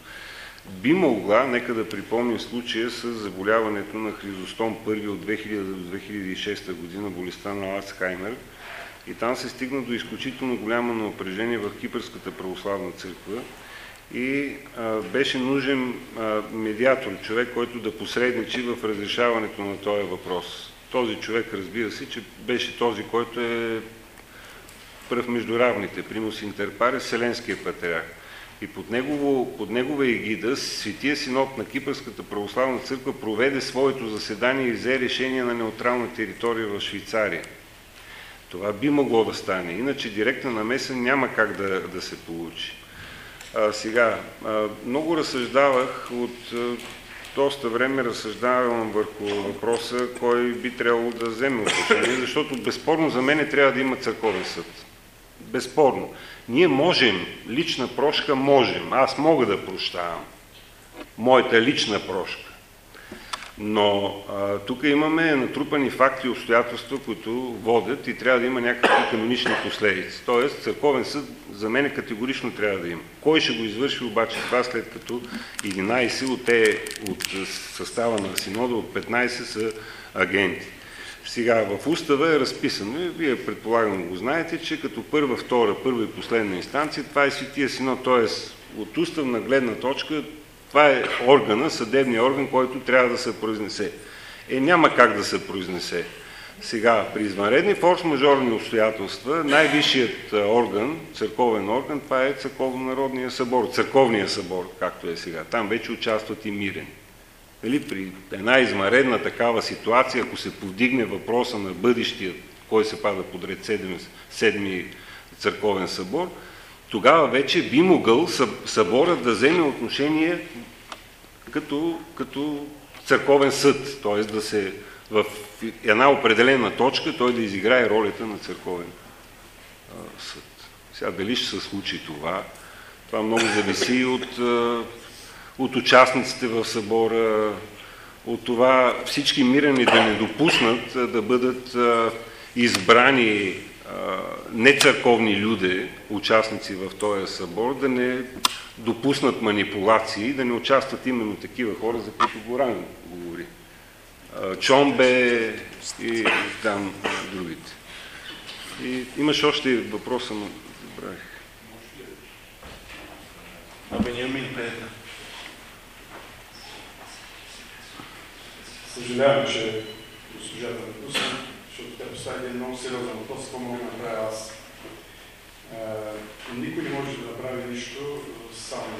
Би могла, нека да припомним случая с заболяването на Хризостом I от 2000 до 2006 година, болестта на Алцхаймер, и там се стигна до изключително голямо напрежение в Кипърската православна църква и а, беше нужен а, медиатор, човек, който да посредничи в разрешаването на този въпрос. Този човек, разбира се, че беше този, който е пръв между равните, примус интерпаре, Вселенския патриарх. И под, негово, под негова егида Светия синод на Кипърската православна църква проведе своето заседание и взе решение на неутрална територия в Швейцария. Това би могло да стане, иначе директна намеса няма как да, да се получи. А, сега, а, много разсъждавах от а, доста време разсъждавам върху въпроса, кой би трябвало да вземе отношение, защото безспорно за мен трябва да има църковен съд. Безспорно. Ние можем, лична прошка можем, аз мога да прощавам. Моята лична прошка. Но а, тук имаме натрупани факти и обстоятелства, които водят и трябва да има някакви канонични последици. Тоест, църковен съд за мен категорично трябва да има. Кой ще го извърши обаче това, след като 11 от, те, от състава на синода, от 15 са агенти. Сега в устава е разписано, вие предполагам го знаете, че като първа, втора, първа и последна инстанция, това е Светия Синод, т.е. от уставна гледна точка, това е органа, съдебния орган, който трябва да се произнесе. Е, няма как да се произнесе. Сега, при извънредни форс-мажорни обстоятелства, най-висшият орган, църковен орган, това е Църковно-народния събор, църковния събор, както е сега. Там вече участват и мирени. Нали, при една извънредна такава ситуация, ако се повдигне въпроса на бъдещия, кой се пада подред седми, седми църковен събор, тогава вече би могъл съборът да вземе отношение като, като църковен съд, т.е. да се в една определена точка той да изиграе ролята на църковен съд. Сега дали ще се случи това, това много зависи от, от участниците в събора, от това всички мирени да не допуснат да бъдат избрани нецърковни люди, участници в този събор, да не допуснат манипулации, да не участват именно такива хора, за които Горан говори. Чомбе и там другите. И имаш още въпроса, но забравих. А Бениамин Петър. Съжалявам, че госпожата напусна, защото тя постави един много сериозен въпрос, какво мога да направя аз. никой не може да направи нищо само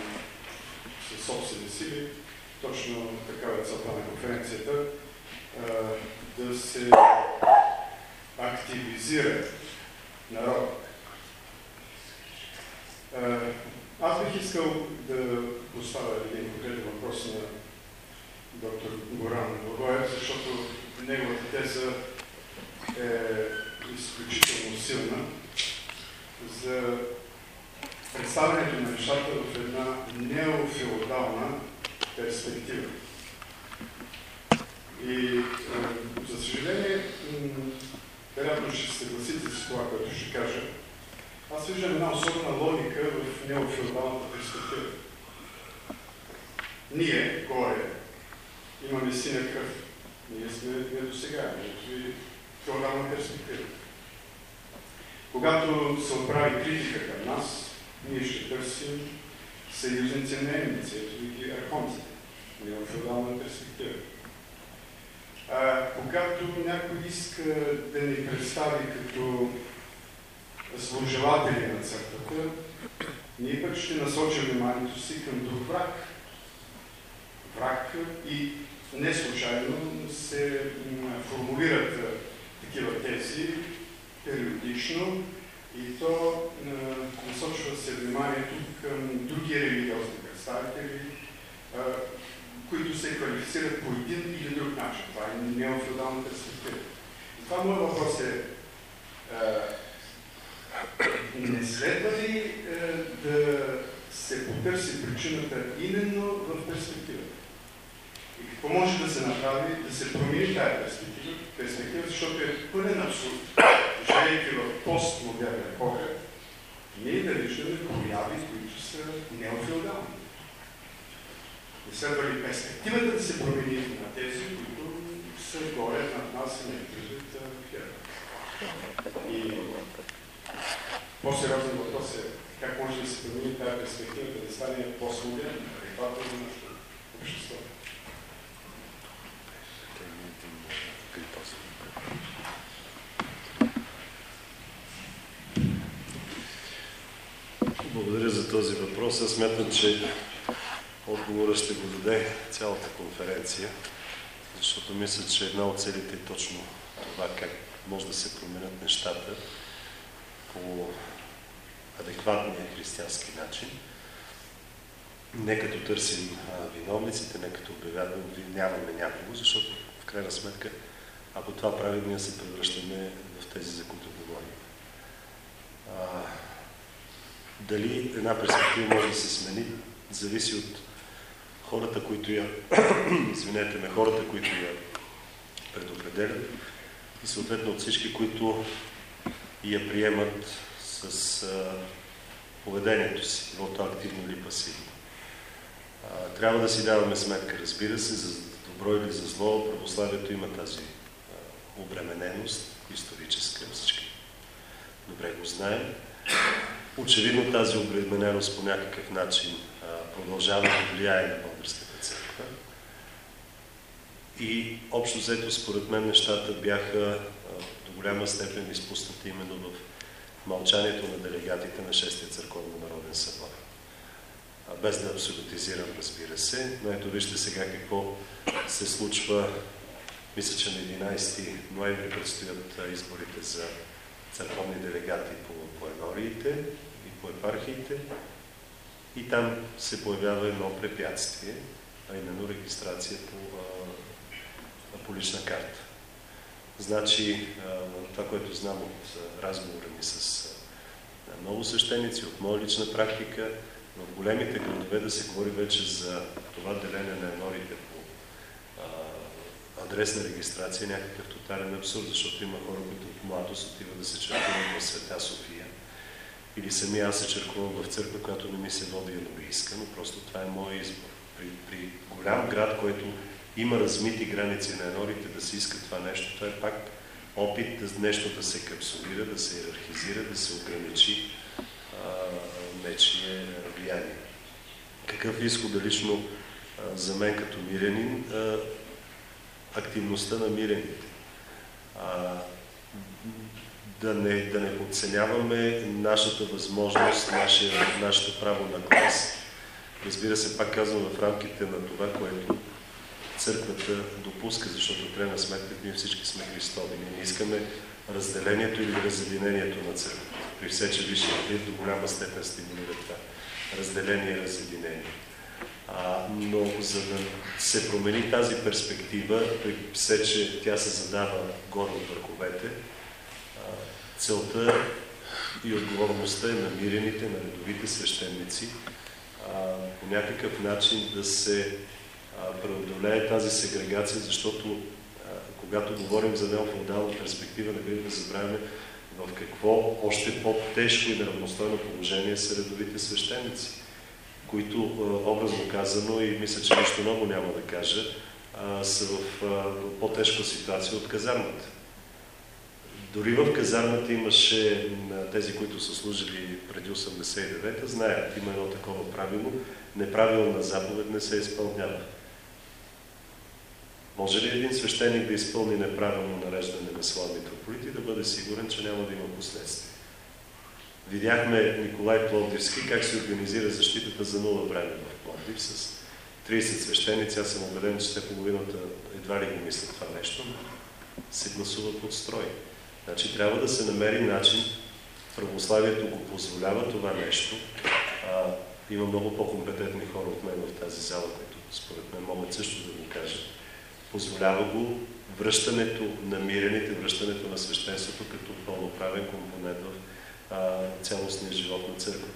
със собствени сили. Точно такава е целта на конференцията. да се активизира народ. Аз бих искал да поставя един конкретен въпрос на доктор Горан Благоев, защото неговата теза е изключително силна за представянето на нещата в една неофеодална перспектива. И, за съжаление, вероятно ще се съгласите с това, което ще кажа, аз виждам една особена логика в неофеодалната перспектива. Ние, горе, имаме синя кръв. Ние сме не феодална перспектива. Когато се отправи критика към нас, ние ще търсим съюзници на емници, ето ги архонците. Ние в феодална перспектива. А, когато някой иска да ни представи като служелатели на църквата, ние пък ще насочим вниманието си към друг враг. Враг и не случайно се формулират такива тези периодично и то насочва се вниманието към други религиозни представители, които се квалифицират по един или друг начин. Това е неофеодална перспектива. Това моят въпрос е не следва ли е, да се потърси причината именно в перспективата? И какво може да се направи, да се промени тази перспектива, перспектива защото е пълен абсурд, живейки в постмодерна епоха, ние да виждаме прояви, които са неофеодални. Не следва ли перспективата да се промени на тези, които са горе над нас и не предвид И по-сериозен въпрос е как може да се промени тази перспектива, да стане по-свободен, адекватно за нашето общество. Благодаря за този въпрос. Аз смятам, че отговора ще го даде цялата конференция, защото мисля, че една от целите е точно това как може да се променят нещата по адекватния християнски начин. Не като търсим виновниците, не като обвиняваме някого, защото в крайна сметка, ако това правим, ние се превръщаме в тези, за които говорим. А, дали една перспектива може да се смени, зависи от хората, които я, [clears throat] извинете ме, хората, които я предопределят и съответно от всички, които я приемат с а, поведението си, било то активно или пасивно. А, трябва да си даваме сметка, разбира се, за добро или за зло, православието има тази обремененост, историческа, всички добре го знаем. Очевидно тази обремененост по някакъв начин продължава да влияе на българската църква. И общо взето, според мен, нещата бяха до голяма степен изпуснати именно в мълчанието на делегатите на 6-я църковно народен събор. Без да абсолютизирам, разбира се, но ето вижте сега какво се случва. Мисля, че на 11 ноември предстоят изборите за църковни делегати по, по енориите и по епархиите. И там се появява едно препятствие, а именно регистрация по, а, по лична карта. Значи, това, което знам от разговора ми с много свещеници, от моя лична практика, в големите градове да се говори вече за това делене на енорите адресна регистрация е някакъв тотален абсурд, защото има хора, които от младост отиват да се черкуват в Света София. Или сами аз се черкувам в църква, която не ми се води и не иска, но просто това е мой избор. При, при голям град, който има размити граници на енорите да се иска това нещо, това е пак опит да нещо да се капсулира, да се иерархизира, да се ограничи нечие влияние. Какъв изход лично а, за мен като мирянин? А, активността на мирените. А, да, не, да не подценяваме нашата възможност, нашия, нашето право на глас. Разбира се, пак казвам, в рамките на това, което църквата допуска, защото в крайна сметка ние всички сме Христови. Ние не искаме разделението или разединението на църквата. При все, че Висшия до голяма степен стимулира това. Разделение и разединение. А, но за да се промени тази перспектива, при все, че тя се задава горе от върховете, целта и отговорността е на мирените, на редовите свещеници, а, по някакъв начин да се а, преодолее тази сегрегация, защото а, когато говорим за неофеодална перспектива, не бива да забравяме в какво още по-тежко и неравностойно положение са редовите свещеници които, образно казано, и мисля, че нищо много няма да кажа, са в по-тежка ситуация от казармата. Дори в казармата имаше тези, които са служили преди 89-та, знаят, има едно такова правило, неправилна заповед не се изпълнява. Може ли един свещеник да изпълни неправилно нареждане на своя митрополит и да бъде сигурен, че няма да има последствия? Видяхме Николай Пловдивски как се организира защитата за нула време в Пловдив с 30 свещеници. Аз съм убеден, че те половината едва ли го мислят това нещо, но се гласува под строй. Значи трябва да се намери начин, православието го позволява това нещо. А, има много по-компетентни хора от мен в тази зала, които според мен могат също да го кажат. Позволява го връщането на мирените, връщането на свещенството като пълноправен компонент в цялостния живот на църквата.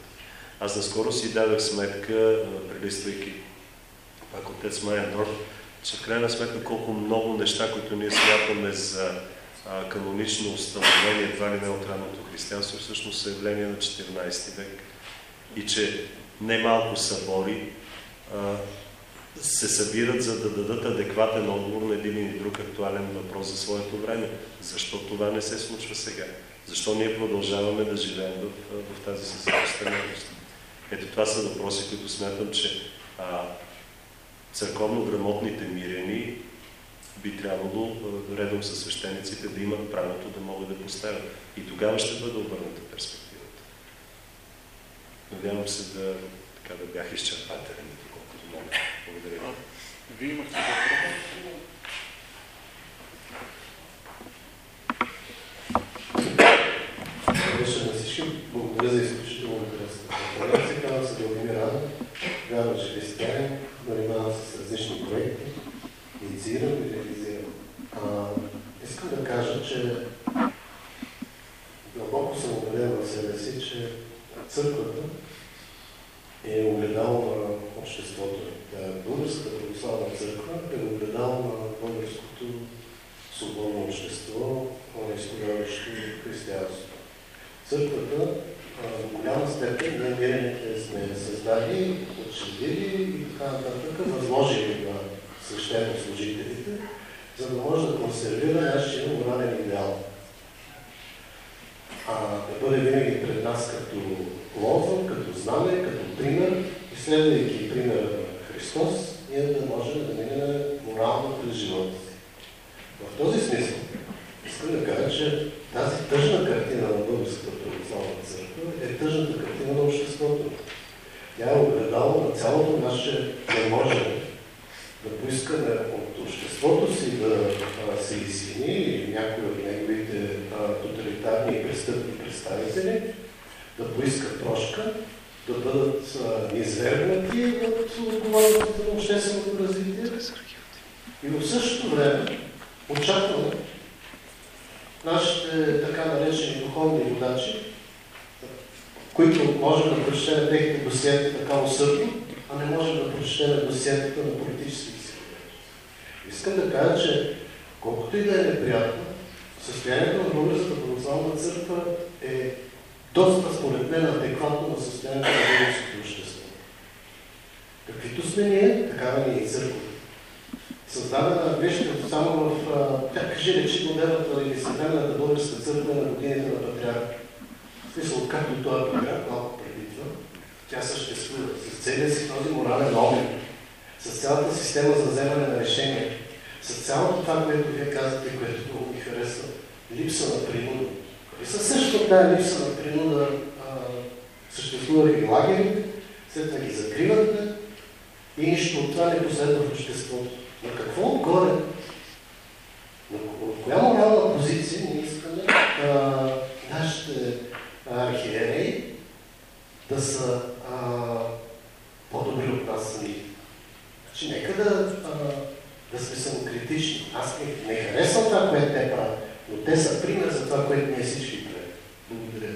Аз наскоро си дадах сметка, прелиствайки пак отец Майендорф, че в крайна сметка колко много неща, които ние смятаме за а, канонично установление, едва ли не от ранното християнство, всъщност са явление на 14 век. И че немалко събори а, се събират, за да дадат адекватен отговор на един или друг актуален въпрос за своето време. Защо това не се случва сега? Защо ние продължаваме да живеем в, в тази съзрастеност? Ето това са въпроси, които смятам, че а, църковно-грамотните мирени би трябвало, редом с свещениците, да имат правото да могат да поставят. И тогава ще бъде обърната перспективата. Надявам се да, така, да бях изчерпателен, доколкото мога. Благодаря. Вие имахте въпрос? Беше на всички. Благодаря за изключително интересната конференция. Казвам се Владимир Ада, вярвам, че християнин, занимавам се с различни проекти, инициирам и реализирам. Искам да кажа, че дълбоко съм убеден в себе си, че църквата е огледал на обществото. Българската православна църква е огледал на българското свободно общество, изповядващо християнство. Църквата в голяма степен ние винаги сме създали, учредили и така нататък, възложили на свещено-служителите, за да може да консервира нашия морален идеал. А да бъде винаги пред нас като лоза, като знаме, като пример и следвайки примера на Христос, ние да можем да минем морално през живота си. В този смисъл искам да кажа, че тази тъжна картина на Българската православна църква е тъжната картина на обществото. Тя е огледало на цялото наше неможене да поискаме от обществото си да а, се извини или някои от неговите а, тоталитарни и престъпни представители да поиска трошка да бъдат извергнати от отговорността на общественото развитие и в същото време очакваме нашите така наречени духовни водачи, които можем да прочетем техните досиета така усърдно, а не можем да прочетем досиетата на политическите си. Искам да кажа, че колкото и да е неприятно, състоянието на Българската православна църква е доста според мен адекватно на състоянието на българското общество. Каквито сме ние, такава ни е и църква. Създадена, вижте, само в, тя кажи речи, модерната или съвременната българска църква на годините на патриарха. Смисъл, както той е патриарх, малко преди това, тя съществува с целия си този морален облик, с цялата система за вземане на решения, с цялото това, което вие казвате, което много ми харесва, липса на принуда. И със същото тази липса на принуда съществували и лагери, след това ги закривате и нищо от това не последва в обществото. На какво отгоре? На коя морална позиция ние искаме нашите архиереи да са по-добри от нас сами? Значи нека да, а, да сме самокритични. Аз не, не харесвам това, което те правят, но те са пример за това, което ние всички правим. Благодаря.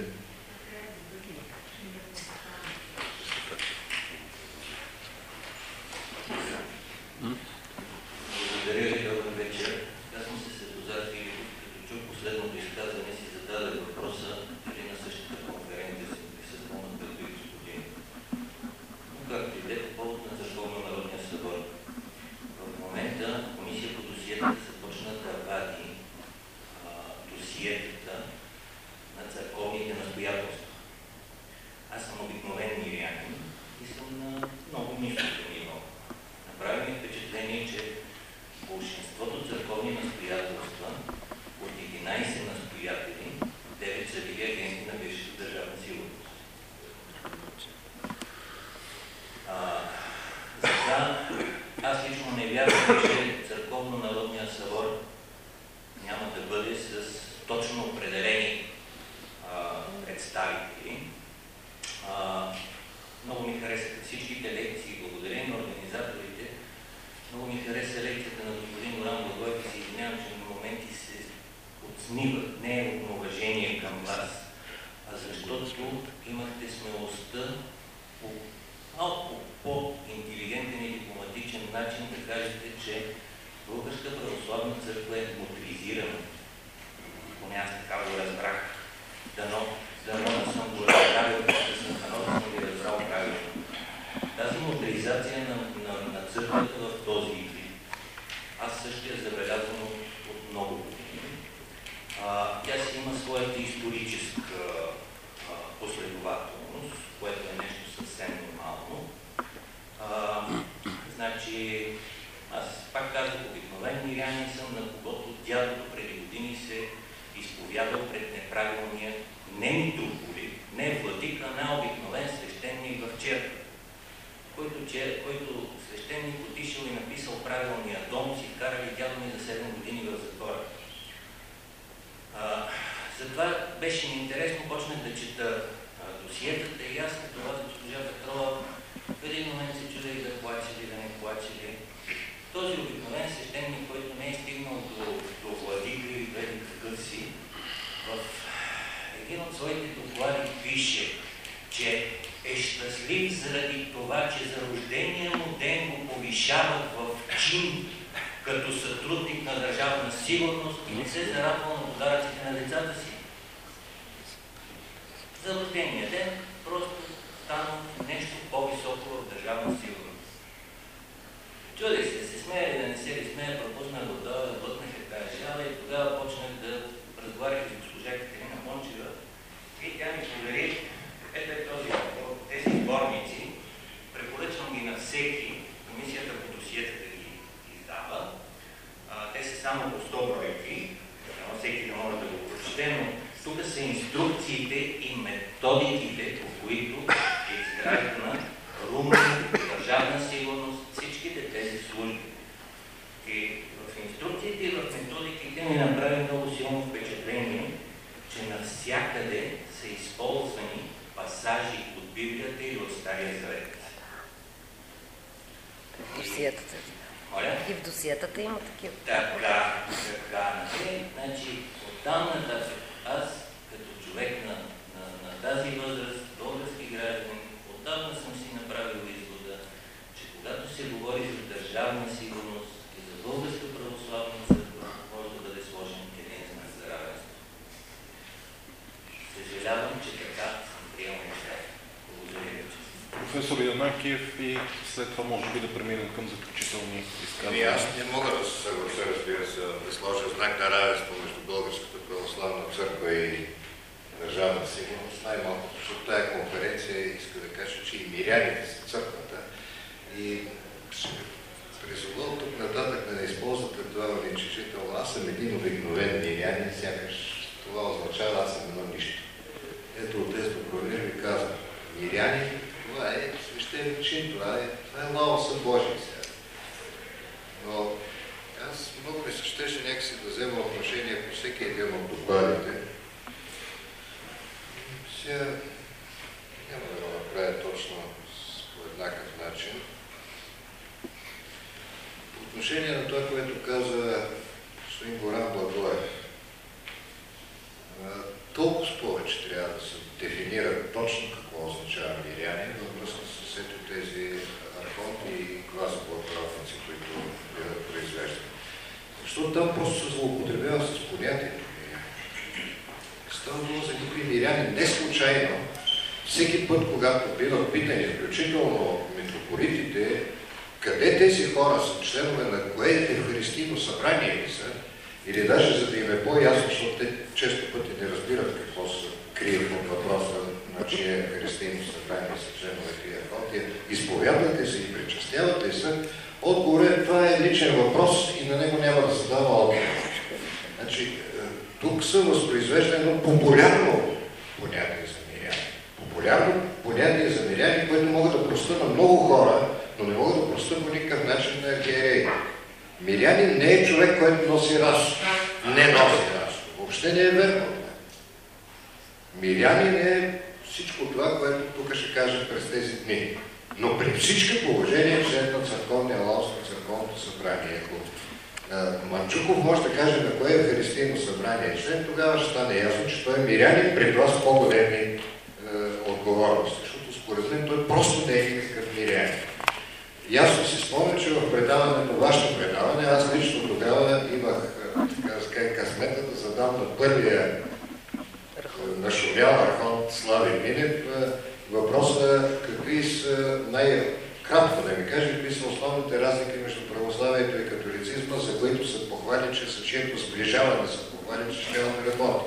Най-кратко да ми каже, какви са основните разлики между православието и католицизма, за които се похвали, че с чието сближаване се похвали, че ще да работи.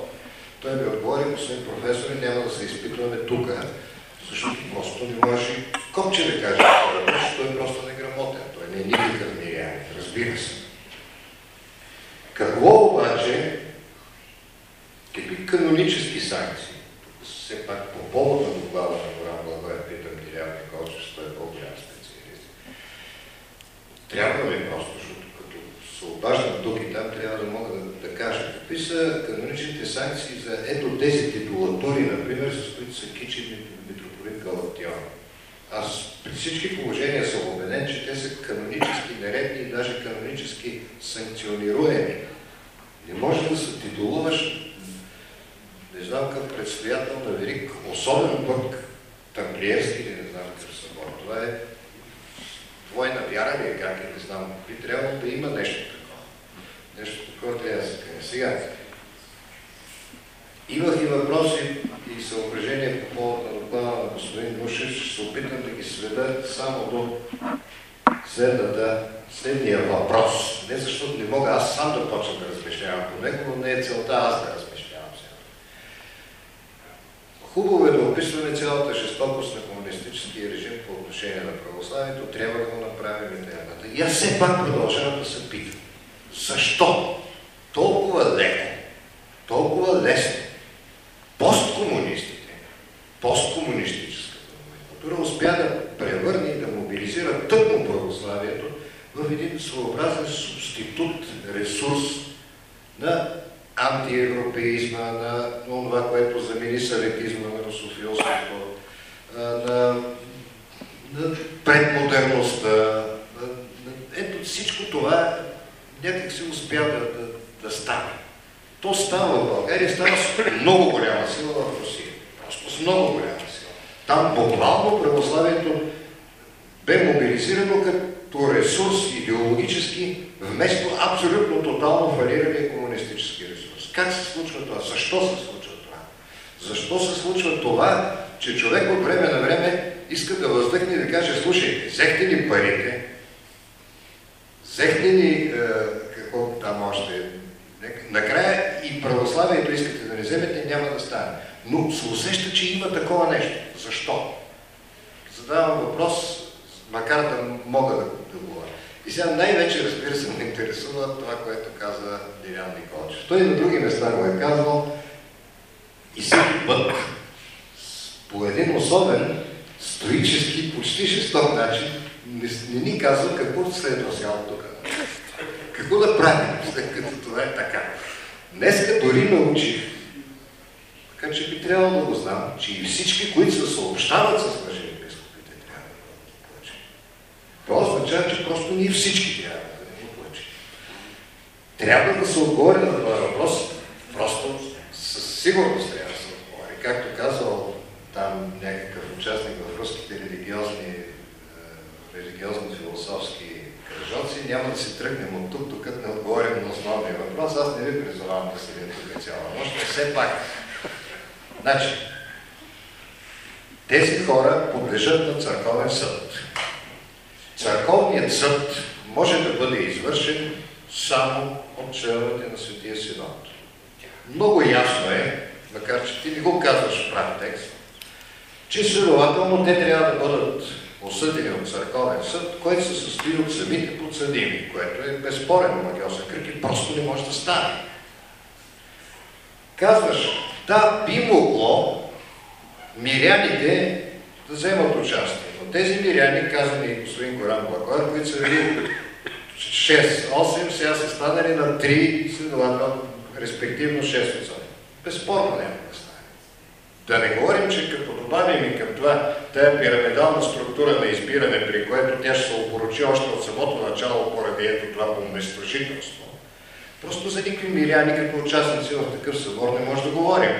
Той ми отговори, господин професор, няма да се изпитваме тук, защото просто не може копче да каже, той е просто неграмотен. Той не е никакъв мирянин, разбира се. Какво обаче, какви канонически санкции, все пак по повод на доклада на Горан Благоев, питам Дилян Николчев, той е по-голям специалист. Трябва ли просто, защото като се обаждам тук и там, трябва да мога да, да кажа какви са каноничните санкции за ето тези титулатури, например, с които са кичи митрополит Галактион. Аз при всички положения съм убеден, че те са канонически нередни и даже канонически санкционируеми. Не може да се титулуваш не знам какъв предстоятел на велик, особено пък тамплиерски или не знам какъв събор. Това е двойна вяра ли е как е, не знам. Би трябвало да има нещо такова. Нещо такова трябва да се каже. Сега, имах и въпроси и съображения по повод на доклада на господин Нушев. Ще се опитам да ги сведа само до следната, следния въпрос. Не защото не мога аз сам да почна да размишлявам по него, но не е целта аз да размишлявам сега. Хубаво е да описваме цялата жестокост на комунистическия режим по отношение на православието, трябва да го направим и темата. И аз все пак продължавам да се питам. Защо толкова леко, толкова лесно посткомунистите, посткомунистическата номенклатура успя да превърне и да мобилизира тъкмо православието в един своеобразен субститут, ресурс на антиевропеизма, на това, което замени салепизма на русофилството, на, на предмодерността. Ето всичко това някак се успя да, да, да стане. То става в България, става с много голяма сила в Русия. Просто с много голяма сила. Там буквално православието бе мобилизирано като ресурс идеологически, вместо абсолютно тотално фалирания комунистически ресурс. Как се случва това? Защо се случва това? Защо се случва това, че човек от време на време иска да въздъхне и да каже, слушайте, взехте ли парите, взехте ли е, какво там още, накрая и православието искате да не вземете, няма да стане. Но се усеща, че има такова нещо. Защо? Задавам въпрос, макар да мога да, да говоря. И сега най-вече, разбира се, ме интересува това, което каза Дилян Николчев. Той на други места го е казал и всеки път по един особен, стоически, почти жесток начин, не, не ни казва какво следва сега от тук. Какво да правим, след като това е така. Днеска дори научих, така че би трябвало да го знам, че и всички, които се съобщават с мъже епископите, трябва да бъдат плачени. Това означава, че просто ние всички трябва да бъдем плачени. Трябва да се отговори на този въпрос, просто със сигурност трябва да се отговори. Както казал там някакъв участник в руските религиозни, е, религиозно-философски кръжоци, няма да си тръгнем от тук, докато не отговорим на основния въпрос. Аз не ви призовавам да седим тук цяла нощ, но все пак. Значи, тези хора подлежат на църковен съд. Църковният съд може да бъде извършен само от членовете на Светия Синод. Много ясно е, макар че ти не го казваш в прав текст, че следователно те трябва да бъдат осъдени от църковен съд, който се състои от самите подсъдими, което е безспорен магиосен кръг и просто не може да стане. Казваш, да, би могло миряните да вземат участие, но тези миряни, казани господин Коран Блакор, които са били 6-8, сега са станали на 3, следователно, респективно 6 отсъдени. Безспорно няма да не говорим, че като добавим и към това тая пирамидална структура на избиране, при което тя ще се опорочи още от самото начало поради ето това поместожителство. Просто за никакви миряни като участници в такъв събор не може да говорим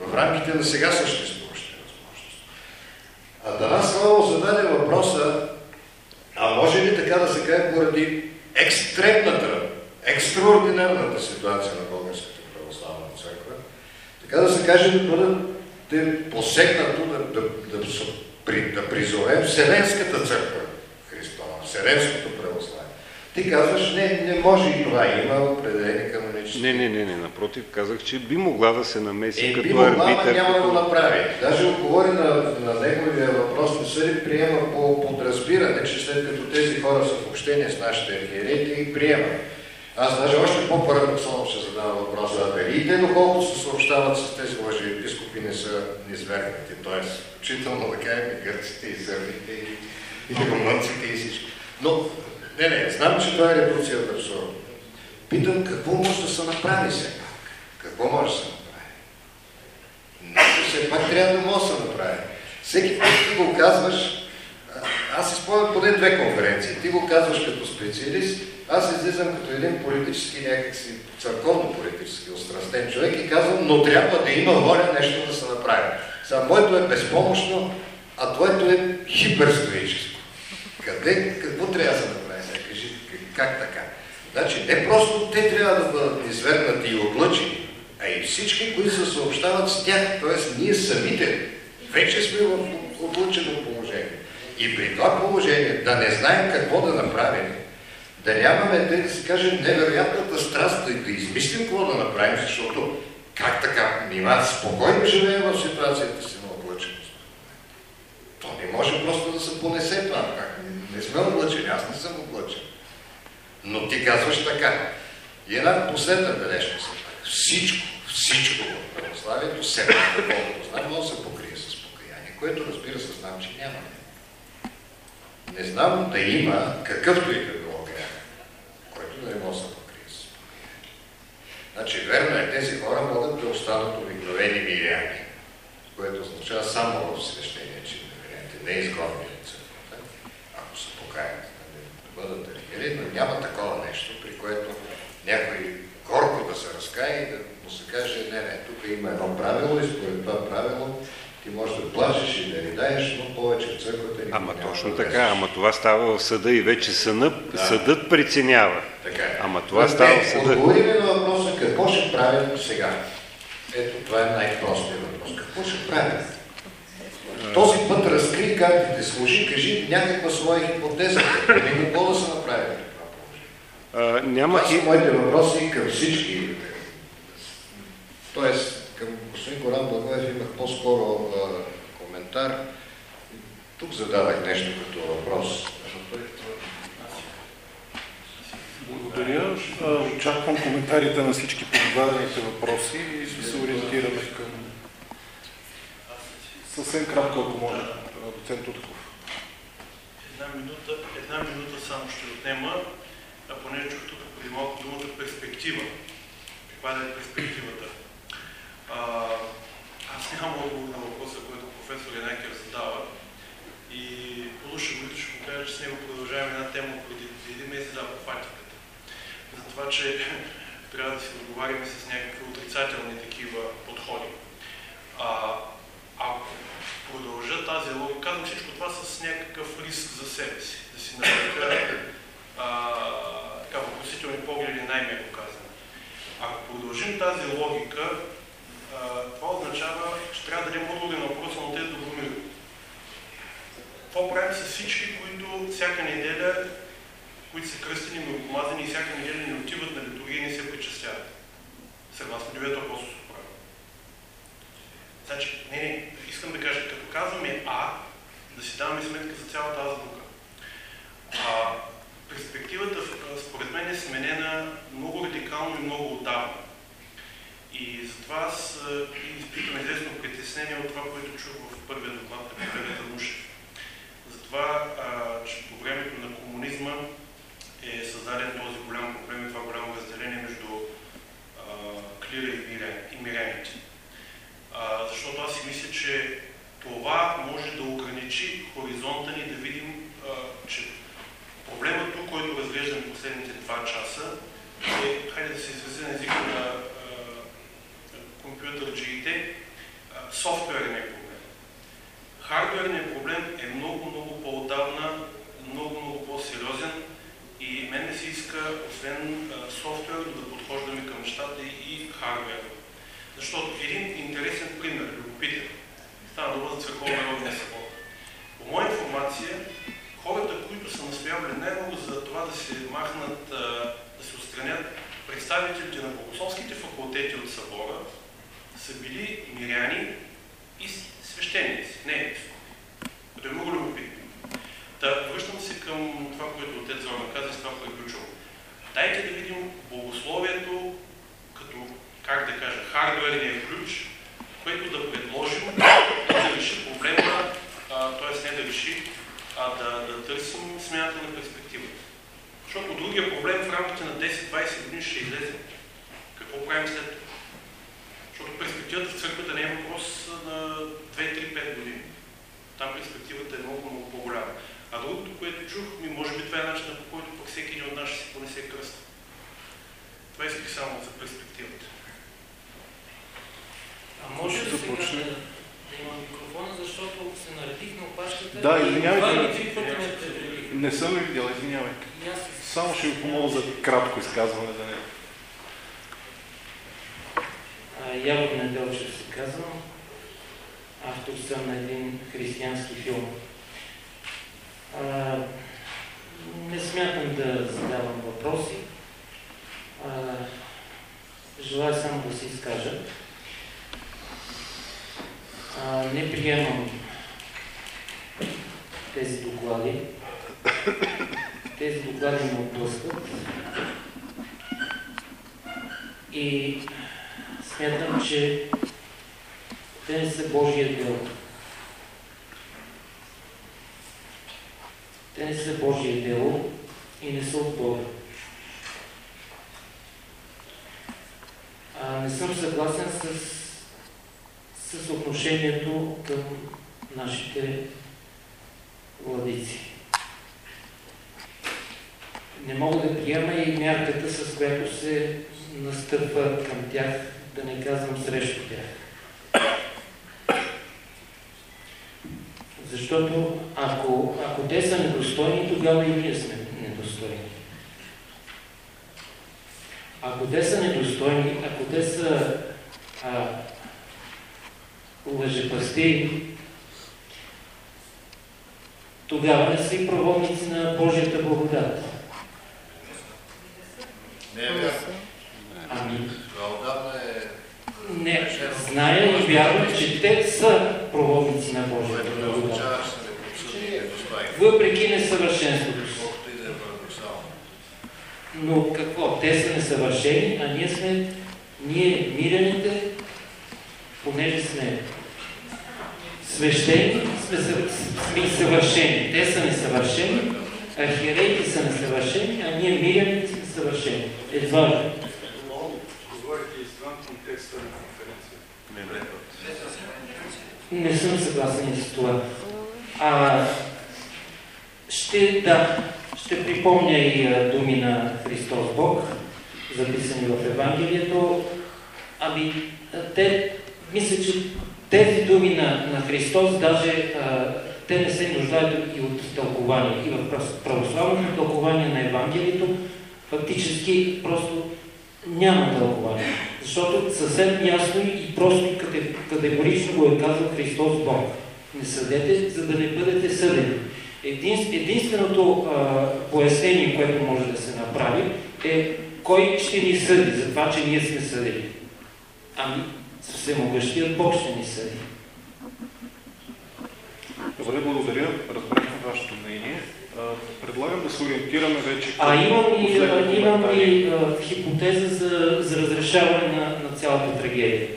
в рамките на сега съществуващите възможности. А Танас Слава зададе въпроса, а може ли така да се каже поради екстремната, екстраординарната ситуация на Българската православна църква, така да се каже да бъдат посегнато да, да, да, да, да призовем Вселенската църква Христова, Вселенското православие. Ти казваш, не, не може и това, има определени канонични. Не, не, не, не, напротив, казах, че би могла да се намеси е, като би могла, арбитър. няма като... да го направи. Даже отговори на, на неговия въпрос, не се ли приема по подразбиране, че след като тези хора са в общение с нашите архиереи, те ги приемат. Аз даже още по-парадоксално ще задавам въпроса, и те доколко се съобщават с тези лъжи епископи не са низвергнати, т.е. включително да кажем и гърците, и сърбите, и, и румънците, и всичко. Но, не, не, знам, че това е редукция в абсурд. Питам, какво може да се направи все пак? Какво може да се направи? Нещо все пак трябва да може да се направи. Всеки път ти го казваш, аз изпълням поне две конференции. Ти го казваш като специалист, аз излизам като един политически, някакси църковно-политически острастен човек и казвам, но трябва да има воля нещо да се направи. Сега, моето е безпомощно, а твоето е хиперстоическо. Къде, какво трябва да се направи? Сега кажи, как така? Значи, не просто те трябва да бъдат извергнати и отлъчени, а и всички, които се съобщават с тях, т.е. ние самите, вече сме в отлъчено положение. И при това положение да не знаем какво да направим, да нямаме, да, да се каже, невероятната страст да, да измислим какво да направим, защото как така, нима спокойно живеем в ситуацията си на облъченост. То не може просто да се понесе това. Как? Не, сме облъчени, аз не съм облъчен. Но ти казваш така. И една последна бележка се Всичко, всичко в православието, все колкото знам, да се покрие с покаяние, което разбира се знам, че няма. Не знам да има какъвто и грях, да не може да се покрие. Значи, верно е, тези хора могат да останат обикновени миряни, което означава само в свещения чин на не изгонени от църквата, ако са покаяни, нали, да бъдат архиери, но няма такова нещо, при което някой горко да се разкае и да му се каже, не, не, тук има едно правило и според това правило ти можеш да плачеш и да ридаеш, но повече в църквата никога Ама точно да така, ама това става в съда и вече съдът, Да. съдът преценява. Така е. Ама това Но става в съда. Отговори ми на въпроса какво ще правим сега. Ето, това е най-простият въпрос. Какво ще правим? Този път разкри картите, служи, кажи някаква своя хипотеза. Какво да се направи. А, няма Това са моите въпроси към всички. Тоест, господин Коран Благоев имах по-скоро коментар. Тук зададах нещо като въпрос. е Благодаря. Очаквам коментарите на всички по зададените въпроси и ще се ориентираме към съвсем кратко, ако може, доцент Утков. Една минута, една минута само ще отнема, а понеже чух тук преди малко думата перспектива. Каква е перспективата? Аз нямам отговор на въпроса, който професор Янакер задава. И полушеговито ще му кажа, че с него продължаваме една тема преди един месец да фатиката. За това, че [laughs] трябва да си отговаряме с някакви отрицателни такива подходи. А, ако продължа тази логика, казвам всичко това с някакъв риск за себе си, да си нарека а, така, въпросителни погледи най-меко казано. Ако продължим тази логика, това означава, че трябва да дадем отговори на въпроса на тези Добромир. Какво правим с всички, които всяка неделя, които са кръстени, многомазани и всяка неделя не отиват на литургия и не се причастяват? Съгласно 9 апостолско правило. Значи, не, не, искам да кажа, като казваме А, да си даваме сметка за цялата азбука. А, перспективата, според мен, е сменена много радикално и много отдавна. И затова аз изпитвам известно притеснение от това, което чух в първия доклад на колегата Нушев. Затова, че по времето на комунизма е създаден този голям проблем и това голямо разделение между а, клира и. А, защото аз си мисля, че това може да ограничи хоризонта ни да видим, а, че проблемът тук, който разглеждаме последните два часа, е, хайде да се изрази на езика на компютърджиите, софтуерният проблем. Хардуерният проблем е много, много по-отдавна, много, много по-сериозен и мен не се иска, освен софтуерно, да подхождаме към нещата и хардуерно. Защото един интересен пример, любопитен, става дума за църковна народния събор. По моя информация, хората, които са настоявали най-много за това да се махнат, да се отстранят представителите на богословските факултети от събора, са били миряни и свещеници, не епископи. Което е много любопитно. Да, връщам се към това, което отец Зорна каза и това приключвам. Дайте да видим богословието като, как да кажа, хардуерния ключ, който да предложим да реши проблема, т.е. не да реши, а да, да търсим смяната на перспективата. Защото другия проблем в рамките на 10-20 години ще излезе. Какво правим след това? Защото перспективата в църквата не е въпрос на 2-3-5 години. Там перспективата е много, много по-голяма. А другото, което чух, ми може би това е начинът по който пък всеки един от нас ще си понесе кръст. Това исках само за перспективата. А може сега Започне. да, да има микрофона, защото се наредих на опашката Да, извинявайте. Не съм ви видял, извинявай. И аз Само ще ви помоля за кратко изказване да не. Явор Неделчев се казвам. Автор съм на един християнски филм. А, не смятам да задавам въпроси. А, желая само да се изкажа. А, не приемам тези доклади. Тези доклади ме отблъскват. И смятам, че те не са Божия дел. Те не са Божие дело и не са от Бога. А, не съм съгласен с, с отношението към нашите владици. Не мога да приема и мярката, с която се настъпва към тях, да не казвам срещу тях. Защото ако, ако те са недостойни, тогава и ние сме недостойни. Ако те са недостойни, ако те са а, лъжепастири, тогава не са и проводници на Божията благодат. Не е вярно. Ами. Не, зная и вярвам, че те са проводници на Божията благодат. Въпреки несъвършенството си. Е. Но какво? Те са несъвършени, а ние сме, ние миряните, понеже сме свещени, сме, сме и съвършени. Те са несъвършени, архиереите са несъвършени, а ние миряните сме съвършени. Едва ли. Говорите извън контекста на конференция. Не съм съгласен с това. А, ще, да, ще припомня и думи на Христос Бог, записани в Евангелието. Ами, те, мисля, че тези думи на, на Христос, даже а, те не се нуждаят и от тълкование. И в прав- православното тълкование на Евангелието фактически просто няма тълкование. Защото съвсем ясно и просто категорично го е казал Христос Бог. Не съдете, за да не бъдете съдени. Един, единственото а, пояснение, което може да се направи, е кой ще ни съди за това, че ние сме съдени. Ами, всемогъщият Бог ще ни съди. Добре, благодаря. Разбрахме вашето мнение. Предлагам да се ориентираме вече А имам и, имам и а, хипотеза за, за разрешаване на, на цялата трагедия.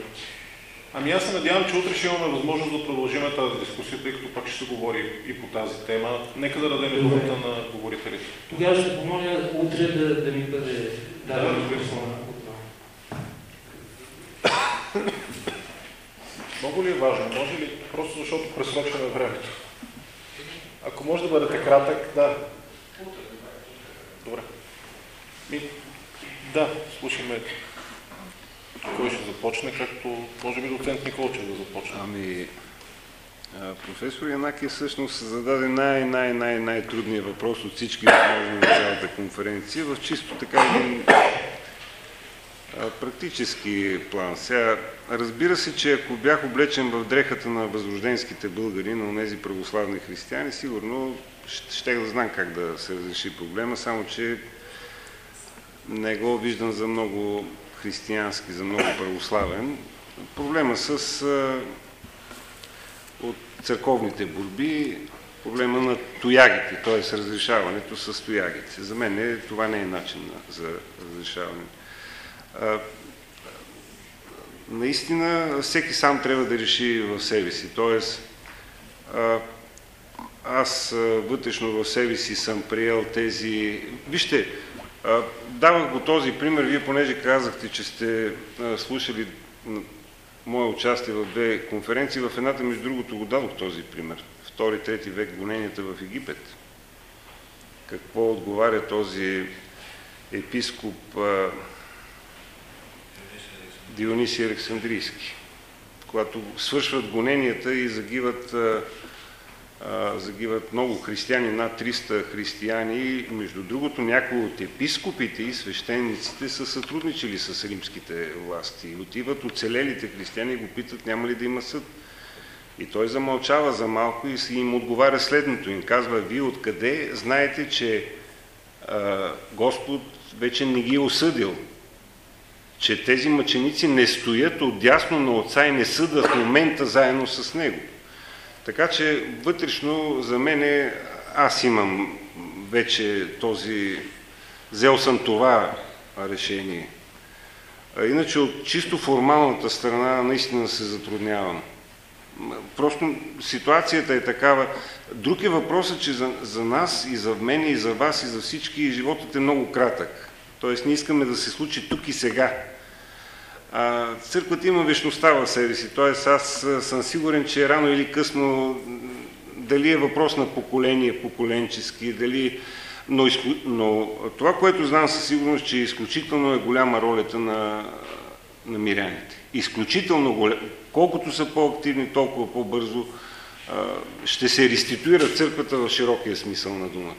Ами аз се надявам, че утре ще имаме възможност да продължим тази дискусия, тъй като пак ще се говори и по тази тема. Нека да дадем думата на говорителите. Тогава ще помоля утре да, да ми бъде Да, даден разбира се. микрофона. Много ли е важно? Може ли? Просто защото пресрочваме времето. Ако може да бъдете кратък, да. Добре. Ми, да, слушаме. Кой ще започне, както може би доцент Николчев да започне. Ами, професор Янаки всъщност зададе най-най-най-най-трудния въпрос от всички възможни на цялата конференция в чисто така един практически план. Сега, разбира се, че ако бях облечен в дрехата на възрожденските българи, на тези православни християни, сигурно ще, да знам как да се разреши проблема, само че не го виждам за много християнски, за много православен. Проблема с от църковните борби, проблема на тоягите, т.е. разрешаването с тоягите. За мен е, това не е начин на- за разрешаване. Наистина всеки сам трябва да реши в себе си. Тоест, аз вътрешно в себе си съм приел тези... Вижте, давах го този пример, вие понеже казахте, че сте слушали мое участие в две конференции, в едната, между другото, го дадох този пример. Втори, трети век гоненията в Египет. Какво отговаря този епископ Дионисий Александрийски, когато свършват гоненията и загиват, загиват много християни, над 300 християни. Между другото, някои от епископите и свещениците са сътрудничили с римските власти. Отиват оцелелите християни и го питат, няма ли да има съд. И той замълчава за малко и им отговаря следното. Им казва, вие откъде знаете, че а, Господ вече не ги е осъдил? Че тези мъченици не стоят отдясно на отца и не съдат в момента заедно с него. Така че вътрешно за мен е, аз имам вече този, взел съм това решение. А иначе от чисто формалната страна наистина се затруднявам. Просто ситуацията е такава. Друг е въпросът, че за, за нас и за мен и за вас и за всички животът е много кратък. Тоест ние искаме да се случи тук и сега. Църквата има вечността в себе си. Тоест аз съм сигурен, че рано или късно дали е въпрос на поколение, поколенчески, дали... Но, но това, което знам със сигурност, че изключително е голяма ролята на, на миряните. Изключително голяма. Колкото са по-активни, толкова по-бързо ще се реституира църквата в широкия смисъл на думата.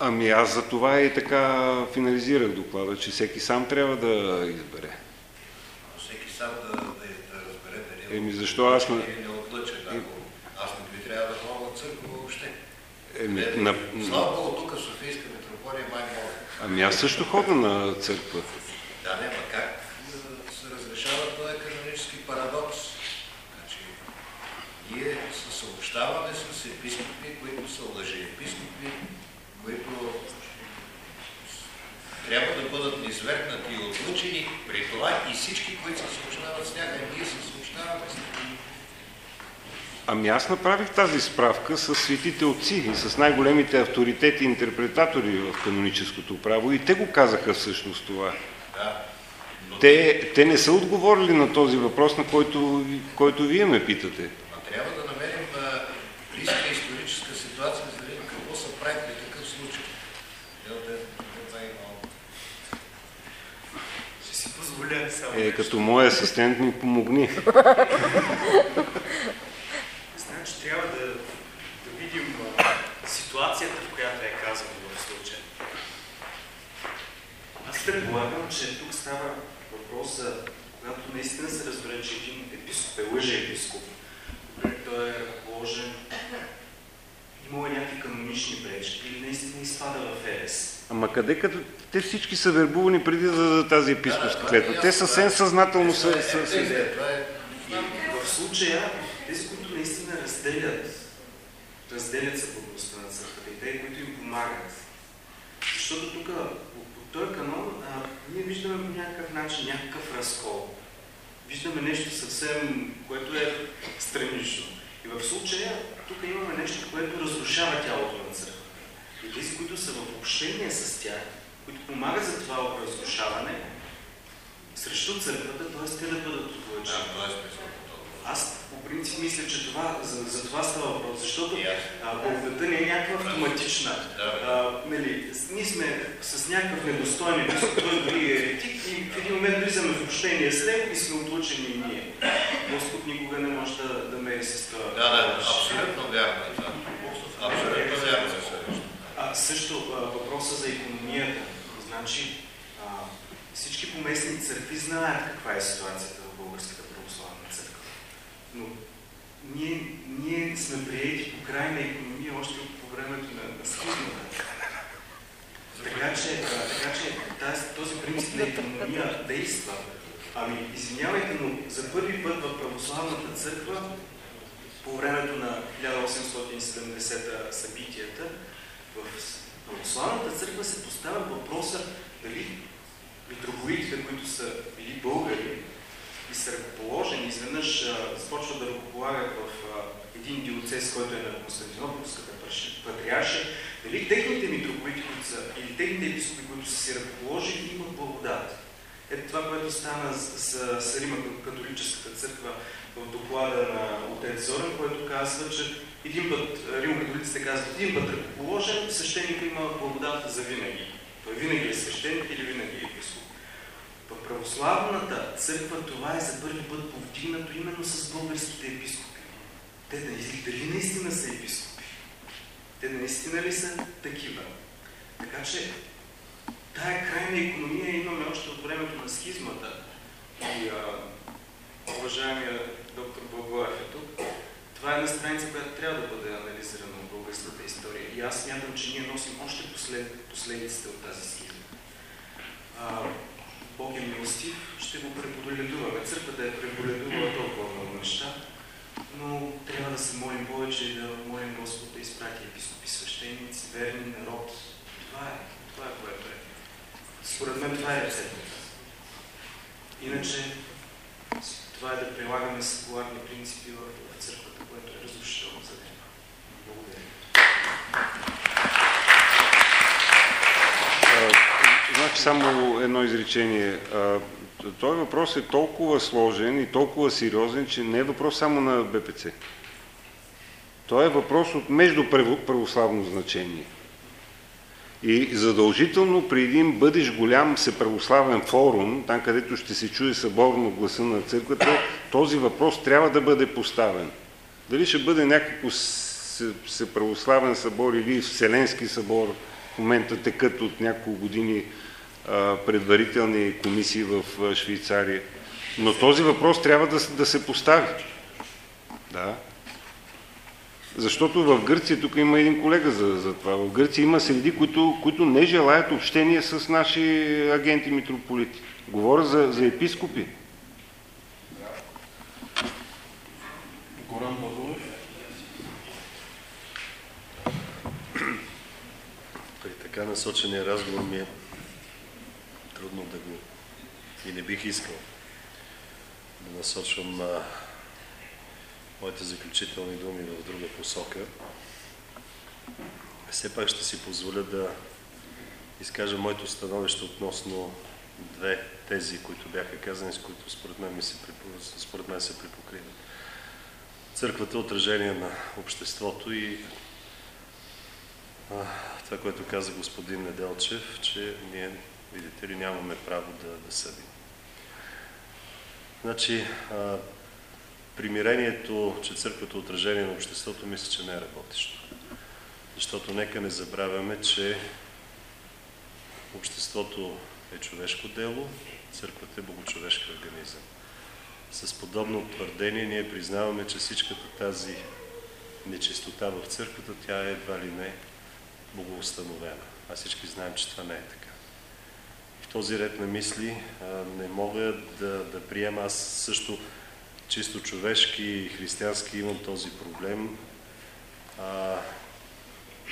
Ами аз за това и така финализирах доклада, че всеки сам трябва да избере. Всеки сам да, да, да разбере дали Еми защо аз... Не, не отлъчен, ако аз не би трябва да ходя на църква въобще. Еми, не, на... Слава Богу, тук в Софийска митрополия май мога. Ами аз също хода на църква. Да, няма как се разрешава този канонически парадокс. Значи, ние се съобщаваме с епископи, които са лъжи епископи, които трябва да бъдат низвергнати и отлучени, при това и всички, които се съобщават с тях, а ние се съобщаваме с тях. Ами аз направих тази справка с светите отци и с най-големите авторитети и интерпретатори в каноническото право и те го казаха всъщност това. Да. Но... Те, те не са отговорили на този въпрос, на който, който вие ме питате. А трябва да намерим близка историческа ситуация, за да видим какво са прави при такъв случай. Ще си позволя само. Е, като мой асистент ми помогни. Значи трябва да, да видим а, ситуацията, в която е казано в случая. Аз предполагам, че тук става въпрос за когато наистина се разбере, че един епископ е лъжа епископ, той е ръковожен, имало някакви канонични пречки или наистина изпада в ерес. Ама къде като те всички са вербувани преди да дадат тази епископска клетва? Те съвсем съзнателно са... са... И в случая, тези, които наистина разделят, разделят съпълността на църквата и те, които им помагат. Защото тук, по този канон, а, ние виждаме по някакъв начин някакъв разкол. Виждаме нещо съвсем, което е странично. И в случая, тук имаме нещо, което разрушава тялото на църквата. И тези, които са в общение с тях, които помагат за това разрушаване, срещу църквата, т.е. те да бъдат отлъчени. Аз по принцип мисля, че това, за, за това става въпрос, защото благодата не е някаква автоматична. А, нали, ние сме с някакъв недостойен той дори е еретик и в един момент влизаме в общение с него и сме отлучени и ние. Господ никога не може да, да мери с това. Да, да, абсолютно вярно е. Абсолютно вярно е а, също а, въпроса за економията. Значи, а, всички поместни църкви знаят каква е ситуацията в Българската православна църква. Но ние, ние сме приети по крайна економия още по времето на, на. Така че, а, така че тази, този принцип на економия действа. Ами, извинявайте, но за първи път в православната църква по времето на 1870 събитията в православната църква се поставя въпроса дали митрополитите, които са били българи и са ръкоположени, изведнъж започват да ръкополагат в а, един диоцес, който е на Константинополската патриаршия, дали техните митрополити, които са, или техните епископи, които са си ръкоположили, имат благодат. Ето това, което стана с, с, с Рима католическата църква в доклада на отец Зорен, който казва, че един път, римокатолиците казват, един път ръкоположен, свещеника има благодат за винаги. Той винаги е свещеник или винаги е епископ. В православната църква това е за първи път повдигнато именно с българските епископи. Те дали наистина са епископи? Те наистина ли са такива? Така че тая крайна економия имаме още от времето на схизмата. И а, уважаемия доктор Благоев е тук. Това е една страница, която трябва да бъде анализирана от българската история. И аз смятам, че ние носим още послед, последиците от тази схизма. Бог е милостив, ще го преподоледуваме. Църквата е преподоледувала толкова много неща, но трябва да се молим повече и да молим Господ да изпрати епископи, свещеници, верни народ. Това е, това е което е. Според мен това е рецептата. Иначе това е да прилагаме секуларни принципи в, Значи само едно изречение. Той въпрос е толкова сложен и толкова сериозен, че не е въпрос само на БПЦ. Той е въпрос от междуправославно значение. И задължително при един бъдещ голям всеправославен форум, там където ще се чуе съборно гласа на църквата, този въпрос трябва да бъде поставен. Дали ще бъде някакво всеправославен събор или Вселенски събор, в момента текат от няколко години предварителни комисии в Швейцария. Но този въпрос трябва да, да се постави. Да. Защото в Гърция, тук има един колега за, за това, в Гърция има среди, които, които не желаят общение с наши агенти митрополити. Говоря за, за епископи. Горан Богов. При така насочения разговор ми е трудно да го и не бих искал да насочвам а, моите заключителни думи в друга посока. Все пак ще си позволя да изкажа моето становище относно две тези, които бяха казани, с които според мен, ми се, според мен се припокриват. Църквата е отражение на обществото и това, което каза господин Неделчев, че ние, видите ли, нямаме право да, да съдим. Значи, а, примирението, че църквата е отражение на обществото, мисля, че не е работещо. Защото нека не забравяме, че обществото е човешко дело, църквата е богочовешки организъм. С подобно твърдение ние признаваме, че всичката тази нечистота в църквата, тя е едва ли не богоустановена. А всички знаем, че това не е така. В този ред на мисли не мога да, да приема аз също чисто човешки и християнски имам този проблем. А,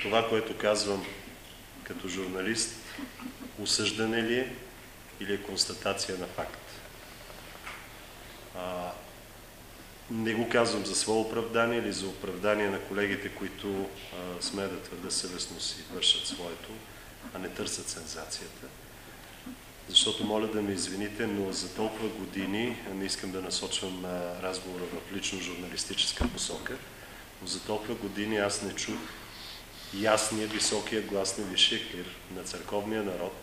това, което казвам като журналист, осъждане ли е или е констатация на факт? А, не го казвам за свое оправдание или за оправдание на колегите, които а, сме да твърда съвестно си вършат своето, а не търсят сензацията защото моля да ме извините, но за толкова години, не искам да насочвам разговора в лично журналистическа посока, но за толкова години аз не чух ясния, високия глас на висшия на църковния народ,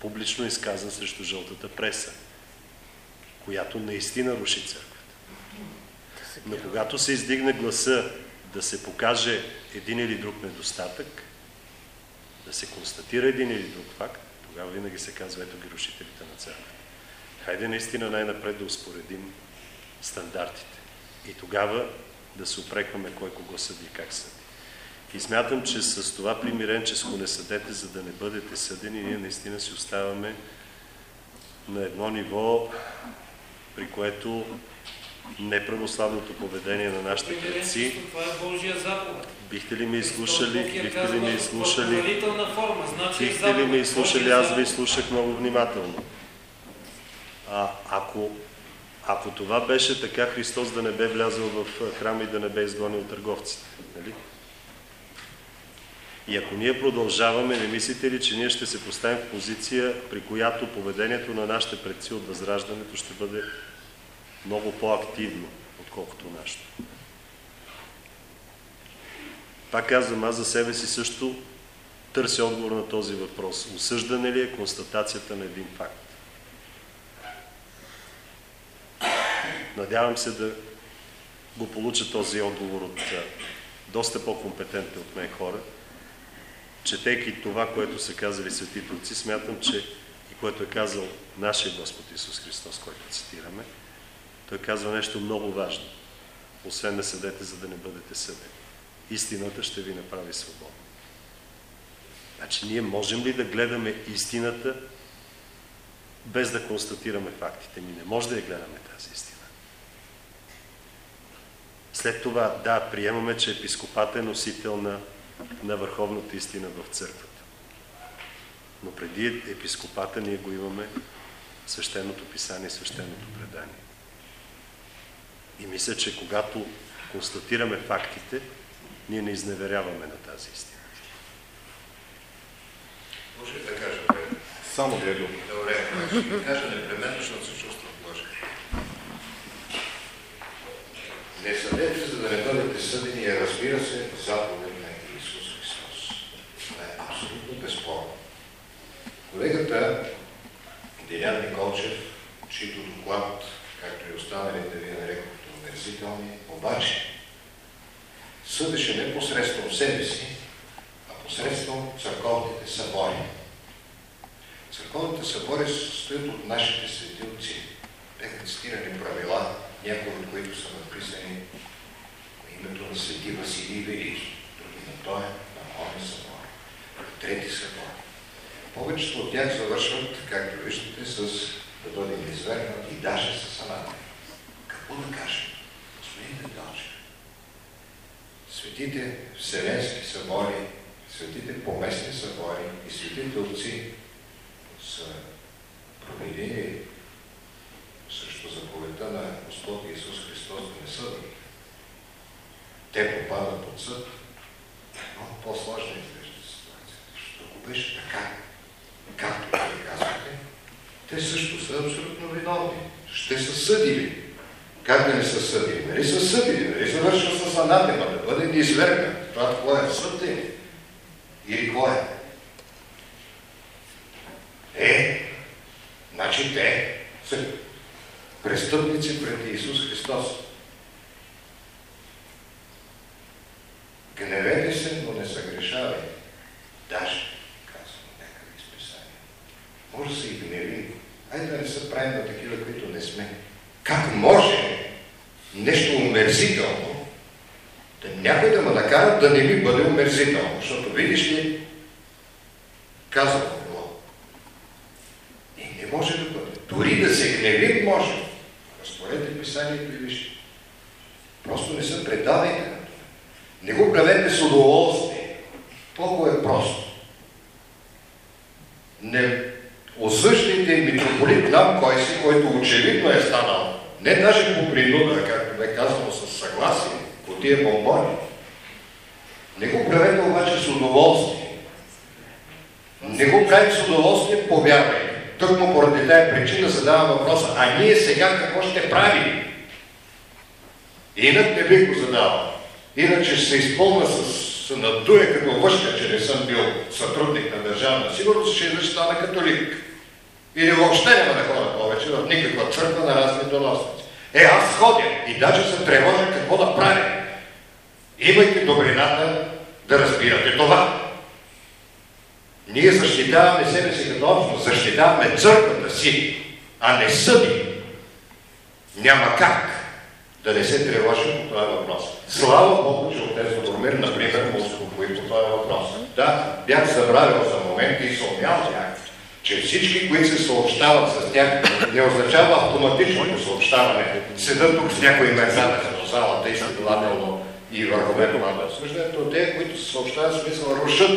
публично изказан срещу жълтата преса, която наистина руши църквата. Но когато се издигне гласа да се покаже един или друг недостатък, да се констатира един или друг факт, тогава винаги се казва, ето ги рушителите на църквата. Хайде наистина най-напред да успоредим стандартите. И тогава да се опрекваме кой кого съди и как съди. И смятам, че с това примиренческо не съдете, за да не бъдете съдени, ние наистина си оставаме на едно ниво, при което неправославното поведение на нашите предци. Това е Божия заповед. Бихте ли ме изслушали? Бихте ли ме изслушали? форма, значи Бихте ли ме изслушали? Аз ви слушах много внимателно. А, ако, ако това беше така, Христос да не бе влязъл в храма и да не бе изгонил търговците. Нали? И ако ние продължаваме, не мислите ли, че ние ще се поставим в позиция, при която поведението на нашите предци от Възраждането ще бъде много по-активно, отколкото нашето? Пак казвам, аз за себе си също търся отговор на този въпрос. Осъждане ли е констатацията на един факт? Надявам се да го получа този отговор от доста по-компетентни от мен хора. Четейки това, което са казали светите отци, смятам, че и което е казал нашия Господ Исус Христос, който цитираме, той казва нещо много важно. Освен да седете, за да не бъдете съдени истината ще ви направи свободни. Значи ние можем ли да гледаме истината без да констатираме фактите? Ми не може да я гледаме тази истина. След това, да, приемаме, че епископат е носител на, на върховната истина в църквата. Но преди епископата ние го имаме свещеното писание, свещеното предание. И мисля, че когато констатираме фактите, ние не изневеряваме на тази истина. Може да кажем Само две думи. Добре, ще ви кажа непременно, защото се чувствам длъжен. Не съдете, за да не бъдете съдени, е, разбира се, заповед на Исус Христос. Това е абсолютно безспорно. Колегата Делян Николчев, чийто доклад, както и останалите ви нарекохте омерзителни, обаче съдеше не посредством себе си, а посредством църковните събори. Църковните събори стоят от нашите свети отци. Бяха цитирани правила, някои от които са написани на името на свети Василий Велики, други на той, на Мони събор, трети събор. Повечето от тях завършват, както виждате, с да бъдем извергнати и даже с аната. Какво да кажем? Господин Дедалчев, светите вселенски събори, светите поместни събори и светите отци са проведени срещу заповедта на Господ Исус Христос да не съдат. Те попадат под съд. Много по-сложна изглежда ситуацията. Защото ако беше така, както вие казвате, те също са абсолютно виновни. Ще са съдили. Как да не са съдили? Нали са съдили? Нали завършва с анатема, да бъде низвергнат. Това какво е? Съд ли? Или какво е? Е, значи те са престъпници пред Исус Христос. Гневете се, но не съгрешавай. Даже, казвам някъде изписание. Може да се и гневи. Айде да не се правим на такива, които не сме. Как може нещо омерзително да някой да ме накара да не ми бъде омерзително? Защото видиш ли, казвам било. И не може да бъде. Дори да се гневим може. Разпоредите писанието и вижте. Просто не се предавайте на това. Не го правете с удоволствие. Толкова е просто. Не осъждайте митрополит нам кой си, който очевидно е станал. Не даже по принуда, както бе казано с съгласие, по тия бомбони. Не го правете обаче с удоволствие. Не го правите с удоволствие, повярвайте. Тъкмо поради тая причина задавам въпроса, а ние сега какво ще правим? Инак не бих го задавал. Иначе ще се изпълна с надуя като въшка, че не съм бил сътрудник на държавна сигурност, ще да стана католик. Или въобще няма да ходя повече в никаква църква на разни доносници. Е, аз ходя и даже се тревожа какво да правя. Имайте добрината да разбирате това. Ние защитаваме себе си като общност, защитаваме църквата си, а не съди. Няма как да не се тревожим по този въпрос. Слава Богу, че отец Добромир, например, му успокои по този въпрос. Да, бях забравил за момент и съумял тях, че всички, които се съобщават с тях, не означава автоматичното съобщаване. Седат тук с някой мерзатък в залата и следователно и върхове това осъждането. Те, които се съобщават, смисъл рушат.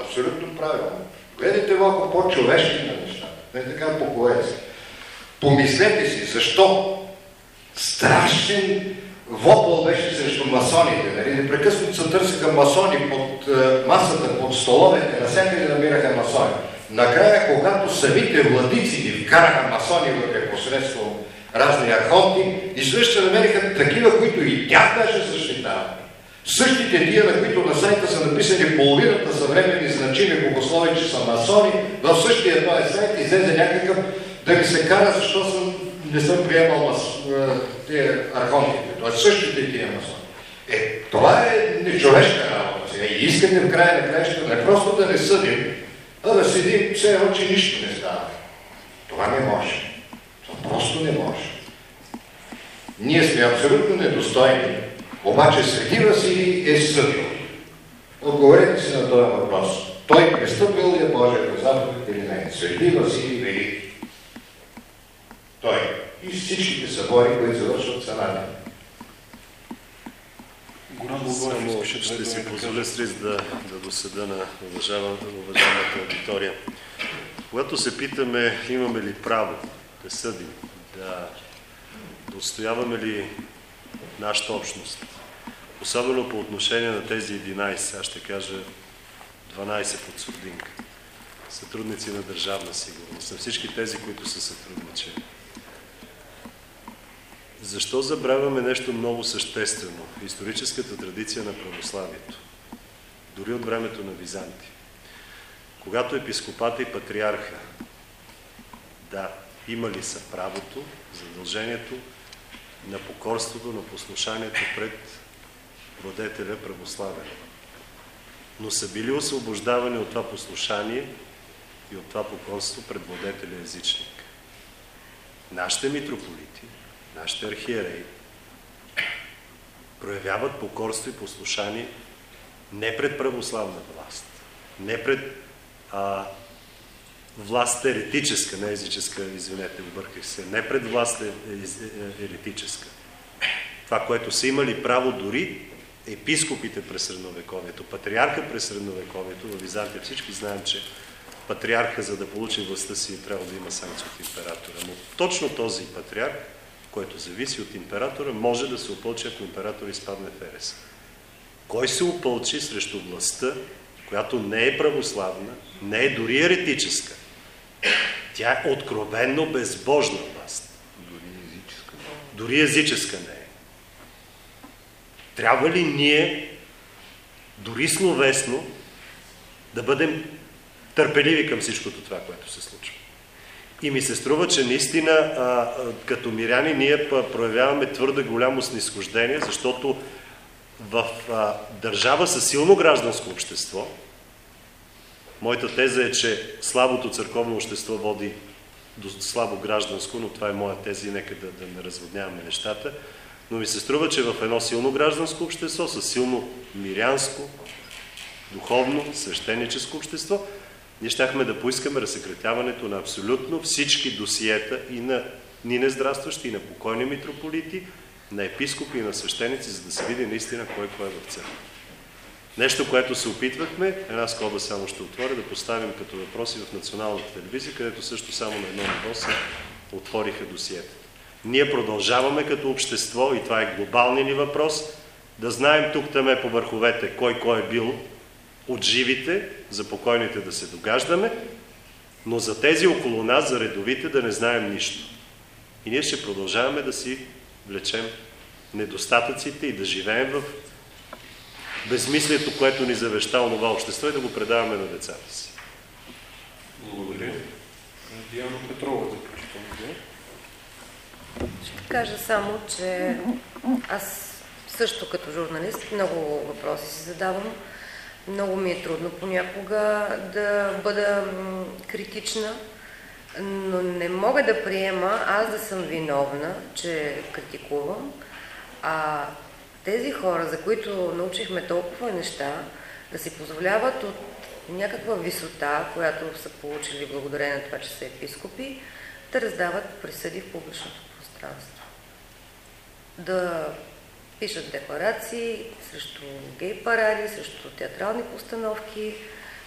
Абсолютно правилно. Гледайте малко по-човешки на нещата. Не така по поезия. Помислете си, защо страшен вопъл беше срещу масоните. Нали? Непрекъснато се търсиха масони под е, масата, под столовете, навсякъде намираха масони. Накрая, когато самите владици ни вкараха масони вътре посредством разни архонти, изведнъж се намериха такива, които и тях даже защитават. Същите тия, на които на сайта са написани половината съвременни значими богослови, че са масони, в същия този сайт излезе някакъв да ми се кара, защо съм, не съм приемал мас, тия архонтите, т.е. същите тия масони. Е, това е нечовешка работа. И искате в края на краища не просто да не съдим, а да седим все едно, че нищо не става. Това не може. Това просто не може. Ние сме абсолютно недостойни, обаче Свети Василий е съдил. Отговорете си на този въпрос. Той престъпил ли е Божията заповед или не? Свети Василий Велики. Той. И всичките събори, които завършват Само ще си позволя с риск да, да доседа на уважаваната аудитория. Когато се питаме, имаме ли право да съдим, да, да отстояваме ли нашата общност, особено по отношение на тези 11, аз ще кажа 12 под сурдинка. сътрудници на държавна сигурност, на всички тези, които са сътрудничени. Защо забравяме нещо много съществено? Историческата традиция на православието. Дори от времето на Византи. Когато епископата и патриарха, да, имали са правото, задължението на покорството, на послушанието пред владетеля православен. Но са били освобождавани от това послушание и от това покорство пред владетеля езичник. Нашите митрополити, нашите архиереи, проявяват покорство и послушание не пред православна власт, не пред а, власт еретическа, не езическа, извинете, обърках се, не пред власт е, е, е, еретическа. Това, което са имали право дори епископите през средновековието, патриарха през средновековието, в Византия всички знаем, че патриарха, за да получи властта си, трябва да има санкция от императора. Но точно този патриарх, който зависи от императора, може да се опълчи, ако император изпадне в ерес. Кой се опълчи срещу властта, която не е православна, не е дори еретическа? Тя е откровенно безбожна власт. Дори езическа. Дори езическа не е. Трябва ли ние, дори словесно, да бъдем търпеливи към всичкото това, което се случва? И ми се струва, че наистина а, като миряни ние проявяваме твърде голямо снисхождение, защото в а, държава със силно гражданско общество, моята теза е, че слабото църковно общество води до слабо гражданско, но това е моя теза и нека да, да не разводняваме нещата, но ми се струва, че в едно силно гражданско общество, с силно мирянско, духовно, свещеническо общество, ние щяхме да поискаме разсекретяването на абсолютно всички досиета и на ни нездравстващи, и на покойни митрополити, на епископи и на свещеници, за да се види наистина кой кой е в църква. Нещо, което се опитвахме, една скоба само ще отворя, да поставим като въпроси в националната телевизия, където също само на едно ниво се отвориха досиета. Ние продължаваме като общество, и това е глобалният ни въпрос, да знаем тук таме по върховете кой кой е бил от живите, за покойните да се догаждаме, но за тези около нас, за редовите, да не знаем нищо. И ние ще продължаваме да си влечем недостатъците и да живеем в безмислието, което ни завеща онова общество и да го предаваме на децата си. Благодаря. Диана Петрова, заключително. Ще кажа само, че аз също като журналист много въпроси си задавам. Много ми е трудно понякога да бъда критична, но не мога да приема аз да съм виновна, че критикувам, а тези хора, за които научихме толкова неща, да си позволяват от някаква висота, която са получили благодарение на това, че са епископи, да раздават присъди в публичното пространство. Да пишат декларации срещу гей паради, срещу театрални постановки,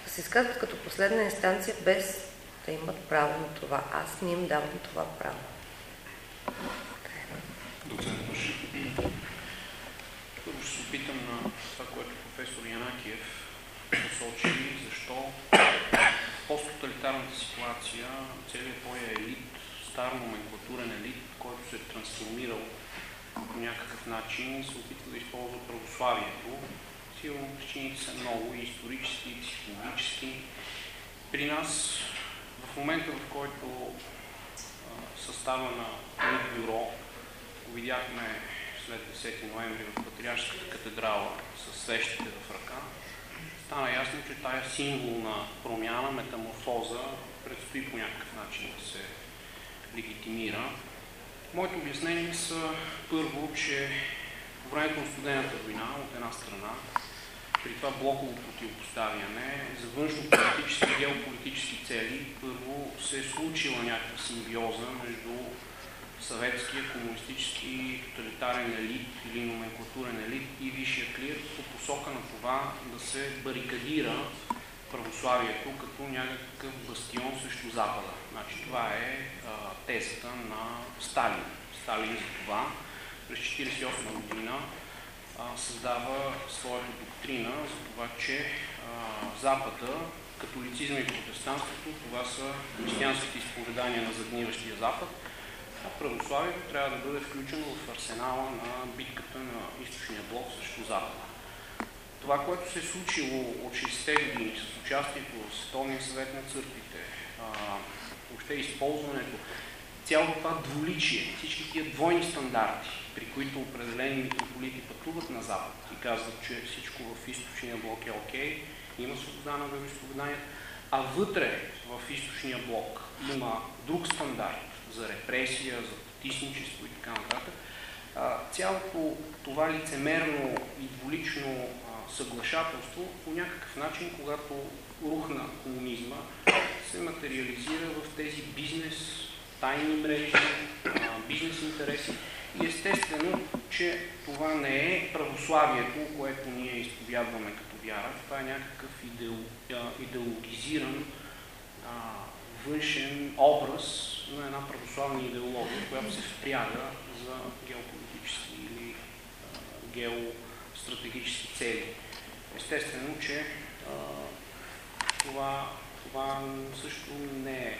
да се изказват като последна инстанция без да имат право на това. Аз не им давам това право. Доцент Първо ще се опитам на това, което професор Янакиев посочи, защо посттоталитарната ситуация, целият този елит, стар номенклатурен елит, който се е трансформирал по някакъв начин, се опитва да използва православието. Сигурно причините са много и исторически, и психологически. При нас в момента, в който състава на бюро го видяхме след 10 ноември в Патриаршската катедрала с свещите в ръка, стана ясно, че тая символ на промяна, метаморфоза, предстои по някакъв начин да се легитимира. Моите обяснения са първо, че по времето на студената война, от една страна, при това блоково противопоставяне, за външно-политически и геополитически цели, първо се е случила някаква симбиоза между съветския комунистически тоталитарен елит или номенклатурен елит и висшия клир по посока на това да се барикадира православието като някакъв бастион срещу Запада. Значи, това е а, тезата на Сталин. Сталин за това през 1948 година а, създава своята доктрина за това, че а, Запада католицизма и протестанството, това са християнските изповедания на загниващия Запад, а православието трябва да бъде включено в арсенала на битката на източния блок срещу Запада. Това, което се е случило от 60-те години с участието в Световния съвет на църквите, въобще използването, цялото това двуличие, всички тия двойни стандарти, при които определени митрополити пътуват на Запад и казват, че всичко в източния блок е окей, има свобода на вероисповеданието, а вътре в източния блок има друг стандарт за репресия, за потисничество и така нататък, цялото това лицемерно и двулично съглашателство по някакъв начин, когато рухна комунизма, се материализира в тези бизнес, тайни мрежи, бизнес интереси и естествено, че това не е православието, което ние изповядваме като вяра, това е някакъв идеол, идеологизиран а, външен образ на една православна идеология, която се впряга за геополитически или геостратегически цели. Естествено, че а, това, това също не е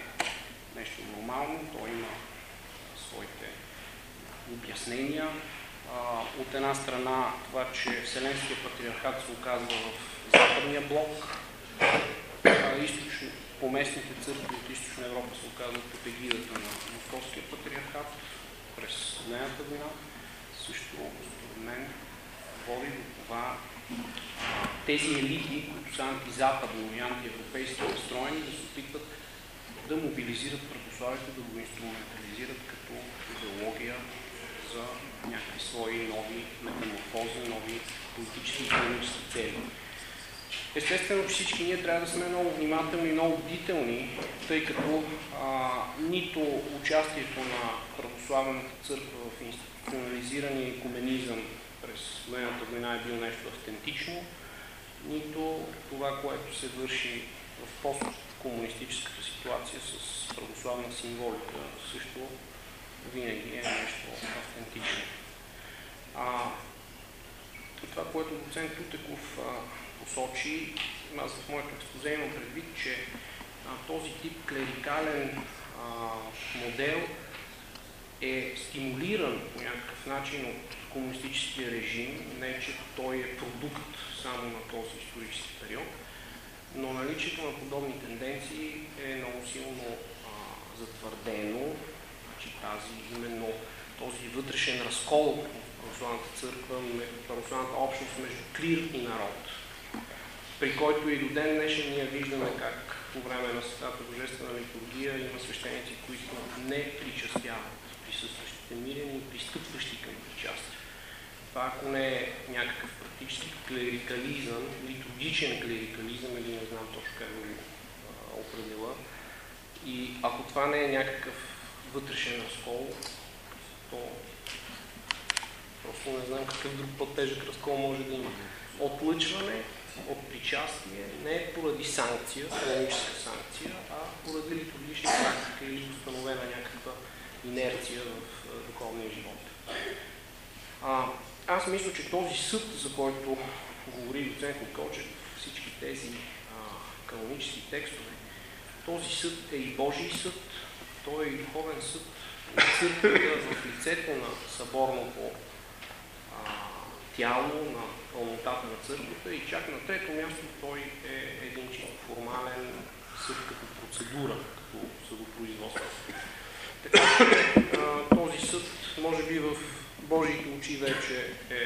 нещо нормално, то има своите обяснения. От една страна това, че Вселенския патриархат се оказва в Западния блок, източно, поместните църкви от Източна Европа се оказват под егидата на Московския патриархат през студената война. Също, според мен, води до това тези елити, които са антизападно и антиевропейски настроени, да се опитват да мобилизират православието, да го инструментализират като идеология за някакви свои нови метаморфози, нови политически и економически цели. Естествено, всички ние трябва да сме много внимателни и много бдителни, тъй като а, нито участието на православната църква в институционализирания екуменизъм през военната война е било нещо автентично, нито това, което се върши в посткомунистическата ситуация с православна символика, също винаги е нещо автентично. А, това, което доцент Тутеков а, посочи, аз в моето експозе имам предвид, че а, този тип клерикален а, модел е стимулиран по някакъв начин от комунистическия режим, не че той е продукт само на този исторически период, но наличието на подобни тенденции е много силно а, затвърдено, значи тази именно този вътрешен разкол в православната църква, православната общност между клир и народ, при който и до ден днешен ние виждаме как по време на Светата Божествена литургия има свещеници, които не причастяват присъстващите мирени пристъпващи. Това ако не е някакъв практически клерикализъм, литургичен клерикализъм, или не знам точно как го определя, и ако това не е някакъв вътрешен разкол, то просто не знам какъв друг по-тежък разкол може да има. Отлъчване от причастие не поради санкция, каноническа санкция, а поради литургична практика или установена някаква инерция в духовния живот. А, аз мисля, че този съд, за който говори доцент Николчев, всички тези а, канонически текстове, този съд е и Божий съд, той е и духовен съд на църквата в лицето на съборното а, тяло, на пълнотата на църквата и чак на трето място той е един чисто формален съд като процедура, като съдопроизводство. Така че този съд, може би в Божиите очи вече е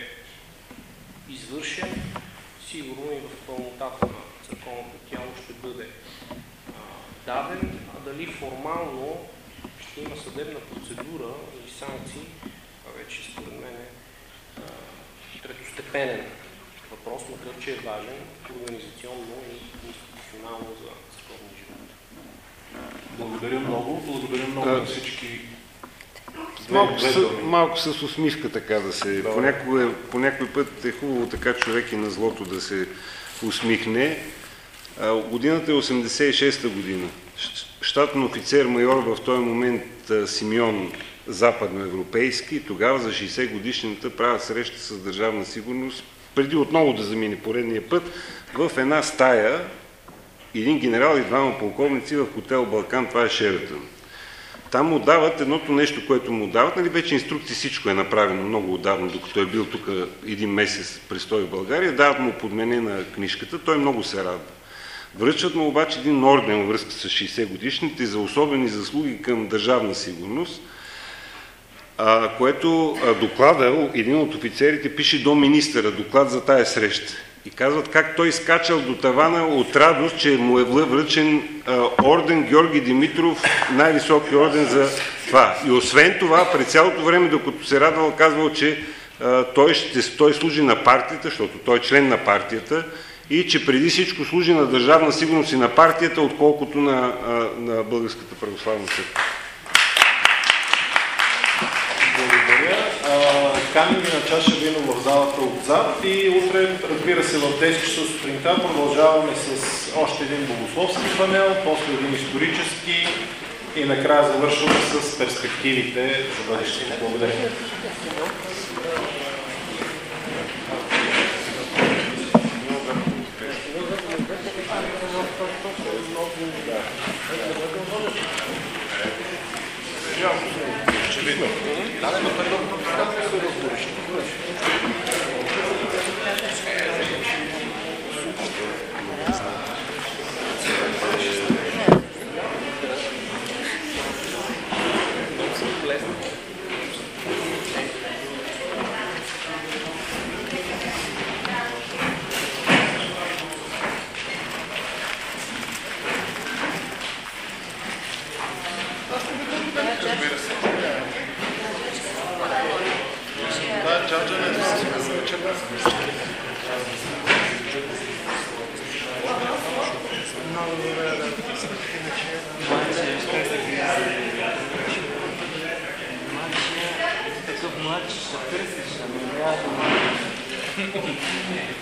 извършен, сигурно и в пълнотата на църковното тяло ще бъде а, даден, а дали формално ще има съдебна процедура и санкции, а вече според мен е третостепенен въпрос, макар че е важен организационно и институционално за църковния живот. Благодаря много. Благодаря много на всички Малко с, малко с усмивка така да се... Да. Понякога, по някой път е хубаво така човек и на злото да се усмихне. А, годината е 86-та година. Штатен офицер майор в този момент Симеон западноевропейски, тогава за 60 годишната правят среща с държавна сигурност, преди отново да замине поредния път, в една стая един генерал и двама полковници в хотел Балкан, това е Шератън. Там му дават едното нещо, което му дават, нали вече инструкции всичко е направено много отдавна, докато е бил тук един месец престой в България, дават му подменена книжката, той много се радва. Връчват му обаче един орден връзка с 60 годишните за особени заслуги към държавна сигурност, което доклада, един от офицерите пише до министъра, доклад за тая среща. И казват как той скачал до тавана от радост, че му е връчен орден Георги Димитров, най-високи орден за това. И освен това, през цялото време, докато се радвал, казвал, че той, ще, той служи на партията, защото той е член на партията, и че преди всичко служи на държавна сигурност и на партията, отколкото на, на Българската православна църква. Каним на чаша вино в залата отзад и утре, разбира се, в 10 часа сутринта продължаваме с още един богословски панел, после един исторически и накрая завършваме с перспективите за бъдещето. Благодаря. Очевидно. ale do tego statusu rozgłośni. Но той се разбориш. Strange.